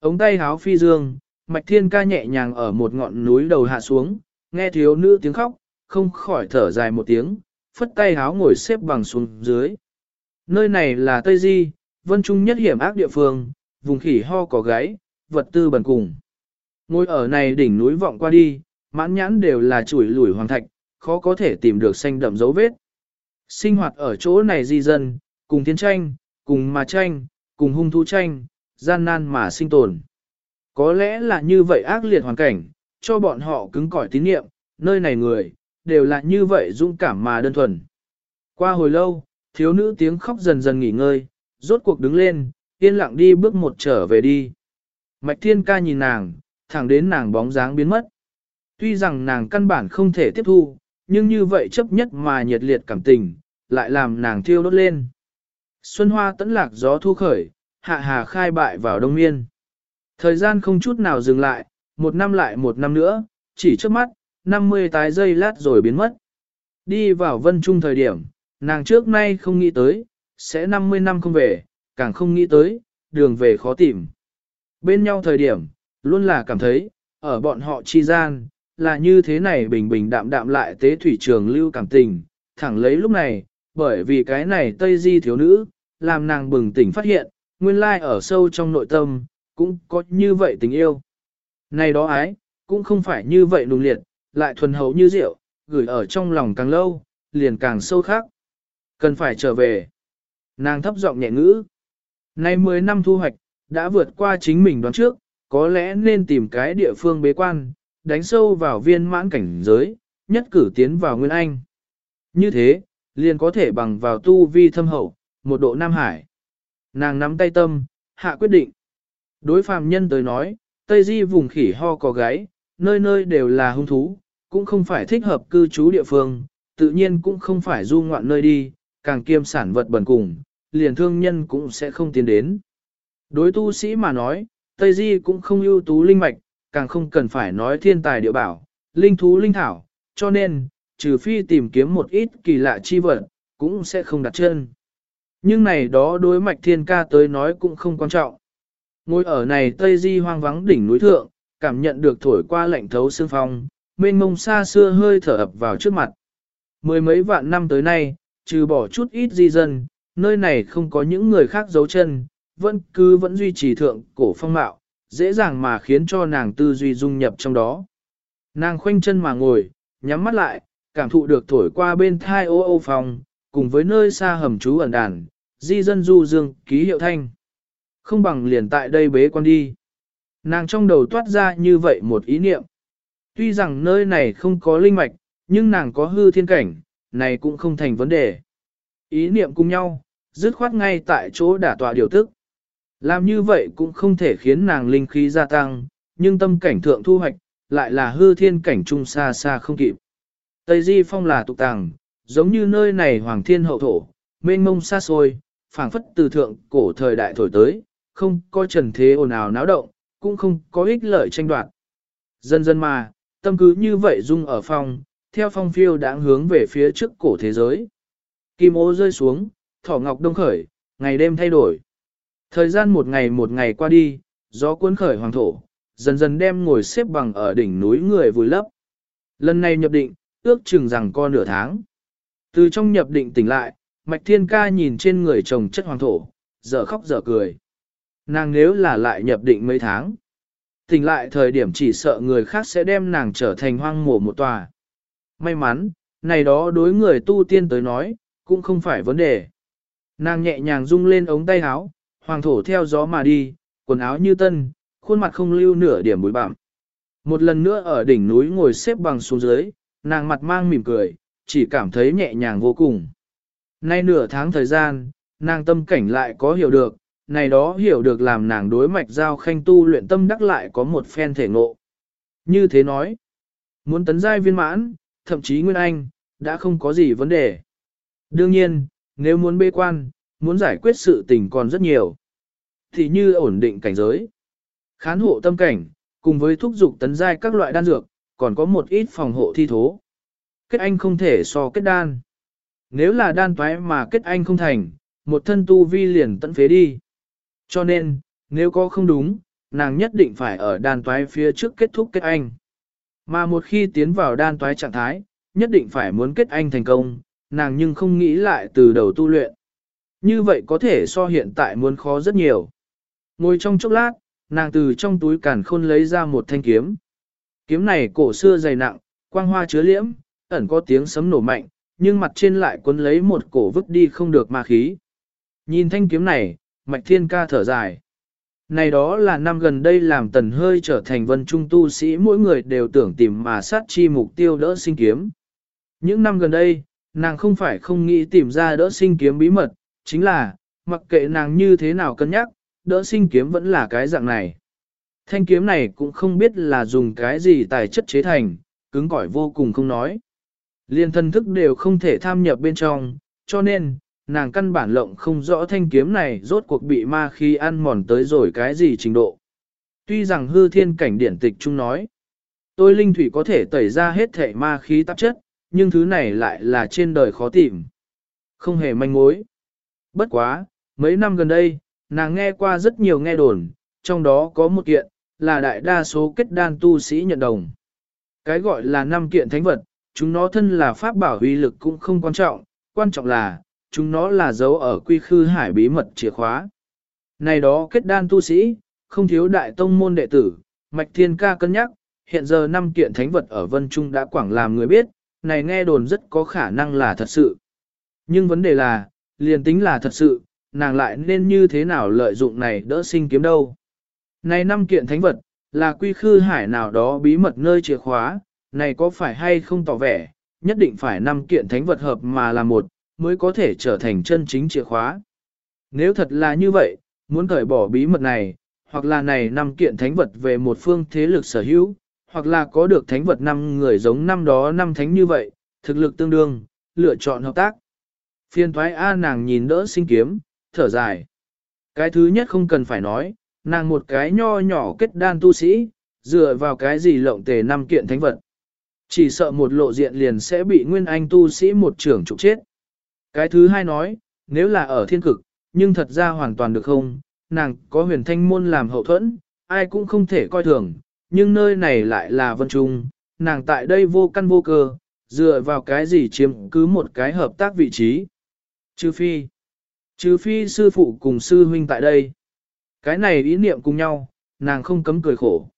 Ống tay háo phi dương, mạch thiên ca nhẹ nhàng ở một ngọn núi đầu hạ xuống, nghe thiếu nữ tiếng khóc, không khỏi thở dài một tiếng, phất tay háo ngồi xếp bằng xuống dưới. Nơi này là Tây Di, vân trung nhất hiểm ác địa phương, vùng khỉ ho có gáy, vật tư bần cùng. Ngôi ở này đỉnh núi vọng qua đi, mãn nhãn đều là chuỗi lủi hoàng thạch, khó có thể tìm được xanh đậm dấu vết. Sinh hoạt ở chỗ này di dân, cùng thiên tranh, cùng mà tranh, cùng hung thú tranh, gian nan mà sinh tồn. Có lẽ là như vậy ác liệt hoàn cảnh, cho bọn họ cứng cỏi tín nhiệm, nơi này người, đều là như vậy dũng cảm mà đơn thuần. Qua hồi lâu, thiếu nữ tiếng khóc dần dần nghỉ ngơi, rốt cuộc đứng lên, yên lặng đi bước một trở về đi. Mạch thiên ca nhìn nàng, thẳng đến nàng bóng dáng biến mất. Tuy rằng nàng căn bản không thể tiếp thu, nhưng như vậy chấp nhất mà nhiệt liệt cảm tình, lại làm nàng thiêu đốt lên. Xuân hoa tẫn lạc gió thu khởi, hạ hà khai bại vào đông miên. Thời gian không chút nào dừng lại, một năm lại một năm nữa, chỉ trước mắt, 50 tái dây lát rồi biến mất. Đi vào vân trung thời điểm, nàng trước nay không nghĩ tới, sẽ 50 năm không về, càng không nghĩ tới, đường về khó tìm. Bên nhau thời điểm, luôn là cảm thấy, ở bọn họ chi gian, là như thế này bình bình đạm đạm lại tế thủy trường lưu cảm tình, thẳng lấy lúc này, bởi vì cái này Tây Di thiếu nữ, làm nàng bừng tỉnh phát hiện, nguyên lai ở sâu trong nội tâm, cũng có như vậy tình yêu. Này đó ái, cũng không phải như vậy nùng liệt, lại thuần hậu như rượu, gửi ở trong lòng càng lâu, liền càng sâu khác. Cần phải trở về. Nàng thấp giọng nhẹ ngữ. Nay 10 năm thu hoạch, đã vượt qua chính mình đoán trước, có lẽ nên tìm cái địa phương bế quan, đánh sâu vào viên mãn cảnh giới, nhất cử tiến vào Nguyên Anh. Như thế, liền có thể bằng vào tu vi thâm hậu, một độ Nam Hải. Nàng nắm tay tâm, hạ quyết định. Đối phàm nhân tới nói, Tây Di vùng khỉ ho có gáy, nơi nơi đều là hung thú, cũng không phải thích hợp cư trú địa phương, tự nhiên cũng không phải du ngoạn nơi đi, càng kiêm sản vật bẩn cùng, liền thương nhân cũng sẽ không tiến đến. Đối tu sĩ mà nói, Tây Di cũng không ưu tú linh mạch, càng không cần phải nói thiên tài địa bảo, linh thú linh thảo, cho nên, trừ phi tìm kiếm một ít kỳ lạ chi vật, cũng sẽ không đặt chân. Nhưng này đó đối mạch thiên ca tới nói cũng không quan trọng. ngôi ở này Tây Di hoang vắng đỉnh núi thượng, cảm nhận được thổi qua lạnh thấu xương phong, mênh mông xa xưa hơi thở ập vào trước mặt. Mười mấy vạn năm tới nay, trừ bỏ chút ít di dân, nơi này không có những người khác giấu chân, vẫn cứ vẫn duy trì thượng cổ phong mạo, dễ dàng mà khiến cho nàng tư duy dung nhập trong đó. Nàng khoanh chân mà ngồi, nhắm mắt lại, cảm thụ được thổi qua bên thai ô ô phòng, cùng với nơi xa hầm trú ẩn đàn, di dân du dương, ký hiệu thanh. Không bằng liền tại đây bế quan đi. Nàng trong đầu toát ra như vậy một ý niệm. Tuy rằng nơi này không có linh mạch, nhưng nàng có hư thiên cảnh, này cũng không thành vấn đề. Ý niệm cùng nhau, dứt khoát ngay tại chỗ đả tọa điều tức. Làm như vậy cũng không thể khiến nàng linh khí gia tăng, nhưng tâm cảnh thượng thu hoạch, lại là hư thiên cảnh trung xa xa không kịp. Tây Di Phong là tục tàng, giống như nơi này hoàng thiên hậu thổ, mênh mông xa xôi, phảng phất từ thượng cổ thời đại thổi tới, không có trần thế ồn ào náo động, cũng không có ích lợi tranh đoạt. Dần dần mà, tâm cứ như vậy dung ở phòng, theo phong phiêu đã hướng về phía trước cổ thế giới. Kim ô rơi xuống, thỏ ngọc đông khởi, ngày đêm thay đổi. Thời gian một ngày một ngày qua đi, gió cuốn khởi hoàng thổ, dần dần đem ngồi xếp bằng ở đỉnh núi người vùi lấp. Lần này nhập định, ước chừng rằng co nửa tháng. Từ trong nhập định tỉnh lại, Mạch Thiên Ca nhìn trên người chồng chất hoàng thổ, dở khóc dở cười. Nàng nếu là lại nhập định mấy tháng, tỉnh lại thời điểm chỉ sợ người khác sẽ đem nàng trở thành hoang mổ một tòa. May mắn, này đó đối người tu tiên tới nói, cũng không phải vấn đề. Nàng nhẹ nhàng rung lên ống tay áo, hoàng thổ theo gió mà đi, quần áo như tân, khuôn mặt không lưu nửa điểm bụi bặm. Một lần nữa ở đỉnh núi ngồi xếp bằng xuống dưới, nàng mặt mang mỉm cười, chỉ cảm thấy nhẹ nhàng vô cùng. Nay nửa tháng thời gian, nàng tâm cảnh lại có hiểu được, này đó hiểu được làm nàng đối mạch giao khanh tu luyện tâm đắc lại có một phen thể ngộ. Như thế nói, muốn tấn giai viên mãn, thậm chí Nguyên Anh, đã không có gì vấn đề. Đương nhiên, nếu muốn bê quan, muốn giải quyết sự tình còn rất nhiều. Thì như ổn định cảnh giới, khán hộ tâm cảnh, cùng với thúc dục tấn giai các loại đan dược, còn có một ít phòng hộ thi thố. Kết anh không thể so kết đan. Nếu là đan toái mà kết anh không thành, một thân tu vi liền tận phế đi. Cho nên, nếu có không đúng, nàng nhất định phải ở đan toái phía trước kết thúc kết anh. Mà một khi tiến vào đan toái trạng thái, nhất định phải muốn kết anh thành công, nàng nhưng không nghĩ lại từ đầu tu luyện. Như vậy có thể so hiện tại muốn khó rất nhiều. Ngồi trong chốc lát, nàng từ trong túi càn khôn lấy ra một thanh kiếm. Kiếm này cổ xưa dày nặng, quang hoa chứa liễm, ẩn có tiếng sấm nổ mạnh, nhưng mặt trên lại cuốn lấy một cổ vứt đi không được ma khí. Nhìn thanh kiếm này, mạch thiên ca thở dài. Này đó là năm gần đây làm tần hơi trở thành vân trung tu sĩ mỗi người đều tưởng tìm mà sát chi mục tiêu đỡ sinh kiếm. Những năm gần đây, nàng không phải không nghĩ tìm ra đỡ sinh kiếm bí mật, chính là, mặc kệ nàng như thế nào cân nhắc, đỡ sinh kiếm vẫn là cái dạng này. Thanh kiếm này cũng không biết là dùng cái gì tài chất chế thành, cứng cỏi vô cùng không nói. Liên thân thức đều không thể tham nhập bên trong, cho nên, nàng căn bản lộng không rõ thanh kiếm này rốt cuộc bị ma khí ăn mòn tới rồi cái gì trình độ. Tuy rằng hư thiên cảnh điển tịch chung nói, tôi linh thủy có thể tẩy ra hết thể ma khí tạp chất, nhưng thứ này lại là trên đời khó tìm. Không hề manh mối. Bất quá, mấy năm gần đây, nàng nghe qua rất nhiều nghe đồn, trong đó có một kiện, là đại đa số kết đan tu sĩ nhận đồng. Cái gọi là năm kiện thánh vật, chúng nó thân là pháp bảo uy lực cũng không quan trọng, quan trọng là, chúng nó là dấu ở quy khư hải bí mật chìa khóa. Này đó kết đan tu sĩ, không thiếu đại tông môn đệ tử, Mạch Thiên Ca cân nhắc, hiện giờ năm kiện thánh vật ở Vân Trung đã quảng làm người biết, này nghe đồn rất có khả năng là thật sự. Nhưng vấn đề là, liền tính là thật sự, nàng lại nên như thế nào lợi dụng này đỡ sinh kiếm đâu. Này năm kiện thánh vật, là quy khư hải nào đó bí mật nơi chìa khóa, này có phải hay không tỏ vẻ, nhất định phải năm kiện thánh vật hợp mà là một, mới có thể trở thành chân chính chìa khóa. Nếu thật là như vậy, muốn cởi bỏ bí mật này, hoặc là này năm kiện thánh vật về một phương thế lực sở hữu, hoặc là có được thánh vật năm người giống năm đó năm thánh như vậy, thực lực tương đương, lựa chọn hợp tác. Phiên thoái A nàng nhìn đỡ sinh kiếm, thở dài. Cái thứ nhất không cần phải nói, nàng một cái nho nhỏ kết đan tu sĩ, dựa vào cái gì lộng tề năm kiện thánh vật. Chỉ sợ một lộ diện liền sẽ bị nguyên anh tu sĩ một trưởng trục chết. Cái thứ hai nói, nếu là ở thiên cực, nhưng thật ra hoàn toàn được không, nàng có huyền thanh môn làm hậu thuẫn, ai cũng không thể coi thường, nhưng nơi này lại là vân trung, nàng tại đây vô căn vô cơ, dựa vào cái gì chiếm cứ một cái hợp tác vị trí. Trừ phi, trừ phi sư phụ cùng sư huynh tại đây. Cái này ý niệm cùng nhau, nàng không cấm cười khổ.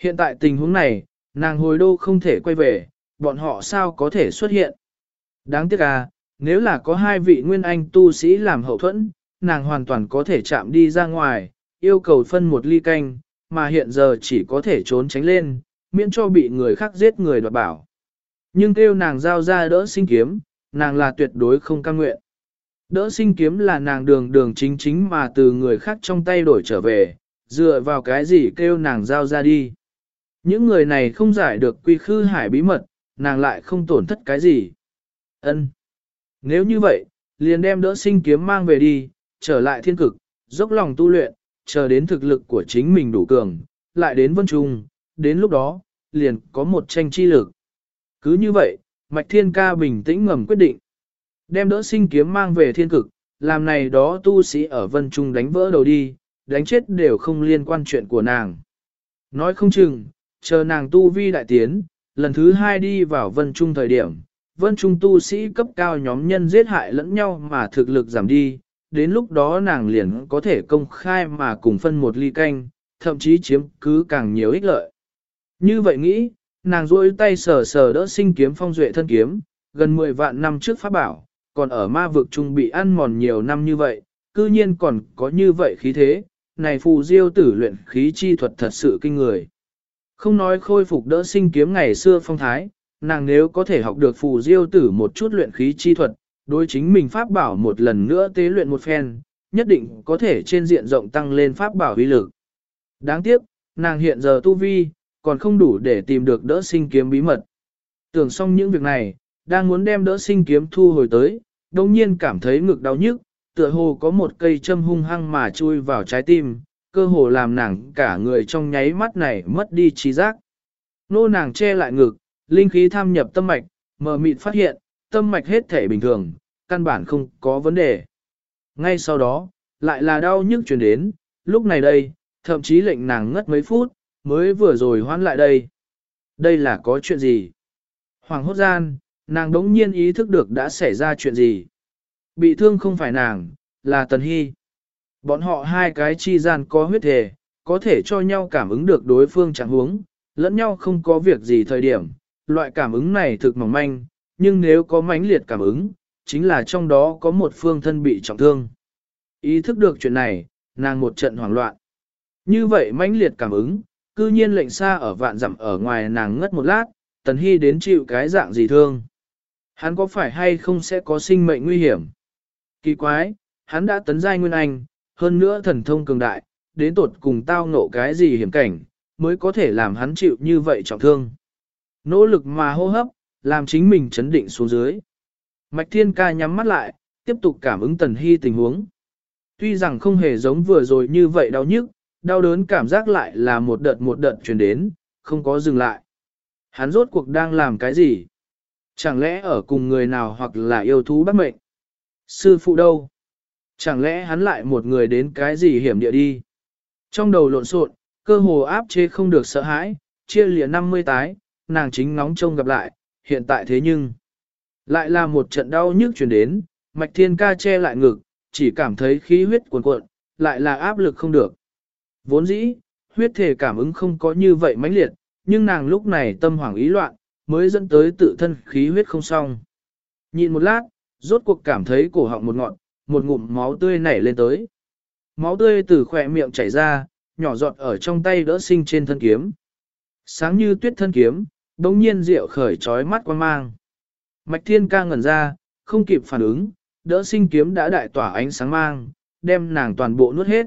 Hiện tại tình huống này, nàng hồi đô không thể quay về, bọn họ sao có thể xuất hiện. Đáng tiếc à, nếu là có hai vị nguyên anh tu sĩ làm hậu thuẫn, nàng hoàn toàn có thể chạm đi ra ngoài, yêu cầu phân một ly canh, mà hiện giờ chỉ có thể trốn tránh lên, miễn cho bị người khác giết người đoạt bảo. Nhưng kêu nàng giao ra đỡ sinh kiếm, nàng là tuyệt đối không cam nguyện. Đỡ sinh kiếm là nàng đường đường chính chính mà từ người khác trong tay đổi trở về, dựa vào cái gì kêu nàng giao ra đi. Những người này không giải được quy khư hải bí mật, nàng lại không tổn thất cái gì. Ân. Nếu như vậy, liền đem đỡ sinh kiếm mang về đi, trở lại thiên cực, dốc lòng tu luyện, chờ đến thực lực của chính mình đủ cường, lại đến vân trung, đến lúc đó, liền có một tranh chi lực. Cứ như vậy, Mạch Thiên Ca bình tĩnh ngầm quyết định. Đem đỡ sinh kiếm mang về thiên cực, làm này đó tu sĩ ở vân trung đánh vỡ đầu đi, đánh chết đều không liên quan chuyện của nàng. Nói không chừng, chờ nàng tu vi đại tiến, lần thứ hai đi vào vân trung thời điểm, vân trung tu sĩ cấp cao nhóm nhân giết hại lẫn nhau mà thực lực giảm đi, đến lúc đó nàng liền có thể công khai mà cùng phân một ly canh, thậm chí chiếm cứ càng nhiều ích lợi. Như vậy nghĩ, nàng duỗi tay sờ sờ đỡ sinh kiếm phong duệ thân kiếm, gần 10 vạn năm trước pháp bảo, còn ở ma vực trung bị ăn mòn nhiều năm như vậy, cư nhiên còn có như vậy khí thế, này phù diêu tử luyện khí chi thuật thật sự kinh người. Không nói khôi phục đỡ sinh kiếm ngày xưa phong thái, nàng nếu có thể học được phù diêu tử một chút luyện khí chi thuật, đối chính mình pháp bảo một lần nữa tế luyện một phen, nhất định có thể trên diện rộng tăng lên pháp bảo uy lực. Đáng tiếc, nàng hiện giờ tu vi, còn không đủ để tìm được đỡ sinh kiếm bí mật. Tưởng xong những việc này, đang muốn đem đỡ sinh kiếm thu hồi tới, đồng nhiên cảm thấy ngực đau nhức, tựa hồ có một cây châm hung hăng mà chui vào trái tim, cơ hồ làm nàng cả người trong nháy mắt này mất đi trí giác. Nô nàng che lại ngực, linh khí tham nhập tâm mạch, mờ mịt phát hiện, tâm mạch hết thể bình thường, căn bản không có vấn đề. Ngay sau đó, lại là đau nhức truyền đến, lúc này đây, thậm chí lệnh nàng ngất mấy phút, mới vừa rồi hoán lại đây. Đây là có chuyện gì? Hoàng hốt gian, nàng đống nhiên ý thức được đã xảy ra chuyện gì. Bị thương không phải nàng, là Tần Hy. Bọn họ hai cái chi gian có huyết thể, có thể cho nhau cảm ứng được đối phương chẳng huống, lẫn nhau không có việc gì thời điểm. Loại cảm ứng này thực mỏng manh, nhưng nếu có mãnh liệt cảm ứng, chính là trong đó có một phương thân bị trọng thương. Ý thức được chuyện này, nàng một trận hoảng loạn. Như vậy mãnh liệt cảm ứng, cư nhiên lệnh xa ở vạn dặm ở ngoài nàng ngất một lát, Tần Hy đến chịu cái dạng gì thương. Hắn có phải hay không sẽ có sinh mệnh nguy hiểm? Kỳ quái, hắn đã tấn giai nguyên anh, hơn nữa thần thông cường đại, đến tột cùng tao ngộ cái gì hiểm cảnh, mới có thể làm hắn chịu như vậy trọng thương. Nỗ lực mà hô hấp, làm chính mình chấn định xuống dưới. Mạch Thiên Ca nhắm mắt lại, tiếp tục cảm ứng Tần Hy tình huống. Tuy rằng không hề giống vừa rồi như vậy đau nhức, đau đớn cảm giác lại là một đợt một đợt truyền đến, không có dừng lại. Hắn rốt cuộc đang làm cái gì? Chẳng lẽ ở cùng người nào hoặc là yêu thú bắt mệnh? Sư phụ đâu? Chẳng lẽ hắn lại một người đến cái gì hiểm địa đi? Trong đầu lộn xộn, cơ hồ áp chế không được sợ hãi, chia lìa 50 tái, nàng chính nóng trông gặp lại, hiện tại thế nhưng... Lại là một trận đau nhức truyền đến, mạch thiên ca che lại ngực, chỉ cảm thấy khí huyết cuồn cuộn, lại là áp lực không được. Vốn dĩ, huyết thể cảm ứng không có như vậy mãnh liệt, nhưng nàng lúc này tâm hoảng ý loạn, mới dẫn tới tự thân khí huyết không xong. Nhìn một lát, rốt cuộc cảm thấy cổ họng một ngọn, một ngụm máu tươi nảy lên tới. Máu tươi từ khỏe miệng chảy ra, nhỏ giọt ở trong tay đỡ sinh trên thân kiếm. Sáng như tuyết thân kiếm, đống nhiên rượu khởi trói mắt quan mang. Mạch thiên ca ngẩn ra, không kịp phản ứng, đỡ sinh kiếm đã đại tỏa ánh sáng mang, đem nàng toàn bộ nuốt hết.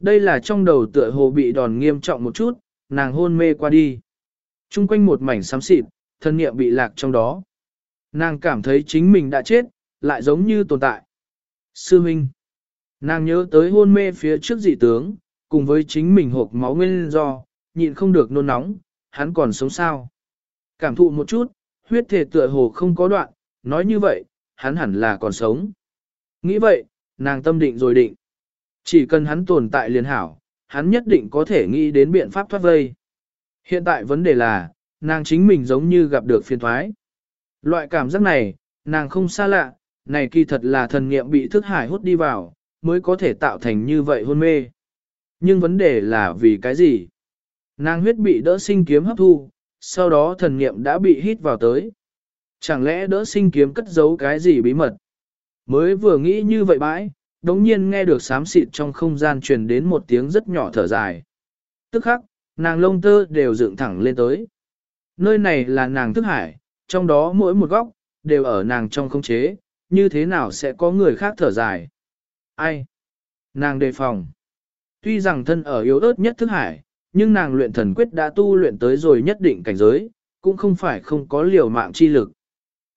Đây là trong đầu tựa hồ bị đòn nghiêm trọng một chút, nàng hôn mê qua đi. Trung quanh một mảnh xám xịt, thân niệm bị lạc trong đó. Nàng cảm thấy chính mình đã chết, lại giống như tồn tại. Sư Minh. Nàng nhớ tới hôn mê phía trước dị tướng, cùng với chính mình hộp máu nguyên do, nhịn không được nôn nóng, hắn còn sống sao. Cảm thụ một chút, huyết thể tựa hồ không có đoạn, nói như vậy, hắn hẳn là còn sống. Nghĩ vậy, nàng tâm định rồi định. Chỉ cần hắn tồn tại liền hảo, hắn nhất định có thể nghĩ đến biện pháp thoát vây. Hiện tại vấn đề là, nàng chính mình giống như gặp được phiền thoái. Loại cảm giác này, nàng không xa lạ, này kỳ thật là thần nghiệm bị thức hải hút đi vào, mới có thể tạo thành như vậy hôn mê. Nhưng vấn đề là vì cái gì? Nàng huyết bị đỡ sinh kiếm hấp thu, sau đó thần nghiệm đã bị hít vào tới. Chẳng lẽ đỡ sinh kiếm cất giấu cái gì bí mật? Mới vừa nghĩ như vậy bãi, đống nhiên nghe được sám xịt trong không gian truyền đến một tiếng rất nhỏ thở dài. Tức khắc, nàng lông tơ đều dựng thẳng lên tới. Nơi này là nàng thức hải, trong đó mỗi một góc, đều ở nàng trong không chế, như thế nào sẽ có người khác thở dài. Ai? Nàng đề phòng. Tuy rằng thân ở yếu ớt nhất thức hải, nhưng nàng luyện thần quyết đã tu luyện tới rồi nhất định cảnh giới, cũng không phải không có liều mạng chi lực.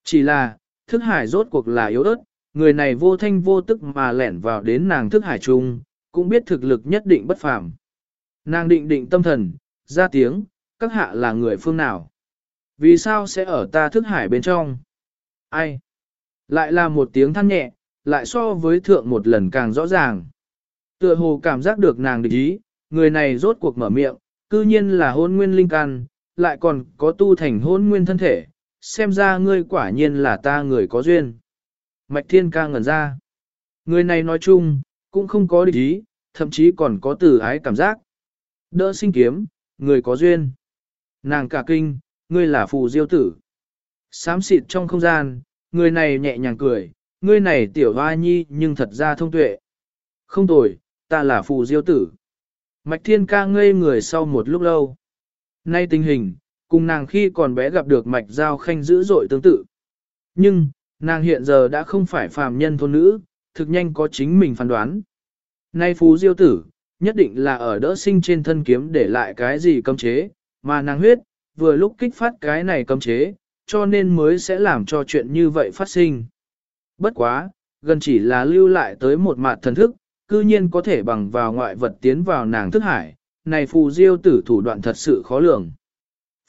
Chỉ là, thức hải rốt cuộc là yếu ớt, người này vô thanh vô tức mà lẻn vào đến nàng thức hải trung, cũng biết thực lực nhất định bất phàm. Nàng định định tâm thần, ra tiếng, các hạ là người phương nào? Vì sao sẽ ở ta thức hải bên trong? Ai? Lại là một tiếng than nhẹ, lại so với thượng một lần càng rõ ràng. Tựa hồ cảm giác được nàng địch ý, người này rốt cuộc mở miệng, cư nhiên là hôn nguyên linh căn, lại còn có tu thành hôn nguyên thân thể, xem ra ngươi quả nhiên là ta người có duyên. Mạch thiên ca ngẩn ra. Người này nói chung, cũng không có địch ý, thậm chí còn có từ ái cảm giác. Đỡ sinh kiếm, người có duyên. Nàng cả kinh, ngươi là phù diêu tử. Sám xịt trong không gian, người này nhẹ nhàng cười, ngươi này tiểu hoa nhi nhưng thật ra thông tuệ. Không tồi, ta là phù diêu tử. Mạch thiên ca ngây người sau một lúc lâu. Nay tình hình, cùng nàng khi còn bé gặp được mạch giao khanh dữ dội tương tự. Nhưng, nàng hiện giờ đã không phải phàm nhân thôn nữ, thực nhanh có chính mình phán đoán. Nay phú diêu tử, nhất định là ở đỡ sinh trên thân kiếm để lại cái gì cấm chế, mà nàng huyết, vừa lúc kích phát cái này cấm chế, cho nên mới sẽ làm cho chuyện như vậy phát sinh. Bất quá, gần chỉ là lưu lại tới một mặt thần thức, cư nhiên có thể bằng vào ngoại vật tiến vào nàng thức hải, này phù diêu tử thủ đoạn thật sự khó lường.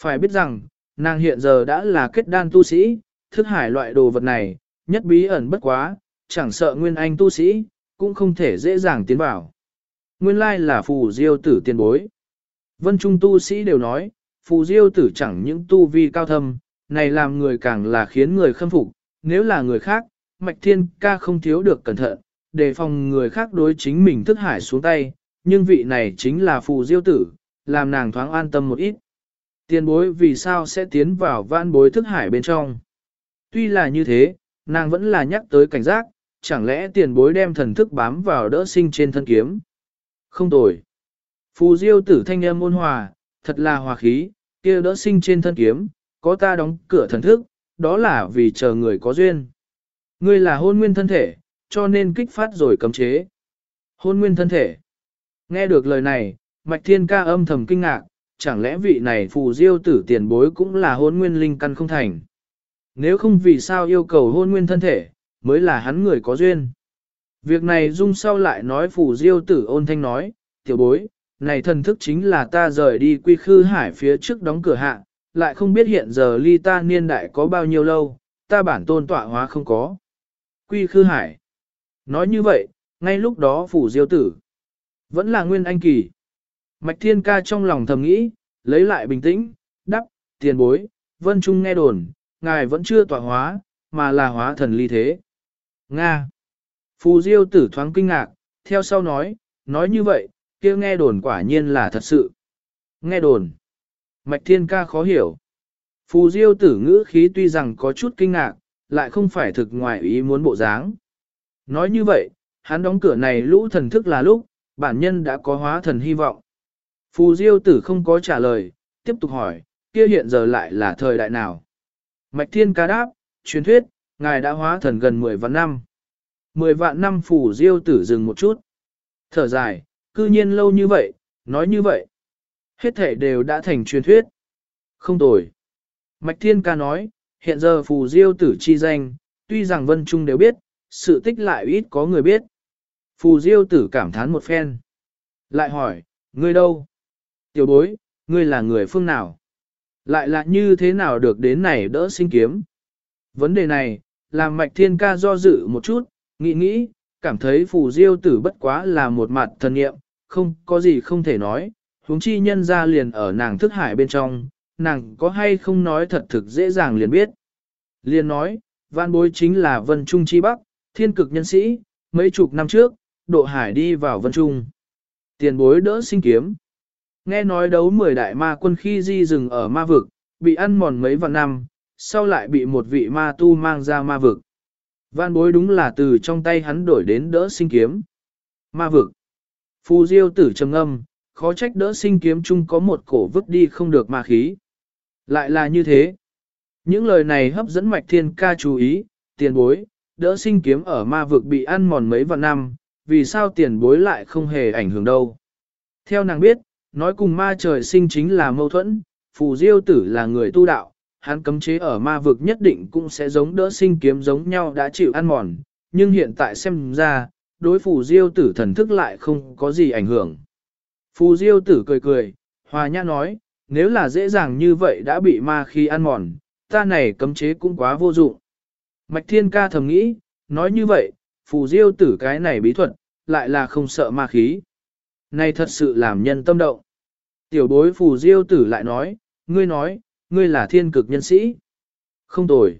Phải biết rằng, nàng hiện giờ đã là kết đan tu sĩ, thức hải loại đồ vật này, nhất bí ẩn bất quá, chẳng sợ nguyên anh tu sĩ, cũng không thể dễ dàng tiến vào. Nguyên lai là phù diêu tử tiền bối. Vân Trung tu sĩ đều nói, phù diêu tử chẳng những tu vi cao thâm, này làm người càng là khiến người khâm phục, nếu là người khác, mạch thiên ca không thiếu được cẩn thận, đề phòng người khác đối chính mình thức hải xuống tay, nhưng vị này chính là phù diêu tử, làm nàng thoáng an tâm một ít. Tiền bối vì sao sẽ tiến vào vãn bối thức hải bên trong. Tuy là như thế, nàng vẫn là nhắc tới cảnh giác, chẳng lẽ tiền bối đem thần thức bám vào đỡ sinh trên thân kiếm. Không tồi. Phù diêu tử thanh âm ôn hòa, thật là hòa khí, kia đỡ sinh trên thân kiếm, có ta đóng cửa thần thức, đó là vì chờ người có duyên. Ngươi là hôn nguyên thân thể, cho nên kích phát rồi cấm chế. Hôn nguyên thân thể. Nghe được lời này, Mạch Thiên ca âm thầm kinh ngạc, chẳng lẽ vị này phù diêu tử tiền bối cũng là hôn nguyên linh căn không thành. Nếu không vì sao yêu cầu hôn nguyên thân thể, mới là hắn người có duyên. Việc này dung sau lại nói phù diêu tử ôn thanh nói, tiểu bối, này thần thức chính là ta rời đi quy khư hải phía trước đóng cửa hạ, lại không biết hiện giờ ly ta niên đại có bao nhiêu lâu, ta bản tôn tọa hóa không có. Quy khư hải. Nói như vậy, ngay lúc đó phủ diêu tử. Vẫn là nguyên anh kỳ. Mạch thiên ca trong lòng thầm nghĩ, lấy lại bình tĩnh, đắp, tiền bối, vân trung nghe đồn, ngài vẫn chưa tọa hóa, mà là hóa thần ly thế. Nga. Phù diêu tử thoáng kinh ngạc, theo sau nói, nói như vậy, kia nghe đồn quả nhiên là thật sự. Nghe đồn. Mạch thiên ca khó hiểu. Phù diêu tử ngữ khí tuy rằng có chút kinh ngạc, lại không phải thực ngoài ý muốn bộ dáng. Nói như vậy, hắn đóng cửa này lũ thần thức là lúc, bản nhân đã có hóa thần hy vọng. Phù diêu tử không có trả lời, tiếp tục hỏi, kia hiện giờ lại là thời đại nào? Mạch thiên ca đáp, truyền thuyết, ngài đã hóa thần gần 10 vạn năm. 10 vạn năm phù diêu tử dừng một chút. Thở dài, cư nhiên lâu như vậy, nói như vậy. Hết thể đều đã thành truyền thuyết. Không tồi. Mạch thiên ca nói, hiện giờ phù diêu tử chi danh, tuy rằng vân trung đều biết, sự tích lại ít có người biết. Phù diêu tử cảm thán một phen. Lại hỏi, ngươi đâu? Tiểu bối, ngươi là người phương nào? Lại là như thế nào được đến này đỡ sinh kiếm? Vấn đề này, làm mạch thiên ca do dự một chút, nghĩ nghĩ, cảm thấy phù diêu tử bất quá là một mặt thần nghiệm, không có gì không thể nói, huống chi nhân ra liền ở nàng thức hải bên trong, nàng có hay không nói thật thực dễ dàng liền biết. Liền nói, văn bối chính là Vân Trung Chi Bắc, thiên cực nhân sĩ, mấy chục năm trước, độ hải đi vào Vân Trung. Tiền bối đỡ sinh kiếm. Nghe nói đấu 10 đại ma quân khi di rừng ở ma vực, bị ăn mòn mấy vạn năm, sau lại bị một vị ma tu mang ra ma vực. Văn bối đúng là từ trong tay hắn đổi đến đỡ sinh kiếm. Ma vực. Phù diêu tử trầm âm, khó trách đỡ sinh kiếm chung có một cổ vứt đi không được ma khí. Lại là như thế. Những lời này hấp dẫn mạch thiên ca chú ý, tiền bối, đỡ sinh kiếm ở ma vực bị ăn mòn mấy vạn năm, vì sao tiền bối lại không hề ảnh hưởng đâu. Theo nàng biết, nói cùng ma trời sinh chính là mâu thuẫn, phù diêu tử là người tu đạo, hắn cấm chế ở ma vực nhất định cũng sẽ giống đỡ sinh kiếm giống nhau đã chịu ăn mòn, nhưng hiện tại xem ra, đối phù diêu tử thần thức lại không có gì ảnh hưởng. Phù diêu tử cười cười, hòa nhã nói, nếu là dễ dàng như vậy đã bị ma khí ăn mòn, ta này cấm chế cũng quá vô dụng. Mạch thiên ca thầm nghĩ, nói như vậy, phù diêu tử cái này bí thuật, lại là không sợ ma khí. Này thật sự làm nhân tâm động. Tiểu bối phù diêu tử lại nói, ngươi nói, ngươi là thiên cực nhân sĩ. Không tồi.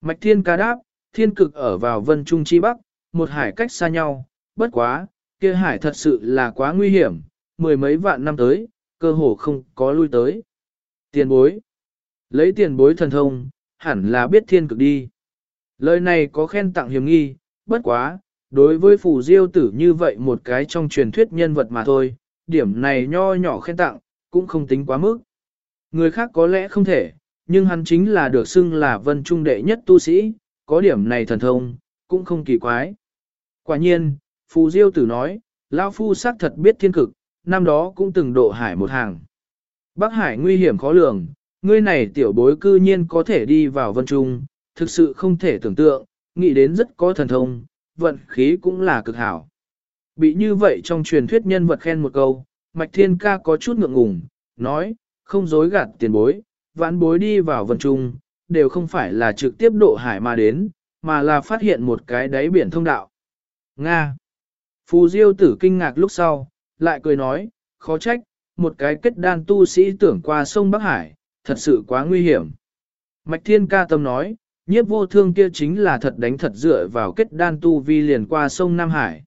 Mạch thiên ca đáp, thiên cực ở vào vân trung chi bắc, một hải cách xa nhau, bất quá, kia hải thật sự là quá nguy hiểm, mười mấy vạn năm tới, cơ hồ không có lui tới. Tiền bối. Lấy tiền bối thần thông, hẳn là biết thiên cực đi. Lời này có khen tặng hiểm nghi, bất quá, đối với phù diêu tử như vậy một cái trong truyền thuyết nhân vật mà thôi, điểm này nho nhỏ khen tặng, cũng không tính quá mức. Người khác có lẽ không thể, nhưng hắn chính là được xưng là vân trung đệ nhất tu sĩ, có điểm này thần thông, cũng không kỳ quái. Quả nhiên, phù diêu tử nói, lão Phu xác thật biết thiên cực, năm đó cũng từng độ hải một hàng. Bắc hải nguy hiểm khó lường, ngươi này tiểu bối cư nhiên có thể đi vào vân trung, thực sự không thể tưởng tượng, nghĩ đến rất có thần thông, vận khí cũng là cực hảo. Bị như vậy trong truyền thuyết nhân vật khen một câu, Mạch Thiên Ca có chút ngượng ngùng, nói, không dối gạt tiền bối, vãn bối đi vào vân trung, đều không phải là trực tiếp độ hải mà đến, mà là phát hiện một cái đáy biển thông đạo. Nga. Phù Diêu tử kinh ngạc lúc sau, lại cười nói, khó trách, một cái kết đan tu sĩ tưởng qua sông Bắc Hải, thật sự quá nguy hiểm. Mạch Thiên Ca tâm nói, nhiếp vô thương kia chính là thật đánh thật dựa vào kết đan tu vi liền qua sông Nam Hải.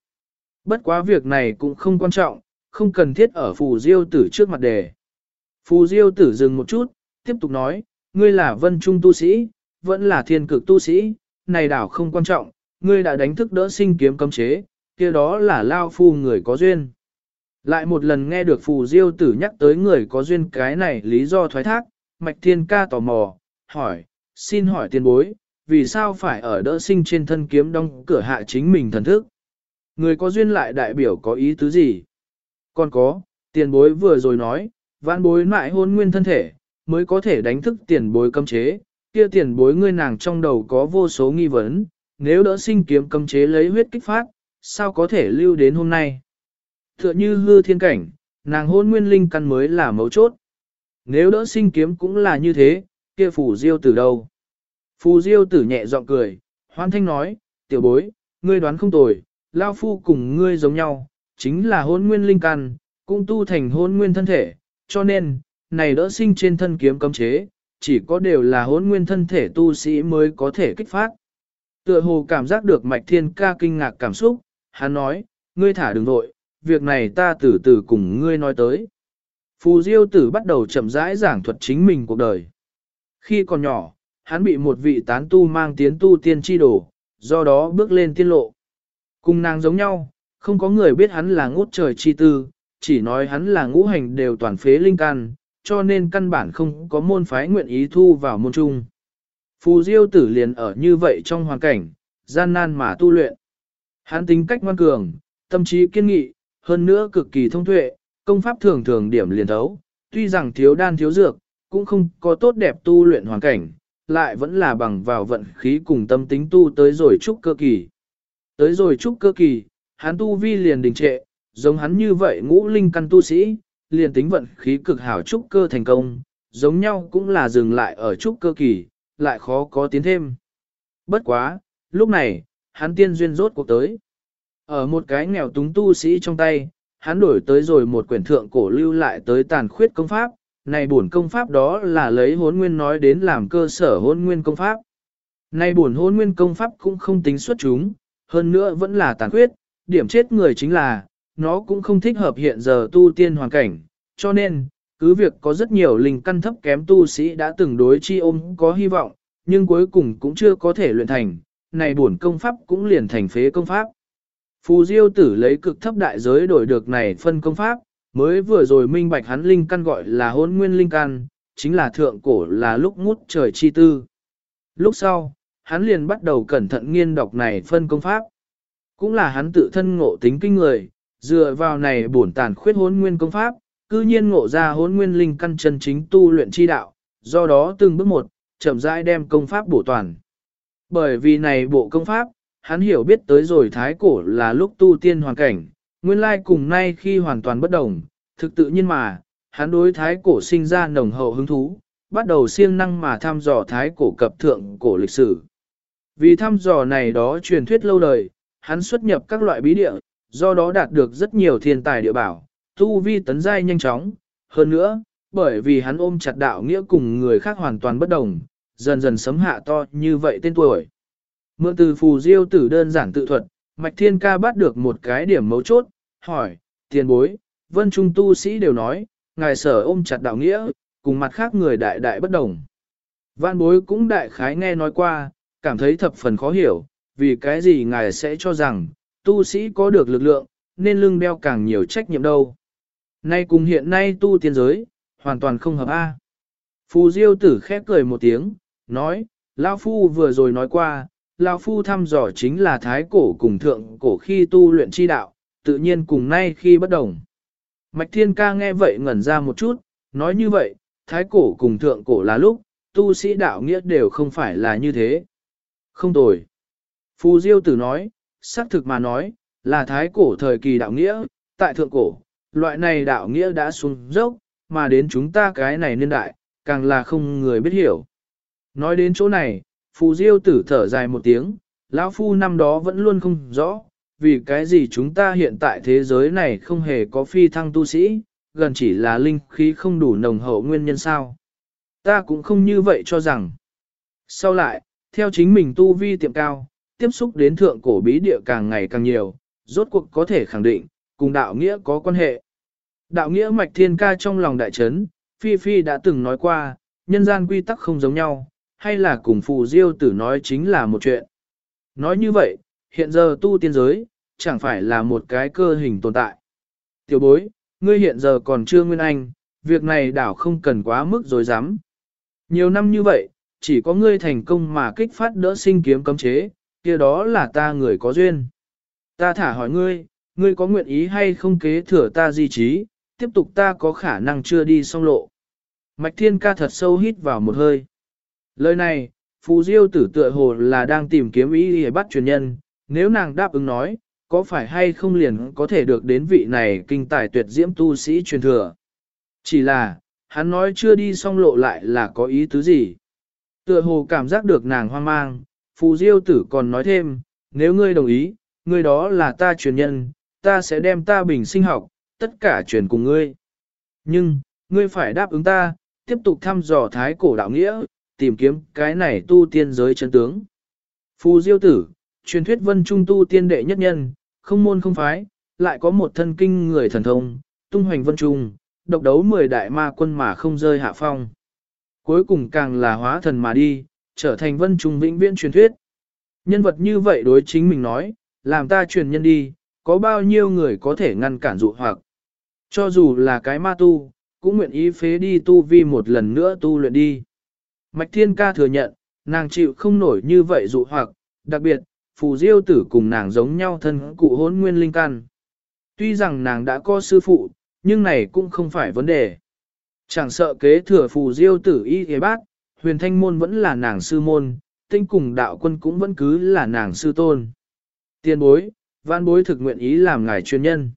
Bất quá việc này cũng không quan trọng, không cần thiết ở phù diêu tử trước mặt đề. Phù diêu tử dừng một chút, tiếp tục nói, ngươi là vân trung tu sĩ, vẫn là thiên cực tu sĩ, này đảo không quan trọng, ngươi đã đánh thức đỡ sinh kiếm cấm chế, kia đó là lao phu người có duyên. Lại một lần nghe được phù diêu tử nhắc tới người có duyên cái này lý do thoái thác, mạch thiên ca tò mò, hỏi, xin hỏi tiền bối, vì sao phải ở đỡ sinh trên thân kiếm đóng cửa hạ chính mình thần thức? Người có duyên lại đại biểu có ý tứ gì? Còn có, tiền bối vừa rồi nói, vãn bối lại hôn nguyên thân thể, mới có thể đánh thức tiền bối cấm chế, kia tiền bối ngươi nàng trong đầu có vô số nghi vấn, nếu đỡ sinh kiếm cấm chế lấy huyết kích phát, sao có thể lưu đến hôm nay? Tựa như hư thiên cảnh, nàng hôn nguyên linh căn mới là mấu chốt. Nếu đỡ sinh kiếm cũng là như thế, kia phù diêu tử đâu? Phù diêu tử nhẹ giọng cười, hoan thanh nói, tiểu bối, ngươi đoán không tồi, lao phu cùng ngươi giống nhau, chính là hôn nguyên linh căn, cũng tu thành hôn nguyên thân thể, cho nên, này đỡ sinh trên thân kiếm cấm chế, chỉ có đều là hôn nguyên thân thể tu sĩ mới có thể kích phát. Tựa hồ cảm giác được mạch thiên ca kinh ngạc cảm xúc, hắn nói, ngươi thả đừng vội, việc này ta từ từ cùng ngươi nói tới. Phù Diêu tử bắt đầu chậm rãi giảng thuật chính mình cuộc đời. Khi còn nhỏ, hắn bị một vị tán tu mang tiến tu tiên chi đổ, do đó bước lên tiên lộ. Cùng nàng giống nhau, không có người biết hắn là ngút trời chi tư, chỉ nói hắn là ngũ hành đều toàn phế linh căn, cho nên căn bản không có môn phái nguyện ý thu vào môn trung. Phù Diêu tử liền ở như vậy trong hoàn cảnh, gian nan mà tu luyện. Hắn tính cách ngoan cường, tâm trí kiên nghị, hơn nữa cực kỳ thông tuệ, công pháp thường thường điểm liền thấu, tuy rằng thiếu đan thiếu dược, cũng không có tốt đẹp tu luyện hoàn cảnh, lại vẫn là bằng vào vận khí cùng tâm tính tu tới rồi trúc cơ kỳ. Tới rồi trúc cơ kỳ, hắn tu vi liền đình trệ, giống hắn như vậy ngũ linh căn tu sĩ, liền tính vận khí cực hảo trúc cơ thành công, giống nhau cũng là dừng lại ở trúc cơ kỳ, lại khó có tiến thêm. Bất quá, lúc này, hắn tiên duyên rốt cuộc tới. Ở một cái nghèo túng tu sĩ trong tay, hắn đổi tới rồi một quyển thượng cổ lưu lại tới tàn khuyết công pháp, này bổn công pháp đó là lấy hốn nguyên nói đến làm cơ sở hốn nguyên công pháp. Này bổn hốn nguyên công pháp cũng không tính xuất chúng, hơn nữa vẫn là tàn khuyết, điểm chết người chính là, nó cũng không thích hợp hiện giờ tu tiên hoàn cảnh, cho nên, cứ việc có rất nhiều linh căn thấp kém tu sĩ đã từng đối chi ôm có hy vọng, nhưng cuối cùng cũng chưa có thể luyện thành, này bổn công pháp cũng liền thành phế công pháp. Phù Diêu tử lấy cực thấp đại giới đổi được này phân công pháp, mới vừa rồi minh bạch hắn linh căn gọi là hôn nguyên linh căn, chính là thượng cổ là lúc ngút trời chi tư. Lúc sau, hắn liền bắt đầu cẩn thận nghiên đọc này phân công pháp. Cũng là hắn tự thân ngộ tính kinh người, dựa vào này bổn tàn khuyết hôn nguyên công pháp, cư nhiên ngộ ra hôn nguyên linh căn chân chính tu luyện chi đạo, do đó từng bước một, chậm rãi đem công pháp bổ toàn. Bởi vì này bộ công pháp, hắn hiểu biết tới rồi thái cổ là lúc tu tiên hoàn cảnh, nguyên lai cùng nay khi hoàn toàn bất đồng, thực tự nhiên mà, hắn đối thái cổ sinh ra nồng hậu hứng thú, bắt đầu siêng năng mà thăm dò thái cổ cập thượng cổ lịch sử. Vì thăm dò này đó truyền thuyết lâu đời, hắn xuất nhập các loại bí địa, do đó đạt được rất nhiều thiên tài địa bảo, tu vi tấn giai nhanh chóng. Hơn nữa, bởi vì hắn ôm chặt đạo nghĩa cùng người khác hoàn toàn bất đồng, dần dần sấm hạ to như vậy tên tuổi. Mượn từ phù diêu tử đơn giản tự thuật, Mạch Thiên Ca bắt được một cái điểm mấu chốt, hỏi, tiền bối, vân trung tu sĩ đều nói, ngài sở ôm chặt đạo nghĩa, cùng mặt khác người đại đại bất đồng. Văn bối cũng đại khái nghe nói qua, cảm thấy thập phần khó hiểu, vì cái gì ngài sẽ cho rằng, tu sĩ có được lực lượng, nên lưng đeo càng nhiều trách nhiệm đâu. Nay cùng hiện nay tu tiên giới, hoàn toàn không hợp A. Phù Diêu tử khép cười một tiếng, nói, Lao Phu vừa rồi nói qua, Lao Phu thăm dò chính là thái cổ cùng thượng cổ khi tu luyện chi đạo, tự nhiên cùng nay khi bất đồng. Mạch Thiên Ca nghe vậy ngẩn ra một chút, nói như vậy, thái cổ cùng thượng cổ là lúc, tu sĩ đạo nghĩa đều không phải là như thế. Không tồi. Phù Diêu tử nói, xác thực mà nói, là thái cổ thời kỳ đạo nghĩa, tại thượng cổ, loại này đạo nghĩa đã xuống dốc, mà đến chúng ta cái này niên đại, càng là không người biết hiểu. Nói đến chỗ này, Phù Diêu tử thở dài một tiếng, lão Phu năm đó vẫn luôn không rõ, vì cái gì chúng ta hiện tại thế giới này không hề có phi thăng tu sĩ, gần chỉ là linh khí không đủ nồng hậu nguyên nhân sao. Ta cũng không như vậy cho rằng. Sau lại, theo chính mình tu vi tiệm cao, tiếp xúc đến thượng cổ bí địa càng ngày càng nhiều, rốt cuộc có thể khẳng định, cùng đạo nghĩa có quan hệ. Đạo nghĩa mạch thiên ca trong lòng đại trấn Phi Phi đã từng nói qua, nhân gian quy tắc không giống nhau, hay là cùng phù diêu tử nói chính là một chuyện. Nói như vậy, hiện giờ tu tiên giới, chẳng phải là một cái cơ hình tồn tại. Tiểu bối, ngươi hiện giờ còn chưa nguyên anh, việc này đảo không cần quá mức dối dám. Nhiều năm như vậy, chỉ có ngươi thành công mà kích phát đỡ sinh kiếm cấm chế, kia đó là ta người có duyên. Ta thả hỏi ngươi, ngươi có nguyện ý hay không kế thừa ta di trí, tiếp tục ta có khả năng chưa đi xong lộ. Mạch thiên ca thật sâu hít vào một hơi. Lời này, Phù Diêu tử tựa hồ là đang tìm kiếm ý để bắt truyền nhân, nếu nàng đáp ứng nói, có phải hay không liền có thể được đến vị này kinh tài tuyệt diễm tu sĩ truyền thừa. Chỉ là, hắn nói chưa đi xong lộ lại là có ý tứ gì. Tựa hồ cảm giác được nàng hoang mang, Phù Diêu tử còn nói thêm, nếu ngươi đồng ý, ngươi đó là ta truyền nhân, ta sẽ đem ta bình sinh học, tất cả truyền cùng ngươi. Nhưng, ngươi phải đáp ứng ta, tiếp tục thăm dò thái cổ đạo nghĩa, tìm kiếm cái này tu tiên giới chân tướng. Phù Diêu tử, truyền thuyết vân trung tu tiên đệ nhất nhân, không môn không phái, lại có một thân kinh người thần thông, tung hoành vân trung, độc đấu mười đại ma quân mà không rơi hạ phong. Cuối cùng càng là hóa thần mà đi, trở thành vân trung vĩnh viễn truyền thuyết. Nhân vật như vậy đối chính mình nói, làm ta truyền nhân đi, có bao nhiêu người có thể ngăn cản dụ hoặc. Cho dù là cái ma tu, cũng nguyện ý phế đi tu vi một lần nữa tu luyện đi. Mạch Thiên Ca thừa nhận, nàng chịu không nổi như vậy dụ hoặc, đặc biệt, phù diêu tử cùng nàng giống nhau thân cụ hôn nguyên linh căn. Tuy rằng nàng đã có sư phụ, nhưng này cũng không phải vấn đề. Chẳng sợ kế thừa phù diêu tử y thế bác, huyền thanh môn vẫn là nàng sư môn, tinh cùng đạo quân cũng vẫn cứ là nàng sư tôn. Tiên bối, văn bối thực nguyện ý làm ngài chuyên nhân.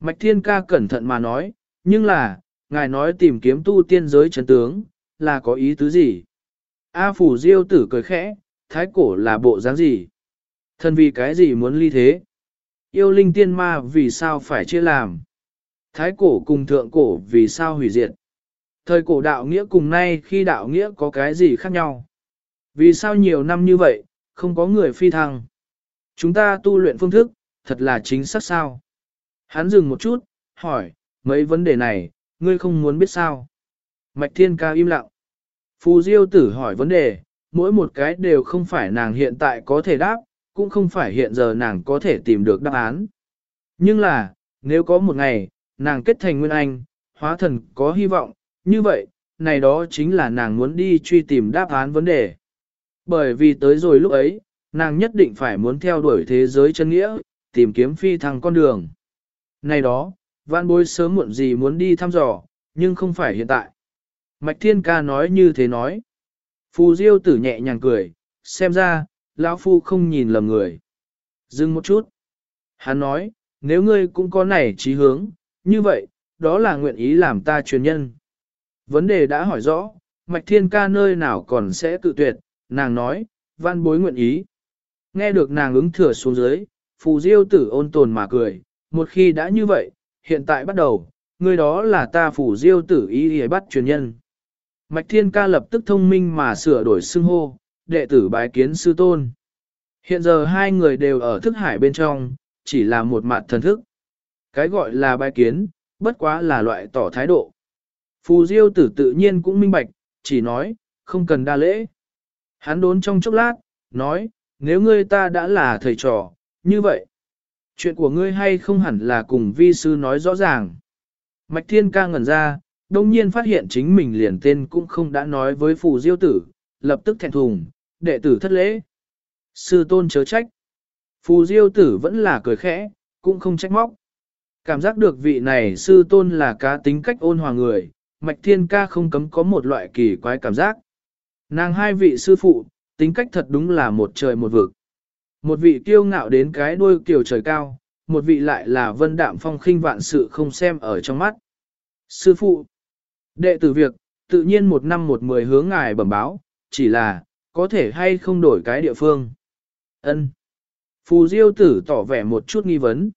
Mạch thiên ca cẩn thận mà nói, nhưng là, ngài nói tìm kiếm tu tiên giới chấn tướng, là có ý tứ gì? A phủ diêu tử cười khẽ, thái cổ là bộ dáng gì? Thân vì cái gì muốn ly thế? Yêu linh tiên ma vì sao phải chia làm? Thái cổ cùng thượng cổ vì sao hủy diệt? Thời cổ đạo nghĩa cùng nay khi đạo nghĩa có cái gì khác nhau? Vì sao nhiều năm như vậy, không có người phi thăng? Chúng ta tu luyện phương thức, thật là chính xác sao? Hắn dừng một chút, hỏi, mấy vấn đề này, ngươi không muốn biết sao? Mạch Thiên Ca im lặng. Phù Diêu tử hỏi vấn đề, mỗi một cái đều không phải nàng hiện tại có thể đáp, cũng không phải hiện giờ nàng có thể tìm được đáp án. Nhưng là, nếu có một ngày, nàng kết thành Nguyên Anh, hóa thần có hy vọng, như vậy, này đó chính là nàng muốn đi truy tìm đáp án vấn đề. Bởi vì tới rồi lúc ấy, nàng nhất định phải muốn theo đuổi thế giới chân nghĩa, tìm kiếm phi thăng con đường. Này đó, vạn bối sớm muộn gì muốn đi thăm dò, nhưng không phải hiện tại. Mạch Thiên Ca nói như thế nói. Phù Diêu tử nhẹ nhàng cười, xem ra, lão Phu không nhìn lầm người. Dừng một chút. Hắn nói, nếu ngươi cũng có này trí hướng, như vậy, đó là nguyện ý làm ta truyền nhân. Vấn đề đã hỏi rõ, Mạch Thiên Ca nơi nào còn sẽ tự tuyệt, nàng nói, văn bối nguyện ý. Nghe được nàng ứng thừa xuống dưới, phù diêu tử ôn tồn mà cười, một khi đã như vậy, hiện tại bắt đầu, người đó là ta phù diêu tử ý ý bắt truyền nhân. Mạch Thiên Ca lập tức thông minh mà sửa đổi xưng hô, đệ tử bái kiến sư tôn. Hiện giờ hai người đều ở thức hải bên trong, chỉ là một mặt thần thức. Cái gọi là bái kiến, bất quá là loại tỏ thái độ. Phù Diêu tử tự nhiên cũng minh bạch, chỉ nói, không cần đa lễ. Hắn đốn trong chốc lát, nói, nếu ngươi ta đã là thầy trò, như vậy. Chuyện của ngươi hay không hẳn là cùng vi sư nói rõ ràng. Mạch Thiên ca ngẩn ra, đông nhiên phát hiện chính mình liền tên cũng không đã nói với phù diêu tử, lập tức thẹn thùng, đệ tử thất lễ. Sư tôn chớ trách. Phù diêu tử vẫn là cười khẽ, cũng không trách móc. Cảm giác được vị này sư tôn là cá tính cách ôn hòa người, mạch thiên ca không cấm có một loại kỳ quái cảm giác. Nàng hai vị sư phụ, tính cách thật đúng là một trời một vực. Một vị kiêu ngạo đến cái đuôi kiều trời cao, một vị lại là vân đạm phong khinh vạn sự không xem ở trong mắt. Sư phụ, đệ tử việc, tự nhiên một năm một mười hướng ngài bẩm báo, chỉ là, có thể hay không đổi cái địa phương. Ân. Phù Diêu tử tỏ vẻ một chút nghi vấn.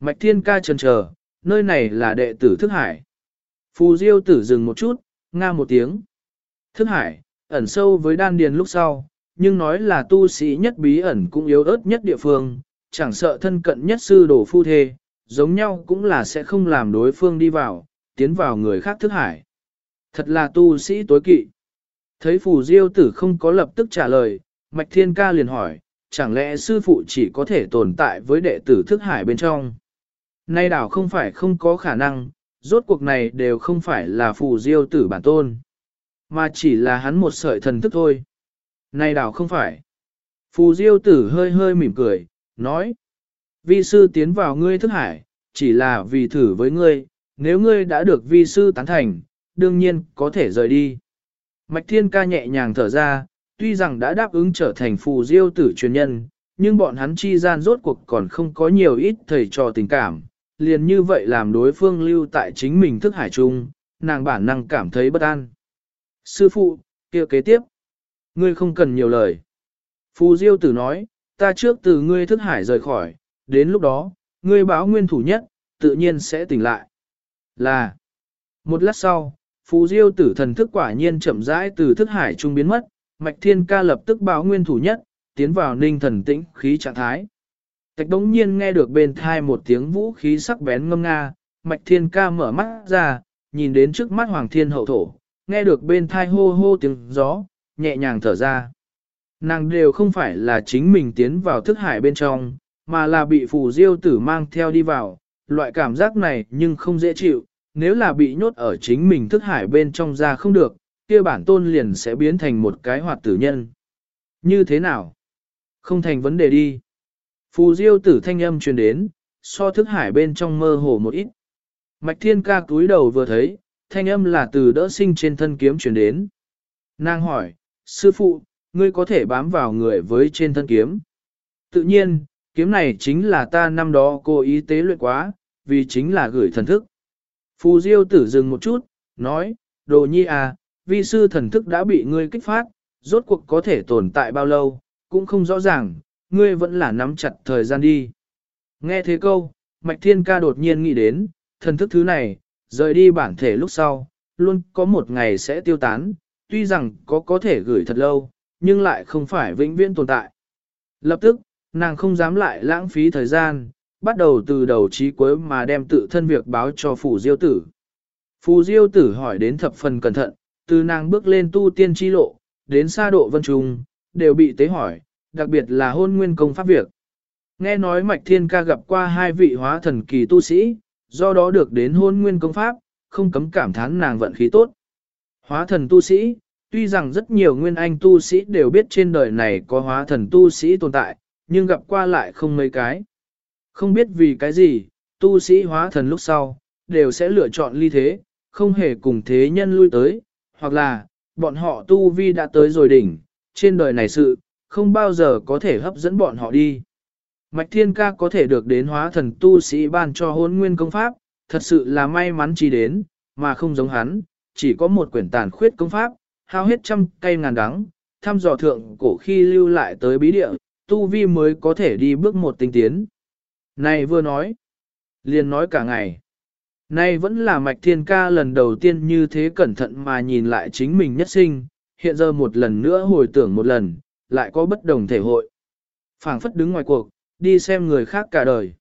Mạch Thiên ca trần chờ, nơi này là đệ tử Thức Hải. Phù Diêu tử dừng một chút, nga một tiếng. Thức Hải, ẩn sâu với đan điền lúc sau, nhưng nói là tu sĩ nhất bí ẩn cũng yếu ớt nhất địa phương, chẳng sợ thân cận nhất sư đồ phu thê, giống nhau cũng là sẽ không làm đối phương đi vào, tiến vào người khác Thức Hải. Thật là tu sĩ tối kỵ. Thấy phù diêu tử không có lập tức trả lời, Mạch Thiên Ca liền hỏi, chẳng lẽ sư phụ chỉ có thể tồn tại với đệ tử thức hải bên trong? Nay đảo không phải không có khả năng, rốt cuộc này đều không phải là phù diêu tử bản tôn, mà chỉ là hắn một sợi thần thức thôi. Nay đảo không phải. Phù diêu tử hơi hơi mỉm cười, nói, vi sư tiến vào ngươi thức hải, chỉ là vì thử với ngươi, nếu ngươi đã được vi sư tán thành, đương nhiên có thể rời đi. Mạch Thiên ca nhẹ nhàng thở ra, tuy rằng đã đáp ứng trở thành phù diêu tử truyền nhân, nhưng bọn hắn chi gian rốt cuộc còn không có nhiều ít thầy trò tình cảm, liền như vậy làm đối phương lưu tại chính mình thức hải trung, nàng bản năng cảm thấy bất an. Sư phụ, kia kế tiếp, ngươi không cần nhiều lời. Phù diêu tử nói, ta trước từ ngươi thức hải rời khỏi, đến lúc đó, ngươi báo nguyên thủ nhất, tự nhiên sẽ tỉnh lại. Là, một lát sau, Phù Diêu tử thần thức quả nhiên chậm rãi từ thức hải trung biến mất, Mạch Thiên Ca lập tức báo nguyên thủ nhất, tiến vào ninh thần tĩnh khí trạng thái. Tạch đống nhiên nghe được bên thai một tiếng vũ khí sắc bén ngâm nga, Mạch Thiên Ca mở mắt ra, nhìn đến trước mắt Hoàng Thiên hậu thổ, nghe được bên thai hô hô tiếng gió, nhẹ nhàng thở ra. Nàng đều không phải là chính mình tiến vào thức hải bên trong, mà là bị phù diêu tử mang theo đi vào, loại cảm giác này nhưng không dễ chịu, nếu là bị nhốt ở chính mình thức hải bên trong ra không được, kia bản tôn liền sẽ biến thành một cái hoạt tử nhân. Như thế nào? Không thành vấn đề đi. Phù diêu tử thanh âm truyền đến, so thức hải bên trong mơ hồ một ít. Mạch thiên ca túi đầu vừa thấy, thanh âm là từ đỡ sinh trên thân kiếm truyền đến. Nàng hỏi, sư phụ, ngươi có thể bám vào người với trên thân kiếm. Tự nhiên, kiếm này chính là ta năm đó cô ý tế luyện quá, vì chính là gửi thần thức. Phù Diêu tử dừng một chút, nói, đồ nhi à, vi sư thần thức đã bị ngươi kích phát, rốt cuộc có thể tồn tại bao lâu, cũng không rõ ràng, ngươi vẫn là nắm chặt thời gian đi. Nghe thế câu, Mạch Thiên Ca đột nhiên nghĩ đến, thần thức thứ này, rời đi bản thể lúc sau, luôn có một ngày sẽ tiêu tán, tuy rằng có có thể gửi thật lâu, nhưng lại không phải vĩnh viễn tồn tại. Lập tức, nàng không dám lại lãng phí thời gian, bắt đầu từ đầu chí cuối mà đem tự thân việc báo cho Phù Diêu Tử. Phù Diêu Tử hỏi đến thập phần cẩn thận, từ nàng bước lên tu tiên chi lộ, đến xa độ vân trùng, đều bị tế hỏi, đặc biệt là hôn nguyên công pháp việc. Nghe nói Mạch Thiên Ca gặp qua hai vị hóa thần kỳ tu sĩ, do đó được đến hôn nguyên công pháp, không cấm cảm thán nàng vận khí tốt. Hóa thần tu sĩ, tuy rằng rất nhiều nguyên anh tu sĩ đều biết trên đời này có hóa thần tu sĩ tồn tại, nhưng gặp qua lại không mấy cái. Không biết vì cái gì, tu sĩ hóa thần lúc sau, đều sẽ lựa chọn ly thế, không hề cùng thế nhân lui tới, hoặc là, bọn họ tu vi đã tới rồi đỉnh, trên đời này sự, không bao giờ có thể hấp dẫn bọn họ đi. Mạch Thiên Ca có thể được đến hóa thần tu sĩ ban cho hôn nguyên công pháp, thật sự là may mắn chỉ đến, mà không giống hắn, chỉ có một quyển tàn khuyết công pháp, hao hết trăm cây ngàn đắng, thăm dò thượng cổ khi lưu lại tới bí địa, tu vi mới có thể đi bước một tinh tiến. Này vừa nói, liền nói cả ngày. Nay vẫn là mạch thiên ca lần đầu tiên như thế cẩn thận mà nhìn lại chính mình nhất sinh, hiện giờ một lần nữa hồi tưởng một lần, lại có bất đồng thể hội. phảng phất đứng ngoài cuộc, đi xem người khác cả đời.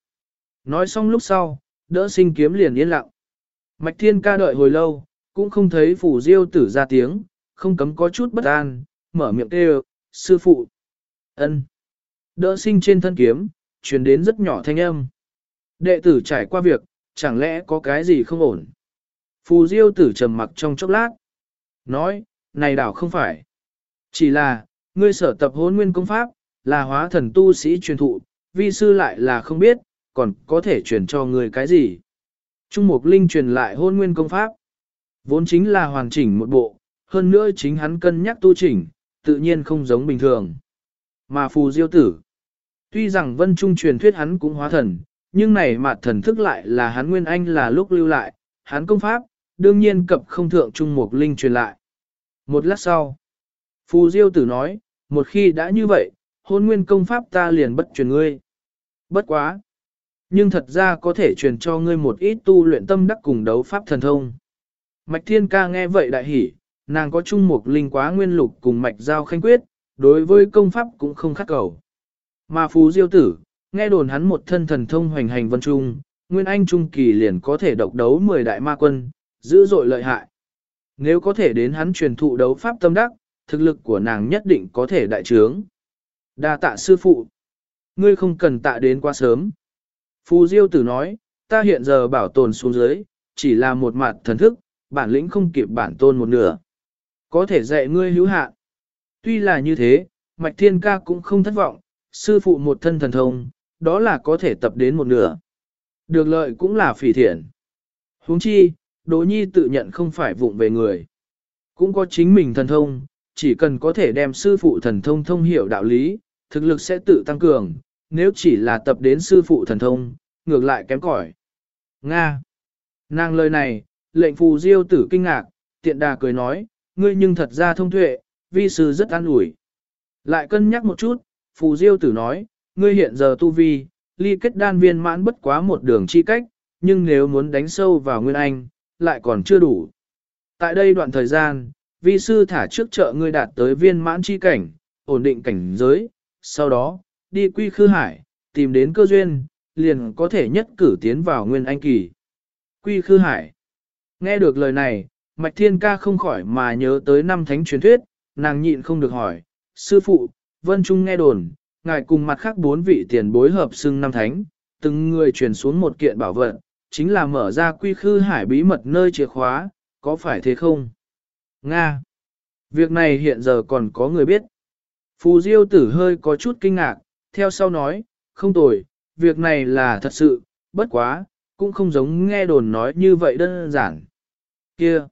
Nói xong lúc sau, đỡ sinh kiếm liền yên lặng. Mạch thiên ca đợi hồi lâu, cũng không thấy phủ diêu tử ra tiếng, không cấm có chút bất an, mở miệng kêu, sư phụ. ân Đỡ sinh trên thân kiếm, truyền đến rất nhỏ thanh âm. Đệ tử trải qua việc, chẳng lẽ có cái gì không ổn? Phù diêu tử trầm mặc trong chốc lát. Nói, này đảo không phải. Chỉ là, ngươi sở tập hôn nguyên công pháp, là hóa thần tu sĩ truyền thụ, vi sư lại là không biết, còn có thể truyền cho ngươi cái gì. Trung Mục Linh truyền lại hôn nguyên công pháp. Vốn chính là hoàn chỉnh một bộ, hơn nữa chính hắn cân nhắc tu chỉnh, tự nhiên không giống bình thường. Mà phù diêu tử, tuy rằng vân trung truyền thuyết hắn cũng hóa thần, nhưng này mặt thần thức lại là hắn nguyên anh là lúc lưu lại, hắn công pháp, đương nhiên cập không thượng trung mục linh truyền lại. Một lát sau, phù diêu tử nói, một khi đã như vậy, hôn nguyên công pháp ta liền bất truyền ngươi. Bất quá. Nhưng thật ra có thể truyền cho ngươi một ít tu luyện tâm đắc cùng đấu pháp thần thông. Mạch Thiên Ca nghe vậy đại hỉ, nàng có chung một linh quá nguyên lục cùng mạch giao khanh quyết, đối với công pháp cũng không khắc cầu. Mà Phú Diêu Tử, nghe đồn hắn một thân thần thông hoành hành vân trung, nguyên anh trung kỳ liền có thể độc đấu 10 đại ma quân, dữ dội lợi hại. Nếu có thể đến hắn truyền thụ đấu pháp tâm đắc, thực lực của nàng nhất định có thể đại trướng. Đa tạ sư phụ. Ngươi không cần tạ đến quá sớm. Phù Diêu Tử nói, ta hiện giờ bảo tồn xuống dưới, chỉ là một mặt thần thức, bản lĩnh không kịp bản tôn một nửa. Có thể dạy ngươi hữu hạn. Tuy là như thế, Mạch Thiên Ca cũng không thất vọng, sư phụ một thân thần thông, đó là có thể tập đến một nửa. Được lợi cũng là phỉ thiện. huống chi, Đỗ Nhi tự nhận không phải vụng về người. Cũng có chính mình thần thông, chỉ cần có thể đem sư phụ thần thông thông hiểu đạo lý, thực lực sẽ tự tăng cường, nếu chỉ là tập đến sư phụ thần thông, ngược lại kém cỏi. Nga. Nàng lời này, lệnh phù diêu tử kinh ngạc, tiện đà cười nói, ngươi nhưng thật ra thông tuệ, vi sư rất an ủi. Lại cân nhắc một chút, phù diêu tử nói, ngươi hiện giờ tu vi, ly kết đan viên mãn bất quá một đường chi cách, nhưng nếu muốn đánh sâu vào nguyên anh, lại còn chưa đủ. Tại đây đoạn thời gian, vi sư thả trước chợ ngươi đạt tới viên mãn chi cảnh, ổn định cảnh giới, sau đó, đi quy khư hải, tìm đến cơ duyên, liền có thể nhất cử tiến vào nguyên anh kỳ. Quy khư hải. Nghe được lời này, Mạch Thiên Ca không khỏi mà nhớ tới năm thánh truyền thuyết, nàng nhịn không được hỏi, sư phụ, Vân Trung nghe đồn, ngài cùng mặt khác bốn vị tiền bối hợp xưng năm thánh, từng người truyền xuống một kiện bảo vật, chính là mở ra quy khư hải bí mật nơi chìa khóa, có phải thế không? Nga. Việc này hiện giờ còn có người biết. Phù Diêu tử hơi có chút kinh ngạc, theo sau nói, không tồi, việc này là thật sự, bất quá, cũng không giống nghe đồn nói như vậy đơn giản. Kia,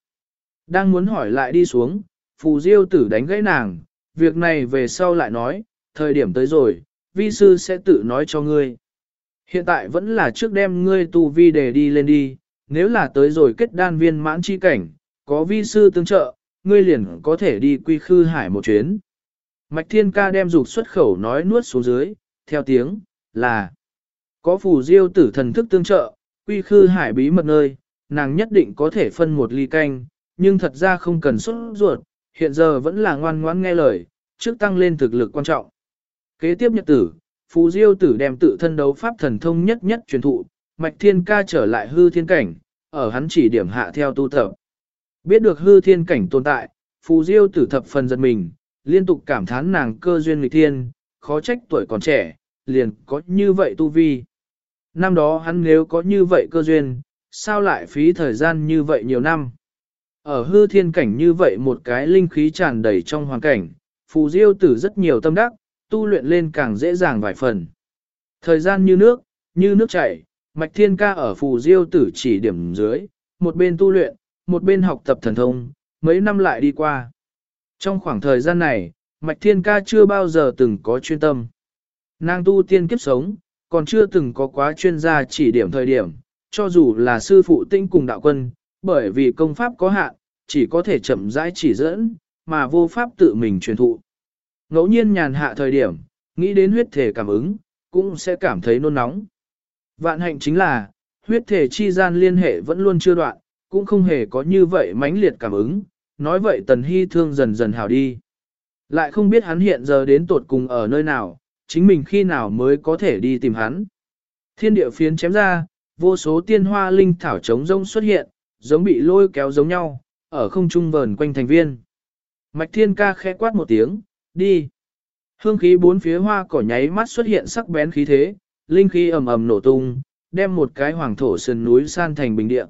đang muốn hỏi lại đi xuống, phù diêu tử đánh gãy nàng, việc này về sau lại nói, thời điểm tới rồi, vi sư sẽ tự nói cho ngươi. Hiện tại vẫn là trước đem ngươi tu vi để đi lên đi, nếu là tới rồi kết đan viên mãn chi cảnh, có vi sư tương trợ, ngươi liền có thể đi quy khư hải một chuyến. Mạch Thiên Ca đem dục xuất khẩu nói nuốt xuống dưới, theo tiếng, là có phù diêu tử thần thức tương trợ, quy khư hải bí mật nơi, nàng nhất định có thể phân một ly canh, nhưng thật ra không cần xuất ruột, hiện giờ vẫn là ngoan ngoãn nghe lời, trước tăng lên thực lực quan trọng. Kế tiếp nhật tử, phù diêu tử đem tự thân đấu pháp thần thông nhất nhất truyền thụ, mạch thiên ca trở lại hư thiên cảnh, ở hắn chỉ điểm hạ theo tu tập. Biết được hư thiên cảnh tồn tại, phù diêu tử thập phần giật mình, liên tục cảm thán nàng cơ duyên nghịch thiên, khó trách tuổi còn trẻ, liền có như vậy tu vi. Năm đó hắn nếu có như vậy cơ duyên, sao lại phí thời gian như vậy nhiều năm? Ở hư thiên cảnh như vậy một cái linh khí tràn đầy trong hoàn cảnh, phù diêu tử rất nhiều tâm đắc, tu luyện lên càng dễ dàng vài phần. Thời gian như nước, như nước chảy, mạch thiên ca ở phù diêu tử chỉ điểm dưới, một bên tu luyện, một bên học tập thần thông, mấy năm lại đi qua. Trong khoảng thời gian này, Mạch Thiên Ca chưa bao giờ từng có chuyên tâm. Nàng tu tiên kiếp sống, còn chưa từng có quá chuyên gia chỉ điểm thời điểm, cho dù là sư phụ tinh cùng đạo quân, bởi vì công pháp có hạn, chỉ có thể chậm rãi chỉ dẫn, mà vô pháp tự mình truyền thụ. Ngẫu nhiên nhàn hạ thời điểm, nghĩ đến huyết thể cảm ứng, cũng sẽ cảm thấy nôn nóng. Vạn hạnh chính là, huyết thể chi gian liên hệ vẫn luôn chưa đoạn, cũng không hề có như vậy mãnh liệt cảm ứng, nói vậy tần hy thương dần dần hào đi. Lại không biết hắn hiện giờ đến tột cùng ở nơi nào, chính mình khi nào mới có thể đi tìm hắn. Thiên địa phiến chém ra, vô số tiên hoa linh thảo trống rông xuất hiện, giống bị lôi kéo giống nhau, ở không trung vờn quanh thành viên. Mạch thiên ca khẽ quát một tiếng, đi. Hương khí bốn phía hoa cỏ nháy mắt xuất hiện sắc bén khí thế, linh khí ầm ầm nổ tung, đem một cái hoàng thổ sườn núi san thành bình địa.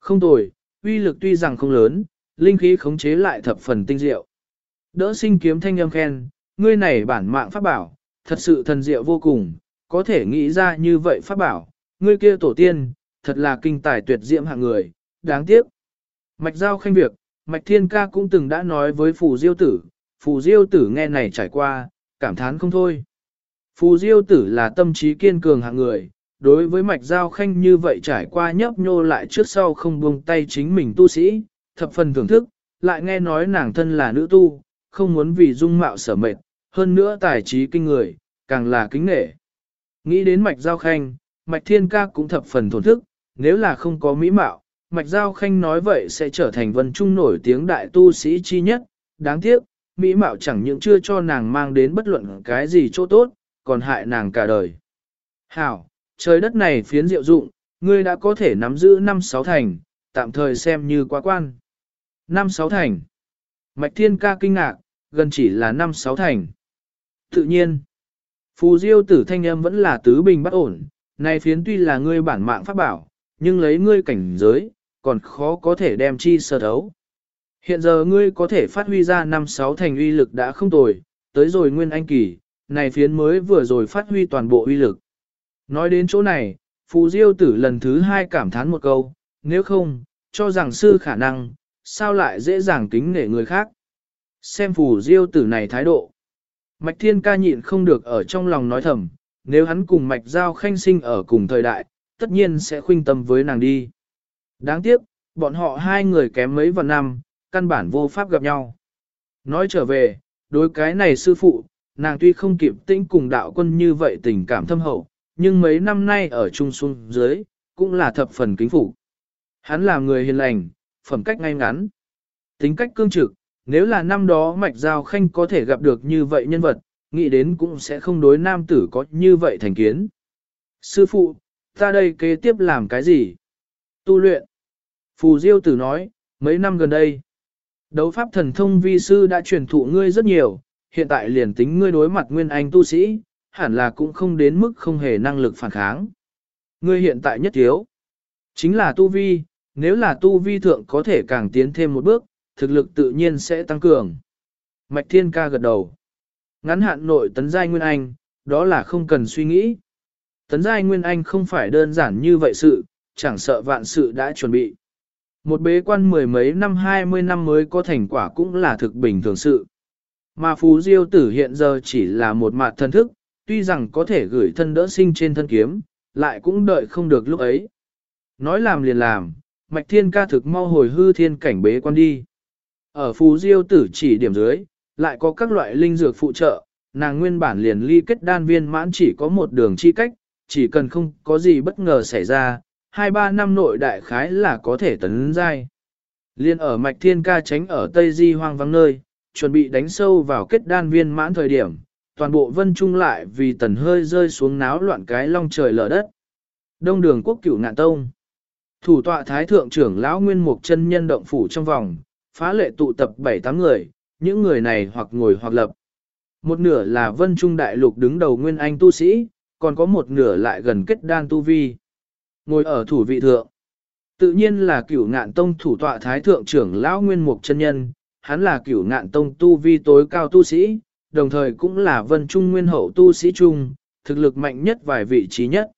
Không tồi, uy lực tuy rằng không lớn, linh khí khống chế lại thập phần tinh diệu. Đỡ sinh kiếm thanh âm khen, ngươi này bản mạng pháp bảo, thật sự thần diệu vô cùng, có thể nghĩ ra như vậy pháp bảo, ngươi kia tổ tiên, thật là kinh tài tuyệt diễm hạng người, đáng tiếc. Mạch giao khanh việc, Mạch Thiên Ca cũng từng đã nói với Phù Diêu Tử, Phù Diêu Tử nghe này trải qua, cảm thán không thôi. Phù Diêu Tử là tâm trí kiên cường hạng người, đối với Mạch Giao Khanh như vậy trải qua nhấp nhô lại trước sau không buông tay chính mình tu sĩ, thập phần thưởng thức, lại nghe nói nàng thân là nữ tu, không muốn vì dung mạo sở mệt, hơn nữa tài trí kinh người, càng là kính nghệ. Nghĩ đến Mạch Giao Khanh, Mạch Thiên Ca cũng thập phần thổn thức, nếu là không có mỹ mạo, Mạch Giao Khanh nói vậy sẽ trở thành vân trung nổi tiếng đại tu sĩ chi nhất, đáng tiếc, mỹ mạo chẳng những chưa cho nàng mang đến bất luận cái gì chỗ tốt, còn hại nàng cả đời. Hảo, trời đất này phiến diệu dụng, ngươi đã có thể nắm giữ năm sáu thành, tạm thời xem như quá quan. Năm sáu thành. Mạch Thiên Ca kinh ngạc, gần chỉ là năm sáu thành. Tự nhiên, phù diêu tử thanh âm vẫn là tứ bình bất ổn, này phiến tuy là ngươi bản mạng pháp bảo, nhưng lấy ngươi cảnh giới, còn khó có thể đem chi sơ thấu. Hiện giờ ngươi có thể phát huy ra năm sáu thành uy lực đã không tồi, tới rồi nguyên anh kỳ, này phiến mới vừa rồi phát huy toàn bộ uy lực. Nói đến chỗ này, phù diêu tử lần thứ hai cảm thán một câu, nếu không, cho rằng sư khả năng, sao lại dễ dàng kính nể người khác. Xem phù diêu tử này thái độ. Mạch Thiên ca nhịn không được ở trong lòng nói thầm, nếu hắn cùng Mạch Giao Khanh sinh ở cùng thời đại, tất nhiên sẽ khuynh tâm với nàng đi. Đáng tiếc, bọn họ hai người kém mấy vạn năm, căn bản vô pháp gặp nhau. Nói trở về, đối cái này sư phụ, nàng tuy không kịp tĩnh cùng đạo quân như vậy tình cảm thâm hậu, nhưng mấy năm nay ở trung xuân dưới, cũng là thập phần kính phục. Hắn là người hiền lành, phẩm cách ngay ngắn, tính cách cương trực, nếu là năm đó Mạch Giao Khanh có thể gặp được như vậy nhân vật, nghĩ đến cũng sẽ không đối nam tử có như vậy thành kiến. Sư phụ, ta đây kế tiếp làm cái gì? Tu luyện. Phù Diêu tử nói, mấy năm gần đây, đấu pháp thần thông vi sư đã truyền thụ ngươi rất nhiều, hiện tại liền tính ngươi đối mặt nguyên anh tu sĩ, hẳn là cũng không đến mức không hề năng lực phản kháng. Ngươi hiện tại nhất thiếu, chính là tu vi, nếu là tu vi thượng có thể càng tiến thêm một bước, thực lực tự nhiên sẽ tăng cường. Mạch Thiên ca gật đầu. Ngắn hạn nội tấn giai Nguyên Anh, đó là không cần suy nghĩ. Tấn giai Nguyên Anh không phải đơn giản như vậy sự, chẳng sợ vạn sự đã chuẩn bị. Một bế quan mười mấy năm hai mươi năm mới có thành quả cũng là thực bình thường sự. Mà Phú Diêu tử hiện giờ chỉ là một mạt thân thức, tuy rằng có thể gửi thân đỡ sinh trên thân kiếm, lại cũng đợi không được lúc ấy. Nói làm liền làm, Mạch Thiên ca thực mau hồi hư thiên cảnh bế quan đi. Ở Phú Diêu tử chỉ điểm dưới, lại có các loại linh dược phụ trợ, nàng nguyên bản liền ly kết đan viên mãn chỉ có một đường chi cách, chỉ cần không có gì bất ngờ xảy ra, 2-3 năm nội đại khái là có thể tấn giai. Liên ở mạch thiên ca tránh ở Tây Di hoang vắng nơi, chuẩn bị đánh sâu vào kết đan viên mãn thời điểm, toàn bộ vân trung lại vì tần hơi rơi xuống náo loạn cái long trời lở đất. Đông đường quốc cửu ngạn tông. Thủ tọa thái thượng trưởng lão nguyên mục chân nhân động phủ trong vòng, phá lệ tụ tập 7-8 người, những người này hoặc ngồi hoặc lập. Một nửa là vân trung đại lục đứng đầu nguyên anh tu sĩ, còn có một nửa lại gần kết đan tu vi. Ngồi ở thủ vị thượng. Tự nhiên là cửu ngạn tông thủ tọa thái thượng trưởng lão nguyên mục chân nhân, hắn là cửu ngạn tông tu vi tối cao tu sĩ, đồng thời cũng là vân trung nguyên hậu tu sĩ trung, thực lực mạnh nhất vài vị trí nhất.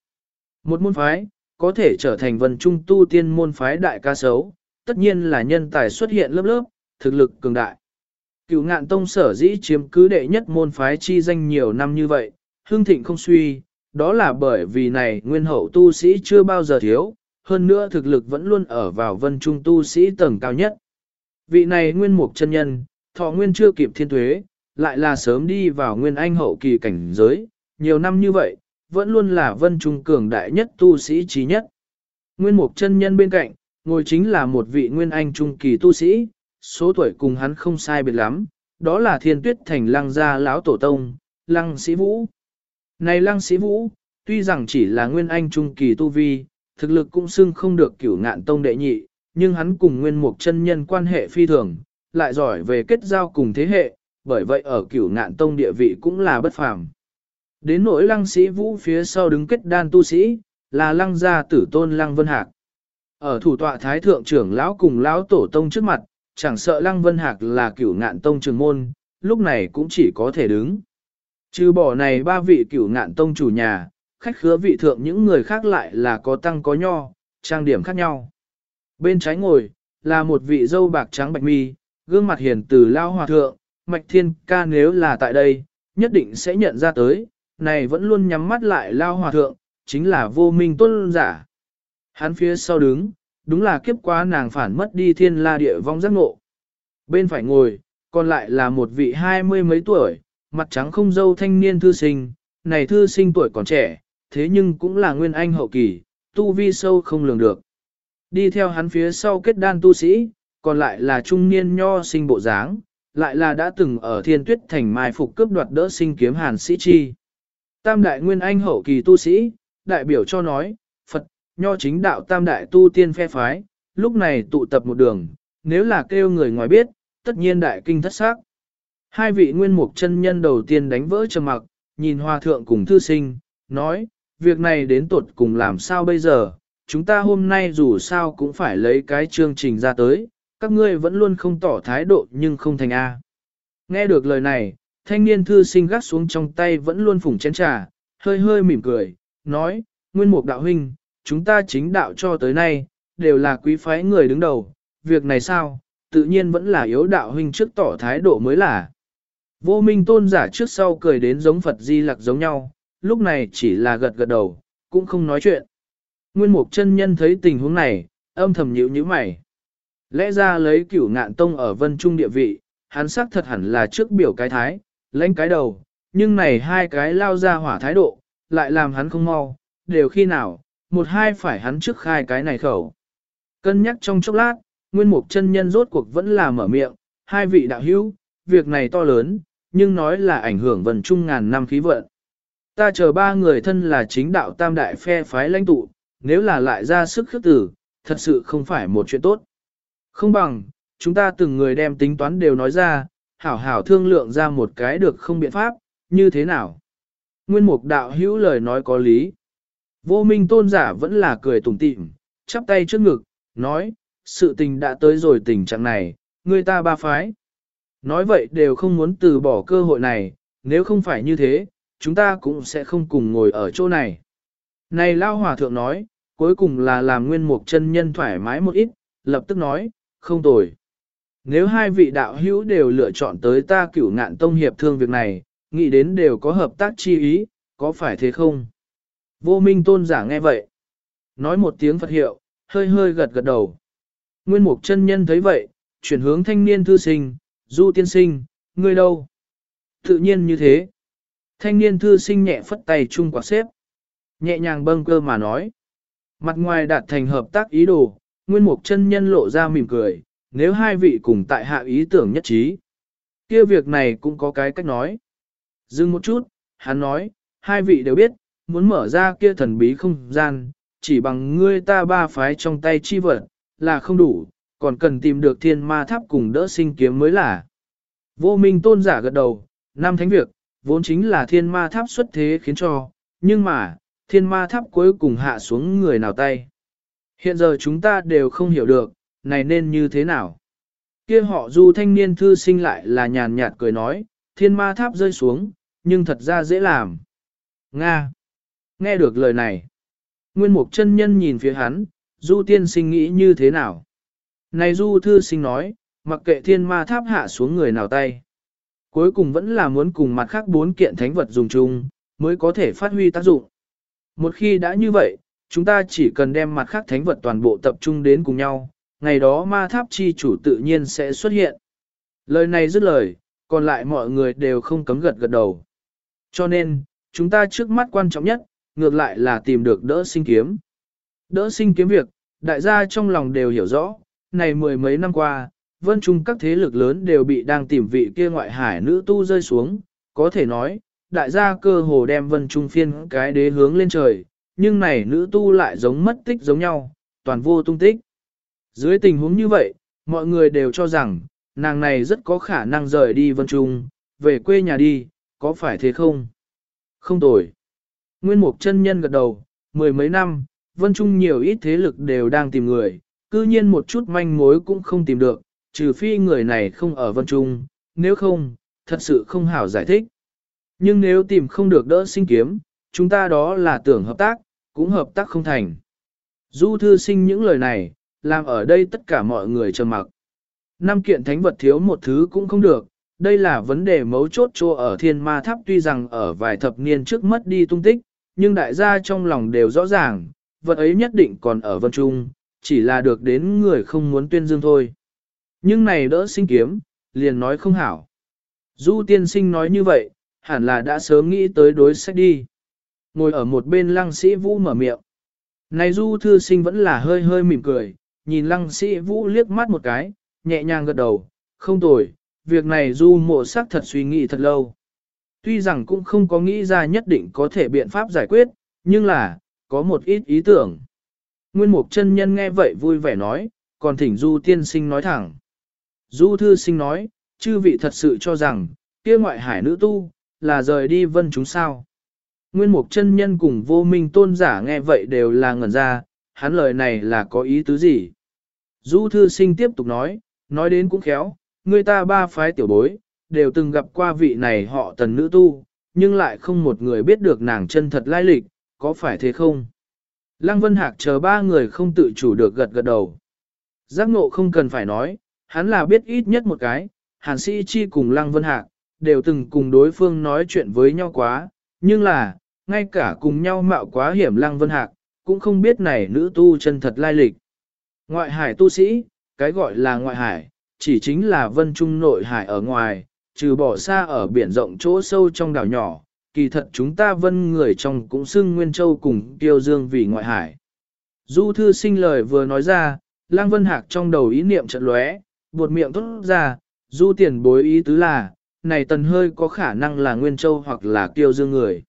Một môn phái, có thể trở thành vân trung tu tiên môn phái đại ca sấu, tất nhiên là nhân tài xuất hiện lớp lớp, thực lực cường đại. Cửu ngạn tông sở dĩ chiếm cứ đệ nhất môn phái chi danh nhiều năm như vậy, hương thịnh không suy, đó là bởi vì này nguyên hậu tu sĩ chưa bao giờ thiếu, hơn nữa thực lực vẫn luôn ở vào vân trung tu sĩ tầng cao nhất. Vị này nguyên mục chân nhân, thọ nguyên chưa kịp thiên tuế, lại là sớm đi vào nguyên anh hậu kỳ cảnh giới, nhiều năm như vậy, vẫn luôn là vân trung cường đại nhất tu sĩ trí nhất. Nguyên mục chân nhân bên cạnh, ngồi chính là một vị nguyên anh trung kỳ tu sĩ, số tuổi cùng hắn không sai biệt lắm, đó là thiên tuyết thành lăng gia lão tổ tông, lăng sĩ vũ. Này lăng sĩ vũ, tuy rằng chỉ là nguyên anh trung kỳ tu vi, thực lực cũng xưng không được cửu ngạn tông đệ nhị, nhưng hắn cùng nguyên mục chân nhân quan hệ phi thường, lại giỏi về kết giao cùng thế hệ, bởi vậy ở cửu ngạn tông địa vị cũng là bất phàm. Đến nỗi lăng sĩ vũ phía sau đứng kết đan tu sĩ, là lăng gia tử tôn lăng vân hạc. Ở thủ tọa thái thượng trưởng lão cùng lão tổ tông trước mặt, chẳng sợ lăng vân hạc là cửu ngạn tông trường môn, lúc này cũng chỉ có thể đứng. Trừ bỏ này ba vị cửu ngạn tông chủ nhà, khách khứa vị thượng những người khác lại là có tăng có nho, trang điểm khác nhau. Bên trái ngồi, là một vị dâu bạc trắng bạch mi, gương mặt hiền từ lao hòa thượng, mạch thiên ca nếu là tại đây, nhất định sẽ nhận ra tới, này vẫn luôn nhắm mắt lại lao hòa thượng, chính là vô minh tôn giả. Hắn phía sau đứng, đúng là kiếp quá nàng phản mất đi thiên la địa vong giác ngộ. Bên phải ngồi, còn lại là một vị hai mươi mấy tuổi, mặt trắng không dâu thanh niên thư sinh, này thư sinh tuổi còn trẻ, thế nhưng cũng là nguyên anh hậu kỳ, tu vi sâu không lường được. Đi theo hắn phía sau kết đan tu sĩ, còn lại là trung niên nho sinh bộ dáng, lại là đã từng ở thiên tuyết thành mai phục cướp đoạt đỡ sinh kiếm hàn sĩ chi. Tam đại nguyên anh hậu kỳ tu sĩ, đại biểu cho nói, Phật, nho chính đạo tam đại tu tiên phe phái, lúc này tụ tập một đường, nếu là kêu người ngoài biết, tất nhiên đại kinh thất xác. Hai vị nguyên mục chân nhân đầu tiên đánh vỡ trầm mặc, nhìn hòa thượng cùng thư sinh, nói, việc này đến tuột cùng làm sao bây giờ, chúng ta hôm nay dù sao cũng phải lấy cái chương trình ra tới, các ngươi vẫn luôn không tỏ thái độ nhưng không thành A. Nghe được lời này, thanh niên thư sinh gắt xuống trong tay vẫn luôn phủng chén trà, hơi hơi mỉm cười, nói, nguyên mục đạo huynh, chúng ta chính đạo cho tới nay, đều là quý phái người đứng đầu, việc này sao, tự nhiên vẫn là yếu đạo huynh trước tỏ thái độ mới là. Vô minh tôn giả trước sau cười đến giống Phật Di Lặc giống nhau, lúc này chỉ là gật gật đầu, cũng không nói chuyện. Nguyên mục chân nhân thấy tình huống này, âm thầm nhíu nhíu mày. Lẽ ra lấy cửu ngạn tông ở vân trung địa vị, hắn xác thật hẳn là trước biểu cái thái, lãnh cái đầu, nhưng này hai cái lao ra hỏa thái độ, lại làm hắn không mau, đều khi nào, một hai phải hắn trước khai cái này khẩu. Cân nhắc trong chốc lát, nguyên mục chân nhân rốt cuộc vẫn là mở miệng, hai vị đạo hữu, việc này to lớn, nhưng nói là ảnh hưởng vần trung ngàn năm khí vận. Ta chờ ba người thân là chính đạo tam đại phe phái lãnh tụ, nếu là lại ra sức khước tử, thật sự không phải một chuyện tốt. Không bằng, chúng ta từng người đem tính toán đều nói ra, hảo hảo thương lượng ra một cái được không biện pháp, như thế nào? Nguyên mục đạo hữu lời nói có lý. Vô minh tôn giả vẫn là cười tủm tỉm, chắp tay trước ngực, nói, sự tình đã tới rồi tình trạng này, người ta ba phái. Nói vậy đều không muốn từ bỏ cơ hội này, nếu không phải như thế, chúng ta cũng sẽ không cùng ngồi ở chỗ này. Này Lao Hòa Thượng nói, cuối cùng là làm nguyên mục chân nhân thoải mái một ít, lập tức nói, không tồi. Nếu hai vị đạo hữu đều lựa chọn tới ta cửu ngạn tông hiệp thương việc này, nghĩ đến đều có hợp tác chi ý, có phải thế không? Vô minh tôn giả nghe vậy. Nói một tiếng Phật hiệu, hơi hơi gật gật đầu. Nguyên mục chân nhân thấy vậy, chuyển hướng thanh niên thư sinh, du tiên sinh, ngươi đâu? Tự nhiên như thế. Thanh niên thư sinh nhẹ phất tay chung quả xếp. Nhẹ nhàng bâng cơ mà nói. Mặt ngoài đạt thành hợp tác ý đồ, nguyên mục chân nhân lộ ra mỉm cười, nếu hai vị cùng tại hạ ý tưởng nhất trí. kia việc này cũng có cái cách nói. Dừng một chút, hắn nói, hai vị đều biết, muốn mở ra kia thần bí không gian, chỉ bằng ngươi ta ba phái trong tay chi vật, là không đủ, còn cần tìm được thiên ma tháp cùng đỡ sinh kiếm mới là. Vô minh tôn giả gật đầu, năm thánh việc, vốn chính là thiên ma tháp xuất thế khiến cho, nhưng mà, thiên ma tháp cuối cùng hạ xuống người nào tay. Hiện giờ chúng ta đều không hiểu được, này nên như thế nào. Kia họ du thanh niên thư sinh lại là nhàn nhạt cười nói, thiên ma tháp rơi xuống, nhưng thật ra dễ làm. Nga. Nghe được lời này. Nguyên mục chân nhân nhìn phía hắn, du tiên sinh nghĩ như thế nào. Này du thư sinh nói, mặc kệ thiên ma tháp hạ xuống người nào tay. Cuối cùng vẫn là muốn cùng mặt khác bốn kiện thánh vật dùng chung, mới có thể phát huy tác dụng. Một khi đã như vậy, chúng ta chỉ cần đem mặt khác thánh vật toàn bộ tập trung đến cùng nhau, ngày đó ma tháp chi chủ tự nhiên sẽ xuất hiện. Lời này dứt lời, còn lại mọi người đều không cấm gật gật đầu. Cho nên, chúng ta trước mắt quan trọng nhất, ngược lại là tìm được đỡ sinh kiếm. Đỡ sinh kiếm việc, đại gia trong lòng đều hiểu rõ, này mười mấy năm qua, vân trung các thế lực lớn đều bị đang tìm vị kia ngoại hải nữ tu rơi xuống, có thể nói, đại gia cơ hồ đem vân trung phiên cái đế hướng lên trời, nhưng này nữ tu lại giống mất tích giống nhau, toàn vô tung tích. Dưới tình huống như vậy, mọi người đều cho rằng, nàng này rất có khả năng rời đi vân trung, về quê nhà đi, có phải thế không? Không tồi. Nguyên mục chân nhân gật đầu, mười mấy năm, vân trung nhiều ít thế lực đều đang tìm người, cư nhiên một chút manh mối cũng không tìm được, trừ phi người này không ở vân trung, nếu không, thật sự không hảo giải thích. Nhưng nếu tìm không được đỡ sinh kiếm, chúng ta đó là tưởng hợp tác, cũng hợp tác không thành. Du thư sinh những lời này, làm ở đây tất cả mọi người trầm mặc. Năm kiện thánh vật thiếu một thứ cũng không được, đây là vấn đề mấu chốt cho ở thiên ma tháp tuy rằng ở vài thập niên trước mất đi tung tích, nhưng đại gia trong lòng đều rõ ràng, vật ấy nhất định còn ở vân trung, chỉ là được đến người không muốn tuyên dương thôi. Nhưng này đỡ sinh kiếm, liền nói không hảo. Du tiên sinh nói như vậy, hẳn là đã sớm nghĩ tới đối sách đi. Ngồi ở một bên lăng sĩ vũ mở miệng. Này du thư sinh vẫn là hơi hơi mỉm cười, nhìn lăng sĩ vũ liếc mắt một cái, nhẹ nhàng gật đầu, không tồi, việc này du mộ sắc thật suy nghĩ thật lâu. Tuy rằng cũng không có nghĩ ra nhất định có thể biện pháp giải quyết, nhưng là, có một ít ý tưởng. Nguyên mục chân nhân nghe vậy vui vẻ nói, còn thỉnh du tiên sinh nói thẳng. Du thư sinh nói, chư vị thật sự cho rằng, kia ngoại hải nữ tu, là rời đi vân chúng sao. Nguyên mục chân nhân cùng vô minh tôn giả nghe vậy đều là ngẩn ra, hắn lời này là có ý tứ gì. Du thư sinh tiếp tục nói, nói đến cũng khéo, người ta ba phái tiểu bối, đều từng gặp qua vị này họ tần nữ tu, nhưng lại không một người biết được nàng chân thật lai lịch, có phải thế không? Lăng Vân Hạc chờ ba người không tự chủ được gật gật đầu. Giác ngộ không cần phải nói, hắn là biết ít nhất một cái, Hàn Sĩ Chi cùng Lăng Vân Hạc, đều từng cùng đối phương nói chuyện với nhau quá, nhưng là, ngay cả cùng nhau mạo quá hiểm Lăng Vân Hạc, cũng không biết này nữ tu chân thật lai lịch. Ngoại hải tu sĩ, cái gọi là ngoại hải, chỉ chính là vân trung nội hải ở ngoài, trừ bỏ xa ở biển rộng chỗ sâu trong đảo nhỏ, kỳ thật chúng ta vân người trong cũng xưng Nguyên Châu cùng Tiêu Dương vì ngoại hải. Du thư sinh lời vừa nói ra, Lăng Vân Hạc trong đầu ý niệm trận lóe, buột miệng thốt ra, du tiền bối ý tứ là, này tần hơi có khả năng là Nguyên Châu hoặc là Tiêu Dương người.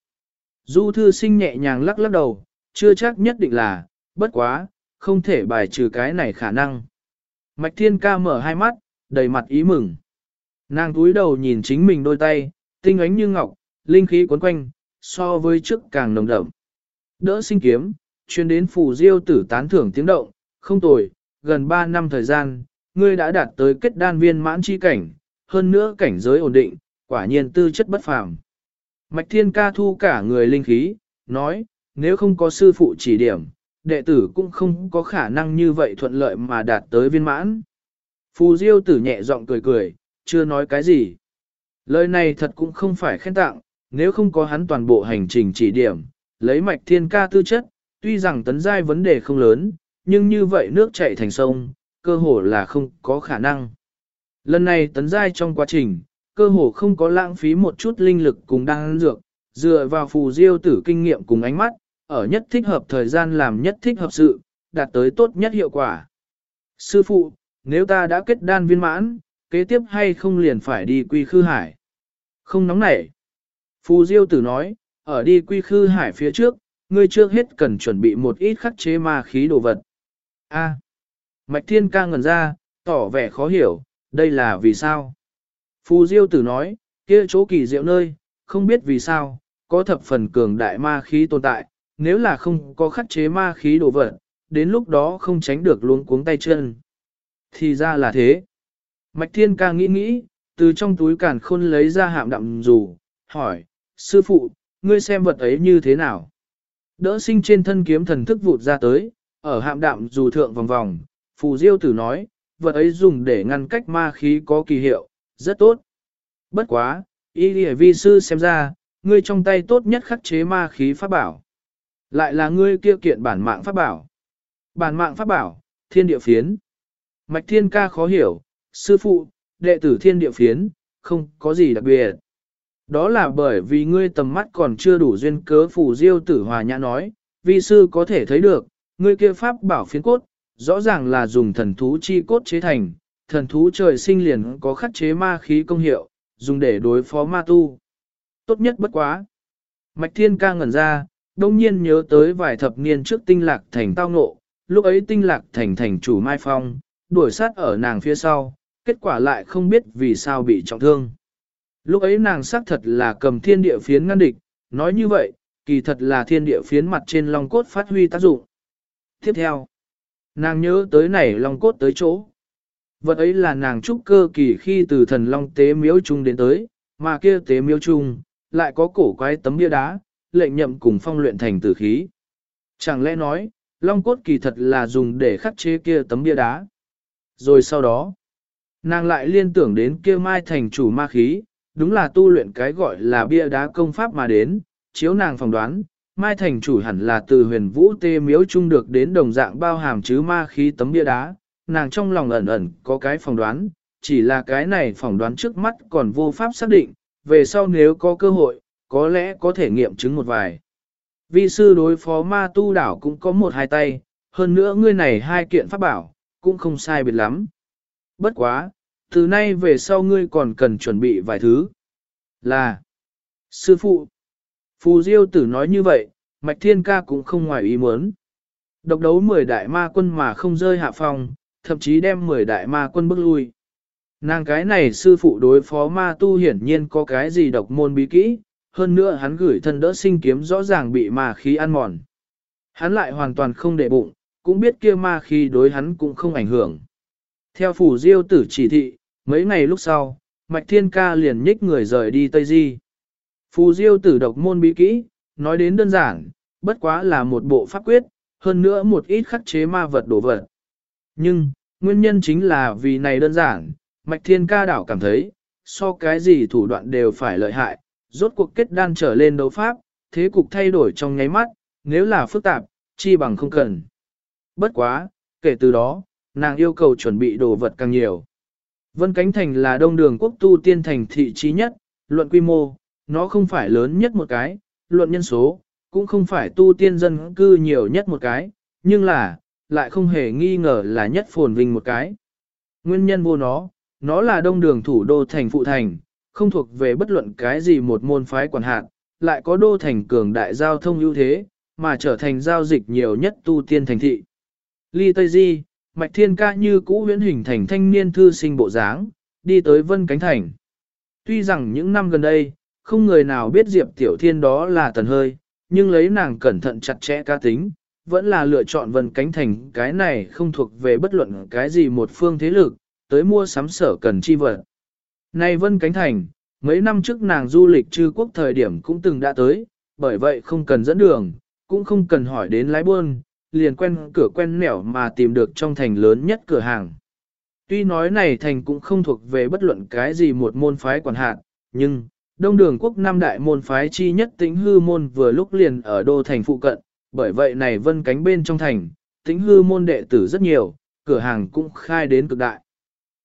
Du thư sinh nhẹ nhàng lắc lắc đầu, chưa chắc nhất định là, bất quá, không thể bài trừ cái này khả năng. Mạch Thiên Ca mở hai mắt, đầy mặt ý mừng. Nàng túi đầu nhìn chính mình đôi tay, tinh ánh như ngọc, linh khí cuốn quanh, so với trước càng nồng đậm. Đỡ sinh kiếm, chuyên đến phù diêu tử tán thưởng tiếng động, không tồi, gần 3 năm thời gian, ngươi đã đạt tới kết đan viên mãn chi cảnh, hơn nữa cảnh giới ổn định, quả nhiên tư chất bất phàm. Mạch Thiên Ca thu cả người linh khí, nói, nếu không có sư phụ chỉ điểm, đệ tử cũng không có khả năng như vậy thuận lợi mà đạt tới viên mãn. Phù Diêu tử nhẹ giọng cười cười, chưa nói cái gì. Lời này thật cũng không phải khen tặng, nếu không có hắn toàn bộ hành trình chỉ điểm, lấy mạch thiên ca tư chất, tuy rằng tấn giai vấn đề không lớn, nhưng như vậy nước chảy thành sông, cơ hồ là không có khả năng. Lần này tấn giai trong quá trình, cơ hồ không có lãng phí một chút linh lực cùng đang dược, dựa vào phù diêu tử kinh nghiệm cùng ánh mắt, ở nhất thích hợp thời gian làm nhất thích hợp sự, đạt tới tốt nhất hiệu quả. Sư phụ, nếu ta đã kết đan viên mãn, kế tiếp hay không liền phải đi quy khư hải? Không nóng nảy. Phù Diêu tử nói, ở đi quy khư hải phía trước, ngươi trước hết cần chuẩn bị một ít khắc chế ma khí đồ vật. A. À. Mạch Thiên ca ngẩn ra, tỏ vẻ khó hiểu, đây là vì sao? Phù Diêu tử nói, kia chỗ kỳ diệu nơi, không biết vì sao, có thập phần cường đại ma khí tồn tại, nếu là không có khắc chế ma khí đồ vật, đến lúc đó không tránh được luống cuống tay chân. Thì ra là thế. Mạch Thiên ca nghĩ nghĩ, từ trong túi càn khôn lấy ra hạm đậm dù, hỏi, sư phụ, ngươi xem vật ấy như thế nào? Đỡ sinh trên thân kiếm thần thức vụt ra tới, ở hạm đạm dù thượng vòng vòng, phù diêu tử nói, vật ấy dùng để ngăn cách ma khí có kỳ hiệu, rất tốt. Bất quá, y lìa vi sư xem ra, ngươi trong tay tốt nhất khắc chế ma khí pháp bảo. Lại là ngươi kia kiện bản mạng pháp bảo. Bản mạng pháp bảo, thiên địa phiến. Mạch thiên ca khó hiểu, sư phụ, đệ tử thiên địa phiến, không có gì đặc biệt. Đó là bởi vì ngươi tầm mắt còn chưa đủ duyên cớ phù diêu tử hòa nhã nói, vi sư có thể thấy được, ngươi kia pháp bảo phiến cốt, rõ ràng là dùng thần thú chi cốt chế thành, thần thú trời sinh liền có khắc chế ma khí công hiệu, dùng để đối phó ma tu. Tốt nhất bất quá. Mạch thiên ca ngẩn ra, đông nhiên nhớ tới vài thập niên trước tinh lạc thành tao ngộ, lúc ấy tinh lạc thành thành chủ Mai Phong, đuổi sát ở nàng phía sau, kết quả lại không biết vì sao bị trọng thương. Lúc ấy nàng xác thật là cầm thiên địa phiến ngăn địch, nói như vậy, kỳ thật là thiên địa phiến mặt trên long cốt phát huy tác dụng. Tiếp theo, nàng nhớ tới này long cốt tới chỗ. Vật ấy là nàng trúc cơ kỳ khi từ thần long tế miếu trung đến tới, mà kia tế miếu trung, lại có cổ quái tấm bia đá, lệnh nhậm cùng phong luyện thành tử khí. Chẳng lẽ nói, long cốt kỳ thật là dùng để khắc chế kia tấm bia đá. Rồi sau đó, nàng lại liên tưởng đến kia mai thành chủ ma khí, đúng là tu luyện cái gọi là bia đá công pháp mà đến, chiếu nàng phỏng đoán, mai thành chủ hẳn là từ huyền vũ tê miếu chung được đến đồng dạng bao hàm chứ ma khí tấm bia đá, nàng trong lòng ẩn ẩn có cái phỏng đoán, chỉ là cái này phỏng đoán trước mắt còn vô pháp xác định, về sau nếu có cơ hội, có lẽ có thể nghiệm chứng một vài. Vi sư đối phó ma tu đảo cũng có một hai tay, hơn nữa ngươi này hai kiện pháp bảo, cũng không sai biệt lắm. Bất quá, từ nay về sau ngươi còn cần chuẩn bị vài thứ. Là, sư phụ, phù diêu tử nói như vậy, mạch thiên ca cũng không ngoài ý muốn. Độc đấu 10 đại ma quân mà không rơi hạ phòng, thậm chí đem 10 đại ma quân bước lui. Nàng cái này sư phụ đối phó ma tu hiển nhiên có cái gì độc môn bí kỹ, hơn nữa hắn gửi thân đỡ sinh kiếm rõ ràng bị ma khí ăn mòn. Hắn lại hoàn toàn không để bụng, cũng biết kia ma khí đối hắn cũng không ảnh hưởng. Theo phủ diêu tử chỉ thị, mấy ngày lúc sau, Mạch Thiên Ca liền nhích người rời đi Tây Di. Phù diêu tử độc môn bí kỹ, nói đến đơn giản, bất quá là một bộ pháp quyết, hơn nữa một ít khắc chế ma vật đổ vật. Nhưng, nguyên nhân chính là vì này đơn giản, Mạch Thiên Ca đảo cảm thấy, so cái gì thủ đoạn đều phải lợi hại, rốt cuộc kết đan trở lên đấu pháp, thế cục thay đổi trong nháy mắt, nếu là phức tạp, chi bằng không cần. Bất quá, kể từ đó, nàng yêu cầu chuẩn bị đồ vật càng nhiều. Vân Cánh Thành là đông đường quốc tu tiên thành thị trí nhất, luận quy mô, nó không phải lớn nhất một cái, luận nhân số, cũng không phải tu tiên dân cư nhiều nhất một cái, nhưng là, lại không hề nghi ngờ là nhất phồn vinh một cái. Nguyên nhân vô nó, nó là đông đường thủ đô thành phụ thành, không thuộc về bất luận cái gì một môn phái quản hạt, lại có đô thành cường đại giao thông ưu thế, mà trở thành giao dịch nhiều nhất tu tiên thành thị. Ly Tây Di, Mạch Thiên Ca như cũ huyễn hình thành thanh niên thư sinh bộ dáng, đi tới Vân Cánh Thành. Tuy rằng những năm gần đây, không người nào biết Diệp Tiểu Thiên đó là tần hơi, nhưng lấy nàng cẩn thận chặt chẽ ca tính, vẫn là lựa chọn Vân Cánh Thành cái này không thuộc về bất luận cái gì một phương thế lực, tới mua sắm sở cần chi vật. Này Vân Cánh Thành, mấy năm trước nàng du lịch Trư quốc thời điểm cũng từng đã tới, bởi vậy không cần dẫn đường, cũng không cần hỏi đến lái buôn, liền quen cửa quen nẻo mà tìm được trong thành lớn nhất cửa hàng. Tuy nói này thành cũng không thuộc về bất luận cái gì một môn phái quản hạt, nhưng, đông đường quốc năm đại môn phái chi nhất tĩnh hư môn vừa lúc liền ở đô thành phụ cận, bởi vậy này vân cánh bên trong thành, tĩnh hư môn đệ tử rất nhiều, cửa hàng cũng khai đến cực đại.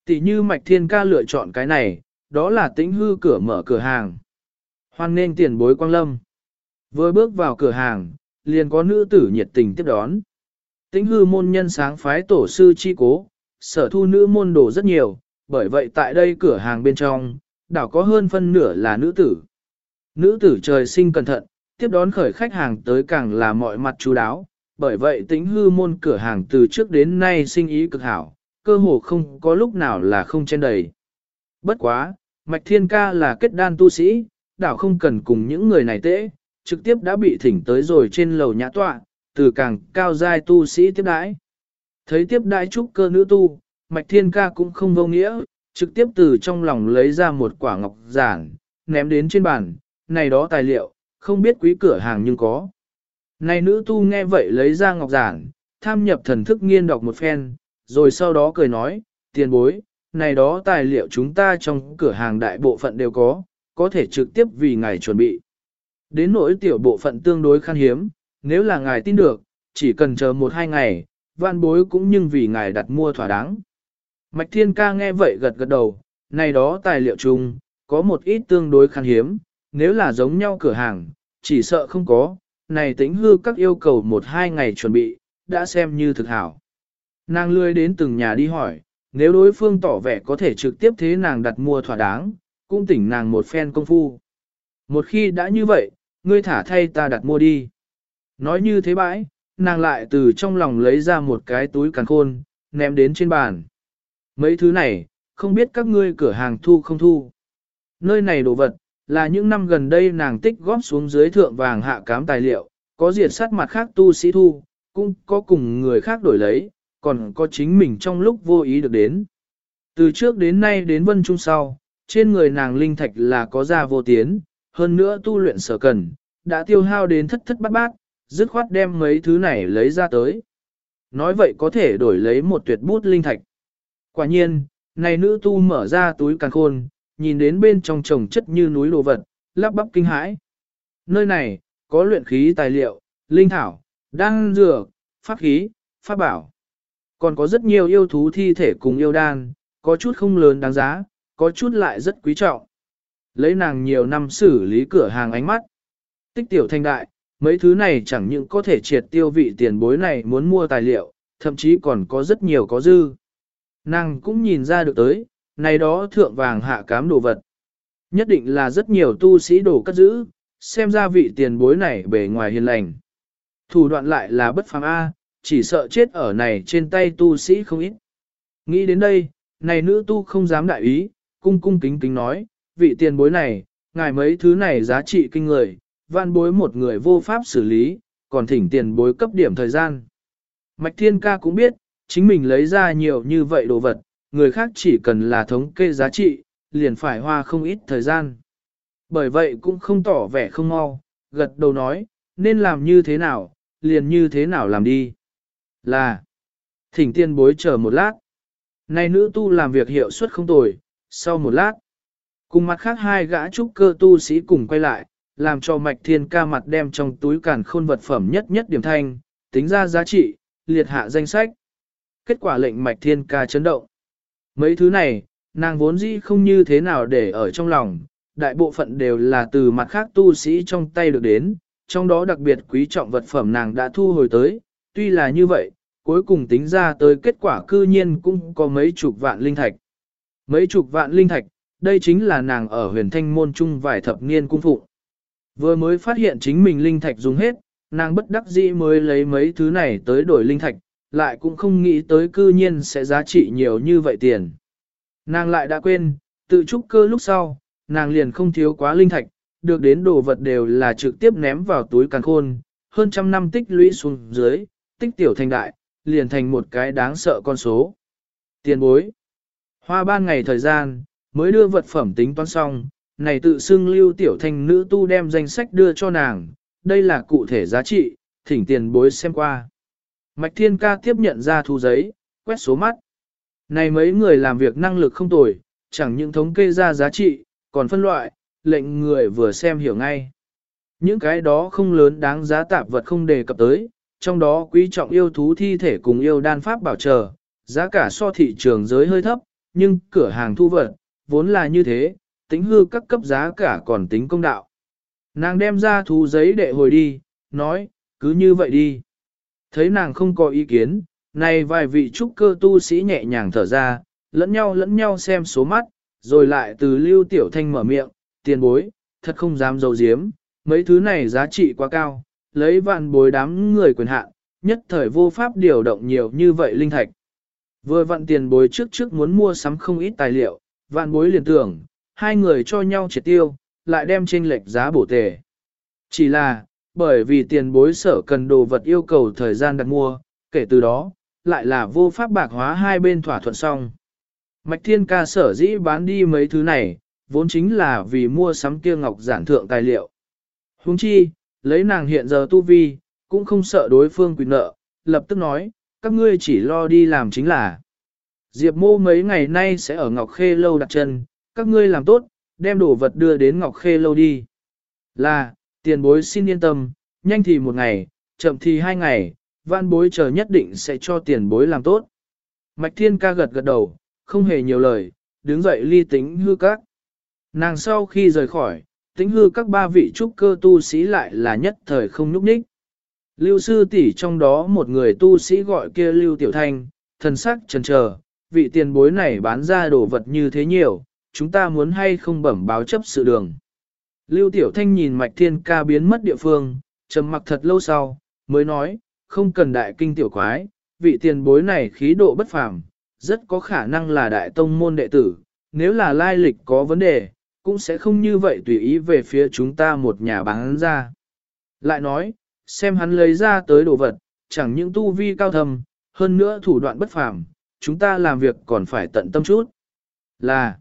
Tỷ như Mạch Thiên Ca lựa chọn cái này, đó là tĩnh hư cửa mở cửa hàng. Hoan nên tiền bối quang lâm. Vừa bước vào cửa hàng, liền có nữ tử nhiệt tình tiếp đón. Tĩnh hư môn nhân sáng phái tổ sư chi cố, sở thu nữ môn đồ rất nhiều, bởi vậy tại đây cửa hàng bên trong, đảo có hơn phân nửa là nữ tử. Nữ tử trời sinh cẩn thận, tiếp đón khởi khách hàng tới càng là mọi mặt chú đáo, bởi vậy tĩnh hư môn cửa hàng từ trước đến nay sinh ý cực hảo, cơ hồ không có lúc nào là không chen đầy. Bất quá, Mạch Thiên Ca là kết đan tu sĩ, đảo không cần cùng những người này tễ, trực tiếp đã bị thỉnh tới rồi trên lầu nhã tọa, từ càng cao giai tu sĩ tiếp đãi. Thấy tiếp đãi trúc cơ nữ tu, Mạch Thiên Ca cũng không vô nghĩa, trực tiếp từ trong lòng lấy ra một quả ngọc giản, ném đến trên bàn, này đó tài liệu, không biết quý cửa hàng nhưng có. Này nữ tu nghe vậy lấy ra ngọc giản, tham nhập thần thức nghiên đọc một phen, rồi sau đó cười nói, tiền bối, này đó tài liệu chúng ta trong cửa hàng đại bộ phận đều có, có thể trực tiếp vì ngài chuẩn bị. Đến nỗi tiểu bộ phận tương đối khan hiếm, nếu là ngài tin được, chỉ cần chờ một hai ngày, vạn bối cũng nhưng vì ngài đặt mua thỏa đáng. Mạch Thiên Ca nghe vậy gật gật đầu, này đó tài liệu chung, có một ít tương đối khan hiếm, nếu là giống nhau cửa hàng, chỉ sợ không có, này tính hư các yêu cầu một hai ngày chuẩn bị, đã xem như thực hảo. Nàng lươi đến từng nhà đi hỏi, nếu đối phương tỏ vẻ có thể trực tiếp thế nàng đặt mua thỏa đáng, cũng tỉnh nàng một phen công phu. Một khi đã như vậy, ngươi thả thay ta đặt mua đi. Nói như thế bãi, nàng lại từ trong lòng lấy ra một cái túi càn khôn, ném đến trên bàn. Mấy thứ này, không biết các ngươi cửa hàng thu không thu. Nơi này đồ vật, là những năm gần đây nàng tích góp xuống dưới thượng vàng hạ cám tài liệu, có diệt sát mặt khác tu sĩ thu, cũng có cùng người khác đổi lấy, còn có chính mình trong lúc vô ý được đến. Từ trước đến nay đến vân trung sau, trên người nàng linh thạch là có ra vô tiến, hơn nữa tu luyện sở cần, đã tiêu hao đến thất thất bát bát, dứt khoát đem mấy thứ này lấy ra tới. Nói vậy có thể đổi lấy một tuyệt bút linh thạch. Quả nhiên, này nữ tu mở ra túi càng khôn, nhìn đến bên trong trồng chất như núi đồ vật, lắp bắp kinh hãi. Nơi này, có luyện khí tài liệu, linh thảo, đan dược, pháp khí, pháp bảo. Còn có rất nhiều yêu thú thi thể cùng yêu đan, có chút không lớn đáng giá, có chút lại rất quý trọng. Lấy nàng nhiều năm xử lý cửa hàng ánh mắt. Tích tiểu thanh đại, mấy thứ này chẳng những có thể triệt tiêu vị tiền bối này muốn mua tài liệu, thậm chí còn có rất nhiều có dư. Nàng cũng nhìn ra được tới, này đó thượng vàng hạ cám đồ vật. Nhất định là rất nhiều tu sĩ đồ cất giữ, xem ra vị tiền bối này bề ngoài hiền lành. Thủ đoạn lại là bất phàm A, chỉ sợ chết ở này trên tay tu sĩ không ít. Nghĩ đến đây, này nữ tu không dám đại ý, cung cung kính kính nói, vị tiền bối này, ngài mấy thứ này giá trị kinh người, van bối một người vô pháp xử lý, còn thỉnh tiền bối cấp điểm thời gian. Mạch Thiên Ca cũng biết, chính mình lấy ra nhiều như vậy đồ vật, người khác chỉ cần là thống kê giá trị, liền phải hoa không ít thời gian. Bởi vậy cũng không tỏ vẻ không mau, gật đầu nói, nên làm như thế nào, liền như thế nào làm đi. Là, thỉnh tiên bối chờ một lát. Này nữ tu làm việc hiệu suất không tồi, sau một lát, cùng mặt khác hai gã trúc cơ tu sĩ cùng quay lại, làm cho mạch thiên ca mặt đem trong túi càn khôn vật phẩm nhất nhất điểm thanh, tính ra giá trị, liệt hạ danh sách. Kết quả lệnh mạch thiên ca chấn động. Mấy thứ này, nàng vốn dĩ không như thế nào để ở trong lòng, đại bộ phận đều là từ mặt khác tu sĩ trong tay được đến, trong đó đặc biệt quý trọng vật phẩm nàng đã thu hồi tới, tuy là như vậy, cuối cùng tính ra tới kết quả cư nhiên cũng có mấy chục vạn linh thạch. Mấy chục vạn linh thạch, đây chính là nàng ở huyền thanh môn trung vài thập niên cung phụ. Vừa mới phát hiện chính mình linh thạch dùng hết, nàng bất đắc dĩ mới lấy mấy thứ này tới đổi linh thạch, lại cũng không nghĩ tới cư nhiên sẽ giá trị nhiều như vậy tiền. Nàng lại đã quên, tự trúc cơ lúc sau, nàng liền không thiếu quá linh thạch, được đến đồ vật đều là trực tiếp ném vào túi càng khôn, hơn trăm năm tích lũy xuống dưới, tích tiểu thành đại, liền thành một cái đáng sợ con số. Tiền bối. Hoa ban ngày thời gian, mới đưa vật phẩm tính toán xong, này tự xưng lưu tiểu thanh nữ tu đem danh sách đưa cho nàng, đây là cụ thể giá trị, thỉnh tiền bối xem qua. Mạch Thiên Ca tiếp nhận ra thu giấy, quét số mắt. Này mấy người làm việc năng lực không tồi, chẳng những thống kê ra giá trị, còn phân loại, lệnh người vừa xem hiểu ngay. Những cái đó không lớn đáng giá tạp vật không đề cập tới, trong đó quý trọng yêu thú thi thể cùng yêu đan pháp bảo trợ, giá cả so thị trường giới hơi thấp, nhưng cửa hàng thu vật, vốn là như thế, tính hư các cấp giá cả còn tính công đạo. Nàng đem ra thú giấy đệ hồi đi, nói, cứ như vậy đi. Thấy nàng không có ý kiến, này vài vị trúc cơ tu sĩ nhẹ nhàng thở ra, lẫn nhau lẫn nhau xem số mắt, rồi lại từ lưu tiểu thanh mở miệng, tiền bối, thật không dám dầu diếm, mấy thứ này giá trị quá cao, lấy vạn bối đám người quyền hạn, nhất thời vô pháp điều động nhiều như vậy linh thạch. Vừa vặn tiền bối trước trước muốn mua sắm không ít tài liệu, vạn bối liền tưởng, hai người cho nhau triệt tiêu, lại đem chênh lệch giá bổ tề. Chỉ là, bởi vì tiền bối sở cần đồ vật yêu cầu thời gian đặt mua, kể từ đó, lại là vô pháp bạc hóa hai bên thỏa thuận xong. Mạch Thiên Ca sở dĩ bán đi mấy thứ này, vốn chính là vì mua sắm kia ngọc giản thượng tài liệu. Huống chi, lấy nàng hiện giờ tu vi, cũng không sợ đối phương quyền nợ, lập tức nói, các ngươi chỉ lo đi làm chính là. Diệp mô mấy ngày nay sẽ ở Ngọc Khê Lâu đặt chân, các ngươi làm tốt, đem đồ vật đưa đến Ngọc Khê Lâu đi. Là, tiền bối xin yên tâm, nhanh thì một ngày, chậm thì hai ngày, văn bối chờ nhất định sẽ cho tiền bối làm tốt. Mạch thiên ca gật gật đầu, không hề nhiều lời, đứng dậy ly tính hư các. Nàng sau khi rời khỏi, tính hư các ba vị trúc cơ tu sĩ lại là nhất thời không núp ních. Lưu sư tỷ trong đó một người tu sĩ gọi kia Lưu Tiểu Thanh, thần sắc trần chờ, vị tiền bối này bán ra đồ vật như thế nhiều, chúng ta muốn hay không bẩm báo chấp sự đường. Lưu Tiểu Thanh nhìn Mạch Thiên Ca biến mất địa phương, trầm mặc thật lâu sau, mới nói, không cần đại kinh tiểu quái, vị tiền bối này khí độ bất phàm, rất có khả năng là đại tông môn đệ tử, nếu là lai lịch có vấn đề, cũng sẽ không như vậy tùy ý về phía chúng ta một nhà bán ra. Lại nói, xem hắn lấy ra tới đồ vật, chẳng những tu vi cao thầm, hơn nữa thủ đoạn bất phàm, chúng ta làm việc còn phải tận tâm chút. Là,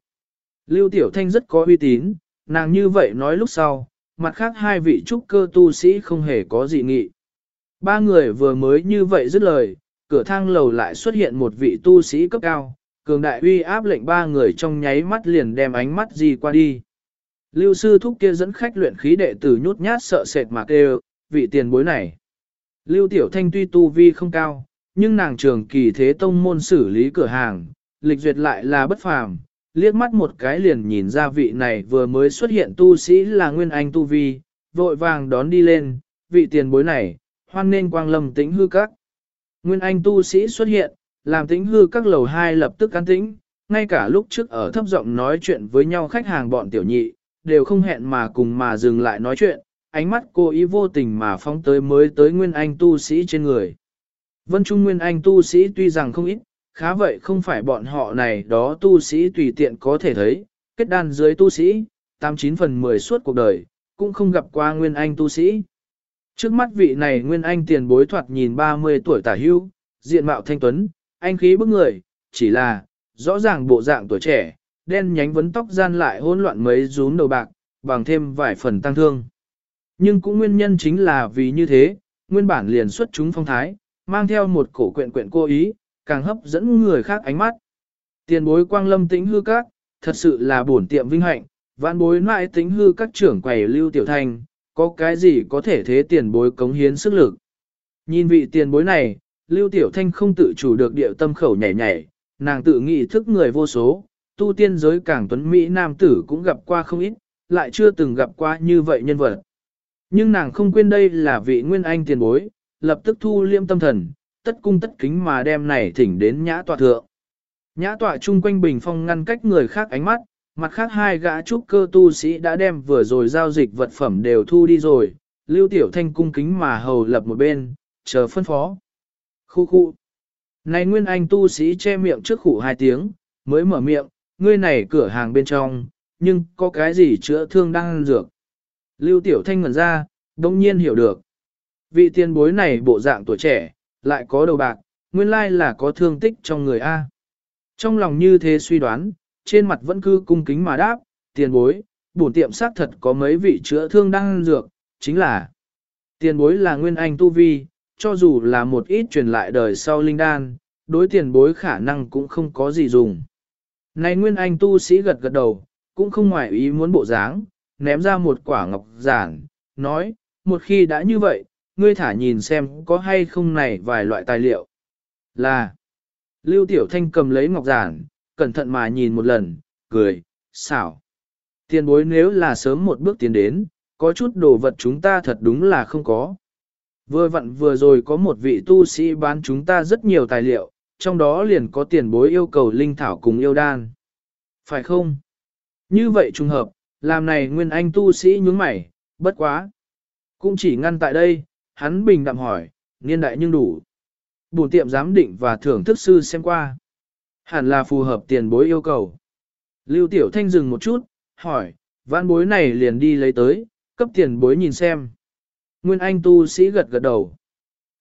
Lưu Tiểu Thanh rất có uy tín, nàng như vậy nói lúc sau, mặt khác hai vị trúc cơ tu sĩ không hề có gì nghị. Ba người vừa mới như vậy dứt lời, cửa thang lầu lại xuất hiện một vị tu sĩ cấp cao, cường đại uy áp lệnh ba người trong nháy mắt liền đem ánh mắt gì qua đi. Lưu sư thúc kia dẫn khách luyện khí đệ tử nhút nhát sợ sệt mà kêu, vị tiền bối này. Lưu tiểu thanh tuy tu vi không cao, nhưng nàng trường kỳ thế tông môn xử lý cửa hàng, lịch duyệt lại là bất phàm, liếc mắt một cái liền nhìn ra vị này vừa mới xuất hiện tu sĩ là Nguyên Anh tu vi, vội vàng đón đi lên, vị tiền bối này, hoan nên quang lâm tĩnh hư các. Nguyên Anh tu sĩ xuất hiện, làm tĩnh hư các lầu hai lập tức cán tĩnh, ngay cả lúc trước ở thấp giọng nói chuyện với nhau khách hàng bọn tiểu nhị, đều không hẹn mà cùng mà dừng lại nói chuyện, ánh mắt cô ý vô tình mà phóng tới mới tới Nguyên Anh tu sĩ trên người. Vân Trung Nguyên Anh tu sĩ tuy rằng không ít, khá vậy không phải bọn họ này đó tu sĩ tùy tiện có thể thấy, kết đan dưới tu sĩ, 89 phần 10 suốt cuộc đời, cũng không gặp qua Nguyên Anh tu sĩ. Trước mắt vị này Nguyên Anh tiền bối thoạt nhìn 30 tuổi tả hưu, diện mạo thanh tuấn, anh khí bức người, chỉ là, rõ ràng bộ dạng tuổi trẻ, đen nhánh vấn tóc gian lại hỗn loạn mấy rúm đầu bạc, bằng thêm vài phần tăng thương. Nhưng cũng nguyên nhân chính là vì như thế, nguyên bản liền xuất chúng phong thái, mang theo một cổ quyện quyện cô ý, càng hấp dẫn người khác ánh mắt. Tiền bối quang lâm tĩnh hư các, thật sự là bổn tiệm vinh hạnh, vạn bối mãi tĩnh hư các trưởng quầy lưu tiểu thành, có cái gì có thể thế tiền bối cống hiến sức lực. Nhìn vị tiền bối này, lưu tiểu thanh không tự chủ được điệu tâm khẩu nhảy nhảy, nàng tự nghĩ thức người vô số, tu tiên giới càng tuấn Mỹ nam tử cũng gặp qua không ít, lại chưa từng gặp qua như vậy nhân vật. Nhưng nàng không quên đây là vị nguyên anh tiền bối, lập tức thu liêm tâm thần, tất cung tất kính mà đem này thỉnh đến nhã tọa thượng. Nhã tọa chung quanh bình phong ngăn cách người khác ánh mắt, mặt khác hai gã trúc cơ tu sĩ đã đem vừa rồi giao dịch vật phẩm đều thu đi rồi, lưu tiểu thanh cung kính mà hầu lập một bên, chờ phân phó. Khu khu. Này nguyên anh tu sĩ che miệng trước khủ hai tiếng, mới mở miệng, ngươi này cửa hàng bên trong, nhưng có cái gì chữa thương đang ăn dược. Lưu tiểu thanh ngẩn ra, đông nhiên hiểu được. Vị tiền bối này bộ dạng tuổi trẻ, lại có đầu bạc, nguyên lai là có thương tích trong người A. Trong lòng như thế suy đoán, trên mặt vẫn cứ cung kính mà đáp, tiền bối, bổn tiệm xác thật có mấy vị chữa thương đang ăn dược, chính là tiền bối là nguyên anh tu vi, cho dù là một ít truyền lại đời sau linh đan, đối tiền bối khả năng cũng không có gì dùng. Này nguyên anh tu sĩ gật gật đầu, cũng không ngoài ý muốn bộ dáng, ném ra một quả ngọc giản, nói, một khi đã như vậy, ngươi thả nhìn xem có hay không này vài loại tài liệu. Là, Lưu Tiểu Thanh cầm lấy ngọc giản, cẩn thận mà nhìn một lần, cười, xảo. Tiền bối nếu là sớm một bước tiến đến, có chút đồ vật chúng ta thật đúng là không có. Vừa vặn vừa rồi có một vị tu sĩ bán chúng ta rất nhiều tài liệu, trong đó liền có tiền bối yêu cầu linh thảo cùng yêu đan. Phải không? Như vậy trùng hợp, làm này nguyên anh tu sĩ nhướng mày, bất quá. Cũng chỉ ngăn tại đây, hắn bình đạm hỏi, niên đại nhưng đủ. Bùn tiệm giám định và thưởng thức sư xem qua. Hẳn là phù hợp tiền bối yêu cầu. Lưu Tiểu Thanh dừng một chút, hỏi, vãn bối này liền đi lấy tới, cấp tiền bối nhìn xem. Nguyên Anh tu sĩ gật gật đầu.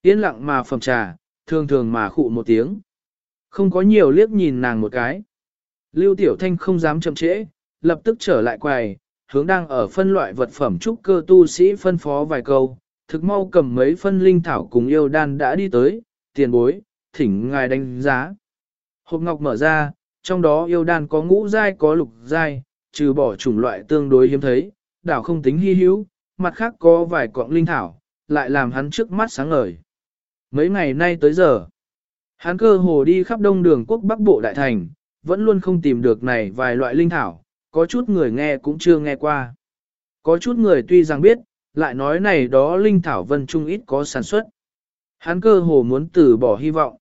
Yên lặng mà phẩm trà, thường thường mà khụ một tiếng. Không có nhiều liếc nhìn nàng một cái. Lưu Tiểu Thanh không dám chậm trễ, lập tức trở lại quầy, hướng đang ở phân loại vật phẩm trúc cơ tu sĩ phân phó vài câu, thực mau cầm mấy phân linh thảo cùng yêu đan đã đi tới, tiền bối, thỉnh ngài đánh giá. Hộp ngọc mở ra, trong đó yêu đan có ngũ giai có lục giai, trừ bỏ chủng loại tương đối hiếm thấy, đảo không tính hy hữu, mặt khác có vài cọng linh thảo, lại làm hắn trước mắt sáng ngời. Mấy ngày nay tới giờ, hắn cơ hồ đi khắp đông đường quốc Bắc Bộ Đại Thành, vẫn luôn không tìm được này vài loại linh thảo, có chút người nghe cũng chưa nghe qua. Có chút người tuy rằng biết, lại nói này đó linh thảo vân trung ít có sản xuất. Hắn cơ hồ muốn từ bỏ hy vọng.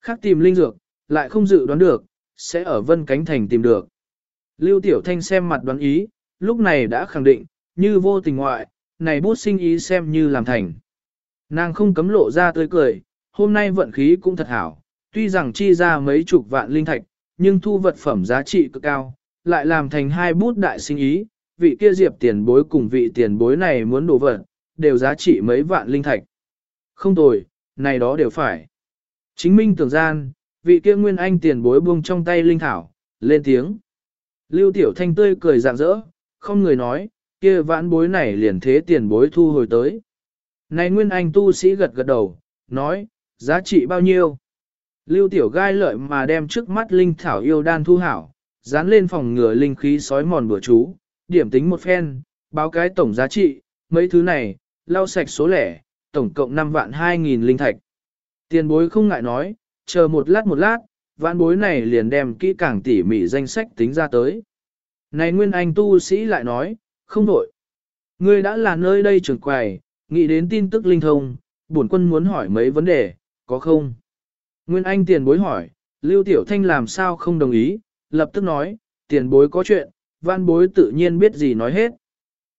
Khác tìm linh dược, lại không dự đoán được, sẽ ở vân cánh thành tìm được. Lưu Tiểu Thanh xem mặt đoán ý, lúc này đã khẳng định, như vô tình ngoại, này bút sinh ý xem như làm thành. Nàng không cấm lộ ra tươi cười, hôm nay vận khí cũng thật hảo, tuy rằng chi ra mấy chục vạn linh thạch, nhưng thu vật phẩm giá trị cực cao, lại làm thành hai bút đại sinh ý, vị kia diệp tiền bối cùng vị tiền bối này muốn đổ vật, đều giá trị mấy vạn linh thạch. Không tồi, này đó đều phải. Chính minh tưởng gian, vị kia nguyên anh tiền bối buông trong tay linh thảo, lên tiếng. Lưu tiểu thanh tươi cười rạng rỡ, không người nói, kia vãn bối này liền thế tiền bối thu hồi tới. Này nguyên anh tu sĩ gật gật đầu, nói, giá trị bao nhiêu? Lưu tiểu gai lợi mà đem trước mắt linh thảo yêu đan thu hảo, dán lên phòng ngừa linh khí sói mòn bữa chú, điểm tính một phen, báo cái tổng giá trị, mấy thứ này, lau sạch số lẻ, tổng cộng 5 vạn 2 nghìn linh thạch. Tiền bối không ngại nói, chờ một lát một lát, vạn bối này liền đem kỹ càng tỉ mỉ danh sách tính ra tới. Này Nguyên Anh tu sĩ lại nói, không đổi. Ngươi đã là nơi đây trưởng quầy, nghĩ đến tin tức linh thông, bổn quân muốn hỏi mấy vấn đề, có không? Nguyên Anh tiền bối hỏi, Lưu Tiểu Thanh làm sao không đồng ý, lập tức nói, tiền bối có chuyện, văn bối tự nhiên biết gì nói hết.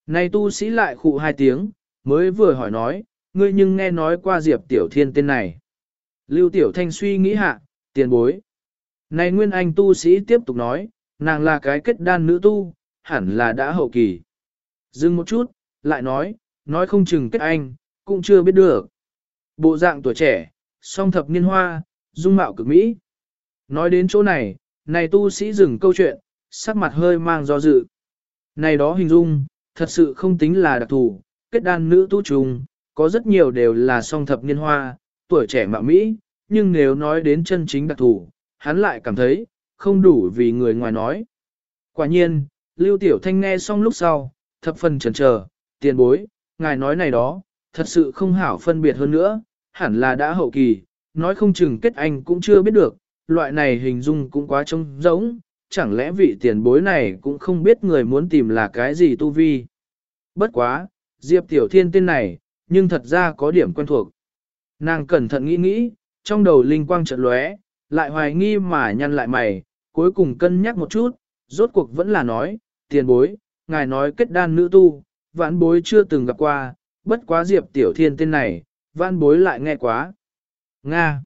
Này tu sĩ lại khụ hai tiếng, mới vừa hỏi nói, ngươi nhưng nghe nói qua Diệp Tiểu Thiên tên này. Lưu Tiểu Thanh suy nghĩ hạ, tiền bối. Này Nguyên Anh tu sĩ tiếp tục nói, nàng là cái kết đan nữ tu, hẳn là đã hậu kỳ. Dừng một chút, lại nói, nói không chừng kết anh, cũng chưa biết được. Bộ dạng tuổi trẻ, song thập niên hoa, dung mạo cực mỹ. Nói đến chỗ này, này tu sĩ dừng câu chuyện, sắc mặt hơi mang do dự. Này đó hình dung, thật sự không tính là đặc thù, kết đan nữ tu trùng, có rất nhiều đều là song thập niên hoa, tuổi trẻ mạo mỹ, nhưng nếu nói đến chân chính đặc thù, hắn lại cảm thấy, không đủ vì người ngoài nói. Quả nhiên, Lưu Tiểu Thanh nghe xong lúc sau, thập phần chần chờ, tiền bối, ngài nói này đó, thật sự không hảo phân biệt hơn nữa, hẳn là đã hậu kỳ, nói không chừng kết anh cũng chưa biết được, loại này hình dung cũng quá trông giống, chẳng lẽ vị tiền bối này cũng không biết người muốn tìm là cái gì tu vi. Bất quá, Diệp Tiểu Thiên tên này, nhưng thật ra có điểm quen thuộc. Nàng cẩn thận nghĩ nghĩ, trong đầu linh quang chợt lóe, lại hoài nghi mà nhăn lại mày, cuối cùng cân nhắc một chút, rốt cuộc vẫn là nói, tiền bối, ngài nói kết đan nữ tu, vãn bối chưa từng gặp qua, bất quá Diệp Tiểu Thiên tên này, vãn bối lại nghe quá. Nga.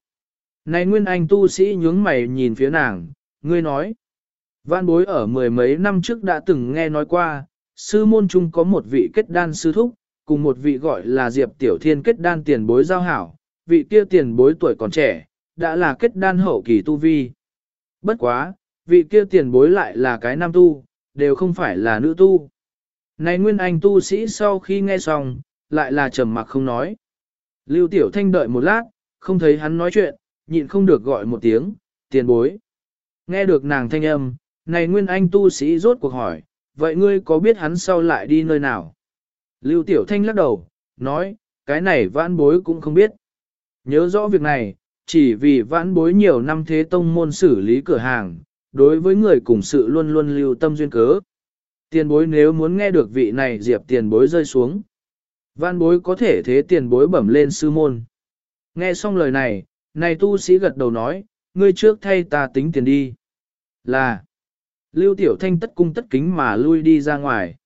Này Nguyên Anh tu sĩ nhướng mày nhìn phía nàng, ngươi nói. Vãn bối ở mười mấy năm trước đã từng nghe nói qua, sư môn trung có một vị kết đan sư thúc, cùng một vị gọi là Diệp Tiểu Thiên kết đan tiền bối giao hảo, vị kia tiền bối tuổi còn trẻ, đã là kết đan hậu kỳ tu vi. Bất quá, vị kia tiền bối lại là cái nam tu, đều không phải là nữ tu. Này Nguyên Anh tu sĩ sau khi nghe xong, lại là trầm mặc không nói. Lưu Tiểu Thanh đợi một lát, không thấy hắn nói chuyện, nhịn không được gọi một tiếng, tiền bối. Nghe được nàng thanh âm, này Nguyên Anh tu sĩ rốt cuộc hỏi, vậy ngươi có biết hắn sau lại đi nơi nào? Lưu Tiểu Thanh lắc đầu, nói, cái này vãn bối cũng không biết. Nhớ rõ việc này, chỉ vì vãn bối nhiều năm thế tông môn xử lý cửa hàng, đối với người cùng sự luôn luôn lưu tâm duyên cớ. Tiền bối nếu muốn nghe được vị này diệp tiền bối rơi xuống. Vãn bối có thể thế tiền bối bẩm lên sư môn. Nghe xong lời này, này tu sĩ gật đầu nói, ngươi trước thay ta tính tiền đi. Là, lưu tiểu thanh tất cung tất kính mà lui đi ra ngoài.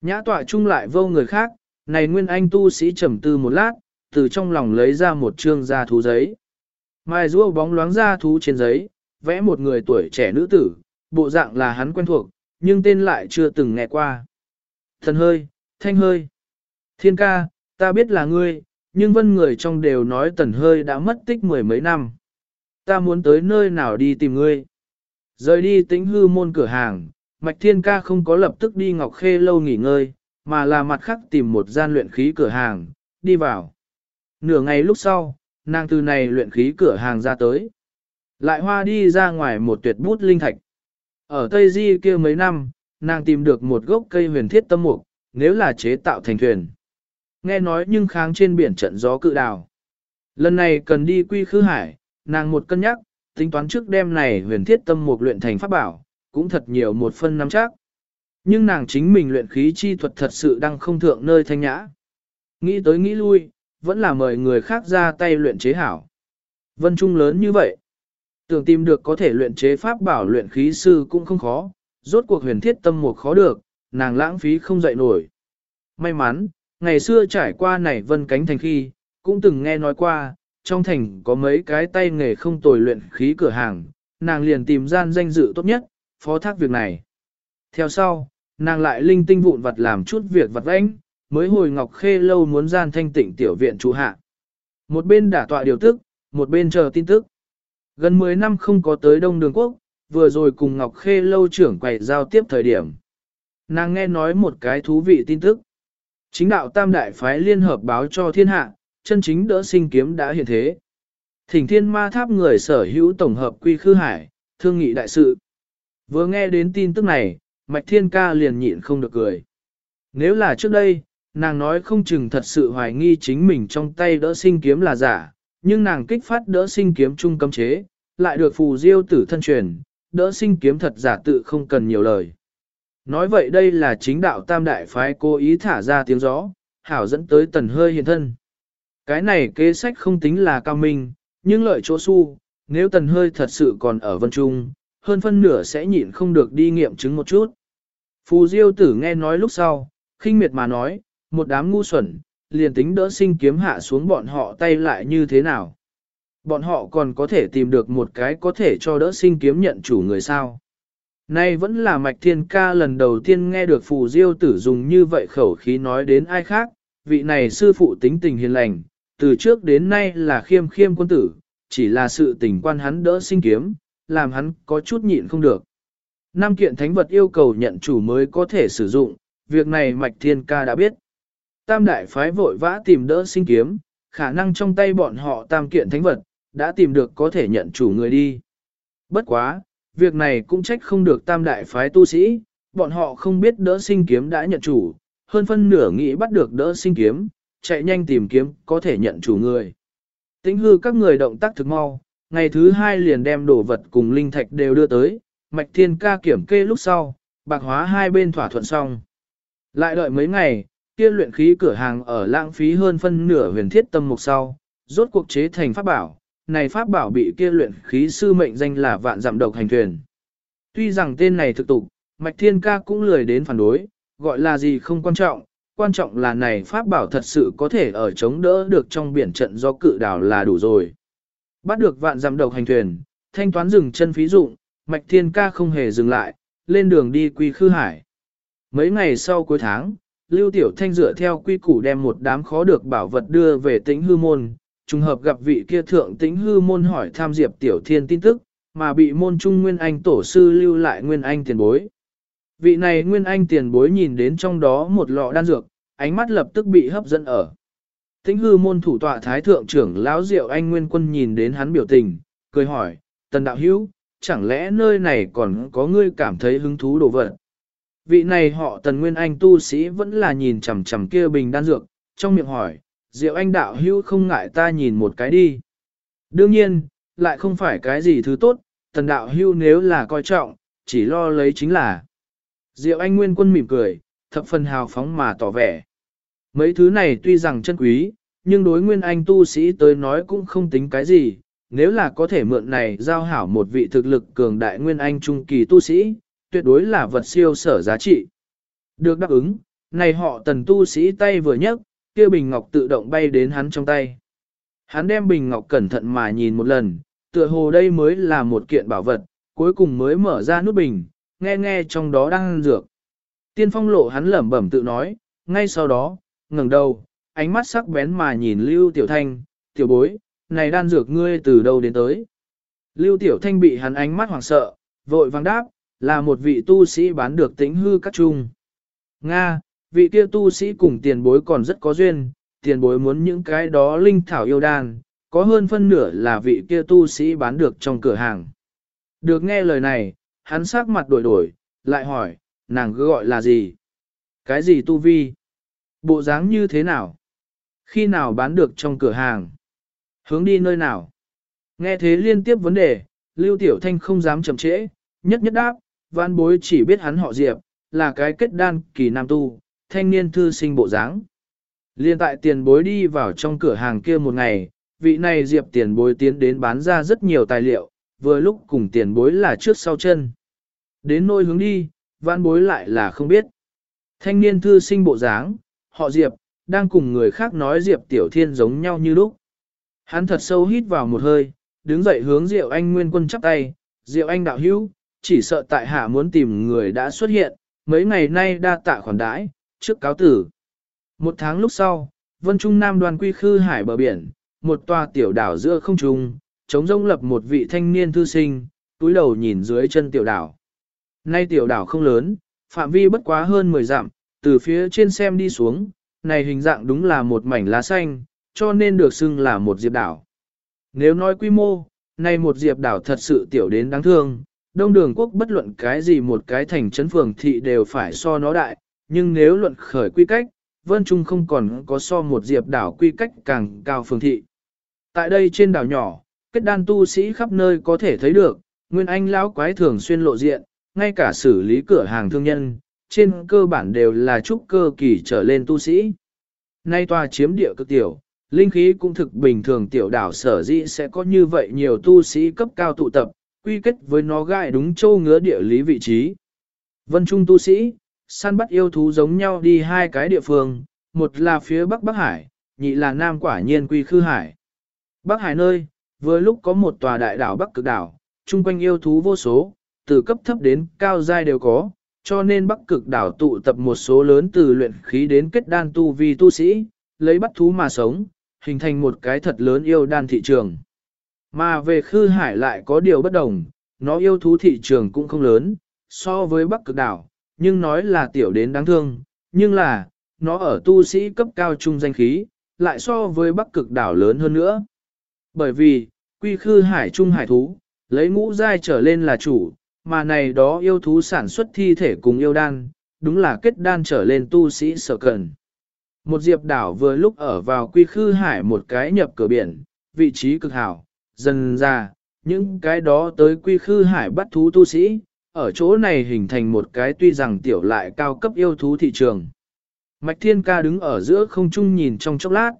Nhã tọa chung lại vô người khác, này nguyên anh tu sĩ trầm tư một lát, từ trong lòng lấy ra một trương da thú giấy. Mai rua bóng loáng da thú trên giấy, vẽ một người tuổi trẻ nữ tử, bộ dạng là hắn quen thuộc, nhưng tên lại chưa từng nghe qua. Thần hơi, thanh hơi. Thiên ca, ta biết là ngươi, nhưng vân người trong đều nói tần hơi đã mất tích mười mấy năm. Ta muốn tới nơi nào đi tìm ngươi. Rời đi tính hư môn cửa hàng, Mạch Thiên Ca không có lập tức đi Ngọc Khê lâu nghỉ ngơi, mà là mặt khác tìm một gian luyện khí cửa hàng, đi vào. Nửa ngày lúc sau, nàng từ này luyện khí cửa hàng ra tới. Lại hoa đi ra ngoài một tuyệt bút linh thạch. Ở Tây Di kia mấy năm, nàng tìm được một gốc cây huyền thiết tâm mục, nếu là chế tạo thành thuyền. Nghe nói nhưng kháng trên biển trận gió cự đào. Lần này cần đi quy khứ hải, nàng một cân nhắc, tính toán trước đêm này huyền thiết tâm một luyện thành pháp bảo, cũng thật nhiều một phân năm chắc. Nhưng nàng chính mình luyện khí chi thuật thật sự đang không thượng nơi thanh nhã. Nghĩ tới nghĩ lui, vẫn là mời người khác ra tay luyện chế hảo. Vân Trung lớn như vậy. Tưởng tìm được có thể luyện chế pháp bảo luyện khí sư cũng không khó, rốt cuộc huyền thiết tâm một khó được, nàng lãng phí không dậy nổi. May mắn, ngày xưa trải qua này vân cánh thành khi, cũng từng nghe nói qua, trong thành có mấy cái tay nghề không tồi luyện khí cửa hàng, nàng liền tìm gian danh dự tốt nhất, phó thác việc này. Theo sau, nàng lại linh tinh vụn vặt làm chút việc vặt vãnh, mới hồi Ngọc Khê lâu muốn gian thanh tịnh tiểu viện trụ hạ. Một bên đả tọa điều tức, một bên chờ tin tức. Gần 10 năm không có tới Đông Đường Quốc, vừa rồi cùng Ngọc Khê lâu trưởng quầy giao tiếp thời điểm. Nàng nghe nói một cái thú vị tin tức. Chính đạo Tam Đại Phái liên hợp báo cho thiên hạ, chân chính đỡ sinh kiếm đã hiện thế. Thỉnh thiên ma tháp người sở hữu tổng hợp quy khư hải, thương nghị đại sự. Vừa nghe đến tin tức này, Mạch Thiên Ca liền nhịn không được cười. Nếu là trước đây, nàng nói không chừng thật sự hoài nghi chính mình trong tay đỡ sinh kiếm là giả, nhưng nàng kích phát đỡ sinh kiếm trung cấm chế, lại được phù diêu tử thân truyền, đỡ sinh kiếm thật giả tự không cần nhiều lời. Nói vậy đây là chính đạo tam đại phái cố ý thả ra tiếng gió, hảo dẫn tới tần hơi hiện thân. Cái này kế sách không tính là cao minh, nhưng lợi chỗ su, nếu tần hơi thật sự còn ở vân trung, hơn phân nửa sẽ nhịn không được đi nghiệm chứng một chút. Phù diêu tử nghe nói lúc sau, khinh miệt mà nói, một đám ngu xuẩn, liền tính đỡ sinh kiếm hạ xuống bọn họ tay lại như thế nào. Bọn họ còn có thể tìm được một cái có thể cho đỡ sinh kiếm nhận chủ người sao. Nay vẫn là mạch thiên ca lần đầu tiên nghe được phù diêu tử dùng như vậy khẩu khí nói đến ai khác, vị này sư phụ tính tình hiền lành, từ trước đến nay là khiêm khiêm quân tử, chỉ là sự tình quan hắn đỡ sinh kiếm, làm hắn có chút nhịn không được. Nam kiện thánh vật yêu cầu nhận chủ mới có thể sử dụng, việc này mạch thiên ca đã biết. Tam đại phái vội vã tìm đỡ sinh kiếm, khả năng trong tay bọn họ tam kiện thánh vật, đã tìm được có thể nhận chủ người đi. Bất quá, việc này cũng trách không được tam đại phái tu sĩ, bọn họ không biết đỡ sinh kiếm đã nhận chủ, hơn phân nửa nghĩ bắt được đỡ sinh kiếm, chạy nhanh tìm kiếm có thể nhận chủ người. Tính hư các người động tác thực mau, ngày thứ hai liền đem đồ vật cùng linh thạch đều đưa tới, mạch thiên ca kiểm kê lúc sau, bạc hóa hai bên thỏa thuận xong. Lại đợi mấy ngày, kia luyện khí cửa hàng ở lãng phí hơn phân nửa huyền thiết tâm mục sau, rốt cuộc chế thành pháp bảo, này pháp bảo bị kia luyện khí sư mệnh danh là vạn giảm độc hành thuyền. Tuy rằng tên này thực tục, Mạch Thiên Ca cũng lười đến phản đối, gọi là gì không quan trọng, quan trọng là này pháp bảo thật sự có thể ở chống đỡ được trong biển trận do cự đảo là đủ rồi. Bắt được vạn giảm độc hành thuyền, thanh toán dừng chân phí dụng, Mạch Thiên Ca không hề dừng lại, lên đường đi quy khư hải. Mấy ngày sau cuối tháng, Lưu Tiểu Thanh dựa theo quy củ đem một đám khó được bảo vật đưa về tĩnh hư môn, trùng hợp gặp vị kia thượng tĩnh hư môn hỏi tham diệp Tiểu Thiên tin tức, mà bị môn trung Nguyên Anh tổ sư lưu lại Nguyên Anh tiền bối. Vị này Nguyên Anh tiền bối nhìn đến trong đó một lọ đan dược, ánh mắt lập tức bị hấp dẫn ở. Tĩnh hư môn thủ tọa thái thượng trưởng lão Diệu Anh Nguyên Quân nhìn đến hắn biểu tình, cười hỏi, tần đạo hữu, chẳng lẽ nơi này còn có ngươi cảm thấy hứng thú đồ vật? Vị này họ tần nguyên anh tu sĩ vẫn là nhìn chằm chằm kia bình đan dược, trong miệng hỏi, Diệu anh đạo hữu không ngại ta nhìn một cái đi. Đương nhiên, lại không phải cái gì thứ tốt, tần đạo hữu nếu là coi trọng, chỉ lo lấy chính là. Diệu anh nguyên quân mỉm cười, thập phần hào phóng mà tỏ vẻ. Mấy thứ này tuy rằng chân quý, nhưng đối nguyên anh tu sĩ tới nói cũng không tính cái gì, nếu là có thể mượn này giao hảo một vị thực lực cường đại nguyên anh trung kỳ tu sĩ, tuyệt đối là vật siêu sở giá trị. Được đáp ứng, này họ tần tu sĩ tay vừa nhấc, kia bình ngọc tự động bay đến hắn trong tay. Hắn đem bình ngọc cẩn thận mà nhìn một lần, tựa hồ đây mới là một kiện bảo vật, cuối cùng mới mở ra nút bình, nghe nghe trong đó đang dược. Tiên phong lộ hắn lẩm bẩm tự nói, ngay sau đó, ngẩng đầu, ánh mắt sắc bén mà nhìn Lưu Tiểu Thanh, tiểu bối, này đan dược ngươi từ đâu đến tới. Lưu Tiểu Thanh bị hắn ánh mắt hoảng sợ, vội vàng đáp, là một vị tu sĩ bán được tính hư các trung. Nga, vị kia tu sĩ cùng tiền bối còn rất có duyên, tiền bối muốn những cái đó linh thảo yêu đan, có hơn phân nửa là vị kia tu sĩ bán được trong cửa hàng. Được nghe lời này, hắn sắc mặt đổi đổi, lại hỏi, nàng cứ gọi là gì? Cái gì tu vi? Bộ dáng như thế nào? Khi nào bán được trong cửa hàng? Hướng đi nơi nào? Nghe thế liên tiếp vấn đề, Lưu Tiểu Thanh không dám chậm trễ, nhất nhất đáp, văn bối chỉ biết hắn họ Diệp, là cái kết đan kỳ nam tu, thanh niên thư sinh bộ dáng. Liên tại tiền bối đi vào trong cửa hàng kia một ngày, vị này Diệp tiền bối tiến đến bán ra rất nhiều tài liệu, vừa lúc cùng tiền bối là trước sau chân. Đến nơi hướng đi, văn bối lại là không biết. Thanh niên thư sinh bộ dáng, họ Diệp, đang cùng người khác nói Diệp Tiểu Thiên giống nhau như lúc. Hắn thật sâu hít vào một hơi, đứng dậy hướng Diệu Anh Nguyên Quân chắp tay, Diệu Anh đạo hữu, chỉ sợ tại hạ muốn tìm người đã xuất hiện, mấy ngày nay đa tạ khoản đãi, trước cáo tử. Một tháng lúc sau, Vân Trung Nam đoàn quy khư hải bờ biển, một tòa tiểu đảo giữa không trung, chống rông lập một vị thanh niên thư sinh, túi đầu nhìn dưới chân tiểu đảo. Nay tiểu đảo không lớn, phạm vi bất quá hơn 10 dặm, từ phía trên xem đi xuống, này hình dạng đúng là một mảnh lá xanh, cho nên được xưng là một diệp đảo. Nếu nói quy mô, này một diệp đảo thật sự tiểu đến đáng thương, đông đường quốc bất luận cái gì một cái thành trấn phường thị đều phải so nó đại, nhưng nếu luận khởi quy cách, Vân Trung không còn có so một diệp đảo quy cách càng cao phường thị. Tại đây trên đảo nhỏ, kết đan tu sĩ khắp nơi có thể thấy được, Nguyên Anh lão quái thường xuyên lộ diện, ngay cả xử lý cửa hàng thương nhân, trên cơ bản đều là trúc cơ kỳ trở lên tu sĩ. Nay tòa chiếm địa cực tiểu, linh khí cũng thực bình thường tiểu đảo sở dĩ sẽ có như vậy nhiều tu sĩ cấp cao tụ tập, quy kết với nó gai đúng châu ngứa địa lý vị trí. Vân Trung tu sĩ, săn bắt yêu thú giống nhau đi hai cái địa phương, một là phía Bắc Bắc Hải, nhị là Nam quả nhiên quy khư hải. Bắc Hải nơi, vừa lúc có một tòa đại đảo Bắc cực đảo, chung quanh yêu thú vô số, từ cấp thấp đến cao giai đều có, cho nên Bắc cực đảo tụ tập một số lớn từ luyện khí đến kết đan tu vi tu sĩ, lấy bắt thú mà sống, hình thành một cái thật lớn yêu đan thị trường. Mà về khư hải lại có điều bất đồng, nó yêu thú thị trường cũng không lớn, so với Bắc cực đảo, nhưng nói là tiểu đến đáng thương, nhưng là, nó ở tu sĩ cấp cao trung danh khí, lại so với Bắc cực đảo lớn hơn nữa. Bởi vì, quy khư hải trung hải thú, lấy ngũ giai trở lên là chủ, mà này đó yêu thú sản xuất thi thể cùng yêu đan, đúng là kết đan trở lên tu sĩ sở cần. Một diệp đảo vừa lúc ở vào quy khư hải một cái nhập cửa biển, vị trí cực hảo, dần ra, những cái đó tới quy khư hải bắt thú tu sĩ, ở chỗ này hình thành một cái tuy rằng tiểu lại cao cấp yêu thú thị trường. Mạch Thiên Ca đứng ở giữa không trung nhìn trong chốc lát.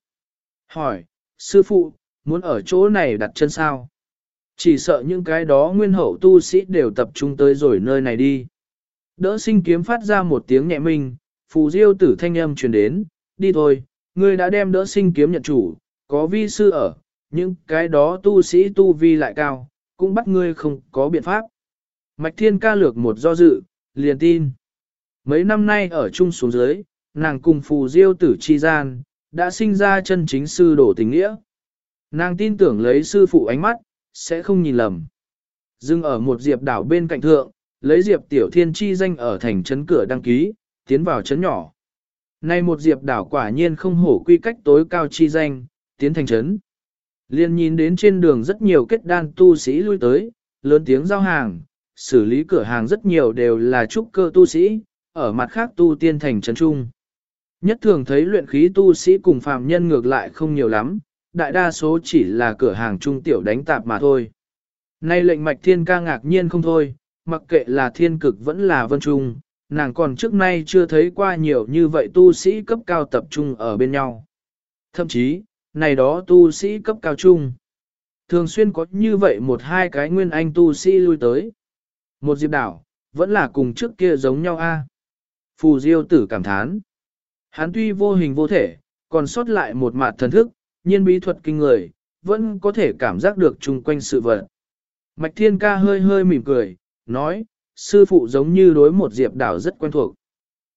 Hỏi, sư phụ, muốn ở chỗ này đặt chân sao? Chỉ sợ những cái đó nguyên hậu tu sĩ đều tập trung tới rồi nơi này đi. Đỡ sinh kiếm phát ra một tiếng nhẹ minh, phù diêu tử thanh âm truyền đến, đi thôi, ngươi đã đem đỡ sinh kiếm nhận chủ, có vi sư ở, những cái đó tu sĩ tu vi lại cao, cũng bắt ngươi không có biện pháp. Mạch thiên ca lược một do dự, liền tin. Mấy năm nay ở chung xuống dưới, nàng cùng phù diêu tử chi gian, đã sinh ra chân chính sư đổ tình nghĩa. Nàng tin tưởng lấy sư phụ ánh mắt, sẽ không nhìn lầm. Dưng ở một diệp đảo bên cạnh thượng, lấy diệp tiểu thiên chi danh ở thành trấn cửa đăng ký, tiến vào trấn nhỏ. Nay một diệp đảo quả nhiên không hổ quy cách tối cao chi danh, tiến thành trấn. Liên nhìn đến trên đường rất nhiều kết đan tu sĩ lui tới, lớn tiếng giao hàng, xử lý cửa hàng rất nhiều đều là trúc cơ tu sĩ, ở mặt khác tu tiên thành trấn trung. Nhất thường thấy luyện khí tu sĩ cùng phàm nhân ngược lại không nhiều lắm, đại đa số chỉ là cửa hàng trung tiểu đánh tạp mà thôi. Nay lệnh mạch thiên ca ngạc nhiên không thôi, mặc kệ là thiên cực vẫn là vân trung, nàng còn trước nay chưa thấy qua nhiều như vậy tu sĩ cấp cao tập trung ở bên nhau. Thậm chí, này đó tu sĩ cấp cao trung. Thường xuyên có như vậy một hai cái nguyên anh tu sĩ lui tới. Một diệp đảo, vẫn là cùng trước kia giống nhau a. Phù diêu tử cảm thán. Hắn tuy vô hình vô thể, còn sót lại một mặt thần thức, nhiên bí thuật kinh người, vẫn có thể cảm giác được chung quanh sự vật. Mạch Thiên Ca hơi hơi mỉm cười, nói, sư phụ giống như đối một diệp đảo rất quen thuộc.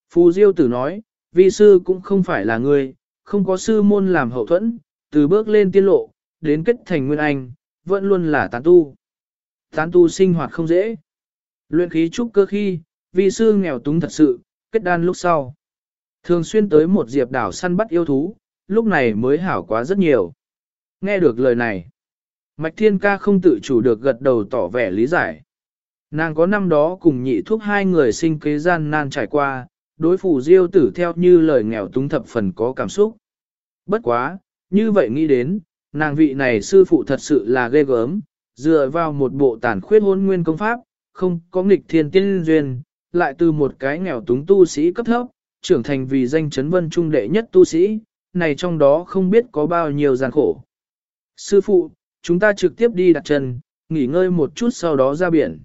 Phù Diêu tử nói, vi sư cũng không phải là người, không có sư môn làm hậu thuẫn, từ bước lên tiên lộ, đến kết thành nguyên anh, vẫn luôn là tán tu. Tán tu sinh hoạt không dễ. Luyện khí trúc cơ khi, vi sư nghèo túng thật sự, kết đan lúc sau. Thường xuyên tới một diệp đảo săn bắt yêu thú, lúc này mới hảo quá rất nhiều. Nghe được lời này, Mạch Thiên Ca không tự chủ được gật đầu tỏ vẻ lý giải. Nàng có năm đó cùng nhị thuốc hai người sinh kế gian nan trải qua, đối phủ diêu tử theo như lời nghèo túng thập phần có cảm xúc. Bất quá, như vậy nghĩ đến, nàng vị này sư phụ thật sự là ghê gớm, dựa vào một bộ tàn khuyết hôn nguyên công pháp, không có nghịch thiên tiên duyên, lại từ một cái nghèo túng tu sĩ cấp thấp, trưởng thành vì danh chấn vân trung đệ nhất tu sĩ, này trong đó không biết có bao nhiêu gian khổ. Sư phụ, chúng ta trực tiếp đi đặt chân, nghỉ ngơi một chút sau đó ra biển.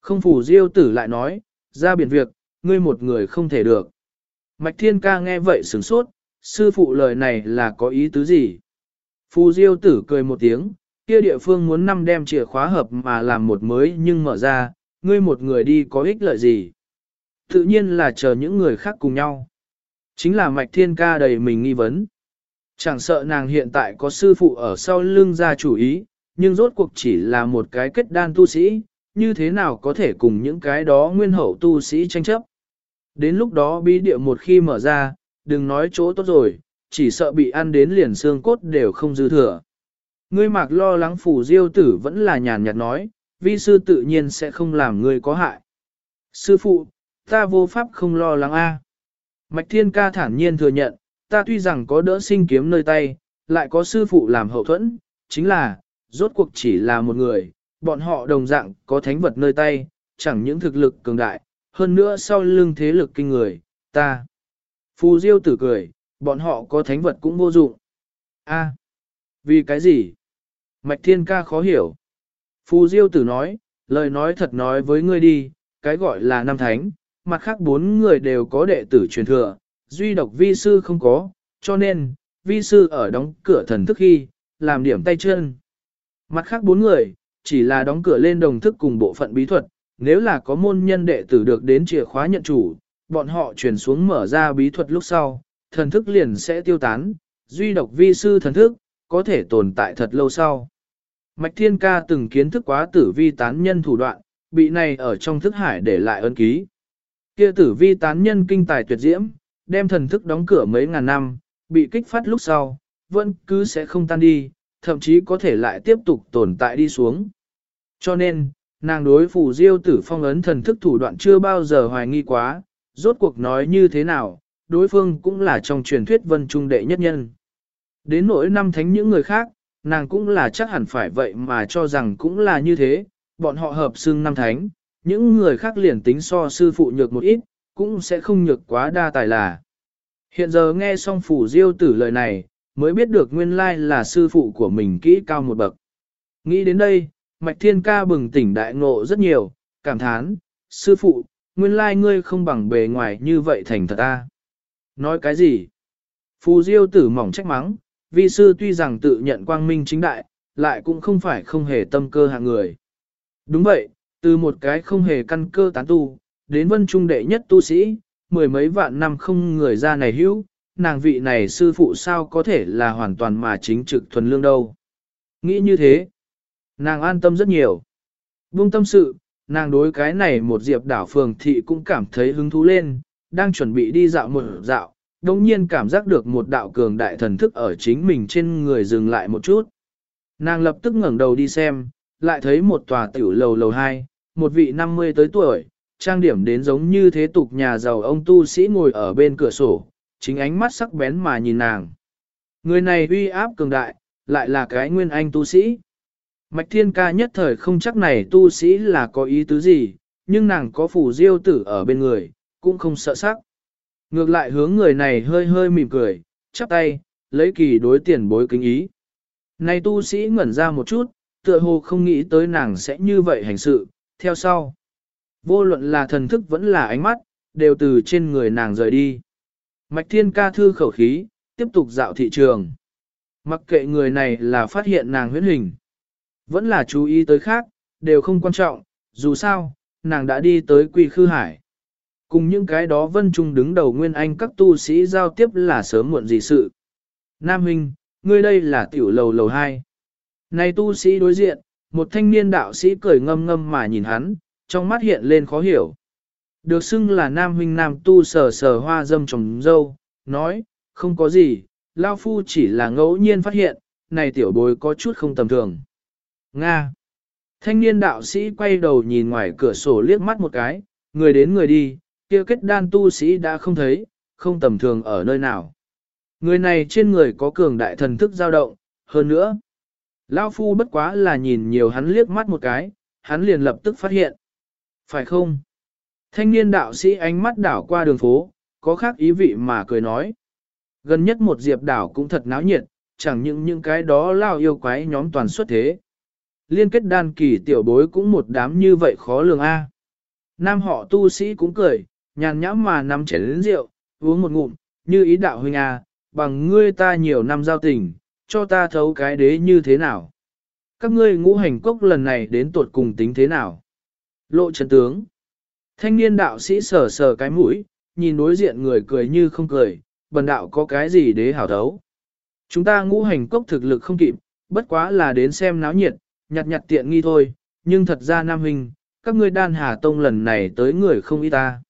Không phủ diêu tử lại nói, ra biển việc, ngươi một người không thể được. Mạch thiên ca nghe vậy sửng sốt, sư phụ lời này là có ý tứ gì? Phù diêu tử cười một tiếng, kia địa phương muốn năm đem chìa khóa hợp mà làm một mới nhưng mở ra, ngươi một người đi có ích lợi gì? Tự nhiên là chờ những người khác cùng nhau. Chính là mạch thiên ca đầy mình nghi vấn. Chẳng sợ nàng hiện tại có sư phụ ở sau lưng ra chủ ý, nhưng rốt cuộc chỉ là một cái kết đan tu sĩ, như thế nào có thể cùng những cái đó nguyên hậu tu sĩ tranh chấp. Đến lúc đó bí địa một khi mở ra, đừng nói chỗ tốt rồi, chỉ sợ bị ăn đến liền xương cốt đều không dư thừa. Ngươi mạc lo lắng phủ diêu tử vẫn là nhàn nhạt nói, vi sư tự nhiên sẽ không làm ngươi có hại. Sư phụ, ta vô pháp không lo lắng a. Mạch thiên ca thản nhiên thừa nhận, ta tuy rằng có đỡ sinh kiếm nơi tay, lại có sư phụ làm hậu thuẫn, chính là, rốt cuộc chỉ là một người, bọn họ đồng dạng có thánh vật nơi tay, chẳng những thực lực cường đại, hơn nữa sau lưng thế lực kinh người, ta. Phù Diêu tử cười, bọn họ có thánh vật cũng vô dụng. A, vì cái gì? Mạch Thiên Ca khó hiểu. Phù Diêu tử nói, lời nói thật nói với ngươi đi, cái gọi là năm thánh, mặt khác bốn người đều có đệ tử truyền thừa, duy độc vi sư không có, cho nên, vi sư ở đóng cửa thần thức khi, làm điểm tay chân. Mặt khác bốn người, chỉ là đóng cửa lên đồng thức cùng bộ phận bí thuật, nếu là có môn nhân đệ tử được đến chìa khóa nhận chủ, bọn họ truyền xuống mở ra bí thuật lúc sau, thần thức liền sẽ tiêu tán, duy độc vi sư thần thức, có thể tồn tại thật lâu sau. Mạch Thiên Ca từng kiến thức quá tử vi tán nhân thủ đoạn, bị này ở trong thức hải để lại ân ký. Kia tử vi tán nhân kinh tài tuyệt diễm, đem thần thức đóng cửa mấy ngàn năm, bị kích phát lúc sau, vẫn cứ sẽ không tan đi, thậm chí có thể lại tiếp tục tồn tại đi xuống. Cho nên, nàng đối phù diêu tử phong ấn thần thức thủ đoạn chưa bao giờ hoài nghi quá, rốt cuộc nói như thế nào, đối phương cũng là trong truyền thuyết vân trung đệ nhất nhân. Đến nỗi năm thánh những người khác, nàng cũng là chắc hẳn phải vậy mà cho rằng cũng là như thế, bọn họ hợp xưng năm thánh, những người khác liền tính so sư phụ nhược một ít, cũng sẽ không nhược quá đa tài là. Hiện giờ nghe xong phủ diêu tử lời này, mới biết được nguyên lai là sư phụ của mình kỹ cao một bậc. Nghĩ đến đây, Mạch Thiên Ca bừng tỉnh đại ngộ rất nhiều, cảm thán, sư phụ, nguyên lai ngươi không bằng bề ngoài như vậy thành thật ta. Nói cái gì? Phù Diêu tử mỏng trách mắng, vi sư tuy rằng tự nhận quang minh chính đại, lại cũng không phải không hề tâm cơ hạng người. Đúng vậy, từ một cái không hề căn cơ tán tu, đến vân trung đệ nhất tu sĩ, mười mấy vạn năm không người ra này hữu, nàng vị này sư phụ sao có thể là hoàn toàn mà chính trực thuần lương đâu. Nghĩ như thế, nàng an tâm rất nhiều. Buông tâm sự, nàng đối cái này một diệp đảo phường thị cũng cảm thấy hứng thú lên, đang chuẩn bị đi dạo một dạo, đồng nhiên cảm giác được một đạo cường đại thần thức ở chính mình trên người dừng lại một chút. Nàng lập tức ngẩng đầu đi xem, lại thấy một tòa tiểu lầu lầu hai, một vị 50 tới tuổi, trang điểm đến giống như thế tục nhà giàu ông tu sĩ ngồi ở bên cửa sổ, chính ánh mắt sắc bén mà nhìn nàng. Người này uy áp cường đại, lại là cái nguyên anh tu sĩ. Mạch thiên ca nhất thời không chắc này tu sĩ là có ý tứ gì, nhưng nàng có phủ diêu tử ở bên người, cũng không sợ sắc. Ngược lại hướng người này hơi hơi mỉm cười, chắp tay, lấy kỳ đối tiền bối kính ý. Này tu sĩ ngẩn ra một chút, tựa hồ không nghĩ tới nàng sẽ như vậy hành sự, theo sau. Vô luận là thần thức vẫn là ánh mắt, đều từ trên người nàng rời đi. Mạch thiên ca thư khẩu khí, tiếp tục dạo thị trường. Mặc kệ người này là phát hiện nàng huyễn hình. Vẫn là chú ý tới khác, đều không quan trọng, dù sao, nàng đã đi tới quỳ khư hải. Cùng những cái đó vân trung đứng đầu nguyên anh các tu sĩ giao tiếp là sớm muộn gì sự. Nam Huynh, ngươi đây là tiểu lầu lầu 2. Này tu sĩ đối diện, một thanh niên đạo sĩ cười ngâm ngâm mà nhìn hắn, trong mắt hiện lên khó hiểu. Được xưng là nam huynh nam tu sờ sờ hoa dâm trồng dâu, nói, không có gì, Lao Phu chỉ là ngẫu nhiên phát hiện, này tiểu bối có chút không tầm thường. Nga. Thanh niên đạo sĩ quay đầu nhìn ngoài cửa sổ liếc mắt một cái, người đến người đi, kia kết đan tu sĩ đã không thấy, không tầm thường ở nơi nào. Người này trên người có cường đại thần thức dao động, hơn nữa. Lao phu bất quá là nhìn nhiều hắn liếc mắt một cái, hắn liền lập tức phát hiện. Phải không? Thanh niên đạo sĩ ánh mắt đảo qua đường phố, có khác ý vị mà cười nói. Gần nhất một diệp đảo cũng thật náo nhiệt, chẳng những những cái đó lao yêu quái nhóm toàn xuất thế. Liên kết đan kỳ tiểu bối cũng một đám như vậy khó lường a. Nam họ tu sĩ cũng cười, nhàn nhãm mà nắm chén rượu, uống một ngụm, như ý đạo huynh a, bằng ngươi ta nhiều năm giao tình, cho ta thấu cái đế như thế nào. Các ngươi ngũ hành cốc lần này đến tuột cùng tính thế nào. Lộ chân tướng. Thanh niên đạo sĩ sờ sờ cái mũi, nhìn đối diện người cười như không cười, bần đạo có cái gì đế hảo thấu. Chúng ta ngũ hành cốc thực lực không kịp, bất quá là đến xem náo nhiệt, nhặt nhặt tiện nghi thôi, nhưng thật ra Nam Huynh, các ngươi đan hà tông lần này tới người không ý ta.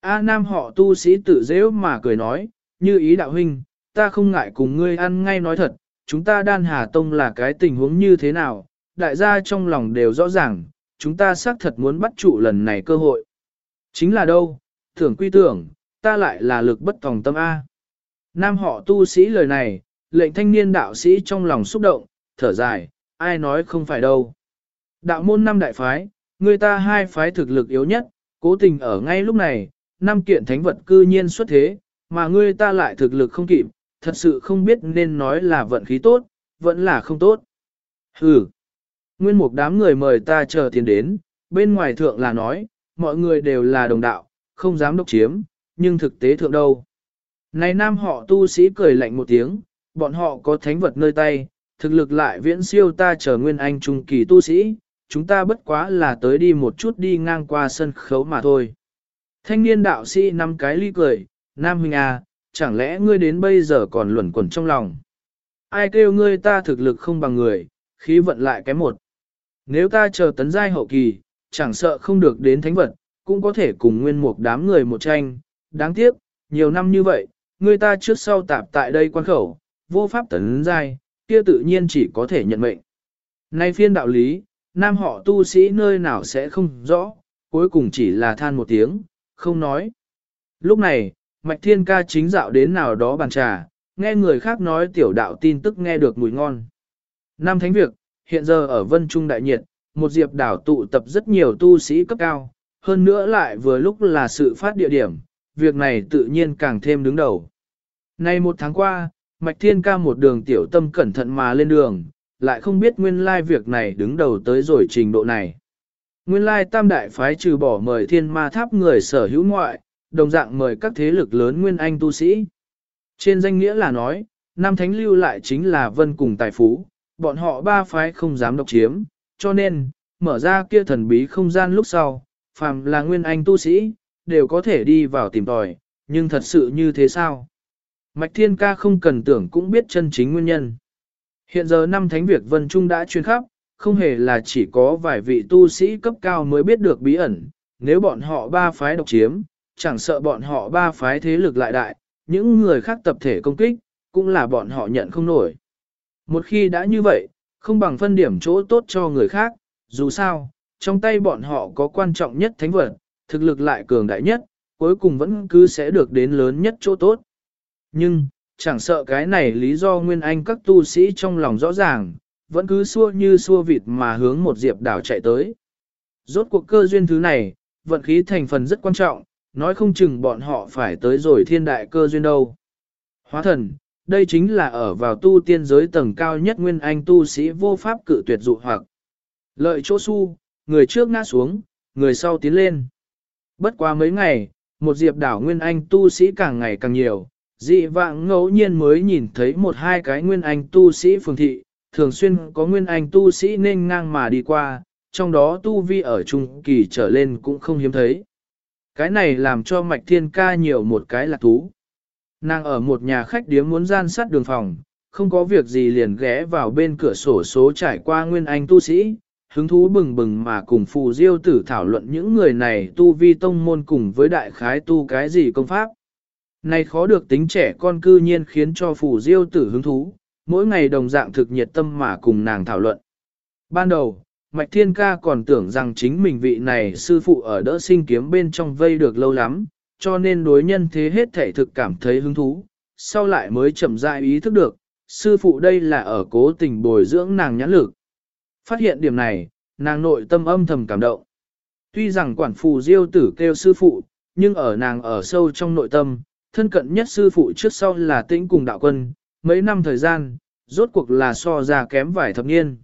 A Nam họ tu sĩ tự dễ mà cười nói, như ý đạo huynh, ta không ngại cùng ngươi ăn ngay nói thật, chúng ta đan hà tông là cái tình huống như thế nào, đại gia trong lòng đều rõ ràng, chúng ta xác thật muốn bắt trụ lần này cơ hội. Chính là đâu, tưởng quy tưởng, ta lại là lực bất tòng tâm A. Nam họ tu sĩ lời này, lệnh thanh niên đạo sĩ trong lòng xúc động, thở dài, ai nói không phải đâu. Đạo môn năm đại phái, người ta hai phái thực lực yếu nhất, cố tình ở ngay lúc này, năm kiện thánh vật cư nhiên xuất thế, mà ngươi ta lại thực lực không kịp, thật sự không biết nên nói là vận khí tốt, vẫn là không tốt. Hừ, nguyên một đám người mời ta chờ tiền đến, bên ngoài thượng là nói, mọi người đều là đồng đạo, không dám độc chiếm, nhưng thực tế thượng đâu. Này nam họ tu sĩ cười lạnh một tiếng, bọn họ có thánh vật nơi tay, thực lực lại viễn siêu ta chờ nguyên anh trung kỳ tu sĩ, chúng ta bất quá là tới đi một chút đi ngang qua sân khấu mà thôi. Thanh niên đạo sĩ năm cái ly cười, Nam huynh à, chẳng lẽ ngươi đến bây giờ còn luẩn quẩn trong lòng? Ai kêu ngươi ta thực lực không bằng người, khí vận lại cái một. Nếu ta chờ tấn giai hậu kỳ, chẳng sợ không được đến thánh vật, cũng có thể cùng nguyên một đám người một tranh. Đáng tiếc, nhiều năm như vậy, ngươi ta trước sau tạp tại đây quan khẩu, vô pháp tấn giai, kia tự nhiên chỉ có thể nhận mệnh. Nay phiên đạo lý, nam họ tu sĩ nơi nào sẽ không rõ, cuối cùng chỉ là than một tiếng, không nói. Lúc này, Mạch Thiên Ca chính dạo đến nào đó bàn trà, nghe người khác nói tiểu đạo tin tức nghe được mùi ngon. Nam Thánh Việc, hiện giờ ở Vân Trung Đại Nhiệt, một diệp đảo tụ tập rất nhiều tu sĩ cấp cao, hơn nữa lại vừa lúc là sự phát địa điểm, việc này tự nhiên càng thêm đứng đầu. Nay một tháng qua, Mạch Thiên Ca một đường tiểu tâm cẩn thận mà lên đường, lại không biết nguyên lai việc này đứng đầu tới rồi trình độ này. Nguyên lai tam đại phái trừ bỏ mời thiên ma tháp người sở hữu ngoại, đồng dạng mời các thế lực lớn nguyên anh tu sĩ. Trên danh nghĩa là nói, Nam Thánh lưu lại chính là vân cùng tài phú, bọn họ ba phái không dám độc chiếm, cho nên, mở ra kia thần bí không gian lúc sau, phàm là nguyên anh tu sĩ, đều có thể đi vào tìm tòi, nhưng thật sự như thế sao? Mạch Thiên Ca không cần tưởng cũng biết chân chính nguyên nhân. Hiện giờ năm thánh việc Vân Trung đã chuyên khắp, không hề là chỉ có vài vị tu sĩ cấp cao mới biết được bí ẩn, nếu bọn họ ba phái độc chiếm, chẳng sợ bọn họ ba phái thế lực lại đại, những người khác tập thể công kích, cũng là bọn họ nhận không nổi. Một khi đã như vậy, không bằng phân điểm chỗ tốt cho người khác, dù sao, trong tay bọn họ có quan trọng nhất thánh vật, thực lực lại cường đại nhất, cuối cùng vẫn cứ sẽ được đến lớn nhất chỗ tốt. Nhưng, chẳng sợ cái này lý do nguyên anh các tu sĩ trong lòng rõ ràng, vẫn cứ xua như xua vịt mà hướng một diệp đảo chạy tới. Rốt cuộc cơ duyên thứ này, vận khí thành phần rất quan trọng, nói không chừng bọn họ phải tới rồi thiên đại cơ duyên đâu. Hóa thần, đây chính là ở vào tu tiên giới tầng cao nhất nguyên anh tu sĩ vô pháp cự tuyệt dụ hoặc. Lợi chỗ su, người trước ngã xuống, người sau tiến lên. Bất quá mấy ngày, một diệp đảo nguyên anh tu sĩ càng ngày càng nhiều, dị vạng ngẫu nhiên mới nhìn thấy một hai cái nguyên anh tu sĩ phường thị, thường xuyên có nguyên anh tu sĩ nên ngang mà đi qua, trong đó tu vi ở trung kỳ trở lên cũng không hiếm thấy. Cái này làm cho mạch thiên ca nhiều một cái lạc thú. Nàng ở một nhà khách điếm muốn gian sát đường phòng, không có việc gì liền ghé vào bên cửa sổ số trải qua nguyên anh tu sĩ, hứng thú bừng bừng mà cùng phù diêu tử thảo luận những người này tu vi tông môn cùng với đại khái tu cái gì công pháp. Này khó được tính trẻ con cư nhiên khiến cho phù diêu tử hứng thú, mỗi ngày đồng dạng thực nhiệt tâm mà cùng nàng thảo luận. Ban đầu, Mạch Thiên Ca còn tưởng rằng chính mình vị này sư phụ ở đỡ sinh kiếm bên trong vây được lâu lắm, cho nên đối nhân thế hết thể thực cảm thấy hứng thú, sau lại mới chậm rãi ý thức được, sư phụ đây là ở cố tình bồi dưỡng nàng nhãn lực. Phát hiện điểm này, nàng nội tâm âm thầm cảm động. Tuy rằng quản phù diêu tử kêu sư phụ, nhưng ở nàng ở sâu trong nội tâm, thân cận nhất sư phụ trước sau là tĩnh cùng đạo quân, mấy năm thời gian, rốt cuộc là so ra kém vài thập niên.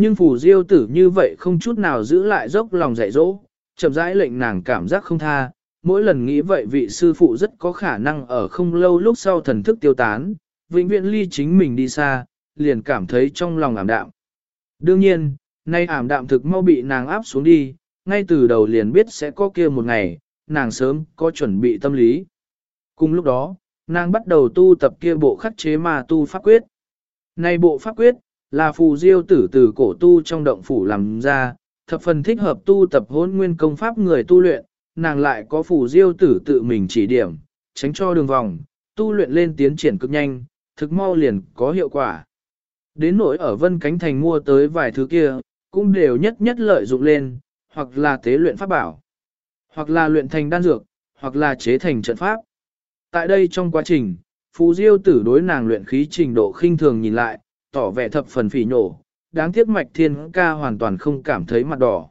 Nhưng phù diêu tử như vậy không chút nào giữ lại dốc lòng dạy dỗ, chậm rãi lệnh nàng cảm giác không tha, mỗi lần nghĩ vậy vị sư phụ rất có khả năng ở không lâu lúc sau thần thức tiêu tán, vĩnh viễn ly chính mình đi xa, liền cảm thấy trong lòng ảm đạm. Đương nhiên, nay ảm đạm thực mau bị nàng áp xuống đi, ngay từ đầu liền biết sẽ có kia một ngày, nàng sớm có chuẩn bị tâm lý. Cùng lúc đó, nàng bắt đầu tu tập kia bộ khắc chế ma tu pháp quyết. nay bộ pháp quyết, là phù diêu tử từ cổ tu trong động phủ làm ra, thập phần thích hợp tu tập hôn nguyên công pháp người tu luyện, nàng lại có phù diêu tử tự mình chỉ điểm, tránh cho đường vòng, tu luyện lên tiến triển cực nhanh, thực mau liền có hiệu quả. Đến nỗi ở Vân Cánh Thành mua tới vài thứ kia, cũng đều nhất nhất lợi dụng lên, hoặc là tế luyện pháp bảo, hoặc là luyện thành đan dược, hoặc là chế thành trận pháp. Tại đây trong quá trình, Phù Diêu tử đối nàng luyện khí trình độ khinh thường nhìn lại, tỏ vẻ thập phần phỉ nhổ, đáng tiếc mạch thiên ca hoàn toàn không cảm thấy mặt đỏ.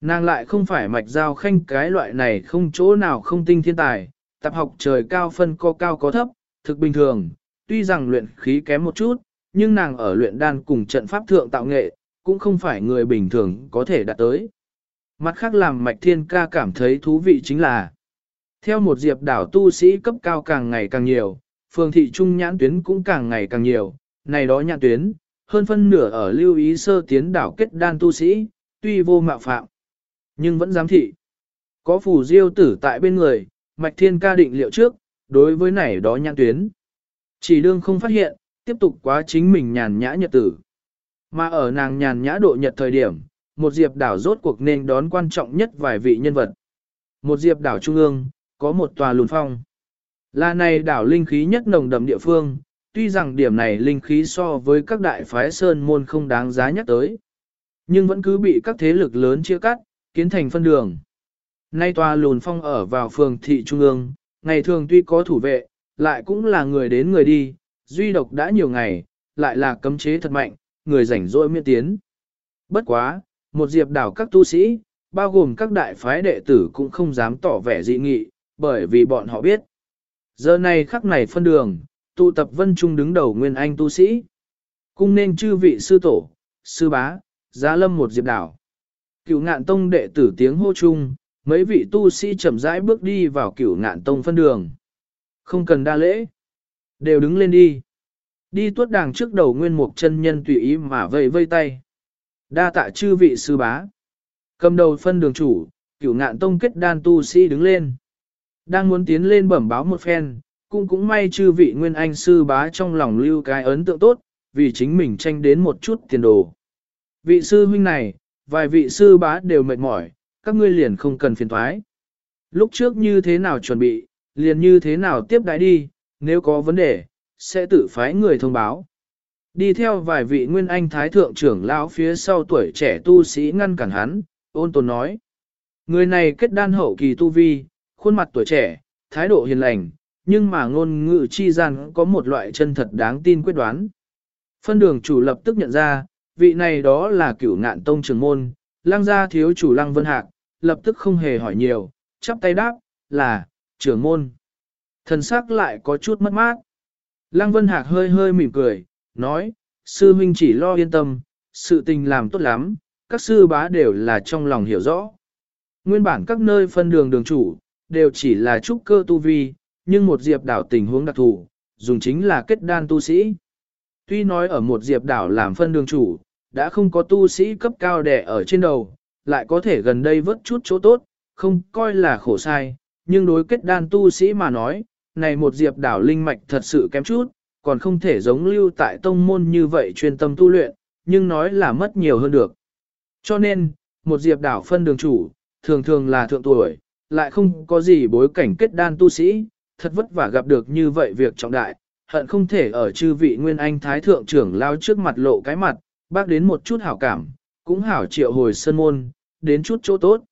Nàng lại không phải mạch giao khanh cái loại này không chỗ nào không tinh thiên tài, tập học trời cao phân co cao có thấp, thực bình thường, tuy rằng luyện khí kém một chút, nhưng nàng ở luyện đan cùng trận pháp thượng tạo nghệ, cũng không phải người bình thường có thể đạt tới. Mặt khác làm mạch thiên ca cảm thấy thú vị chính là, theo một diệp đảo tu sĩ cấp cao càng ngày càng nhiều, phường thị trung nhãn tuyến cũng càng ngày càng nhiều, này đó nhãn tuyến, hơn phân nửa ở lưu ý sơ tiến đảo kết đan tu sĩ, tuy vô mạo phạm, nhưng vẫn giám thị. Có phù diêu tử tại bên người, mạch thiên ca định liệu trước, đối với này đó nhãn tuyến. Chỉ đương không phát hiện, tiếp tục quá chính mình nhàn nhã nhật tử. Mà ở nàng nhàn nhã độ nhật thời điểm, một diệp đảo rốt cuộc nên đón quan trọng nhất vài vị nhân vật. Một diệp đảo trung ương, có một tòa lùn phong. Là này đảo linh khí nhất nồng đậm địa phương, tuy rằng điểm này linh khí so với các đại phái sơn môn không đáng giá nhắc tới. Nhưng vẫn cứ bị các thế lực lớn chia cắt, kiến thành phân đường. Nay tòa lùn phong ở vào phường thị trung ương, ngày thường tuy có thủ vệ, lại cũng là người đến người đi, duy độc đã nhiều ngày, lại là cấm chế thật mạnh, người rảnh rỗi miễn tiến. Bất quá, một diệp đảo các tu sĩ, bao gồm các đại phái đệ tử cũng không dám tỏ vẻ dị nghị, bởi vì bọn họ biết. Giờ này khắc này phân đường, tụ tập vân trung đứng đầu nguyên anh tu sĩ. Cung nên chư vị sư tổ, sư bá, giá lâm một diệp đảo. Cửu ngạn tông đệ tử tiếng hô chung, mấy vị tu sĩ chậm rãi bước đi vào cửu ngạn tông phân đường. Không cần đa lễ. Đều đứng lên đi. Đi tuốt đàng trước đầu nguyên mục chân nhân tùy ý mà vây vây tay. Đa tạ chư vị sư bá. Cầm đầu phân đường chủ, cửu ngạn tông kết đan tu sĩ đứng lên. Đang muốn tiến lên bẩm báo một phen, cũng cũng may chư vị nguyên anh sư bá trong lòng lưu cái ấn tượng tốt, vì chính mình tranh đến một chút tiền đồ. Vị sư huynh này, vài vị sư bá đều mệt mỏi, các ngươi liền không cần phiền thoái. Lúc trước như thế nào chuẩn bị, liền như thế nào tiếp đãi đi, nếu có vấn đề, sẽ tự phái người thông báo. Đi theo vài vị nguyên anh thái thượng trưởng lão phía sau tuổi trẻ tu sĩ ngăn cản hắn, ôn tồn nói. Người này kết đan hậu kỳ tu vi, khuôn mặt tuổi trẻ, thái độ hiền lành, nhưng mà ngôn ngữ chi gian có một loại chân thật đáng tin quyết đoán. Phân đường chủ lập tức nhận ra, vị này đó là cửu ngạn tông trường môn, lang gia thiếu chủ lăng vân hạc, lập tức không hề hỏi nhiều, chắp tay đáp, là, trưởng môn. Thần sắc lại có chút mất mát. Lăng Vân Hạc hơi hơi mỉm cười, nói, sư huynh chỉ lo yên tâm, sự tình làm tốt lắm, các sư bá đều là trong lòng hiểu rõ. Nguyên bản các nơi phân đường đường chủ, đều chỉ là trúc cơ tu vi, nhưng một diệp đảo tình huống đặc thù, dùng chính là kết đan tu sĩ. Tuy nói ở một diệp đảo làm phân đường chủ, đã không có tu sĩ cấp cao đẻ ở trên đầu, lại có thể gần đây vớt chút chỗ tốt, không coi là khổ sai, nhưng đối kết đan tu sĩ mà nói, này một diệp đảo linh mạch thật sự kém chút, còn không thể giống lưu tại tông môn như vậy chuyên tâm tu luyện, nhưng nói là mất nhiều hơn được. Cho nên, một diệp đảo phân đường chủ, thường thường là thượng tuổi, lại không có gì bối cảnh kết đan tu sĩ, thật vất vả gặp được như vậy việc trọng đại, hận không thể ở chư vị nguyên anh thái thượng trưởng lao trước mặt lộ cái mặt, bác đến một chút hảo cảm, cũng hảo triệu hồi sân môn, đến chút chỗ tốt.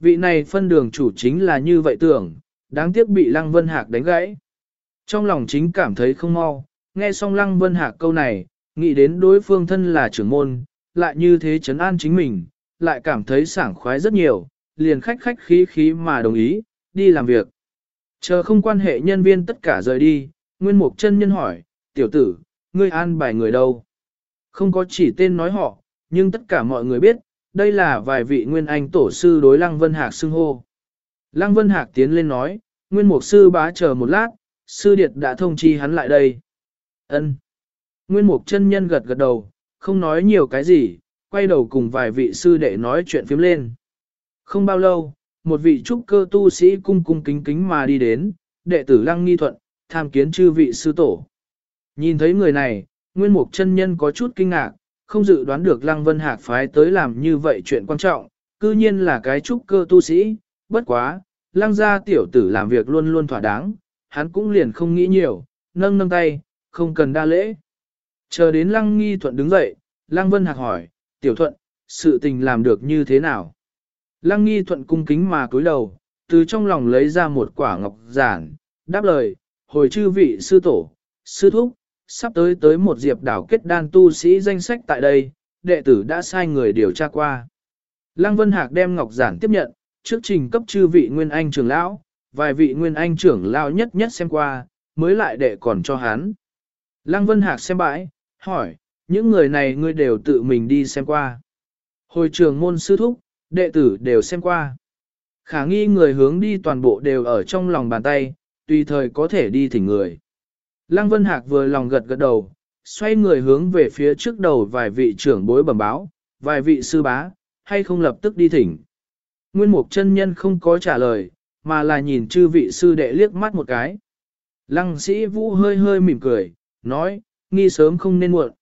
Vị này phân đường chủ chính là như vậy tưởng, đáng tiếc bị Lăng Vân Hạc đánh gãy. Trong lòng chính cảm thấy không mau, nghe xong Lăng Vân Hạc câu này, nghĩ đến đối phương thân là trưởng môn, lại như thế chấn an chính mình, lại cảm thấy sảng khoái rất nhiều, liền khách khách khí khí mà đồng ý, đi làm việc. Chờ không quan hệ nhân viên tất cả rời đi, Nguyên Mục chân nhân hỏi, tiểu tử, ngươi an bài người đâu? Không có chỉ tên nói họ, nhưng tất cả mọi người biết, đây là vài vị Nguyên Anh tổ sư đối Lăng Vân Hạc xưng hô. Lăng Vân Hạc tiến lên nói, Nguyên Mục sư bá chờ một lát, sư điệt đã thông chi hắn lại đây. Ân. Nguyên Mục chân nhân gật gật đầu, không nói nhiều cái gì, quay đầu cùng vài vị sư đệ nói chuyện phiếm lên. Không bao lâu, một vị trúc cơ tu sĩ cung cung kính kính mà đi đến, đệ tử Lăng Nghi Thuận, tham kiến chư vị sư tổ. Nhìn thấy người này, Nguyên Mục chân nhân có chút kinh ngạc, không dự đoán được Lăng Vân Hạc phái tới làm như vậy chuyện quan trọng, cư nhiên là cái trúc cơ tu sĩ, bất quá, Lăng gia tiểu tử làm việc luôn luôn thỏa đáng, hắn cũng liền không nghĩ nhiều, nâng nâng tay, không cần đa lễ. Chờ đến Lăng Nghi Thuận đứng dậy, Lăng Vân Hạc hỏi, tiểu thuận, sự tình làm được như thế nào? Lăng Nghi Thuận cung kính mà cúi đầu, từ trong lòng lấy ra một quả ngọc giản, đáp lời, hồi chư vị sư tổ, sư thúc, sắp tới tới một diệp đảo kết đan tu sĩ danh sách tại đây, đệ tử đã sai người điều tra qua. Lăng Vân Hạc đem ngọc giản tiếp nhận, trước trình cấp chư vị nguyên anh trưởng lão, vài vị nguyên anh trưởng lão nhất nhất xem qua, mới lại đệ còn cho hắn. Lăng Vân Hạc xem bãi, hỏi, những người này ngươi đều tự mình đi xem qua. Hồi trường môn sư thúc, đệ tử đều xem qua. Khả nghi người hướng đi toàn bộ đều ở trong lòng bàn tay, tùy thời có thể đi thỉnh người. Lăng Vân Hạc vừa lòng gật gật đầu, xoay người hướng về phía trước đầu vài vị trưởng bối bẩm báo, vài vị sư bá, hay không lập tức đi thỉnh. Nguyên Mục chân nhân không có trả lời, mà là nhìn chư vị sư đệ liếc mắt một cái. Lăng sĩ vũ hơi hơi mỉm cười, nói, nghi sớm không nên muộn.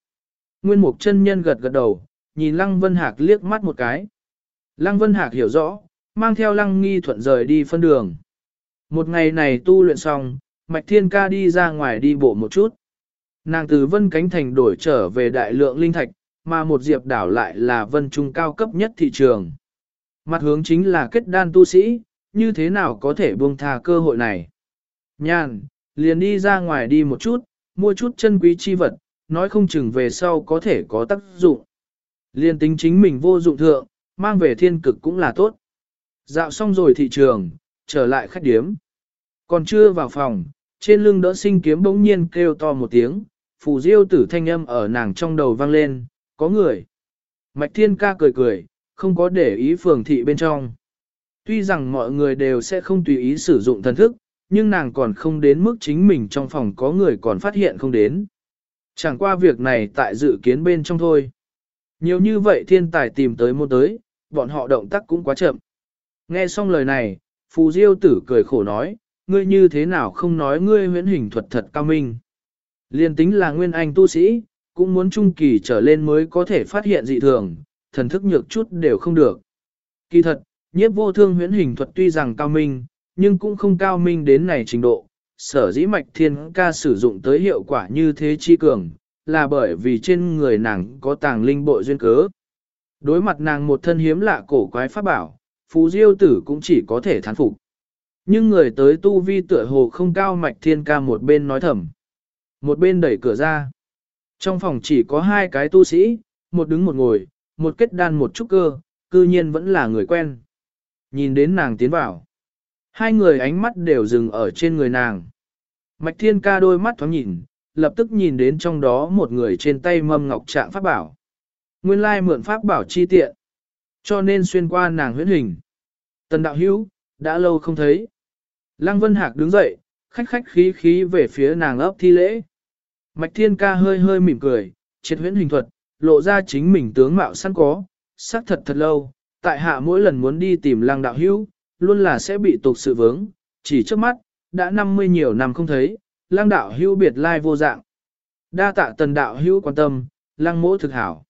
Nguyên Mục chân nhân gật gật đầu, nhìn Lăng Vân Hạc liếc mắt một cái. Lăng Vân Hạc hiểu rõ, mang theo Lăng Nghi thuận rời đi phân đường. Một ngày này tu luyện xong, Mạch Thiên Ca đi ra ngoài đi bộ một chút. Nàng từ Vân Cánh Thành đổi trở về đại lượng linh thạch, mà một diệp đảo lại là vân trung cao cấp nhất thị trường. Mặt hướng chính là kết đan tu sĩ, như thế nào có thể buông tha cơ hội này. Nhàn, liền đi ra ngoài đi một chút, mua chút chân quý chi vật, nói không chừng về sau có thể có tác dụng. Liên tính chính mình vô dụng thượng, mang về thiên cực cũng là tốt. Dạo xong rồi thị trường, trở lại khách điếm. Còn chưa vào phòng, trên lưng đỡ sinh kiếm bỗng nhiên kêu to một tiếng, phù diêu tử thanh âm ở nàng trong đầu vang lên, có người. Mạch thiên ca cười cười, không có để ý phường thị bên trong. Tuy rằng mọi người đều sẽ không tùy ý sử dụng thần thức, nhưng nàng còn không đến mức chính mình trong phòng có người còn phát hiện không đến. Chẳng qua việc này tại dự kiến bên trong thôi. Nhiều như vậy thiên tài tìm tới môn tới, bọn họ động tác cũng quá chậm. Nghe xong lời này, Phù Diêu tử cười khổ nói, ngươi như thế nào không nói ngươi huyễn hình thuật thật cao minh. Liên tính là nguyên anh tu sĩ, cũng muốn trung kỳ trở lên mới có thể phát hiện dị thường, thần thức nhược chút đều không được. Kỳ thật, nhiếp vô thương huyễn hình thuật tuy rằng cao minh, nhưng cũng không cao minh đến này trình độ. Sở dĩ mạch thiên ca sử dụng tới hiệu quả như thế chi cường, là bởi vì trên người nàng có tàng linh bội duyên cớ. Đối mặt nàng một thân hiếm lạ cổ quái pháp bảo, phú diêu tử cũng chỉ có thể thán phục. Nhưng người tới tu vi tựa hồ không cao mạch thiên ca một bên nói thầm. Một bên đẩy cửa ra. Trong phòng chỉ có hai cái tu sĩ, một đứng một ngồi, một kết đan một trúc cơ, cư nhiên vẫn là người quen. Nhìn đến nàng tiến vào. Hai người ánh mắt đều dừng ở trên người nàng. Mạch thiên ca đôi mắt thoáng nhìn, lập tức nhìn đến trong đó một người trên tay mâm ngọc trạng pháp bảo. Nguyên lai mượn pháp bảo chi tiện. Cho nên xuyên qua nàng huyễn hình. Tần đạo hữu, đã lâu không thấy. Lăng Vân Hạc đứng dậy, khách khách khí khí về phía nàng ấp thi lễ. Mạch Thiên Ca hơi hơi mỉm cười, triệt huyễn hình thuật, lộ ra chính mình tướng mạo sẵn có, xác thật thật lâu, tại hạ mỗi lần muốn đi tìm lăng đạo hữu, luôn là sẽ bị tục sự vướng, chỉ trước mắt, đã 50 nhiều năm không thấy, lăng đạo hữu biệt lai vô dạng. Đa tạ tần đạo hữu quan tâm, lăng mỗ thực hảo.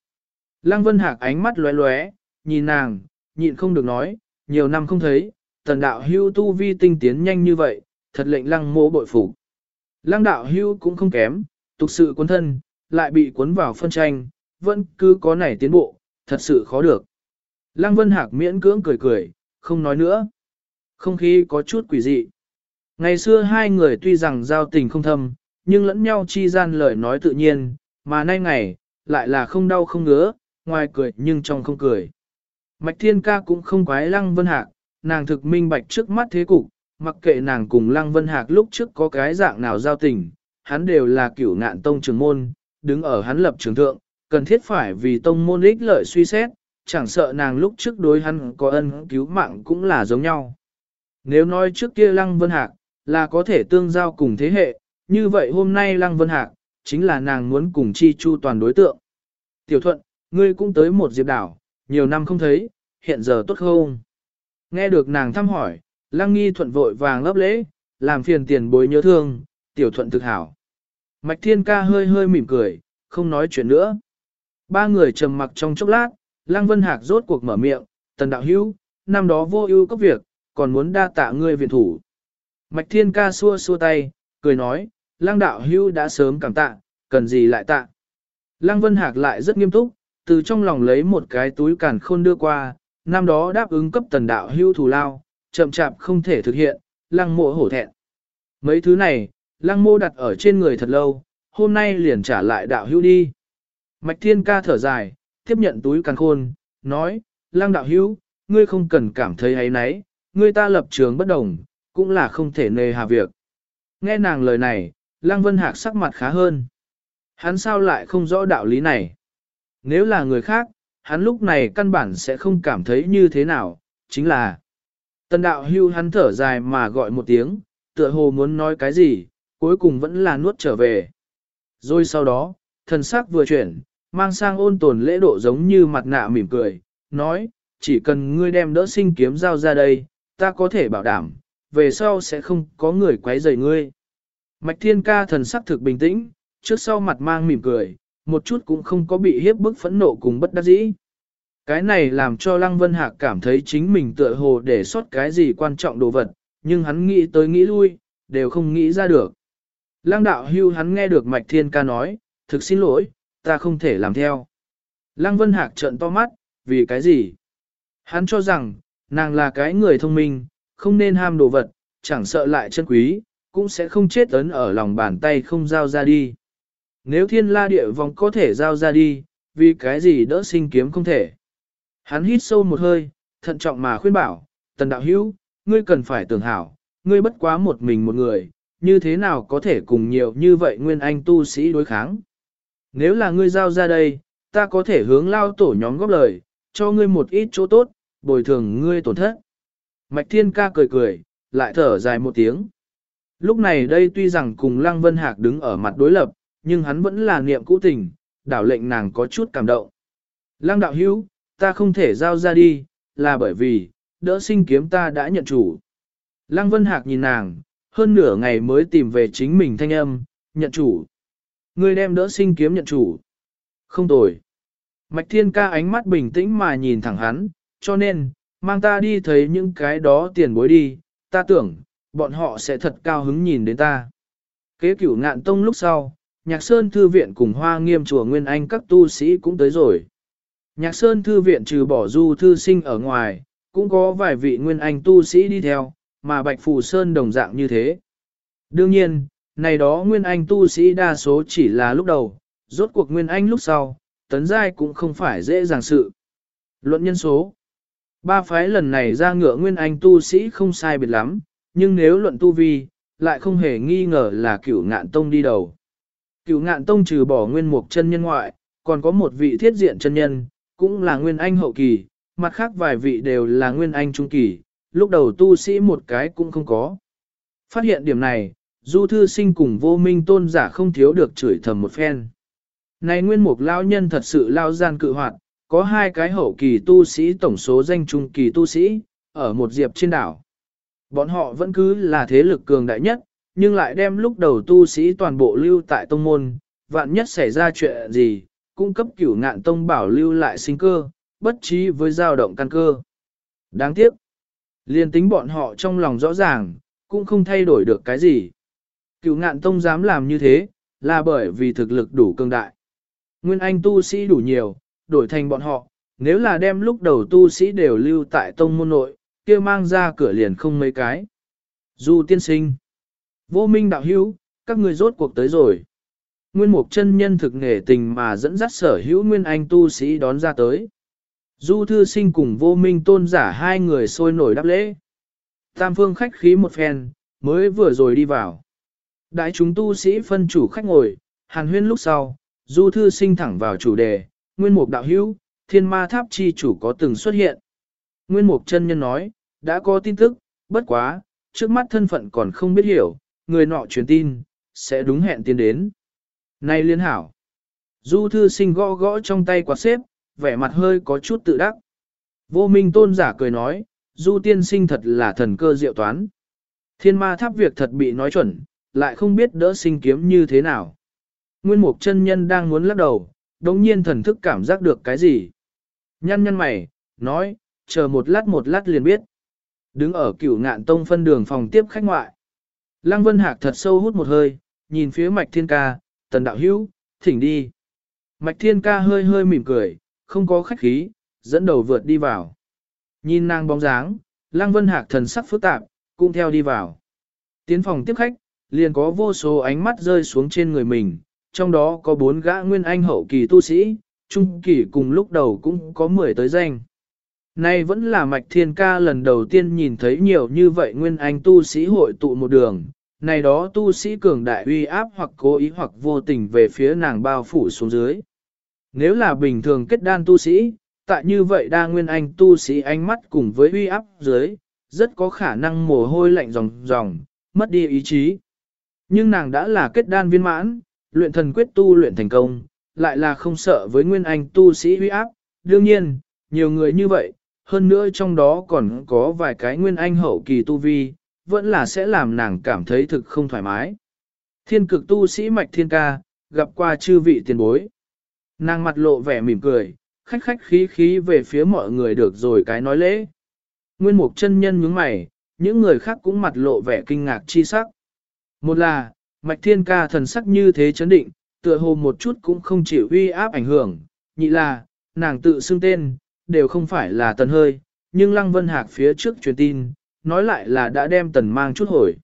Lăng Vân Hạc ánh mắt lóe lóe, nhìn nàng, nhịn không được nói, nhiều năm không thấy, tần đạo hưu tu vi tinh tiến nhanh như vậy, thật lệnh lăng Mô bội phục. Lăng đạo hưu cũng không kém, tục sự cuốn thân, lại bị cuốn vào phân tranh, vẫn cứ có nảy tiến bộ, thật sự khó được. Lăng Vân Hạc miễn cưỡng cười cười, không nói nữa. Không khí có chút quỷ dị. Ngày xưa hai người tuy rằng giao tình không thâm, nhưng lẫn nhau chi gian lời nói tự nhiên, mà nay ngày, lại là không đau không ngứa, ngoài cười nhưng trong không cười. Mạch Thiên Ca cũng không quái Lăng Vân Hạc, nàng thực minh bạch trước mắt thế cục, mặc kệ nàng cùng Lăng Vân Hạc lúc trước có cái dạng nào giao tình, hắn đều là cửu ngạn tông trường môn, đứng ở hắn lập trường thượng, cần thiết phải vì tông môn ích lợi suy xét, chẳng sợ nàng lúc trước đối hắn có ân cứu mạng cũng là giống nhau. Nếu nói trước kia Lăng Vân Hạc là có thể tương giao cùng thế hệ, như vậy hôm nay Lăng Vân Hạc chính là nàng muốn cùng chi chu toàn đối tượng. Tiểu thuận, ngươi cũng tới một diệp đảo, nhiều năm không thấy, hiện giờ tốt không? Nghe được nàng thăm hỏi, Lăng Nghi thuận vội vàng lấp lễ, làm phiền tiền bối nhớ thương, tiểu thuận thực hảo. Mạch Thiên Ca hơi hơi mỉm cười, không nói chuyện nữa. Ba người trầm mặc trong chốc lát, Lăng Vân Hạc rốt cuộc mở miệng, tần đạo hữu, năm đó vô ưu cấp việc, còn muốn đa tạ ngươi viện thủ. Mạch Thiên Ca xua xua tay, cười nói, Lăng đạo hữu đã sớm cảm tạ, cần gì lại tạ. Lăng Vân Hạc lại rất nghiêm túc, từ trong lòng lấy một cái túi càn khôn đưa qua, năm đó đáp ứng cấp tần đạo hưu thủ lao, chậm chạp không thể thực hiện, lăng mộ hổ thẹn. Mấy thứ này, lăng mô đặt ở trên người thật lâu, hôm nay liền trả lại đạo hưu đi. Mạch Thiên Ca thở dài, tiếp nhận túi càn khôn, nói, lăng đạo hưu ngươi không cần cảm thấy ấy nấy, ngươi ta lập trường bất đồng, cũng là không thể nề hà việc. Nghe nàng lời này, lăng vân hạc sắc mặt khá hơn. Hắn sao lại không rõ đạo lý này? Nếu là người khác, hắn lúc này căn bản sẽ không cảm thấy như thế nào, chính là Tần đạo hưu hắn thở dài mà gọi một tiếng, tựa hồ muốn nói cái gì, cuối cùng vẫn là nuốt trở về. Rồi sau đó, thần sắc vừa chuyển, mang sang ôn tồn lễ độ giống như mặt nạ mỉm cười, nói, chỉ cần ngươi đem đỡ sinh kiếm giao ra đây, ta có thể bảo đảm, về sau sẽ không có người quấy rầy ngươi. Mạch thiên ca thần sắc thực bình tĩnh, trước sau mặt mang mỉm cười, một chút cũng không có bị hiếp bức phẫn nộ cùng bất đắc dĩ. Cái này làm cho Lăng Vân Hạc cảm thấy chính mình tựa hồ để sót cái gì quan trọng đồ vật, nhưng hắn nghĩ tới nghĩ lui, đều không nghĩ ra được. Lăng đạo hưu hắn nghe được Mạch Thiên ca nói, thực xin lỗi, ta không thể làm theo. Lăng Vân Hạc trợn to mắt, vì cái gì? Hắn cho rằng, nàng là cái người thông minh, không nên ham đồ vật, chẳng sợ lại chân quý, cũng sẽ không chết ấn ở lòng bàn tay không giao ra đi. Nếu thiên la địa vòng có thể giao ra đi, vì cái gì đỡ sinh kiếm không thể. Hắn hít sâu một hơi, thận trọng mà khuyên bảo, tần đạo hữu, ngươi cần phải tưởng hảo, ngươi bất quá một mình một người, như thế nào có thể cùng nhiều như vậy nguyên anh tu sĩ đối kháng. Nếu là ngươi giao ra đây, ta có thể hướng lao tổ nhóm góp lời, cho ngươi một ít chỗ tốt, bồi thường ngươi tổn thất. Mạch Thiên ca cười cười, lại thở dài một tiếng. Lúc này đây tuy rằng cùng Lăng Vân Hạc đứng ở mặt đối lập, nhưng hắn vẫn là niệm cũ tình, đảo lệnh nàng có chút cảm động. Lăng đạo hữu, ta không thể giao ra đi, là bởi vì, đỡ sinh kiếm ta đã nhận chủ. Lăng Vân Hạc nhìn nàng, hơn nửa ngày mới tìm về chính mình thanh âm, nhận chủ. Người đem đỡ sinh kiếm nhận chủ. Không tồi. Mạch Thiên ca ánh mắt bình tĩnh mà nhìn thẳng hắn, cho nên, mang ta đi thấy những cái đó tiền bối đi, ta tưởng, bọn họ sẽ thật cao hứng nhìn đến ta. Kế cửu ngạn tông lúc sau, Nhạc Sơn Thư Viện cùng Hoa Nghiêm Chùa Nguyên Anh các tu sĩ cũng tới rồi. Nhạc Sơn Thư Viện trừ bỏ du thư sinh ở ngoài, cũng có vài vị Nguyên Anh tu sĩ đi theo, mà Bạch Phù Sơn đồng dạng như thế. Đương nhiên, này đó Nguyên Anh tu sĩ đa số chỉ là lúc đầu, rốt cuộc Nguyên Anh lúc sau, tấn giai cũng không phải dễ dàng sự. Luận nhân số Ba phái lần này ra ngựa Nguyên Anh tu sĩ không sai biệt lắm, nhưng nếu luận tu vi, lại không hề nghi ngờ là cửu ngạn tông đi đầu. Cửu ngạn tông trừ bỏ nguyên mục chân nhân ngoại, còn có một vị thiết diện chân nhân, cũng là nguyên anh hậu kỳ, mặt khác vài vị đều là nguyên anh trung kỳ, lúc đầu tu sĩ một cái cũng không có. Phát hiện điểm này, du thư sinh cùng vô minh tôn giả không thiếu được chửi thầm một phen. Này nguyên mục lao nhân thật sự lao gian cự hoạt, có hai cái hậu kỳ tu sĩ tổng số danh trung kỳ tu sĩ, ở một diệp trên đảo. Bọn họ vẫn cứ là thế lực cường đại nhất, nhưng lại đem lúc đầu tu sĩ toàn bộ lưu tại tông môn, vạn nhất xảy ra chuyện gì, cung cấp cửu ngạn tông bảo lưu lại sinh cơ, bất trí với dao động căn cơ. Đáng tiếc, liên tính bọn họ trong lòng rõ ràng, cũng không thay đổi được cái gì. Cửu ngạn tông dám làm như thế, là bởi vì thực lực đủ cường đại. Nguyên anh tu sĩ đủ nhiều, đổi thành bọn họ, nếu là đem lúc đầu tu sĩ đều lưu tại tông môn nội, kia mang ra cửa liền không mấy cái. Du tiên sinh, Vô minh đạo hữu, các người rốt cuộc tới rồi. Nguyên mục chân nhân thực nghề tình mà dẫn dắt sở hữu nguyên anh tu sĩ đón ra tới. Du thư sinh cùng vô minh tôn giả hai người sôi nổi đáp lễ. Tam phương khách khí một phen, mới vừa rồi đi vào. Đại chúng tu sĩ phân chủ khách ngồi, hàn huyên lúc sau, du thư sinh thẳng vào chủ đề, nguyên mục đạo hữu, thiên ma tháp chi chủ có từng xuất hiện. Nguyên mục chân nhân nói, đã có tin tức, bất quá, trước mắt thân phận còn không biết hiểu, người nọ truyền tin, sẽ đúng hẹn tiến đến. Này liên hảo, du thư sinh gõ gõ trong tay quạt xếp, vẻ mặt hơi có chút tự đắc. Vô minh tôn giả cười nói, du tiên sinh thật là thần cơ diệu toán. Thiên ma tháp việc thật bị nói chuẩn, lại không biết đỡ sinh kiếm như thế nào. Nguyên mục chân nhân đang muốn lắc đầu, đồng nhiên thần thức cảm giác được cái gì. Nhăn nhăn mày, nói, chờ một lát một lát liền biết. Đứng ở cửu ngạn tông phân đường phòng tiếp khách ngoại. Lăng Vân Hạc thật sâu hút một hơi, nhìn phía mạch thiên ca, tần đạo hữu, thỉnh đi. Mạch thiên ca hơi hơi mỉm cười, không có khách khí, dẫn đầu vượt đi vào. Nhìn nàng bóng dáng, Lăng Vân Hạc thần sắc phức tạp, cũng theo đi vào. Tiến phòng tiếp khách, liền có vô số ánh mắt rơi xuống trên người mình, trong đó có bốn gã nguyên anh hậu kỳ tu sĩ, trung kỳ cùng lúc đầu cũng có mười tới danh. Nay vẫn là mạch thiên ca lần đầu tiên nhìn thấy nhiều như vậy nguyên anh tu sĩ hội tụ một đường, này đó tu sĩ cường đại uy áp hoặc cố ý hoặc vô tình về phía nàng bao phủ xuống dưới. Nếu là bình thường kết đan tu sĩ, tại như vậy đa nguyên anh tu sĩ ánh mắt cùng với uy áp dưới, rất có khả năng mồ hôi lạnh ròng ròng, mất đi ý chí. Nhưng nàng đã là kết đan viên mãn, luyện thần quyết tu luyện thành công, lại là không sợ với nguyên anh tu sĩ uy áp. Đương nhiên, nhiều người như vậy, hơn nữa trong đó còn có vài cái nguyên anh hậu kỳ tu vi, vẫn là sẽ làm nàng cảm thấy thực không thoải mái. Thiên cực tu sĩ mạch thiên ca, gặp qua chư vị tiền bối. Nàng mặt lộ vẻ mỉm cười, khách khách khí khí về phía mọi người được rồi cái nói lễ. Nguyên mục chân nhân nhướng mày, những người khác cũng mặt lộ vẻ kinh ngạc chi sắc. Một là, mạch thiên ca thần sắc như thế chấn định, tựa hồ một chút cũng không chịu uy áp ảnh hưởng. Nhị là, nàng tự xưng tên, đều không phải là tần hơi, nhưng Lăng Vân Hạc phía trước truyền tin, nói lại là đã đem tần mang chút hồi.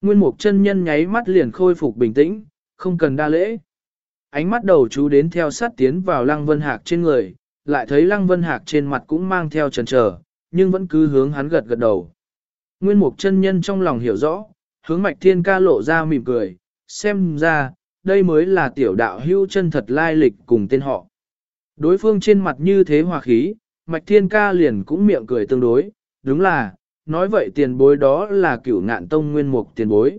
Nguyên mục chân nhân nháy mắt liền khôi phục bình tĩnh, không cần đa lễ. Ánh mắt đầu chú đến theo sát tiến vào Lăng Vân Hạc trên người, lại thấy Lăng Vân Hạc trên mặt cũng mang theo trần trở, nhưng vẫn cứ hướng hắn gật gật đầu. Nguyên mục chân nhân trong lòng hiểu rõ, hướng mạch thiên ca lộ ra mỉm cười, xem ra, đây mới là tiểu đạo hưu chân thật lai lịch cùng tên họ. Đối phương trên mặt như thế hòa khí, mạch thiên ca liền cũng miệng cười tương đối, đúng là, nói vậy tiền bối đó là cửu ngạn tông nguyên mục tiền bối.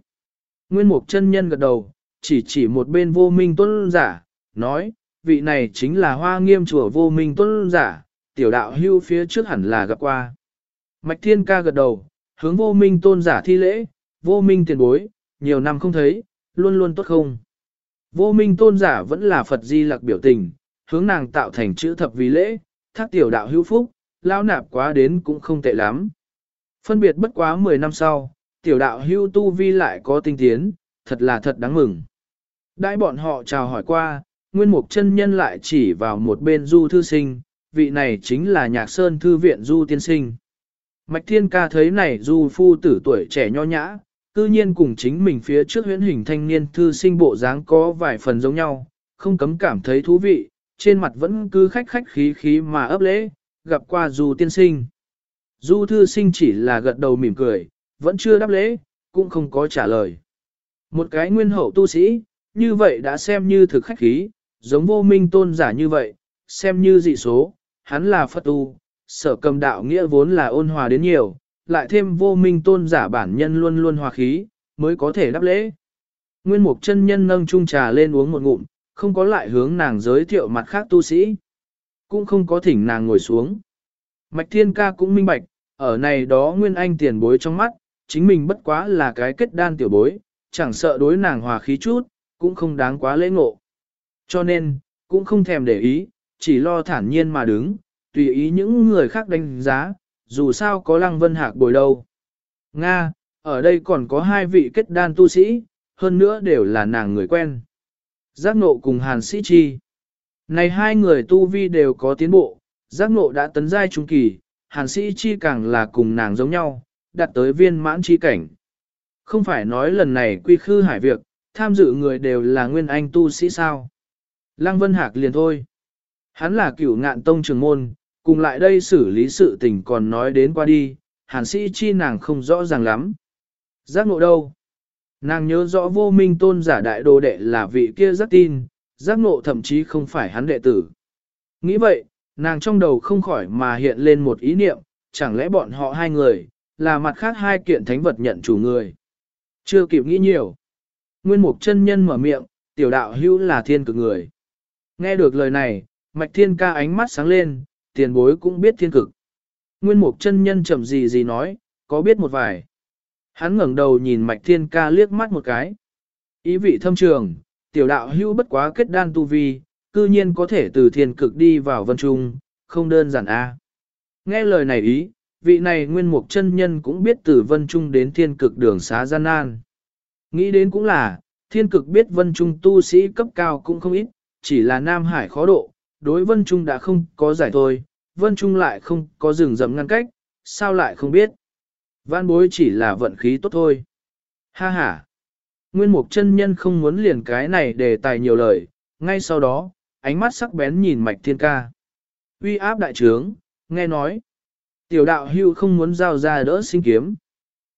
Nguyên mục chân nhân gật đầu, chỉ chỉ một bên vô minh tuân giả, nói, vị này chính là hoa nghiêm chùa vô minh tuân giả, tiểu đạo hưu phía trước hẳn là gặp qua. Mạch thiên ca gật đầu, hướng vô minh tôn giả thi lễ, vô minh tiền bối, nhiều năm không thấy, luôn luôn tốt không. Vô minh tôn giả vẫn là Phật di lạc biểu tình, hướng nàng tạo thành chữ thập vì lễ, thác tiểu đạo hữu phúc, lao nạp quá đến cũng không tệ lắm. Phân biệt bất quá 10 năm sau, tiểu đạo hưu tu vi lại có tinh tiến, thật là thật đáng mừng. Đại bọn họ chào hỏi qua, nguyên mục chân nhân lại chỉ vào một bên du thư sinh, vị này chính là nhạc sơn thư viện du tiên sinh. Mạch thiên ca thấy này du phu tử tuổi trẻ nho nhã, cư nhiên cùng chính mình phía trước huyễn hình thanh niên thư sinh bộ dáng có vài phần giống nhau, không cấm cảm thấy thú vị, trên mặt vẫn cứ khách khách khí khí mà ấp lễ, gặp qua du tiên sinh. Du thư sinh chỉ là gật đầu mỉm cười, vẫn chưa đáp lễ, cũng không có trả lời. Một cái nguyên hậu tu sĩ, như vậy đã xem như thực khách khí, giống vô minh tôn giả như vậy, xem như dị số, hắn là Phật tu, sở cầm đạo nghĩa vốn là ôn hòa đến nhiều, lại thêm vô minh tôn giả bản nhân luôn luôn hòa khí, mới có thể đáp lễ. Nguyên mục chân nhân nâng chung trà lên uống một ngụm, không có lại hướng nàng giới thiệu mặt khác tu sĩ, cũng không có thỉnh nàng ngồi xuống. Mạch thiên ca cũng minh bạch, ở này đó nguyên anh tiền bối trong mắt, chính mình bất quá là cái kết đan tiểu bối, chẳng sợ đối nàng hòa khí chút, cũng không đáng quá lễ ngộ. Cho nên, cũng không thèm để ý, chỉ lo thản nhiên mà đứng, tùy ý những người khác đánh giá, dù sao có lăng vân hạc bồi đâu. Nga, ở đây còn có hai vị kết đan tu sĩ, hơn nữa đều là nàng người quen. Giác nộ cùng hàn sĩ chi. Này hai người tu vi đều có tiến bộ, giác nộ đã tấn giai trung kỳ, hàn sĩ chi càng là cùng nàng giống nhau, đạt tới viên mãn chi cảnh. Không phải nói lần này quy khư hải việc, tham dự người đều là nguyên anh tu sĩ sao. Lăng Vân Hạc liền thôi. Hắn là cửu ngạn tông trường môn, cùng lại đây xử lý sự tình còn nói đến qua đi, hàn sĩ chi nàng không rõ ràng lắm. Giác ngộ đâu? Nàng nhớ rõ vô minh tôn giả đại đồ đệ là vị kia rất tin, giác ngộ thậm chí không phải hắn đệ tử. Nghĩ vậy, nàng trong đầu không khỏi mà hiện lên một ý niệm, chẳng lẽ bọn họ hai người, là mặt khác hai kiện thánh vật nhận chủ người. Chưa kịp nghĩ nhiều. Nguyên mục chân nhân mở miệng, tiểu đạo hữu là thiên cực người. Nghe được lời này, mạch thiên ca ánh mắt sáng lên, tiền bối cũng biết thiên cực. Nguyên mục chân nhân chậm gì gì nói, có biết một vài. Hắn ngẩng đầu nhìn mạch thiên ca liếc mắt một cái. Ý vị thâm trường, tiểu đạo hữu bất quá kết đan tu vi, cư nhiên có thể từ thiên cực đi vào vân trung, không đơn giản a. Nghe lời này ý, vị này nguyên mục chân nhân cũng biết từ vân trung đến thiên cực đường xá gian nan. Nghĩ đến cũng là, thiên cực biết vân trung tu sĩ cấp cao cũng không ít, chỉ là Nam Hải khó độ, đối vân trung đã không có giải thôi, vân trung lại không có rừng rậm ngăn cách, sao lại không biết. Văn bối chỉ là vận khí tốt thôi. Ha ha. Nguyên mục chân nhân không muốn liền cái này để tài nhiều lời, ngay sau đó, ánh mắt sắc bén nhìn mạch thiên ca. Uy áp đại trướng, nghe nói. Tiểu đạo hưu không muốn giao ra đỡ sinh kiếm.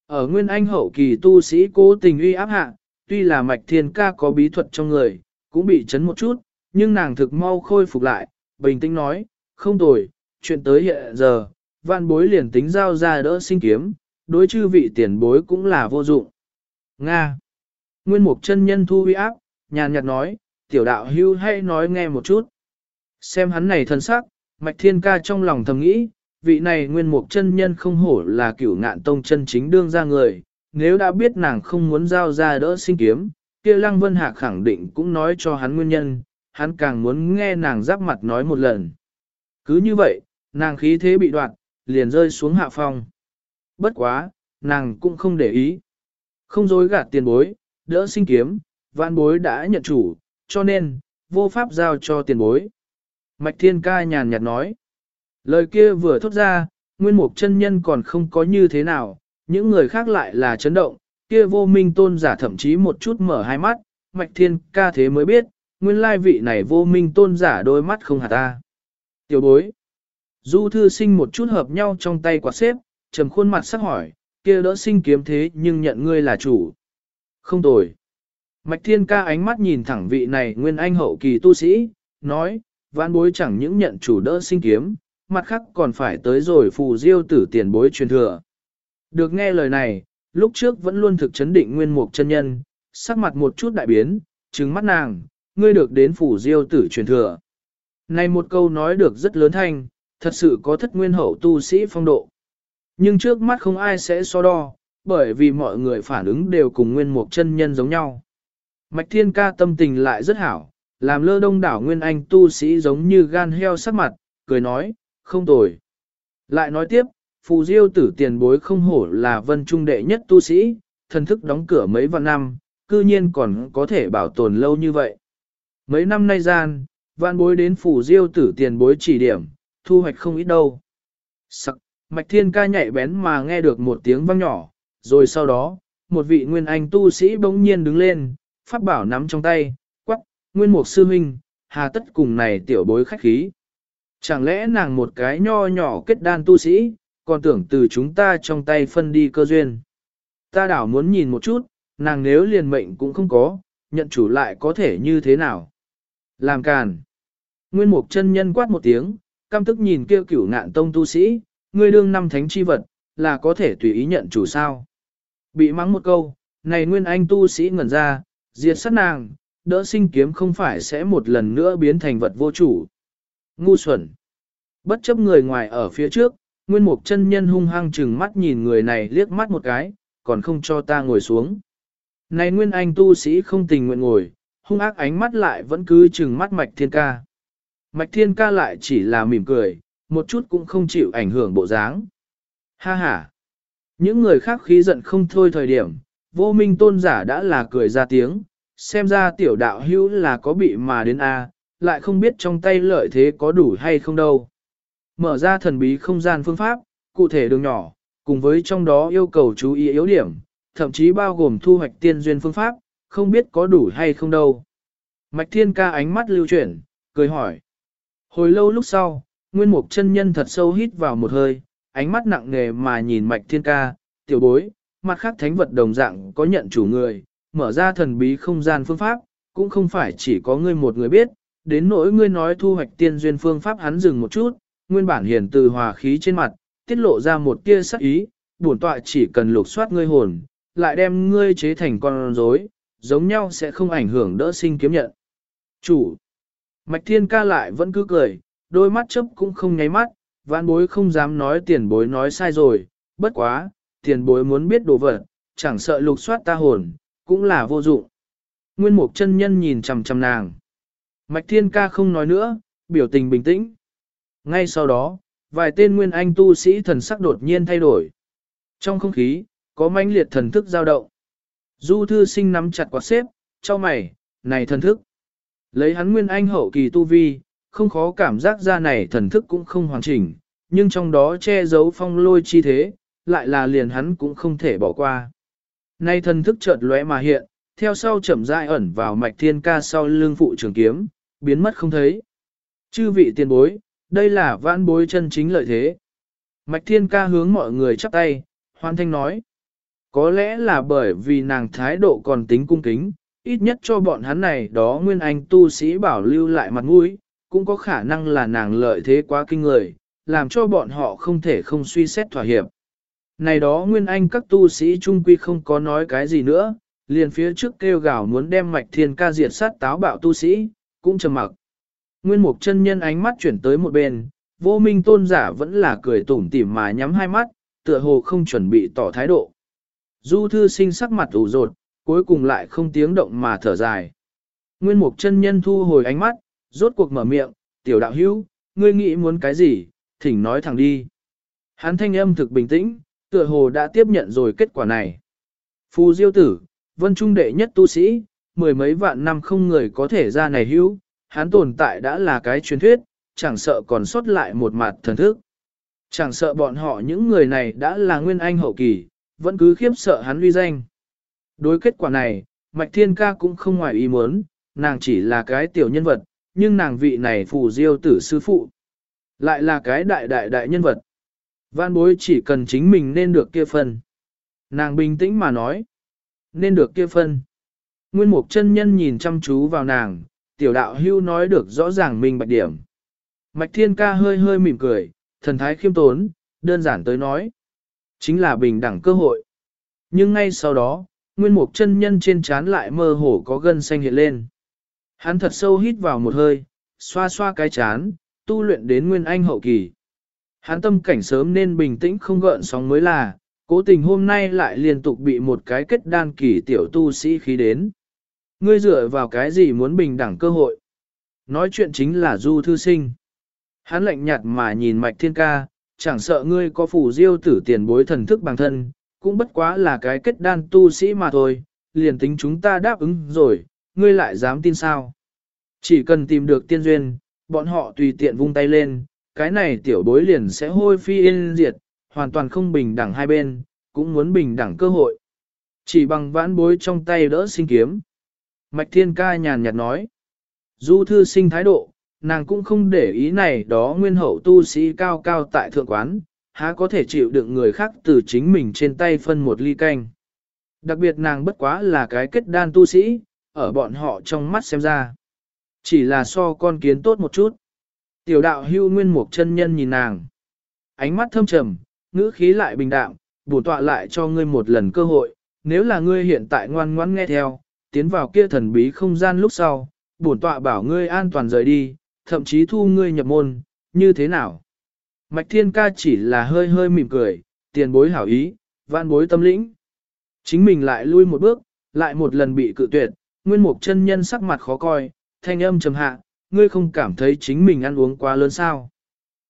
Ở nguyên anh hậu kỳ tu sĩ cố tình uy áp hạ, tuy là mạch thiên ca có bí thuật trong người, cũng bị chấn một chút, nhưng nàng thực mau khôi phục lại, bình tĩnh nói, không tồi, chuyện tới hiện giờ, vạn bối liền tính giao ra đỡ sinh kiếm, đối chư vị tiền bối cũng là vô dụng. Nga. Nguyên mục chân nhân thu uy áp, nhàn nhạt nói, tiểu đạo hưu hay nói nghe một chút. Xem hắn này thân sắc, mạch thiên ca trong lòng thầm nghĩ, vị này nguyên mục chân nhân không hổ là cửu ngạn tông chân chính đương ra người, nếu đã biết nàng không muốn giao ra đỡ sinh kiếm, kia lăng vân hạc khẳng định cũng nói cho hắn nguyên nhân, hắn càng muốn nghe nàng giáp mặt nói một lần. Cứ như vậy, nàng khí thế bị đoạn, liền rơi xuống hạ phong. Bất quá, nàng cũng không để ý. Không dối gạt tiền bối, đỡ sinh kiếm, vạn bối đã nhận chủ, cho nên, vô pháp giao cho tiền bối. Mạch thiên ca nhàn nhạt nói. Lời kia vừa thốt ra, nguyên mục chân nhân còn không có như thế nào, những người khác lại là chấn động, kia vô minh tôn giả thậm chí một chút mở hai mắt, mạch thiên ca thế mới biết, nguyên lai vị này vô minh tôn giả đôi mắt không hả ta. Tiểu bối. Du thư sinh một chút hợp nhau trong tay quạt xếp, trầm khuôn mặt sắc hỏi, kia đỡ sinh kiếm thế nhưng nhận ngươi là chủ. Không tồi. Mạch thiên ca ánh mắt nhìn thẳng vị này nguyên anh hậu kỳ tu sĩ, nói, vãn bối chẳng những nhận chủ đỡ sinh kiếm, mặt khác còn phải tới rồi phù diêu tử tiền bối truyền thừa. Được nghe lời này, lúc trước vẫn luôn thực chấn định nguyên mục chân nhân, sắc mặt một chút đại biến, trừng mắt nàng, ngươi được đến phủ diêu tử truyền thừa. Này một câu nói được rất lớn thanh, thật sự có thất nguyên hậu tu sĩ phong độ. Nhưng trước mắt không ai sẽ so đo, bởi vì mọi người phản ứng đều cùng nguyên mục chân nhân giống nhau. Mạch thiên ca tâm tình lại rất hảo, làm lơ đông đảo nguyên anh tu sĩ giống như gan heo sắc mặt, cười nói, không tồi. Lại nói tiếp, phù diêu tử tiền bối không hổ là vân trung đệ nhất tu sĩ, thần thức đóng cửa mấy vạn năm, cư nhiên còn có thể bảo tồn lâu như vậy. Mấy năm nay gian, vạn bối đến phủ diêu tử tiền bối chỉ điểm, thu hoạch không ít đâu. Sắc, mạch thiên ca nhạy bén mà nghe được một tiếng vang nhỏ, rồi sau đó, một vị nguyên anh tu sĩ bỗng nhiên đứng lên, pháp bảo nắm trong tay, quắc, nguyên mục sư huynh, hà tất cùng này tiểu bối khách khí. Chẳng lẽ nàng một cái nho nhỏ kết đan tu sĩ, còn tưởng từ chúng ta trong tay phân đi cơ duyên. Ta đảo muốn nhìn một chút, nàng nếu liền mệnh cũng không có, nhận chủ lại có thể như thế nào. Làm càn. Nguyên mục chân nhân quát một tiếng, căm tức nhìn kêu cửu ngạn tông tu sĩ, ngươi đương năm thánh chi vật, là có thể tùy ý nhận chủ sao. Bị mắng một câu, này nguyên anh tu sĩ ngẩn ra, diệt sát nàng, đỡ sinh kiếm không phải sẽ một lần nữa biến thành vật vô chủ. Ngu xuẩn. Bất chấp người ngoài ở phía trước, nguyên mục chân nhân hung hăng chừng mắt nhìn người này liếc mắt một cái, còn không cho ta ngồi xuống. Này nguyên anh tu sĩ không tình nguyện ngồi, hung ác ánh mắt lại vẫn cứ chừng mắt mạch thiên ca. Mạch thiên ca lại chỉ là mỉm cười, một chút cũng không chịu ảnh hưởng bộ dáng. Ha ha! Những người khác khí giận không thôi thời điểm, vô minh tôn giả đã là cười ra tiếng, xem ra tiểu đạo hữu là có bị mà đến A, lại không biết trong tay lợi thế có đủ hay không đâu. Mở ra thần bí không gian phương pháp, cụ thể đường nhỏ, cùng với trong đó yêu cầu chú ý yếu điểm, thậm chí bao gồm thu hoạch tiên duyên phương pháp, không biết có đủ hay không đâu. Mạch Thiên Ca ánh mắt lưu chuyển, cười hỏi. Hồi lâu lúc sau, Nguyên Mục chân nhân thật sâu hít vào một hơi, ánh mắt nặng nề mà nhìn Mạch Thiên Ca, tiểu bối, mặt khác thánh vật đồng dạng có nhận chủ người, mở ra thần bí không gian phương pháp, cũng không phải chỉ có ngươi một người biết, đến nỗi ngươi nói thu hoạch tiên duyên phương pháp hắn dừng một chút, nguyên bản hiền từ hòa khí trên mặt, tiết lộ ra một tia sắc ý, bổn tọa chỉ cần lục soát ngươi hồn, lại đem ngươi chế thành con rối, giống nhau sẽ không ảnh hưởng đỡ sinh kiếm nhận. Chủ, Mạch Thiên ca lại vẫn cứ cười, đôi mắt chấp cũng không nháy mắt, vãn bối không dám nói tiền bối nói sai rồi, bất quá, tiền bối muốn biết đồ vật, chẳng sợ lục soát ta hồn, cũng là vô dụng. Nguyên Mục chân nhân nhìn chằm chằm nàng. Mạch Thiên ca không nói nữa, biểu tình bình tĩnh. Ngay sau đó, vài tên nguyên anh tu sĩ thần sắc đột nhiên thay đổi. Trong không khí, có mãnh liệt thần thức dao động. Du thư sinh nắm chặt quạt xếp, cho mày, này thần thức. Lấy hắn nguyên anh hậu kỳ tu vi, không khó cảm giác ra này thần thức cũng không hoàn chỉnh, nhưng trong đó che giấu phong lôi chi thế, lại là liền hắn cũng không thể bỏ qua. Nay thần thức chợt lóe mà hiện, theo sau chậm rãi ẩn vào mạch thiên ca sau lưng phụ trường kiếm, biến mất không thấy. Chư vị tiền bối, đây là vãn bối chân chính lợi thế. Mạch thiên ca hướng mọi người chắp tay, hoan thanh nói. Có lẽ là bởi vì nàng thái độ còn tính cung kính, ít nhất cho bọn hắn này đó nguyên anh tu sĩ bảo lưu lại mặt mũi, cũng có khả năng là nàng lợi thế quá kinh người, làm cho bọn họ không thể không suy xét thỏa hiệp. Này đó nguyên anh các tu sĩ trung quy không có nói cái gì nữa, liền phía trước kêu gào muốn đem mạch thiên ca diệt sát táo bạo tu sĩ, cũng trầm mặc. Nguyên mục chân nhân ánh mắt chuyển tới một bên, vô minh tôn giả vẫn là cười tủm tỉm mà nhắm hai mắt, tựa hồ không chuẩn bị tỏ thái độ. Du thư sinh sắc mặt ủ rột, cuối cùng lại không tiếng động mà thở dài. Nguyên mục chân nhân thu hồi ánh mắt, rốt cuộc mở miệng, tiểu đạo hữu, ngươi nghĩ muốn cái gì, thỉnh nói thẳng đi. Hắn thanh âm thực bình tĩnh, tựa hồ đã tiếp nhận rồi kết quả này. Phù diêu tử, vân trung đệ nhất tu sĩ, mười mấy vạn năm không người có thể ra này hữu, hắn tồn tại đã là cái truyền thuyết, chẳng sợ còn sót lại một mặt thần thức. Chẳng sợ bọn họ những người này đã là nguyên anh hậu kỳ, vẫn cứ khiếp sợ hắn uy danh. Đối kết quả này, Mạch Thiên Ca cũng không ngoài ý muốn, nàng chỉ là cái tiểu nhân vật, nhưng nàng vị này phù diêu tử sư phụ. Lại là cái đại đại đại nhân vật. Văn bối chỉ cần chính mình nên được kia phân. Nàng bình tĩnh mà nói. Nên được kia phân. Nguyên mục chân nhân nhìn chăm chú vào nàng, tiểu đạo hưu nói được rõ ràng mình bạch điểm. Mạch thiên ca hơi hơi mỉm cười, thần thái khiêm tốn, đơn giản tới nói. Chính là bình đẳng cơ hội. Nhưng ngay sau đó, nguyên mục chân nhân trên trán lại mơ hồ có gân xanh hiện lên. Hắn thật sâu hít vào một hơi, xoa xoa cái chán, tu luyện đến nguyên anh hậu kỳ. Hắn tâm cảnh sớm nên bình tĩnh không gợn sóng mới là, cố tình hôm nay lại liên tục bị một cái kết đan kỳ tiểu tu sĩ khí đến. Ngươi dựa vào cái gì muốn bình đẳng cơ hội? Nói chuyện chính là du thư sinh. Hắn lạnh nhạt mà nhìn mạch thiên ca, chẳng sợ ngươi có phủ diêu tử tiền bối thần thức bằng thân, cũng bất quá là cái kết đan tu sĩ mà thôi, liền tính chúng ta đáp ứng rồi, ngươi lại dám tin sao? Chỉ cần tìm được tiên duyên, bọn họ tùy tiện vung tay lên, cái này tiểu bối liền sẽ hôi phi yên diệt, hoàn toàn không bình đẳng hai bên, cũng muốn bình đẳng cơ hội. Chỉ bằng vãn bối trong tay đỡ sinh kiếm. Mạch Thiên Ca nhàn nhạt nói. Du thư sinh thái độ, nàng cũng không để ý này đó nguyên hậu tu sĩ cao cao tại thượng quán, há có thể chịu đựng người khác từ chính mình trên tay phân một ly canh. Đặc biệt nàng bất quá là cái kết đan tu sĩ, ở bọn họ trong mắt xem ra. Chỉ là so con kiến tốt một chút. Tiểu đạo hưu nguyên mục chân nhân nhìn nàng. Ánh mắt thâm trầm, ngữ khí lại bình đạm, bổ tọa lại cho ngươi một lần cơ hội. Nếu là ngươi hiện tại ngoan ngoãn nghe theo, tiến vào kia thần bí không gian lúc sau, bổn tọa bảo ngươi an toàn rời đi, thậm chí thu ngươi nhập môn, như thế nào? Mạch thiên ca chỉ là hơi hơi mỉm cười, tiền bối hảo ý, vạn bối tâm lĩnh. Chính mình lại lui một bước, lại một lần bị cự tuyệt, nguyên mục chân nhân sắc mặt khó coi, thanh âm trầm hạ, ngươi không cảm thấy chính mình ăn uống quá lớn sao.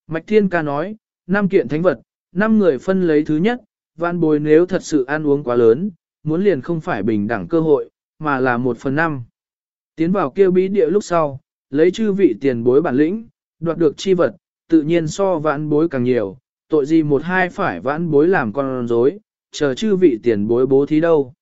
Mạch thiên ca nói, năm kiện thánh vật, năm người phân lấy thứ nhất, vạn bối nếu thật sự ăn uống quá lớn, muốn liền không phải bình đẳng cơ hội, mà là một phần năm. Tiến vào kêu bí địa lúc sau, lấy chư vị tiền bối bản lĩnh, đoạt được chi vật, tự nhiên so vãn bối càng nhiều, tội gì một hai phải vãn bối làm con rối, chờ chư vị tiền bối bố thí đâu.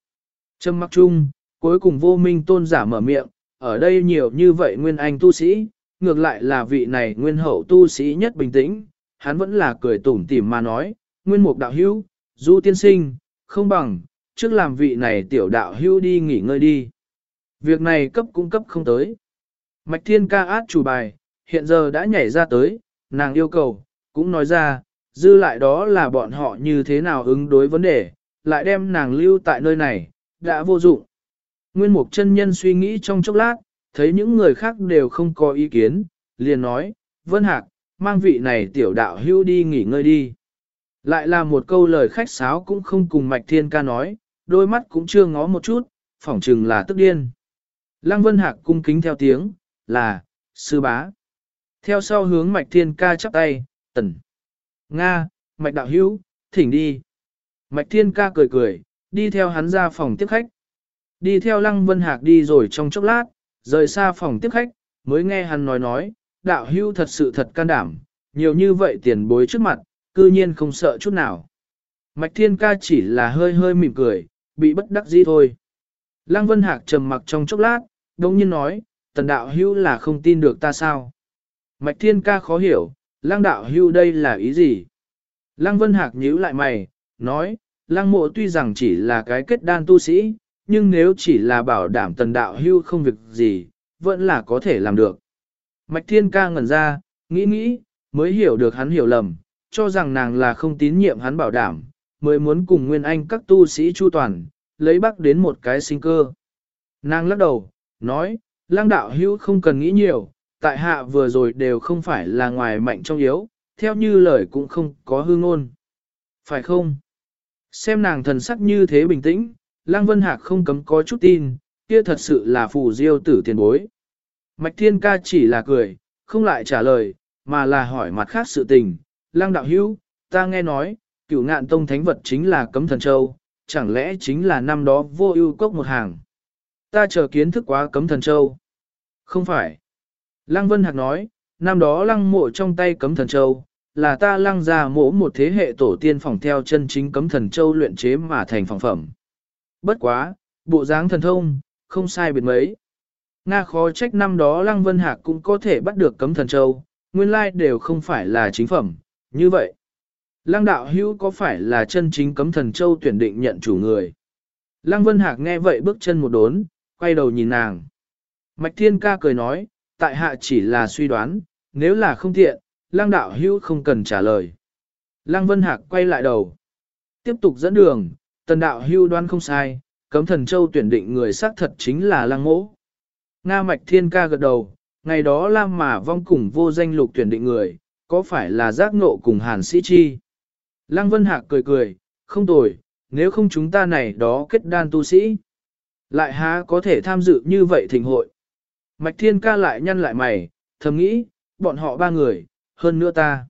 Trâm mặc chung, cuối cùng vô minh tôn giả mở miệng, ở đây nhiều như vậy nguyên anh tu sĩ, ngược lại là vị này nguyên hậu tu sĩ nhất bình tĩnh, hắn vẫn là cười tủm tỉm mà nói, nguyên mục đạo hữu, du tiên sinh, không bằng, trước làm vị này tiểu đạo hữu đi nghỉ ngơi đi. Việc này cấp cung cấp không tới. Mạch thiên ca át chủ bài, hiện giờ đã nhảy ra tới, nàng yêu cầu, cũng nói ra, dư lại đó là bọn họ như thế nào ứng đối vấn đề, lại đem nàng lưu tại nơi này, đã vô dụng. Nguyên mục chân nhân suy nghĩ trong chốc lát, thấy những người khác đều không có ý kiến, liền nói, Vân Hạc, mang vị này tiểu đạo hưu đi nghỉ ngơi đi. Lại là một câu lời khách sáo cũng không cùng Mạch Thiên ca nói, đôi mắt cũng chưa ngó một chút, phỏng chừng là tức điên. Lăng Vân Hạc cung kính theo tiếng, là, sư bá. Theo sau hướng Mạch Thiên ca chắp tay, tần. Nga, Mạch đạo hữu, thỉnh đi. Mạch Thiên ca cười cười, đi theo hắn ra phòng tiếp khách. Đi theo Lăng Vân Hạc đi rồi trong chốc lát, rời xa phòng tiếp khách, mới nghe hắn nói nói, đạo Hưu thật sự thật can đảm, nhiều như vậy tiền bối trước mặt, cư nhiên không sợ chút nào. Mạch Thiên ca chỉ là hơi hơi mỉm cười, bị bất đắc dĩ thôi. Lăng Vân Hạc trầm mặc trong chốc lát, đồng nhiên nói, tần đạo Hưu là không tin được ta sao. Mạch Thiên ca khó hiểu, Lăng đạo Hưu đây là ý gì? Lăng Vân Hạc nhíu lại mày, nói, Lăng mộ tuy rằng chỉ là cái kết đan tu sĩ, nhưng nếu chỉ là bảo đảm tần đạo hưu không việc gì, vẫn là có thể làm được. Mạch Thiên ca ngẩn ra, nghĩ nghĩ, mới hiểu được hắn hiểu lầm, cho rằng nàng là không tín nhiệm hắn bảo đảm, mới muốn cùng Nguyên Anh các tu sĩ chu toàn, lấy bắc đến một cái sinh cơ. Nàng lắc đầu, nói, lang đạo hữu không cần nghĩ nhiều, tại hạ vừa rồi đều không phải là ngoài mạnh trong yếu, theo như lời cũng không có hư ngôn. Phải không? Xem nàng thần sắc như thế bình tĩnh, Lăng Vân Hạc không cấm có chút tin, kia thật sự là phù diêu tử tiền bối. Mạch Thiên Ca chỉ là cười, không lại trả lời, mà là hỏi mặt khác sự tình. Lăng đạo hữu, ta nghe nói, cửu ngạn tông thánh vật chính là cấm thần châu, chẳng lẽ chính là năm đó vô ưu cốc một hàng. Ta chờ kiến thức quá cấm thần châu. Không phải. Lăng Vân Hạc nói, năm đó lăng mộ trong tay cấm thần châu, là ta lăng ra mỗ một thế hệ tổ tiên phòng theo chân chính cấm thần châu luyện chế mà thành phòng phẩm. Bất quá, bộ dáng thần thông, không sai biệt mấy. Nga khó trách năm đó Lăng Vân Hạc cũng có thể bắt được cấm thần châu, nguyên lai đều không phải là chính phẩm, như vậy. Lăng đạo hữu có phải là chân chính cấm thần châu tuyển định nhận chủ người? Lăng Vân Hạc nghe vậy bước chân một đốn, quay đầu nhìn nàng. Mạch Thiên Ca cười nói, tại hạ chỉ là suy đoán, nếu là không tiện, Lăng đạo hữu không cần trả lời. Lăng Vân Hạc quay lại đầu. Tiếp tục dẫn đường, tần đạo hưu đoan không sai, cấm thần châu tuyển định người xác thật chính là lăng mỗ. Nga mạch thiên ca gật đầu, ngày đó Lam mà vong cùng vô danh lục tuyển định người, có phải là giác ngộ cùng hàn sĩ chi? Lăng Vân Hạc cười cười, không tồi, nếu không chúng ta này đó kết đan tu sĩ. Lại há có thể tham dự như vậy thịnh hội. Mạch thiên ca lại nhăn lại mày, thầm nghĩ, bọn họ ba người, hơn nữa ta.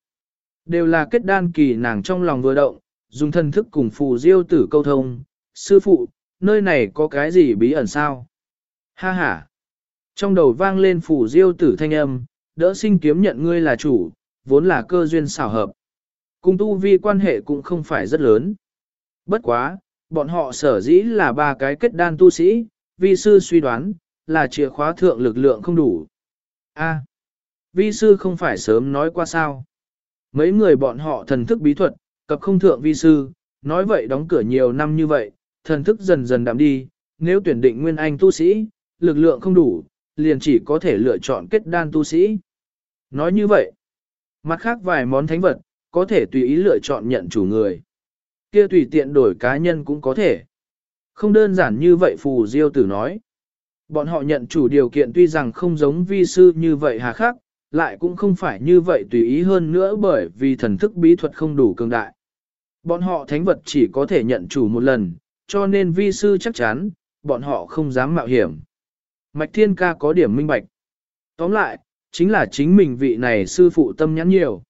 Đều là kết đan kỳ nàng trong lòng vừa động, dùng thân thức cùng phù diêu tử câu thông, sư phụ, nơi này có cái gì bí ẩn sao? Ha ha! Trong đầu vang lên phù diêu tử thanh âm, đỡ sinh kiếm nhận ngươi là chủ, vốn là cơ duyên xảo hợp. Cùng tu vi quan hệ cũng không phải rất lớn. Bất quá, bọn họ sở dĩ là ba cái kết đan tu sĩ, vi sư suy đoán, là chìa khóa thượng lực lượng không đủ. A, vi sư không phải sớm nói qua sao. Mấy người bọn họ thần thức bí thuật, cập không thượng vi sư, nói vậy đóng cửa nhiều năm như vậy, thần thức dần dần đạm đi, nếu tuyển định nguyên anh tu sĩ, lực lượng không đủ, liền chỉ có thể lựa chọn kết đan tu sĩ. Nói như vậy, mặt khác vài món thánh vật, có thể tùy ý lựa chọn nhận chủ người. Kia tùy tiện đổi cá nhân cũng có thể. Không đơn giản như vậy phù diêu tử nói. Bọn họ nhận chủ điều kiện tuy rằng không giống vi sư như vậy hà khắc, lại cũng không phải như vậy tùy ý hơn nữa bởi vì thần thức bí thuật không đủ cường đại. Bọn họ thánh vật chỉ có thể nhận chủ một lần, cho nên vi sư chắc chắn, bọn họ không dám mạo hiểm. Mạch Thiên Ca có điểm minh bạch. Tóm lại, chính là chính mình vị này sư phụ tâm nhắn nhiều.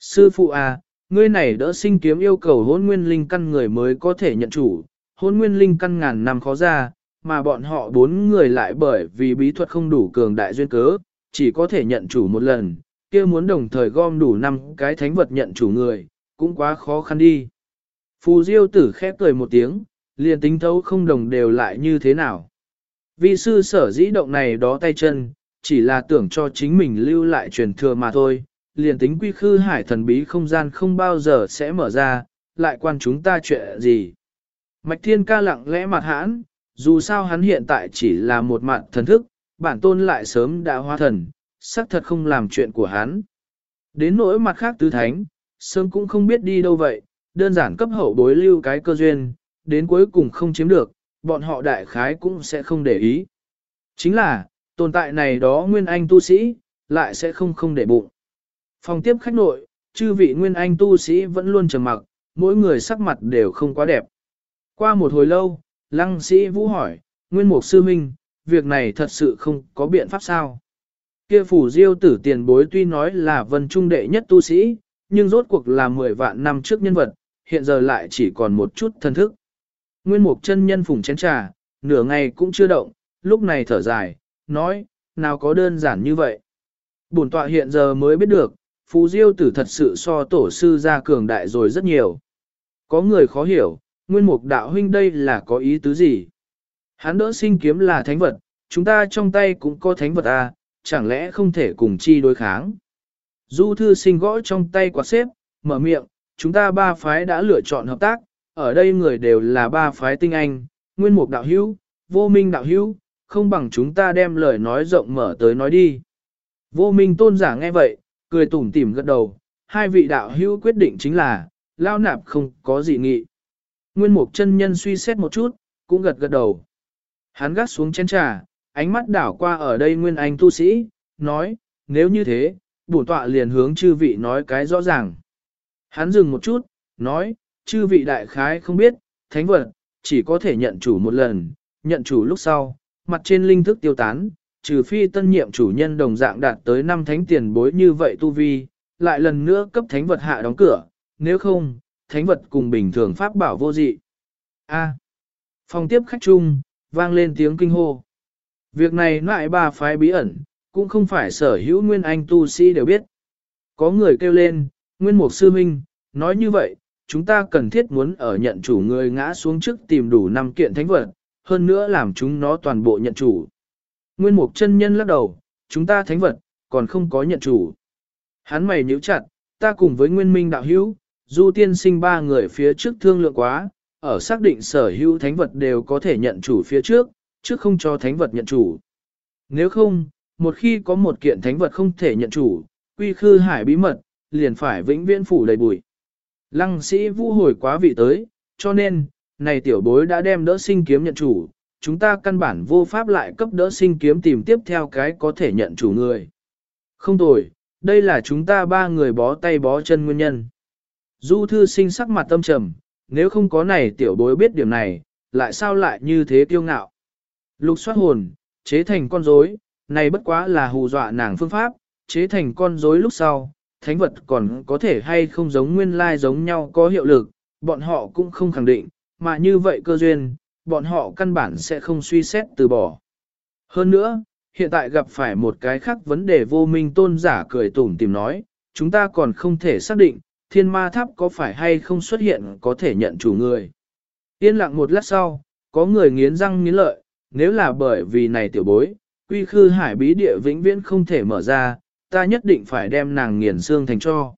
Sư phụ à, ngươi này đỡ sinh kiếm yêu cầu hôn nguyên linh căn người mới có thể nhận chủ, hôn nguyên linh căn ngàn năm khó ra, mà bọn họ bốn người lại bởi vì bí thuật không đủ cường đại duyên cớ, chỉ có thể nhận chủ một lần, kia muốn đồng thời gom đủ năm cái thánh vật nhận chủ người, cũng quá khó khăn đi. Phù diêu tử khép cười một tiếng, liền tính thấu không đồng đều lại như thế nào. Vi sư sở dĩ động này đó tay chân, chỉ là tưởng cho chính mình lưu lại truyền thừa mà thôi, liền tính quy khư hải thần bí không gian không bao giờ sẽ mở ra, lại quan chúng ta chuyện gì. Mạch thiên ca lặng lẽ mặt hãn, dù sao hắn hiện tại chỉ là một mặt thần thức, bản tôn lại sớm đã hóa thần, xác thật không làm chuyện của hắn. Đến nỗi mặt khác tứ thánh, sớm cũng không biết đi đâu vậy, đơn giản cấp hậu bối lưu cái cơ duyên, đến cuối cùng không chiếm được, bọn họ đại khái cũng sẽ không để ý. Chính là, tồn tại này đó nguyên anh tu sĩ, lại sẽ không không để bụng. Phòng tiếp khách nội, chư vị nguyên anh tu sĩ vẫn luôn trầm mặc, mỗi người sắc mặt đều không quá đẹp. Qua một hồi lâu, lăng sĩ vũ hỏi, nguyên mục sư minh, việc này thật sự không có biện pháp sao? Kia phủ diêu tử tiền bối tuy nói là vân trung đệ nhất tu sĩ, nhưng rốt cuộc là 10 vạn năm trước nhân vật, hiện giờ lại chỉ còn một chút thân thức. Nguyên mục chân nhân phùng chén trà, nửa ngày cũng chưa động, lúc này thở dài, nói, nào có đơn giản như vậy. Bổn tọa hiện giờ mới biết được, phù diêu tử thật sự so tổ sư ra cường đại rồi rất nhiều. Có người khó hiểu, nguyên mục đạo huynh đây là có ý tứ gì? Hắn đỡ sinh kiếm là thánh vật, chúng ta trong tay cũng có thánh vật à, chẳng lẽ không thể cùng chi đối kháng? Du thư sinh gõ trong tay quạt xếp, mở miệng, chúng ta ba phái đã lựa chọn hợp tác, ở đây người đều là ba phái tinh anh, nguyên mục đạo hữu, vô minh đạo hữu, không bằng chúng ta đem lời nói rộng mở tới nói đi. Vô minh tôn giả nghe vậy, cười tủm tỉm gật đầu, hai vị đạo hữu quyết định chính là, lao nạp không có gì nghị. Nguyên mục chân nhân suy xét một chút, cũng gật gật đầu. Hắn gắt xuống chén trà, ánh mắt đảo qua ở đây nguyên anh tu sĩ, nói, nếu như thế, bổn tọa liền hướng chư vị nói cái rõ ràng. Hắn dừng một chút, nói, chư vị đại khái không biết, thánh vật, chỉ có thể nhận chủ một lần, nhận chủ lúc sau, mặt trên linh thức tiêu tán, trừ phi tân nhiệm chủ nhân đồng dạng đạt tới năm thánh tiền bối như vậy tu vi, lại lần nữa cấp thánh vật hạ đóng cửa, nếu không, thánh vật cùng bình thường pháp bảo vô dị. A. Phòng tiếp khách chung, vang lên tiếng kinh hô. Việc này lại ba phái bí ẩn, cũng không phải sở hữu nguyên anh tu sĩ đều biết. Có người kêu lên, nguyên mục sư minh, nói như vậy, chúng ta cần thiết muốn ở nhận chủ người ngã xuống trước tìm đủ năm kiện thánh vật, hơn nữa làm chúng nó toàn bộ nhận chủ. Nguyên mục chân nhân lắc đầu, chúng ta thánh vật, còn không có nhận chủ. Hắn mày nhíu chặt, ta cùng với nguyên minh đạo hữu, du tiên sinh ba người phía trước thương lượng quá, ở xác định sở hữu thánh vật đều có thể nhận chủ phía trước, trước không cho thánh vật nhận chủ. Nếu không, một khi có một kiện thánh vật không thể nhận chủ, quy khư hải bí mật, liền phải vĩnh viễn phủ đầy bụi. Lăng sĩ vũ hồi quá vị tới, cho nên, này tiểu bối đã đem đỡ sinh kiếm nhận chủ, chúng ta căn bản vô pháp lại cấp đỡ sinh kiếm tìm tiếp theo cái có thể nhận chủ người. Không tồi, đây là chúng ta ba người bó tay bó chân nguyên nhân. Du thư sinh sắc mặt tâm trầm, nếu không có này tiểu bối biết điểm này, lại sao lại như thế kiêu ngạo. Lục xoát hồn, chế thành con rối, này bất quá là hù dọa nàng phương pháp, chế thành con rối lúc sau, thánh vật còn có thể hay không giống nguyên lai giống nhau có hiệu lực, bọn họ cũng không khẳng định, mà như vậy cơ duyên, bọn họ căn bản sẽ không suy xét từ bỏ. Hơn nữa, hiện tại gặp phải một cái khác vấn đề vô minh tôn giả cười tủm tìm nói, chúng ta còn không thể xác định, thiên ma tháp có phải hay không xuất hiện có thể nhận chủ người. Yên lặng một lát sau, có người nghiến răng nghiến lợi, nếu là bởi vì này tiểu bối, quy khư hải bí địa vĩnh viễn không thể mở ra, ta nhất định phải đem nàng nghiền xương thành cho.